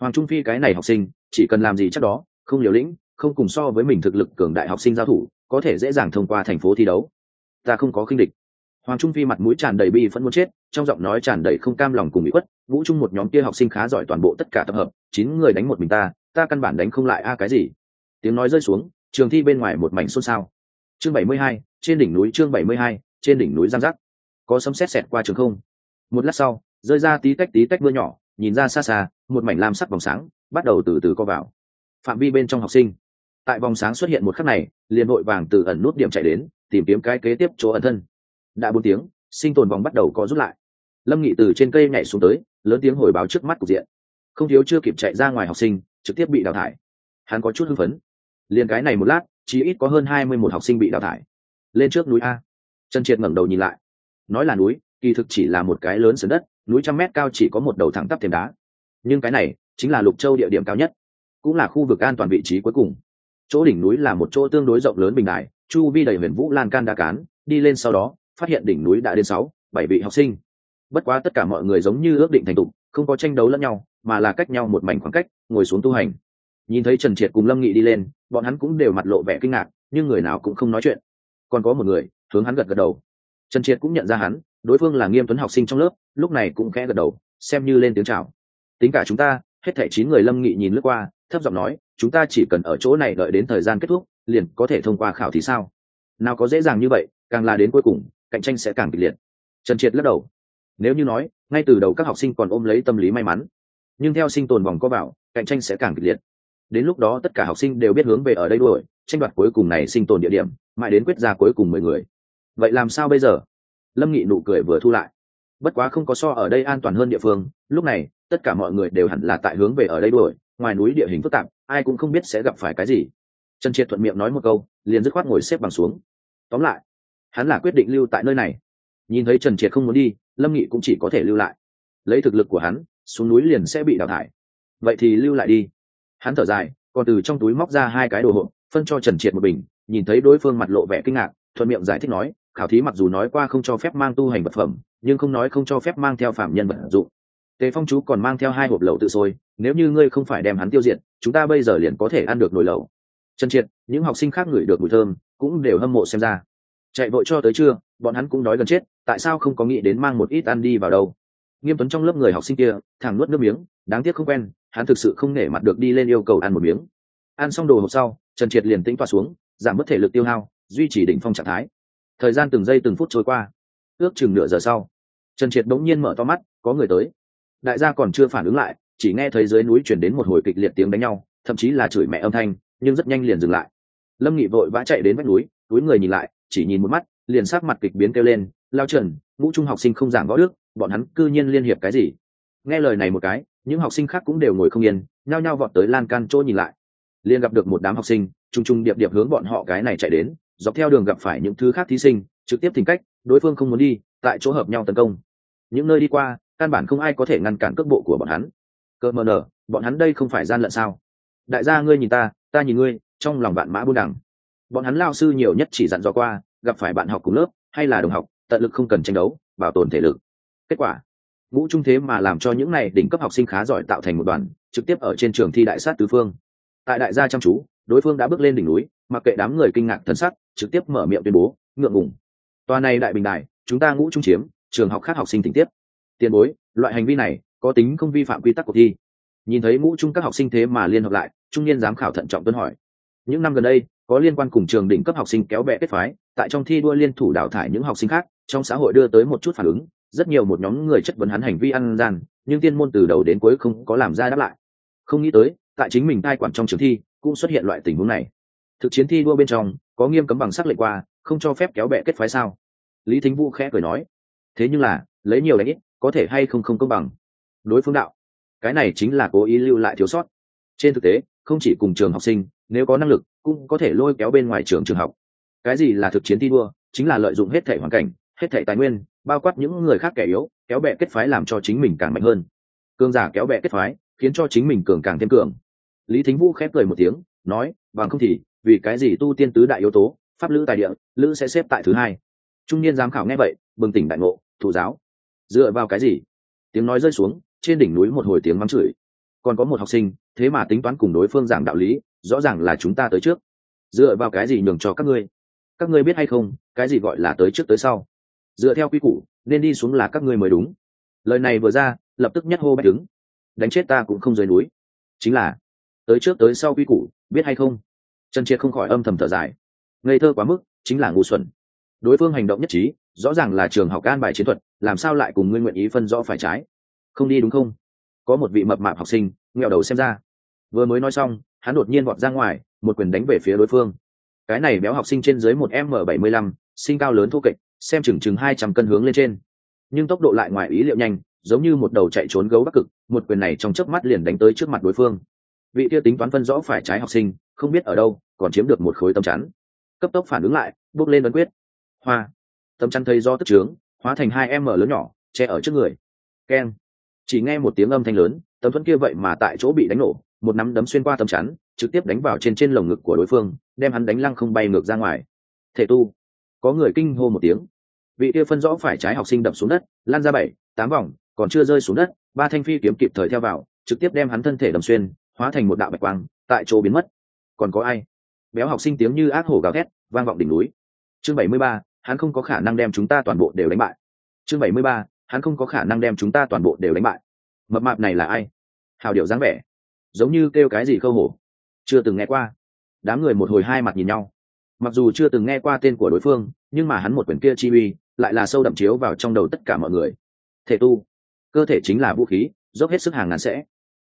Hoàng trung phi cái này học sinh, chỉ cần làm gì chắc đó, không liều lĩnh, không cùng so với mình thực lực cường đại học sinh giao thủ, có thể dễ dàng thông qua thành phố thi đấu. Ta không có khinh địch. Hoàng trung phi mặt mũi tràn đầy bi phẫn muốn chết, trong giọng nói tràn đầy không cam lòng cùng bị khuất, vũ trung một nhóm kia học sinh khá giỏi toàn bộ tất cả tập hợp, chín người đánh một mình ta ta căn bản đánh không lại a, cái gì? Tiếng nói rơi xuống, trường thi bên ngoài một mảnh xôn xao. Chương bảy mươi hai, trên đỉnh núi chương bảy mươi hai, trên đỉnh núi giang giác. Có sấm sét xẹt qua trường không. Một lát sau, rơi ra tí tách tí tách mưa nhỏ nhìn ra xa xa, một mảnh lam sắc vòng sáng bắt đầu từ từ co vào. Phạm vi bên trong học sinh, tại vòng sáng xuất hiện một khắc này, liền vội vàng từ ẩn nút điểm chạy đến, tìm kiếm cái kế tiếp chỗ ẩn thân. Đã bốn tiếng, sinh tồn vòng bắt đầu có rút lại. Lâm nghị từ trên cây nhảy xuống tới, lớn tiếng hồi báo trước mắt cục diện. Không thiếu chưa kịp chạy ra ngoài học sinh, trực tiếp bị đào thải. Hắn có chút hưng phấn. Liền cái này một lát chỉ ít có hơn hai mươi một học sinh bị đào thải. Lên trước núi a. Trần triệt ngẩng đầu nhìn lại. Nói là núi, kỳ thực chỉ là một cái lớn sườn đất núi trăm mét cao chỉ có một đầu thẳng tắp thềm đá. Nhưng cái này chính là lục châu địa điểm cao nhất, cũng là khu vực an toàn vị trí cuối cùng. Chỗ đỉnh núi là một chỗ tương đối rộng lớn bình đại chu vi đầy huyền vũ lan can đa cán, đi lên sau đó, phát hiện đỉnh núi đã đến sáu, bảy vị học sinh. Bất quá tất cả mọi người giống như ước định thành tục không có tranh đấu lẫn nhau, mà là cách nhau một mảnh khoảng cách, ngồi xuống tu hành. Nhìn thấy trần triệt cùng lâm nghị đi lên, bọn hắn cũng đều mặt lộ vẻ kinh ngạc, nhưng người nào cũng không nói chuyện. Còn có một người hướng hắn gật gật đầu. Trần triệt cũng nhận ra hắn đối phương là nghiêm tuấn học sinh trong lớp, lúc này cũng khẽ gật đầu, xem như lên tiếng chào. Tính cả chúng ta, hết thảy chín người lâm nghị nhìn lướt qua, thấp giọng nói, chúng ta chỉ cần ở chỗ này đợi đến thời gian kết thúc, liền có thể thông qua khảo thì sao? Nào có dễ dàng như vậy, càng là đến cuối cùng, cạnh tranh sẽ càng kịch liệt. Trần triệt lắc đầu. Nếu như nói, ngay từ đầu các học sinh còn ôm lấy tâm lý may mắn, nhưng theo sinh tồn vòng có vào cạnh tranh sẽ càng kịch liệt. Đến lúc đó tất cả học sinh đều biết hướng về ở đây đuổi, tranh đoạt cuối cùng này sinh tồn địa điểm, mãi đến quyết ra cuối cùng mười người. Vậy làm sao bây giờ? Lâm nghị nụ cười vừa thu lại. Bất quá không có so ở đây an toàn hơn địa phương, lúc này, tất cả mọi người đều hẳn là tại hướng về ở đây đuổi, ngoài núi địa hình phức tạp, ai cũng không biết sẽ gặp phải cái gì. Trần triệt thuận miệng nói một câu, liền dứt khoát ngồi xếp bằng xuống. Tóm lại, hắn là quyết định lưu tại nơi này. Nhìn thấy trần triệt không muốn đi, lâm nghị cũng chỉ có thể lưu lại. Lấy thực lực của hắn, xuống núi liền sẽ bị đào thải. Vậy thì lưu lại đi. Hắn thở dài, còn từ trong túi móc ra hai cái đồ hộp phân cho trần triệt một bình, nhìn thấy đối phương mặt lộ vẻ kinh ngạc, thuận miệng giải thích nói khảo thí mặc dù nói qua không cho phép mang tu hành vật phẩm, nhưng không nói không cho phép mang theo phạm nhân vật dụng. Tề phong chú còn mang theo hai hộp lẩu tự sôi nếu như ngươi không phải đem hắn tiêu diệt, chúng ta bây giờ liền có thể ăn được nồi lẩu. Trần triệt, những học sinh khác ngửi được mùi thơm, cũng đều hâm mộ xem ra. Chạy vội cho tới trưa, bọn hắn cũng đói gần chết, tại sao không có nghĩ đến mang một ít ăn đi vào đâu? Nghiêm tuấn trong lớp người học sinh kia, thẳng nuốt nước miếng, đáng tiếc không quen, hắn thực sự không nể mặt được đi lên yêu cầu ăn một miếng. Ăn xong đồ hộp sau, trần triệt liền tĩnh tỏa xuống, giảm mất thể lực tiêu hao, duy trì đỉnh phong trạng thái thời gian từng giây từng phút trôi qua. Ước chừng nửa giờ sau, trần triệt bỗng nhiên mở to mắt, có người tới. Đại gia còn chưa phản ứng lại, chỉ nghe thấy dưới núi chuyển đến một hồi kịch liệt tiếng đánh nhau, thậm chí là chửi mẹ âm thanh, nhưng rất nhanh liền dừng lại. Lâm nghị vội vã chạy đến vách núi, túi người nhìn lại, chỉ nhìn một mắt, liền sát mặt kịch biến kêu lên, lao trần, ngũ trung học sinh không giảng võ đức, bọn hắn cư nhiên liên hiệp cái gì? Nghe lời này một cái, những học sinh khác cũng đều ngồi không yên, nhao nhao vọt tới lan can chỗ nhìn lại. Liền gặp được một đám học sinh t r u n g t r u n g điệp điệp hướng bọn họ cái này chạy đến dọc theo đường gặp phải những thứ khác thí sinh, trực tiếp tìm cách, đối phương không muốn đi, tại chỗ hợp nhau tấn công. Những nơi đi qua, căn bản không ai có thể ngăn cản cước bộ của bọn hắn. Cơ mờ nở, bọn hắn đây không phải gian lận sao? Đại gia ngươi nhìn ta ta nhìn ngươi, trong lòng bạn mã buôn đẳng bọn hắn lao sư nhiều nhất chỉ dặn dò qua, gặp phải bạn học cùng lớp, hay là đồng học, tận lực không cần tranh đấu, bảo tồn thể lực. Kết quả, ngũ trung thế mà làm cho những này đỉnh cấp học sinh khá giỏi tạo thành một đoàn, trực tiếp ở trên trường thi đại sát tứ phương. Tại đại gia chăm chú đối phương đã bước lên đỉnh núi, mặc kệ đám người kinh ngạc thần sắc, trực tiếp mở miệng tuyên bố, ngượng ngùng. Tòa này đại bình đại chúng ta ngũ trung chiếm, trường học khác học sinh tình tiếp. Tiền bối, loại hành vi này, có tính không vi phạm quy tắc cuộc thi. Nhìn thấy ngũ trung các học sinh thế mà liên hợp lại, trung niên giám khảo thận trọng tuân hỏi. Những năm gần đây, có liên quan cùng trường đỉnh cấp học sinh kéo bè kết phái, tại trong thi đua liên thủ đào thải những học sinh khác, trong xã hội đưa tới một chút phản ứng, rất nhiều một nhóm người chất vấn hắn hành vi ăn gian, nhưng tiên môn từ đầu đến cuối không có làm ra đáp lại. Không nghĩ tới, tại chính mình tai quản trong trường thi cũng xuất hiện loại tình huống này. Thực chiến thi đua bên trong, có nghiêm cấm bằng sắc lệnh qua, không cho phép kéo bè kết phái sao? Lý thính vũ khẽ cười nói, thế nhưng là, lấy nhiều đánh ít, có thể hay không không công bằng? Đối phương đạo, cái này chính là cố ý lưu lại thiếu sót. Trên thực tế, không chỉ cùng trường học sinh, nếu có năng lực, cũng có thể lôi kéo bên ngoài trường trường học. Cái gì là thực chiến thi đua? Chính là lợi dụng hết thể hoàn cảnh, hết thể tài nguyên, bao quát những người khác kẻ yếu, kéo bè kết phái làm cho chính mình càng mạnh hơn. Cường giả kéo bè kết phái, khiến cho chính mình cường càng thêm cường lý thính vũ khép cười một tiếng, nói, bằng không thì, vì cái gì tu tiên tứ đại yếu tố, pháp lữ tài địa, lữ sẽ xếp tại thứ hai? Trung niên giám khảo nghe vậy, bừng tỉnh đại ngộ thủ giáo, dựa vào cái gì? Tiếng nói rơi xuống, trên đỉnh núi một hồi tiếng mắng chửi. Còn có một học sinh, thế mà tính toán cùng đối phương giảng đạo lý, rõ ràng là chúng ta tới trước. Dựa vào cái gì nhường cho các ngươi? Các ngươi biết hay không, cái gì gọi là tới trước tới sau? Dựa theo quy củ, nên đi xuống là các ngươi mới đúng. Lời này vừa ra, lập tức nhất hô bách đứng. Đánh chết ta cũng không rời núi. Chính là tới trước tới sau quy củ, biết hay không? Trần triệt không khỏi âm thầm thở dài. Ngây thơ quá mức, chính là ngu xuẩn. Đối phương hành động nhất trí, rõ ràng là trường học an bài chiến thuật, làm sao lại cùng nguyên nguyện ý phân rõ phải trái? Không đi đúng không? Có một vị mập mạp học sinh nghèo đầu xem ra. Vừa mới nói xong, hắn đột nhiên vọt ra ngoài, một quyền đánh về phía đối phương. Cái này béo học sinh trên dưới một m bảy mươi lăm, sinh cao lớn thô kệch, xem chừng chừng hai trăm cân hướng lên trên. Nhưng tốc độ lại ngoài ý liệu nhanh, giống như một đầu chạy trốn gấu bắc cực, một quyền này trong chớp mắt liền đánh tới trước mặt đối phương vị kia tính toán phân rõ phải trái học sinh, không biết ở đâu, còn chiếm được một khối tấm chắn. Cấp tốc phản ứng lại, bước lên ấn quyết. Hoa. Tấm chắn thấy do tức trướng, hóa thành hai em mở lớn nhỏ, che ở trước người. Keng. Chỉ nghe một tiếng âm thanh lớn, tấm thuẫn kia vậy mà tại chỗ bị đánh nổ, một nắm đấm xuyên qua tấm chắn, trực tiếp đánh vào trên trên lồng ngực của đối phương, đem hắn đánh lăng không bay ngược ra ngoài. Thể tu. Có người kinh hô một tiếng. Vị kia phân rõ phải trái học sinh đập xuống đất, lan ra bảy, tám vòng, còn chưa rơi xuống đất, ba thanh phi kiếm kịp thời theo vào, trực tiếp đem hắn thân thể đầm xuyên hóa thành một đạo bạch quang, tại chỗ biến mất. Còn có ai? Béo học sinh tiếng như ác hổ gào thét, vang vọng đỉnh núi. Chương bảy mươi ba, hắn không có khả năng đem chúng ta toàn bộ đều đánh bại. Chương bảy mươi ba, hắn không có khả năng đem chúng ta toàn bộ đều đánh bại. Mập mạp này là ai? Hào điệu dáng vẻ. Giống như kêu cái gì khâu hổ. Chưa từng nghe qua. Đám người một hồi hai mặt nhìn nhau. Mặc dù chưa từng nghe qua tên của đối phương, nhưng mà hắn một quyển kia chi uy, lại là sâu đậm chiếu vào trong đầu tất cả mọi người. Thể tu. Cơ thể chính là vũ khí, dốc hết sức hàng ngàn sẽ.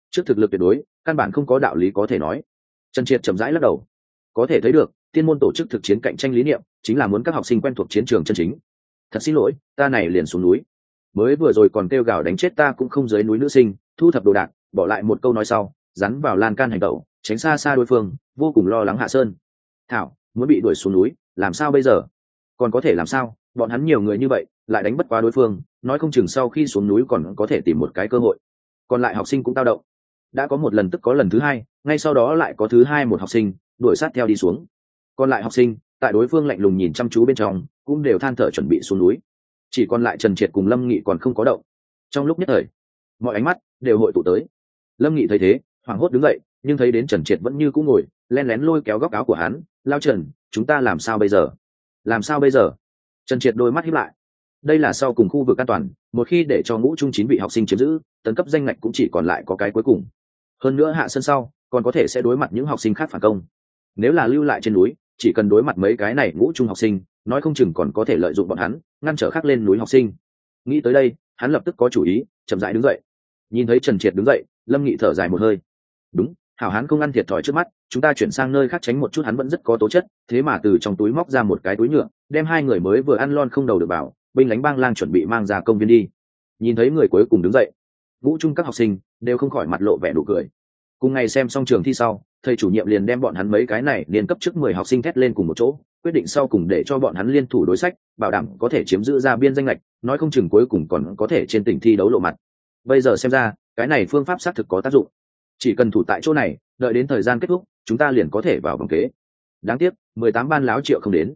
Trước thực lực tuyệt đối căn bản không có đạo lý có thể nói. Trần triệt chậm rãi lắc đầu. Có thể thấy được, tiên môn tổ chức thực chiến cạnh tranh lý niệm, chính là muốn các học sinh quen thuộc chiến trường chân chính. Thật xin lỗi, ta này liền xuống núi. Mới vừa rồi còn kêu gào đánh chết ta cũng không dưới núi nữ sinh, thu thập đồ đạc, bỏ lại một câu nói sau, rắn vào lan can hành tẩu, tránh xa xa đối phương, vô cùng lo lắng hạ sơn. Thảo, muốn bị đuổi xuống núi, làm sao bây giờ? Còn có thể làm sao? Bọn hắn nhiều người như vậy, lại đánh bất quá đối phương, nói không chừng sau khi xuống núi còn có thể tìm một cái cơ hội. Còn lại học sinh cũng tao động đã có một lần tức có lần thứ hai, ngay sau đó lại có thứ hai một học sinh, đuổi sát theo đi xuống. Còn lại học sinh, tại đối phương lạnh lùng nhìn chăm chú bên trong, cũng đều than thở chuẩn bị xuống núi. Chỉ còn lại trần triệt cùng lâm nghị còn không có động. Trong lúc nhất thời, mọi ánh mắt đều hội tụ tới. Lâm nghị thấy thế, hoảng hốt đứng dậy, nhưng thấy đến trần triệt vẫn như cũng ngồi len lén lôi kéo góc áo của hắn, lao trần, chúng ta làm sao bây giờ? Làm sao bây giờ? Trần triệt đôi mắt hiếp lại. Đây là sau cùng khu vực an toàn, một khi để cho ngũ trung chín vị học sinh chiếm giữ, tấn cấp danh ngạch cũng chỉ còn lại có cái cuối cùng hơn nữa hạ sân sau, còn có thể sẽ đối mặt những học sinh khác phản công. Nếu là lưu lại trên núi, chỉ cần đối mặt mấy cái này ngũ trung học sinh, nói không chừng còn có thể lợi dụng bọn hắn, ngăn trở khác lên núi học sinh. Nghĩ tới đây, hắn lập tức có chủ ý, chậm rãi đứng dậy. Nhìn thấy trần triệt đứng dậy, lâm nghị thở dài một hơi. Đúng, hảo hán không ăn thiệt thòi trước mắt, chúng ta chuyển sang nơi khác tránh một chút hắn vẫn rất có tố chất, thế mà từ trong túi móc ra một cái túi nhựa, đem hai người mới vừa ăn lon không đầu được bảo, binh lánh bang lang chuẩn bị mang ra công viên đi. Nhìn thấy người cuối cùng đứng dậy vũ trung các học sinh đều không khỏi mặt lộ vẻ nụ cười. Cùng ngày xem xong trường thi sau, thầy chủ nhiệm liền đem bọn hắn mấy cái này liên cấp trước mười học sinh thét lên cùng một chỗ, quyết định sau cùng để cho bọn hắn liên thủ đối sách, bảo đảm có thể chiếm giữ ra biên danh lệch, nói không chừng cuối cùng còn có thể trên tỉnh thi đấu lộ mặt. Bây giờ xem ra, cái này phương pháp xác thực có tác dụng. Chỉ cần thủ tại chỗ này, đợi đến thời gian kết thúc, chúng ta liền có thể vào vòng kế. Đáng tiếc, mười tám ban láo triệu không đến.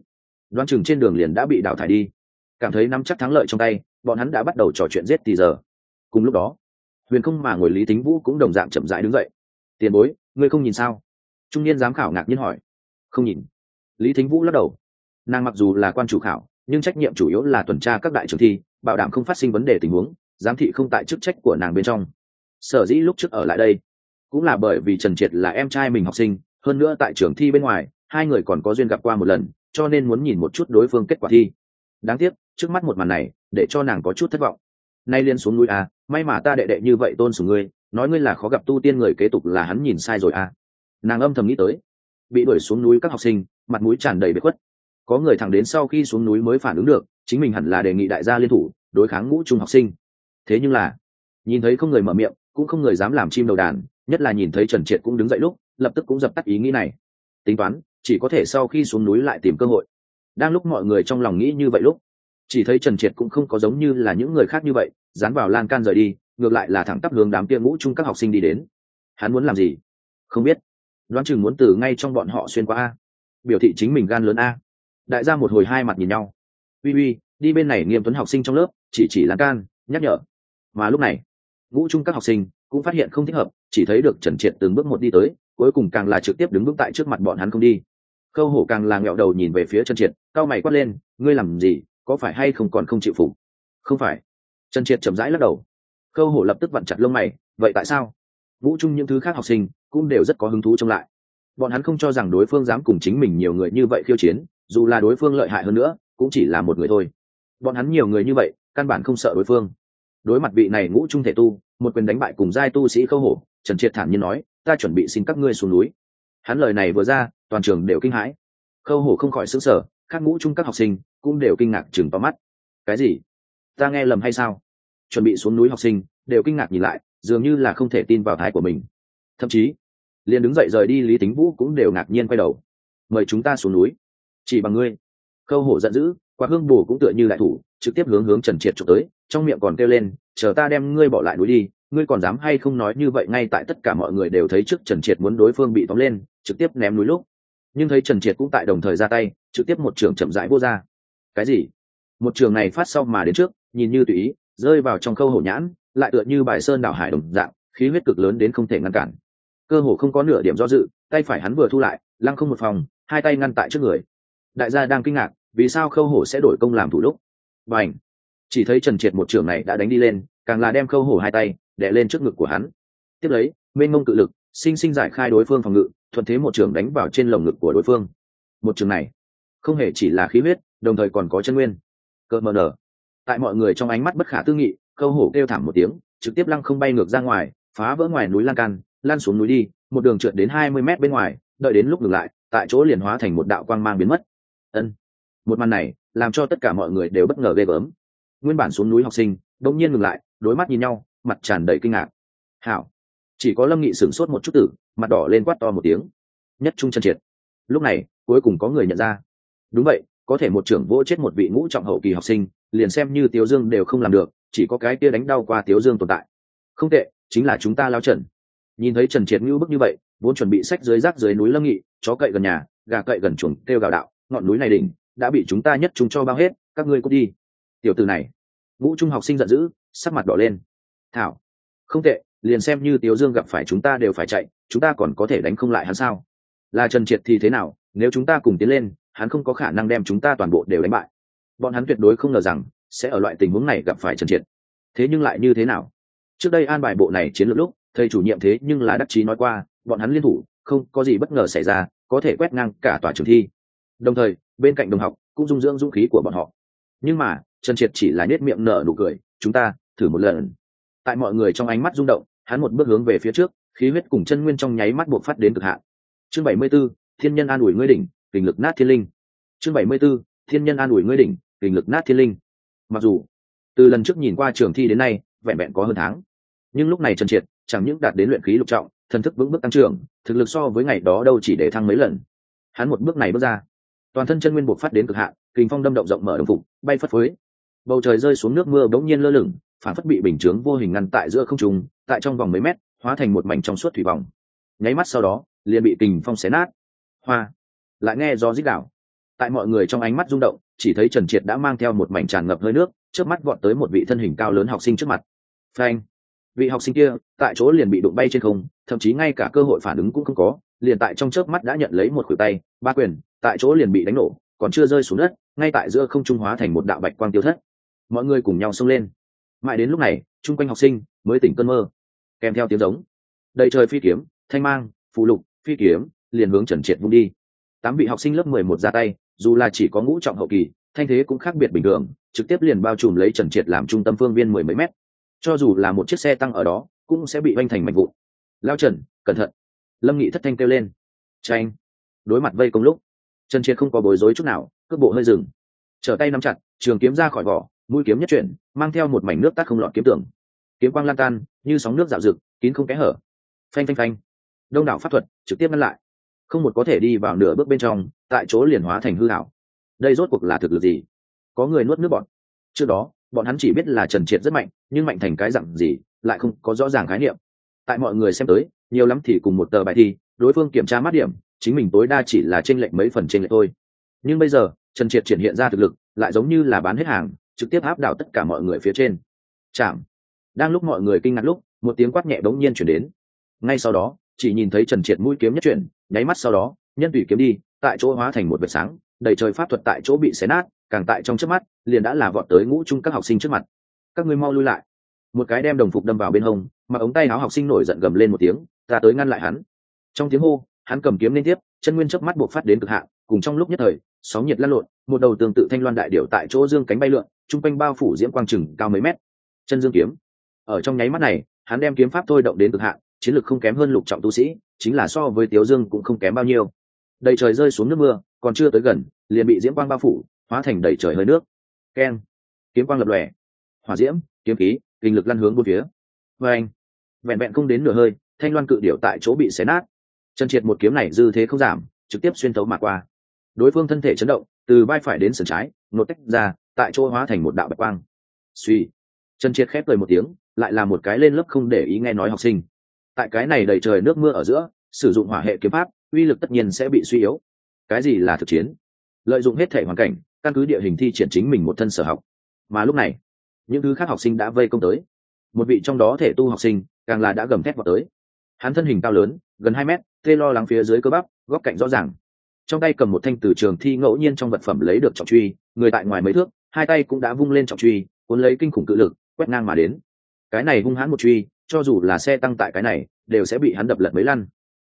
Đoan chừng trên đường liền đã bị đào thải đi. Cảm thấy nắm chắc thắng lợi trong tay, bọn hắn đã bắt đầu trò chuyện giết thì giờ. Cùng lúc đó huyền không mà ngồi lý tính vũ cũng đồng dạng chậm rãi đứng dậy. Tiền bối, ngươi không nhìn sao? Trung niên giám khảo ngạc nhiên hỏi. Không nhìn. Lý thính vũ lắc đầu. Nàng mặc dù là quan chủ khảo, nhưng trách nhiệm chủ yếu là tuần tra các đại trường thi, bảo đảm không phát sinh vấn đề tình huống, giám thị không tại chức trách của nàng bên trong. Sở dĩ lúc trước ở lại đây, cũng là bởi vì trần triệt là em trai mình học sinh, hơn nữa tại trường thi bên ngoài, hai người còn có duyên gặp qua một lần, cho nên muốn nhìn một chút đối phương kết quả thi. Đáng tiếc, trước mắt một màn này, để cho nàng có chút thất vọng nay liên xuống núi à may mà ta đệ đệ như vậy tôn sùng ngươi, nói ngươi là khó gặp tu tiên người kế tục là hắn nhìn sai rồi à. Nàng âm thầm nghĩ tới. Bị đuổi xuống núi các học sinh, mặt mũi tràn đầy bếp khuất. Có người thẳng đến sau khi xuống núi mới phản ứng được, chính mình hẳn là đề nghị đại gia liên thủ, đối kháng ngũ trung học sinh. Thế nhưng là, nhìn thấy không người mở miệng, cũng không người dám làm chim đầu đàn, nhất là nhìn thấy trần triệt cũng đứng dậy lúc, lập tức cũng dập tắt ý nghĩ này. Tính toán, chỉ có thể sau khi xuống núi lại tìm cơ hội. Đang lúc mọi người trong lòng nghĩ như vậy lúc chỉ thấy trần triệt cũng không có giống như là những người khác như vậy, dán vào lan can rời đi, ngược lại là thẳng tắp hướng đám kia ngũ chung các học sinh đi đến. Hắn muốn làm gì? Không biết. Đoán chừng muốn từ ngay trong bọn họ xuyên qua a. Biểu thị chính mình gan lớn a. Đại gia một hồi hai mặt nhìn nhau. Uy uy, đi bên này nghiêm tuấn học sinh trong lớp, chỉ chỉ lan can, nhắc nhở. Mà lúc này, ngũ chung các học sinh cũng phát hiện không thích hợp, chỉ thấy được trần triệt từng bước một đi tới, cuối cùng càng là trực tiếp đứng bước tại trước mặt bọn hắn không đi. Khâu hổ càng là nghẹo đầu nhìn về phía trần triệt cao mày quát lên, ngươi làm gì? Có phải hay không còn không chịu phục? Không phải. Trần triệt chậm rãi lắc đầu. Khâu hổ lập tức vặn chặt lông mày, vậy tại sao? Vũ trung những thứ khác học sinh cũng đều rất có hứng thú trông lại. Bọn hắn không cho rằng đối phương dám cùng chính mình nhiều người như vậy khiêu chiến, dù là đối phương lợi hại hơn nữa, cũng chỉ là một người thôi. Bọn hắn nhiều người như vậy, căn bản không sợ đối phương. Đối mặt vị này ngũ trung thể tu, một quyền đánh bại cùng giai tu sĩ khâu hổ, trần triệt thản nhiên nói, ta chuẩn bị xin các ngươi xuống núi. Hắn lời này vừa ra, toàn trường đều kinh hãi. Khâu hổ không khỏi xứng sở các ngũ trung các học sinh cũng đều kinh ngạc chừng to mắt. Cái gì? Ta nghe lầm hay sao? Chuẩn bị xuống núi học sinh, đều kinh ngạc nhìn lại, dường như là không thể tin vào thái của mình. Thậm chí, liền đứng dậy rời đi lý tính vũ cũng đều ngạc nhiên quay đầu. Mời chúng ta xuống núi. Chỉ bằng ngươi. Khâu hổ giận dữ quả hương bù cũng tựa như đại thủ, trực tiếp hướng hướng trần triệt trục tới, trong miệng còn kêu lên, chờ ta đem ngươi bỏ lại núi đi, ngươi còn dám hay không nói như vậy ngay tại tất cả mọi người đều thấy trước trần triệt muốn đối phương bị tóm lên, trực tiếp ném núi lúc. Nhưng thấy trần triệt cũng tại đồng thời ra tay, trực tiếp một trường chậm rãi vô ra cái gì? Một trường này phát sau mà đến trước, nhìn như tùy ý, rơi vào trong khâu hổ nhãn, lại tựa như bài sơn đảo hải đồng dạng, khí huyết cực lớn đến không thể ngăn cản. Cơ hồ không có nửa điểm do dự, tay phải hắn vừa thu lại, lăng không một phòng, hai tay ngăn tại trước người. Đại gia đang kinh ngạc, vì sao khâu hổ sẽ đổi công làm thủ lúc và ảnh chỉ thấy trần triệt một trường này đã đánh đi lên, càng là đem khâu hổ hai tay đè lên trước ngực của hắn. Tiếp lấy, mênh mông cự lực, sinh sinh giải khai đối phương phòng ngự, thuận thế một trường đánh vào trên lồng ngực của đối phương. Một trường này, không hề chỉ là khí huyết đồng thời còn có chân nguyên. Cơ mờ nở. Tại mọi người trong ánh mắt bất khả tư nghị, khâu hổ kêu thảm một tiếng, trực tiếp lăng không bay ngược ra ngoài, phá vỡ ngoài núi lan can, lan xuống núi đi, một đường trượt đến hai mươi mét bên ngoài, đợi đến lúc ngừng lại, tại chỗ liền hóa thành một đạo quang mang biến mất. Ân. Một màn này, làm cho tất cả mọi người đều bất ngờ ghê gớm. Nguyên bản xuống núi học sinh đông nhiên ngừng lại, đối mắt nhìn nhau, mặt tràn đầy kinh ngạc. Hảo. Chỉ có lâm nghị sửng sốt một chút tử, mặt đỏ lên quát to một tiếng. Nhất trung chân triệt. Lúc này, cuối cùng có người nhận ra. Đúng vậy có thể một trưởng vỗ chết một vị ngũ trọng hậu kỳ học sinh, liền xem như tiếu dương đều không làm được, chỉ có cái kia đánh đau qua tiếu dương tồn tại. Không tệ, chính là chúng ta lao trần. Nhìn thấy trần triệt ngưu bức như vậy, vốn chuẩn bị sách dưới rác dưới núi lâm nghị, chó cậy gần nhà, gà cậy gần chuồng, kêu gào đạo, ngọn núi này đỉnh, đã bị chúng ta nhất chúng cho bao hết, các ngươi cút đi. Tiểu từ này, ngũ trung học sinh giận dữ, sắc mặt đỏ lên. Thảo, không tệ, liền xem như tiếu dương gặp phải chúng ta đều phải chạy, chúng ta còn có thể đánh không lại hắn sao? Là trần triệt thì thế nào, nếu chúng ta cùng tiến lên hắn không có khả năng đem chúng ta toàn bộ đều đánh bại. Bọn hắn tuyệt đối không ngờ rằng sẽ ở loại tình huống này gặp phải trần triệt. Thế nhưng lại như thế nào? Trước đây an bài bộ này chiến lược lúc thầy chủ nhiệm thế nhưng là đắc chí nói qua bọn hắn liên thủ không có gì bất ngờ xảy ra có thể quét ngang cả tòa trường thi. Đồng thời bên cạnh đồng học cũng dung dưỡng dũng khí của bọn họ. Nhưng mà trần triệt chỉ là nết miệng nở nụ cười chúng ta thử một lần. Tại mọi người trong ánh mắt rung động hắn một bước hướng về phía trước khí huyết cùng chân nguyên trong nháy mắt buộc phát đến cực hạn. Chương bảy mươi 74, thiên nhân an ủi ngươi đỉnh kình lực nát thiên linh. Chương bảy mươi 74, thiên nhân an ủi ngươi đỉnh kình lực nát thiên linh. Mặc dù từ lần trước nhìn qua trường thi đến nay vẹn vẹn có hơn tháng nhưng lúc này trần triệt chẳng những đạt đến luyện khí lục trọng thần thức vững bước tăng trưởng thực lực so với ngày đó đâu chỉ để thăng mấy lần. Hắn một bước này bước ra toàn thân chân nguyên buộc phát đến cực hạn kình phong đâm động rộng mở đồng phục bay phất phới. Bầu trời rơi xuống nước mưa bỗng nhiên lơ lửng phản phất bị bình chướng vô hình ngăn tại giữa không trung tại trong vòng mấy mét hóa thành một mảnh trong suốt thủy vòng. Nháy mắt sau đó liền bị kình phong xé nát. Hoa! Lại nghe do dích đảo. Tại mọi người trong ánh mắt rung động, chỉ thấy trần triệt đã mang theo một mảnh tràn ngập hơi nước trước mắt vọt tới một vị thân hình cao lớn học sinh trước mặt. Phanh! Vị học sinh kia, tại chỗ liền bị đụng bay trên không, thậm chí ngay cả cơ hội phản ứng cũng không có, liền tại trong chớp mắt đã nhận lấy một khuỷu tay, ba quyền, tại chỗ liền bị đánh nổ, còn chưa rơi xuống đất, ngay tại giữa không trung hóa thành một đạo bạch quang tiêu thất. Mọi người cùng nhau xông lên. Mãi đến lúc này, chung quanh học sinh mới tỉnh cơn mơ, kèm theo tiếng giống. Đầy trời phi kiếm, thanh mang phụ lục, phi kiếm, liền hướng trần triệt vung đi tám vị học sinh lớp mười một ra tay, dù là chỉ có ngũ trọng hậu kỳ, thanh thế cũng khác biệt bình thường, trực tiếp liền bao trùm lấy trần triệt làm trung tâm phương viên mười mấy mét. Cho dù là một chiếc xe tăng ở đó, cũng sẽ bị oanh thành mạnh vụ lao trần, cẩn thận. Lâm nghị thất thanh kêu lên. Tranh đối mặt vây công lúc, trần triệt không có bối rối chút nào, cước bộ hơi dừng. Trở tay nắm chặt, trường kiếm ra khỏi vỏ, mũi kiếm nhất chuyển, mang theo một mảnh nước tắt không lọt kiếm tưởng kiếm quang lan tan, như sóng nước dạo rực, kín không kẽ hở. Phanh phanh phanh. Đông đảo pháp thuật trực tiếp ngăn lại không một có thể đi vào nửa bước bên trong, tại chỗ liền hóa thành hư hảo đây rốt cuộc là thực lực gì? Có người nuốt nước bọn. Trước đó, bọn hắn chỉ biết là trần triệt rất mạnh, nhưng mạnh thành cái dặn gì, lại không có rõ ràng khái niệm. Tại mọi người xem tới, nhiều lắm thì cùng một tờ bài thi, đối phương kiểm tra mát điểm, chính mình tối đa chỉ là t r ê n lệch mấy phần t r ê n lệch thôi. Nhưng bây giờ, trần triệt triển hiện ra thực lực, lại giống như là bán hết hàng, trực tiếp áp đảo tất cả mọi người phía trên. Chạm. Đang lúc mọi người kinh ngạc lúc, một tiếng quát nhẹ bỗng nhiên chuyển đến. Ngay sau đó, chỉ nhìn thấy trần triệt mũi kiếm nhất chuyển nháy mắt sau đó, nhân tùy kiếm đi, tại chỗ hóa thành một vệt sáng, đầy trời pháp thuật tại chỗ bị xé nát, càng tại trong trước mắt, liền đã là vọt tới ngũ chung các học sinh trước mặt. Các ngươi mau lui lại. Một cái đem đồng phục đâm vào bên hông, mà ống tay áo học sinh nổi giận gầm lên một tiếng, ta tới ngăn lại hắn. Trong tiếng hô, hắn cầm kiếm liên tiếp, chân nguyên chớp mắt buộc phát đến cực hạn, cùng trong lúc nhất thời, sóng nhiệt lăn lộn, một đầu tương tự thanh loan đại điệu tại chỗ dương cánh bay lượn, chung quanh bao phủ diễm quang trừng cao mấy mét. Chân dương kiếm. Ở trong nháy mắt này, hắn đem kiếm pháp thôi động đến cực hạn, chiến lược không kém hơn lục trọng tu sĩ chính là so với tiếu dương cũng không kém bao nhiêu. Đầy trời rơi xuống nước mưa, còn chưa tới gần, liền bị diễm quang bao phủ, hóa thành đầy trời hơi nước. Keng. Kiếm quang lập lòe. Hỏa diễm, kiếm khí, kinh lực lăn hướng bốn phía. Vê anh vẹn vẹn không đến nửa hơi, thanh loan cự điệu tại chỗ bị xé nát. Trần triệt một kiếm này dư thế không giảm, trực tiếp xuyên tấu mà qua. Đối phương thân thể chấn động, từ vai phải đến sườn trái, nột tách ra, tại chỗ hóa thành một đạo bạch quang. Suy trần triệt khép cười một tiếng, lại là một cái lên lớp không để ý nghe nói học sinh tại cái này đầy trời nước mưa ở giữa, sử dụng hỏa hệ kiếm pháp, uy lực tất nhiên sẽ bị suy yếu. Cái gì là thực chiến? Lợi dụng hết thể hoàn cảnh, căn cứ địa hình thi triển chính mình một thân sở học. Mà lúc này, những thứ khác học sinh đã vây công tới. Một vị trong đó thể tu học sinh, càng là đã gầm thét vào tới. Hắn thân hình cao lớn, gần hai mét tê lo lắng phía dưới cơ bắp, góc cạnh rõ ràng. Trong tay cầm một thanh từ trường thi ngẫu nhiên trong vật phẩm lấy được trọng truy, người tại ngoài mấy thước, hai tay cũng đã vung lên trọng truy, cuốn lấy kinh khủng cự lực, quét ngang mà đến. Cái này hung hãn một truy cho dù là xe tăng tại cái này, đều sẽ bị hắn đập lật mấy lăn.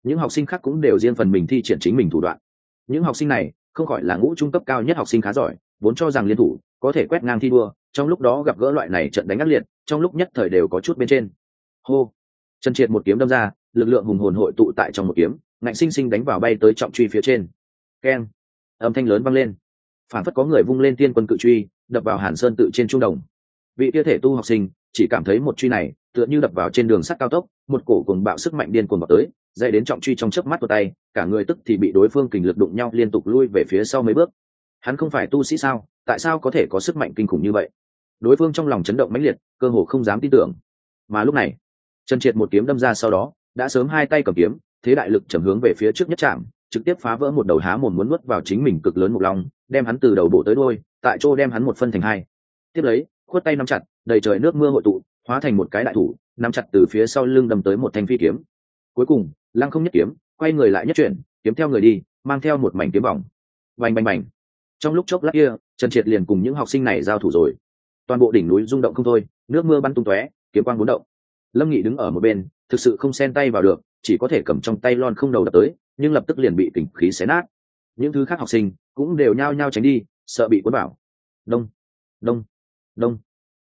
Những học sinh khác cũng đều riêng phần mình thi triển chính mình thủ đoạn. Những học sinh này, không gọi là ngũ trung cấp cao nhất học sinh khá giỏi, vốn cho rằng liên thủ, có thể quét ngang thi đua, trong lúc đó gặp gỡ loại này trận đánh ác liệt, trong lúc nhất thời đều có chút bên trên. Hô! Trần triệt một kiếm đâm ra, lực lượng hùng hồn hội tụ tại trong một kiếm, ngạnh sinh sinh đánh vào bay tới trọng truy phía trên. Keng! Âm thanh lớn vang lên. Phản phất có người vung lên tiên quân cự truy, đập vào hàn sơn tự trên trung đồng. Vị tia thể tu học sinh, chỉ cảm thấy một truy này tựa như đập vào trên đường sắt cao tốc, một cổ cùng bạo sức mạnh điên cuồng vào tới dậy đến trọng truy trong chớp mắt của tay, cả người tức thì bị đối phương kình lực đụng nhau liên tục lui về phía sau mấy bước. Hắn không phải tu sĩ sao? Tại sao có thể có sức mạnh kinh khủng như vậy? Đối phương trong lòng chấn động mãnh liệt, cơ hồ không dám tin tưởng. Mà lúc này, trần triệt một kiếm đâm ra sau đó, đã sớm hai tay cầm kiếm, thế đại lực chầm hướng về phía trước nhất chạm trực tiếp phá vỡ một đầu há mồm muốn nuốt vào chính mình cực lớn một lòng, đem hắn từ đầu bộ tới đôi tại chỗ đem hắn một phân thành hai. Tiếp lấy, khuất tay nắm chặt, đầy trời nước mưa hội tụ hóa thành một cái đại thủ, nắm chặt từ phía sau lưng đâm tới một thanh phi kiếm. Cuối cùng, lăng không nhất kiếm, quay người lại nhất chuyển, kiếm theo người đi, mang theo một mảnh kiếm vòng. Bành bành bành. Trong lúc chốc lát kia, trần triệt liền cùng những học sinh này giao thủ rồi. Toàn bộ đỉnh núi rung động không thôi, nước mưa bắn tung tóe, kiếm quang bốn động. Lâm nghị đứng ở một bên, thực sự không xen tay vào được, chỉ có thể cầm trong tay lon không đầu đập tới, nhưng lập tức liền bị kình khí xé nát. Những thứ khác học sinh cũng đều nhao nhao tránh đi, sợ bị cuốn bảo đông đông đông.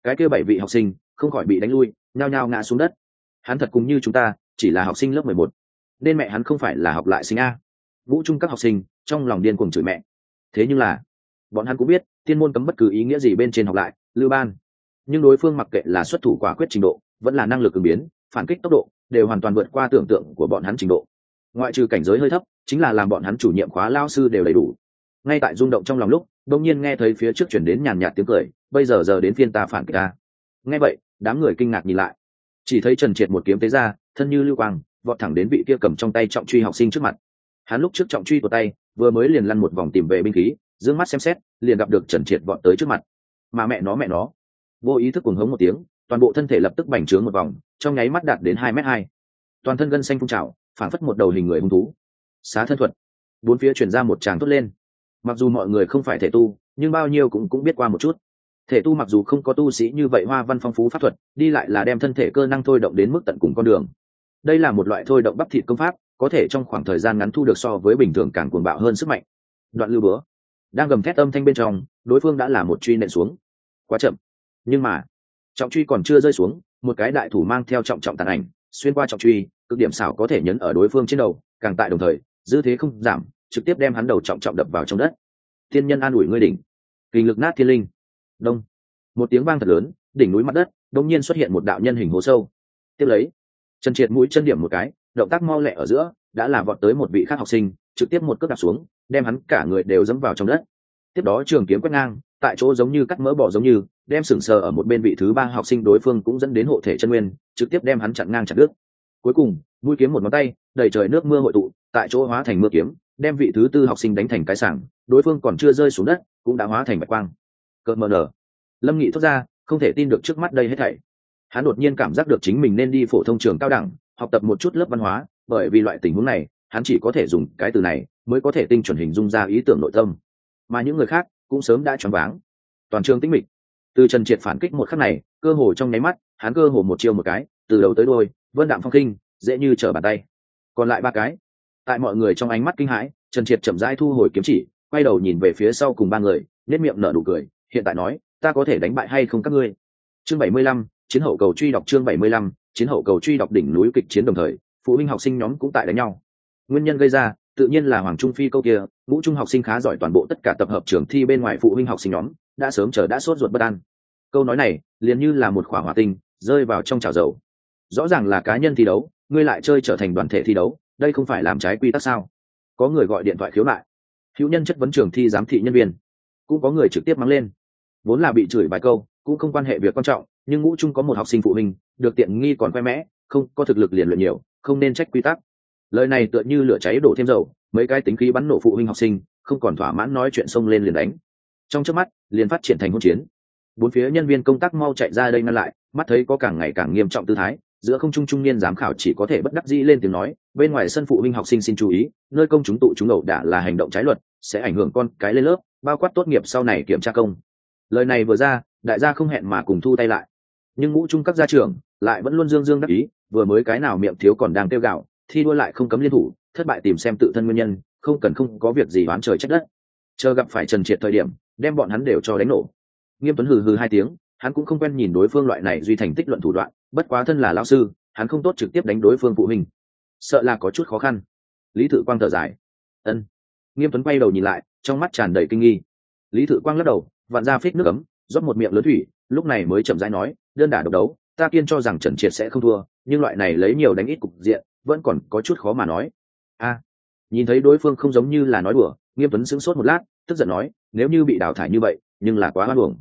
Cái kia bảy vị học sinh không khỏi bị đánh lui, nhao nhao ngã xuống đất. Hắn thật cũng như chúng ta, chỉ là học sinh lớp mười một. Nên mẹ hắn không phải là học lại sinh a. Vũ trung các học sinh, trong lòng điên cuồng chửi mẹ. Thế nhưng là, bọn hắn cũng biết, tiên môn cấm bất cứ ý nghĩa gì bên trên học lại, lưu ban. Nhưng đối phương mặc kệ là xuất thủ quả quyết trình độ, vẫn là năng lực ứng biến, phản kích tốc độ, đều hoàn toàn vượt qua tưởng tượng của bọn hắn trình độ. Ngoại trừ cảnh giới hơi thấp, chính là làm bọn hắn chủ nhiệm khóa lao sư đều đầy đủ. Ngay tại rung động trong lòng lúc đông nhiên nghe thấy phía trước chuyển đến nhàn nhạt tiếng cười, bây giờ giờ đến phiên ta phản kích ta. Nghe vậy đám người kinh ngạc nhìn lại. Chỉ thấy trần triệt một kiếm tế ra, thân như lưu quang, vọt thẳng đến vị kia cầm trong tay trọng truy học sinh trước mặt. Hắn lúc trước trọng truy của tay, vừa mới liền lăn một vòng tìm về binh khí d mắt xem xét, liền gặp được trần triệt vọt tới trước mặt. Mà mẹ nó mẹ nó. Vô ý thức cuồng hống một tiếng, toàn bộ thân thể lập tức bành trướng một vòng, trong nháy mắt đạt đến hai m hai. Toàn thân gân xanh phun trào phản phất một đầu hình người hung thú. Xá thân thuật. Bốn phía chuyển ra một tràng tốt lên. Mặc dù mọi người không phải thể tu, nhưng bao nhiêu cũng cũng biết qua một chút thể tu mặc dù không có tu sĩ như vậy hoa văn phong phú pháp thuật, đi lại là đem thân thể cơ năng thôi động đến mức tận cùng con đường. Đây là một loại thôi động bắp thịt công pháp, có thể trong khoảng thời gian ngắn thu được so với bình thường càng cuồng bạo hơn sức mạnh. Đoạn lưu bữa. Đang gầm thét âm thanh bên trong, đối phương đã là một truy nện xuống. Quá chậm. Nhưng mà, trọng truy còn chưa rơi xuống, một cái đại thủ mang theo trọng trọng tàn ảnh, xuyên qua trọng truy, cực điểm xảo có thể nhấn ở đối phương trên đầu, càng tại đồng thời dư thế không giảm, trực tiếp đem hắn đầu trọng trọng đập vào trong đất. Thiên nhân an ủi ngươi đỉnh. Kinh lực nát thiên linh đông. Một tiếng vang thật lớn, đỉnh núi mặt đất đông nhiên xuất hiện một đạo nhân hình hố sâu. Tiếp lấy trần triệt mũi chân điểm một cái, động tác mau lẹ ở giữa, đã là vọt tới một vị khác học sinh, trực tiếp một cước đạp xuống, đem hắn cả người đều dẫm vào trong đất. Tiếp đó trường kiếm quét ngang, tại chỗ giống như cắt mỡ bỏ giống như, đem sừng sờ ở một bên vị thứ ba học sinh đối phương cũng dẫn đến hộ thể chân nguyên, trực tiếp đem hắn chặn ngang chặt đứt. Cuối cùng, mũi kiếm một ngón tay, đầy trời nước mưa hội tụ, tại chỗ hóa thành mưa kiếm, đem vị thứ tư học sinh đánh thành cái sảng, đối phương còn chưa rơi xuống đất, cũng đã hóa thành bạch quang cợt mờ nở lâm nghị thốt ra, không thể tin được trước mắt đây hết thảy. Hắn đột nhiên cảm giác được chính mình nên đi phổ thông trường cao đẳng, học tập một chút lớp văn hóa, bởi vì loại tình huống này, hắn chỉ có thể dùng cái từ này mới có thể tinh chuẩn hình dung ra ý tưởng nội tâm. Mà những người khác cũng sớm đã choáng váng. Toàn trường tĩnh mịch. Từ trần triệt phản kích một khắc này, cơ hồ trong nháy mắt, hắn cơ hồ một chiêu một cái, từ đầu tới đôi vân đạm phong kinh dễ như trở bàn tay. Còn lại ba cái. Tại mọi người trong ánh mắt kinh hãi, trần triệt chậm rãi thu hồi kiếm chỉ, quay đầu nhìn về phía sau cùng ba người nếp miệng nở nụ cười hiện tại nói, ta có thể đánh bại hay không các ngươi? Chương bảy mươi lăm, chiến hậu cầu truy đọc chương bảy mươi lăm, chiến hậu cầu truy đọc đỉnh núi kịch chiến đồng thời, phụ huynh học sinh nhóm cũng tại đánh nhau. Nguyên nhân gây ra, tự nhiên là hoàng trung phi câu kia, ngũ trung học sinh khá giỏi toàn bộ tất cả tập hợp trường thi bên ngoài phụ huynh học sinh nhóm, đã sớm chờ đã sốt ruột bất an. Câu nói này, liền như là một khỏa hỏa tinh, rơi vào trong chảo dầu. Rõ ràng là cá nhân thi đấu, ngươi lại chơi trở thành đoàn thể thi đấu, đây không phải làm trái quy tắc sao? Có người gọi điện thoại khiếu nại. Hữu nhân chất vấn trường thi giám thị nhân viên. Cũng có người trực tiếp mắng lên vốn là bị chửi vài câu, cũng không quan hệ việc quan trọng, nhưng ngũ trung có một học sinh phụ huynh, được tiện nghi còn khoe mẽ, không, có thực lực liền luyện nhiều, không nên trách quy tắc. Lời này tựa như lửa cháy đổ thêm dầu, mấy cái tính khí bắn nổ phụ huynh học sinh, không còn thỏa mãn nói chuyện xông lên liền đánh. Trong trước mắt, liền phát triển thành hỗn chiến. Bốn phía nhân viên công tác mau chạy ra đây ngăn lại, mắt thấy có càng ngày càng nghiêm trọng tư thái, giữa không trung trung niên giám khảo chỉ có thể bất đắc dĩ lên tiếng nói, bên ngoài sân phụ huynh học sinh xin chú ý, nơi công chúng tụ chúng ẩu đả là hành động trái luật, sẽ ảnh hưởng con cái lên lớp, bao quát tốt nghiệp sau này kiểm tra công lời này vừa ra, đại gia không hẹn mà cùng thu tay lại. Nhưng ngũ trung các gia trưởng lại vẫn luôn dương dương đắc ý, vừa mới cái nào miệng thiếu còn đang kêu gạo thi đua lại không cấm liên thủ, thất bại tìm xem tự thân nguyên nhân, không cần không có việc gì oán trời trách đất. Chờ gặp phải trần triệt thời điểm, đem bọn hắn đều cho đánh nổ. Nghiêm tuấn hừ hừ hai tiếng, hắn cũng không quen nhìn đối phương loại này duy thành tích luận thủ đoạn, bất quá thân là lao sư, hắn không tốt trực tiếp đánh đối phương phụ huynh. Sợ là có chút khó khăn. Lý thự quang thở dài. Ân. Nghiêm tuấn quay đầu nhìn lại, trong mắt tràn đầy kinh nghi. Lý thự quang lắc đầu vặn ra phích nước ấm, rót một miệng lớn thủy, lúc này mới chậm rãi nói, đơn đả độc đấu, ta kiên cho rằng trần triệt sẽ không thua, nhưng loại này lấy nhiều đánh ít cục diện, vẫn còn có chút khó mà nói. A, nhìn thấy đối phương không giống như là nói đùa, nghiêm tuấn sững sốt một lát, tức giận nói, nếu như bị đào thải như vậy, nhưng là quá hoan hưởng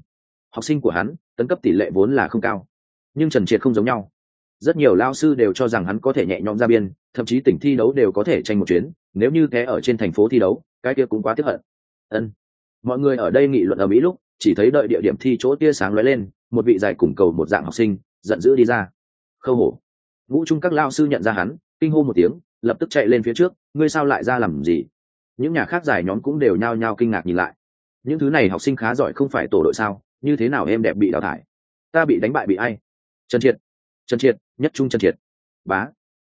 học sinh của hắn, tấn cấp tỷ lệ vốn là không cao, nhưng trần triệt không giống nhau. Rất nhiều lao sư đều cho rằng hắn có thể nhẹ nhõm ra biên, thậm chí tỉnh thi đấu đều có thể tranh một chuyến, nếu như thế ở trên thành phố thi đấu, cái kia cũng quá tiếp hận. Ân mọi người ở đây nghị luận ở mỹ lúc, chỉ thấy đợi địa điểm thi chỗ tia sáng lóe lên, một vị giải cùng cầu một dạng học sinh, giận dữ đi ra. Khâu hổ. Vũ trung các lao sư nhận ra hắn, kinh hô một tiếng, lập tức chạy lên phía trước, ngươi sao lại ra làm gì? Những nhà khác giải nhóm cũng đều nhao nhao kinh ngạc nhìn lại. Những thứ này học sinh khá giỏi không phải tổ đội sao? Như thế nào em đẹp bị đào thải? Ta bị đánh bại bị ai? Trần triệt. Trần triệt, nhất trung trần triệt. Bá.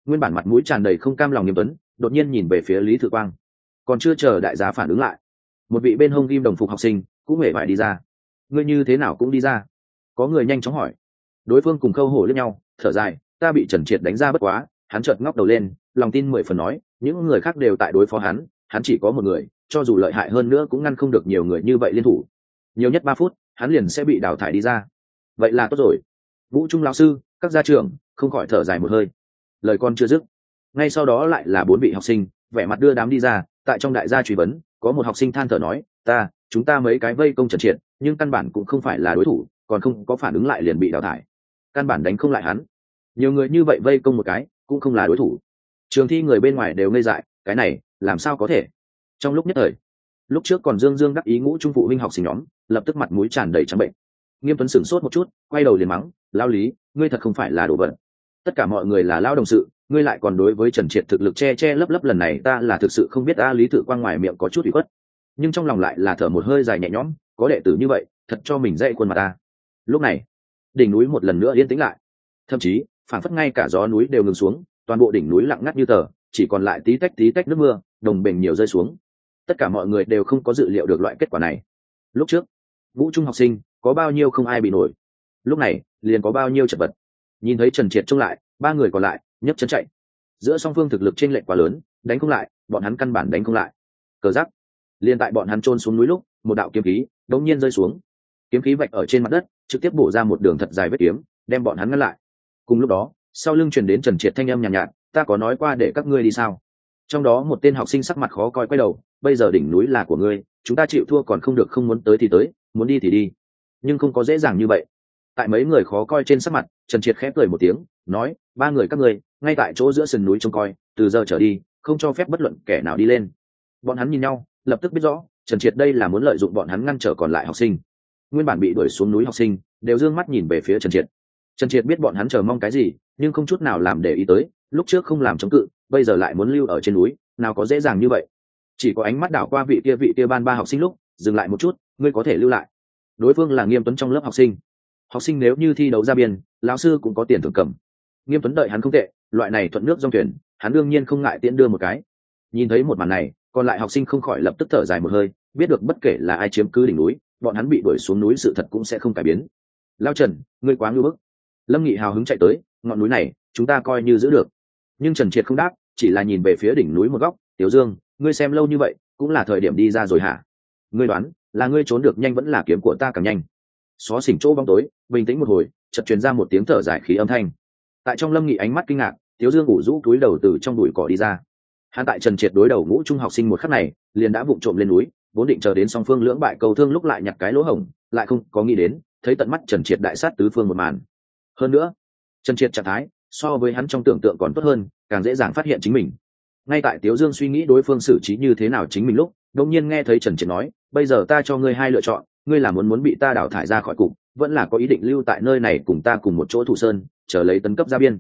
Nguyên bản mặt mũi tràn đầy không cam lòng nghiêm tuấn, đột nhiên nhìn về phía lý thự quang. Còn chưa chờ đại giá phản ứng lại một vị bên hông ghim đồng phục học sinh cũng hề phải đi ra. Ngươi như thế nào cũng đi ra. Có người nhanh chóng hỏi. Đối phương cùng khâu hổ lẫn nhau, thở dài, ta bị trần triệt đánh ra bất quá. Hắn chợt ngóc đầu lên, lòng tin mười phần nói, những người khác đều tại đối phó hắn hắn chỉ có một người, cho dù lợi hại hơn nữa cũng ngăn không được nhiều người như vậy liên thủ. Nhiều nhất ba phút, hắn liền sẽ bị đào thải đi ra. Vậy là tốt rồi. Vũ trung lão sư, các gia trưởng, không khỏi thở dài một hơi. Lời con chưa dứt, ngay sau đó lại là bốn vị học sinh, vẻ mặt đưa đám đi ra, tại trong đại gia truy vấn có một học sinh than thở nói, ta, chúng ta mấy cái vây công trần triệt, nhưng căn bản cũng không phải là đối thủ, còn không có phản ứng lại liền bị đào thải. Căn bản đánh không lại hắn. Nhiều người như vậy vây công một cái, cũng không là đối thủ. Trường thi người bên ngoài đều ngây dại, cái này, làm sao có thể? Trong lúc nhất thời, lúc trước còn dương dương đắc ý ngũ trung phụ huynh học sinh nhóm, lập tức mặt mũi tràn đầy trắng bệnh. Nghiêm tuấn sửng sốt một chút, quay đầu liền mắng, lao lý, ngươi thật không phải là đồ vật tất cả mọi người là lao đồng sự, ngươi lại còn đối với trần triệt thực lực che che lấp lấp lần này ta là thực sự không biết ta lý tự quang ngoài miệng có chút bị khuất. Nhưng trong lòng lại là thở một hơi dài nhẹ nhõm, có đệ tử như vậy, thật cho mình dạy quân mà ta. Lúc này, đỉnh núi một lần nữa yên tĩnh lại. Thậm chí phản phất ngay cả gió núi đều ngừng xuống, toàn bộ đỉnh núi lặng ngắt như tờ, chỉ còn lại tí tách tí tách nước mưa, đồng bình nhiều rơi xuống. Tất cả mọi người đều không có dự liệu được loại kết quả này. Lúc trước, vũ trung học sinh, có bao nhiêu không ai bị nổi. Lúc này, liền có bao nhiêu chật vật nhìn thấy trần triệt trông lại ba người còn lại nhấc chân chạy. Giữa song phương thực lực t r ê n lệch quá lớn đánh không lại bọn hắn căn bản đánh không lại. Cờ giắc liền tại bọn hắn trôn xuống núi lúc một đạo kiếm khí đống nhiên rơi xuống. Kiếm khí vạch ở trên mặt đất trực tiếp bổ ra một đường thật dài vết kiếm đem bọn hắn ngăn lại. Cùng lúc đó sau lưng chuyển đến trần triệt thanh âm nhàn nhạt, nhạt ta có nói qua để các ngươi đi sao? Trong đó một tên học sinh sắc mặt khó coi quay đầu bây giờ đỉnh núi là của ngươi chúng ta chịu thua còn không được không muốn tới thì tới muốn đi thì đi. Nhưng không có dễ dàng như vậy tại mấy người khó coi trên sắc mặt, trần triệt khép cười một tiếng, nói, ba người các ngươi, ngay tại chỗ giữa sườn núi trông coi, từ giờ trở đi, không cho phép bất luận kẻ nào đi lên. Bọn hắn nhìn nhau, lập tức biết rõ, trần triệt đây là muốn lợi dụng bọn hắn ngăn trở còn lại học sinh. Nguyên bản bị đuổi xuống núi học sinh, đều d ư ơ n g mắt nhìn về phía trần triệt. Trần triệt biết bọn hắn chờ mong cái gì, nhưng không chút nào làm để ý tới, lúc trước không làm chống cự, bây giờ lại muốn lưu ở trên núi, nào có dễ dàng như vậy. Chỉ có ánh mắt đảo qua vị kia vị kia ban ba học sinh lúc, dừng lại một chút, ngươi có thể lưu lại. Đối phương là nghiêm tuấn trong lớp học sinh học sinh nếu như thi đấu ra biên, lão sư cũng có tiền thưởng cầm. Nghiêm tuấn đợi hắn không tệ, loại này thuận nước dòng thuyền, hắn đương nhiên không ngại tiễn đưa một cái. Nhìn thấy một màn này, còn lại học sinh không khỏi lập tức thở dài một hơi, biết được bất kể là ai chiếm cứ đỉnh núi, bọn hắn bị đuổi xuống núi sự thật cũng sẽ không cải biến. Lao trần, ngươi quá ngưỡng bức. Lâm nghị hào hứng chạy tới, ngọn núi này, chúng ta coi như giữ được. Nhưng trần triệt không đáp, chỉ là nhìn về phía đỉnh núi một góc, tiểu dương, ngươi xem lâu như vậy, cũng là thời điểm đi ra rồi hả? Ngươi đoán, là ngươi trốn được nhanh vẫn là kiếm của ta càng nhanh xó xỉnh chỗ bóng tối, bình tĩnh một hồi, chợt truyền ra một tiếng thở dài khí âm thanh. Tại trong lâm nghị ánh mắt kinh ngạc thiếu dương ủ rũ túi đầu từ trong đùi cỏ đi ra. Hắn tại trần triệt đối đầu ngũ trung học sinh một khắc này, liền đã vụng trộm lên núi, vốn định chờ đến song phương lưỡng bại cầu thương lúc lại nhặt cái lỗ hổng, lại không có nghĩ đến, thấy tận mắt trần triệt đại sát tứ phương một màn. Hơn nữa, trần triệt trạng thái, so với hắn trong tưởng tượng còn tốt hơn, càng dễ dàng phát hiện chính mình. Ngay tại tiếu dương suy nghĩ đối phương xử trí như thế nào chính mình lúc đông nhiên nghe thấy trần triệt nói, bây giờ ta cho ngươi hai lựa chọn ngươi là muốn muốn bị ta đào thải ra khỏi cục, vẫn là có ý định lưu tại nơi này cùng ta cùng một chỗ thủ sơn, chờ lấy tấn cấp ra biên.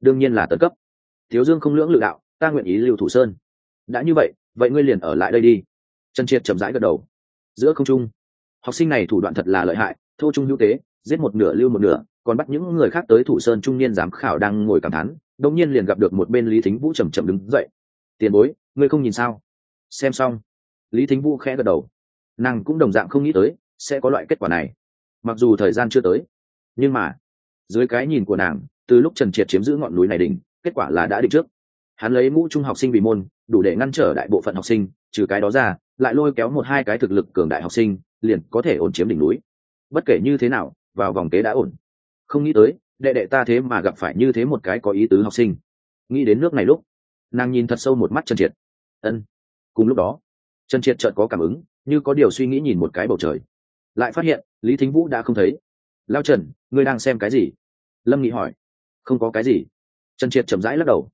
Đương nhiên là tấn cấp. Thiếu dương không lưỡng lự đạo, ta nguyện ý lưu thủ sơn. Đã như vậy vậy ngươi liền ở lại đây đi. Trần triệt chậm rãi gật đầu. Giữa không trung, học sinh này thủ đoạn thật là lợi hại, thô trung hữu tế, giết một nửa lưu một nửa, còn bắt những người khác tới thủ sơn trung niên giám khảo đang ngồi cảm thán đông nhiên liền gặp được một bên lý thính vũ chầm chậm đứng dậy. Tiền bối, ngươi không nhìn sao? Xem xong, lý thính vũ khẽ gật đầu. Nàng cũng đồng dạng không nghĩ tới sẽ có loại kết quả này. Mặc dù thời gian chưa tới, nhưng mà, dưới cái nhìn của nàng, từ lúc trần triệt chiếm giữ ngọn núi này đỉnh, kết quả là đã định trước. Hắn lấy mũ trung học sinh vì môn, đủ để ngăn trở đại bộ phận học sinh, trừ cái đó ra, lại lôi kéo một hai cái thực lực cường đại học sinh, liền có thể ổn chiếm đỉnh núi. Bất kể như thế nào, vào vòng kế đã ổn. Không nghĩ tới, đệ đệ ta thế mà gặp phải như thế một cái có ý tứ học sinh. Nghĩ đến nước này lúc, nàng nhìn thật sâu một mắt trần triệt. Ân. Cùng lúc đó, trần triệt chợt có cảm ứng, như có điều suy nghĩ nhìn một cái bầu trời lại phát hiện, lý thính vũ đã không thấy. Lao trần, ngươi đang xem cái gì? Lâm nghị hỏi. Không có cái gì. Trần triệt chậm rãi lắc đầu.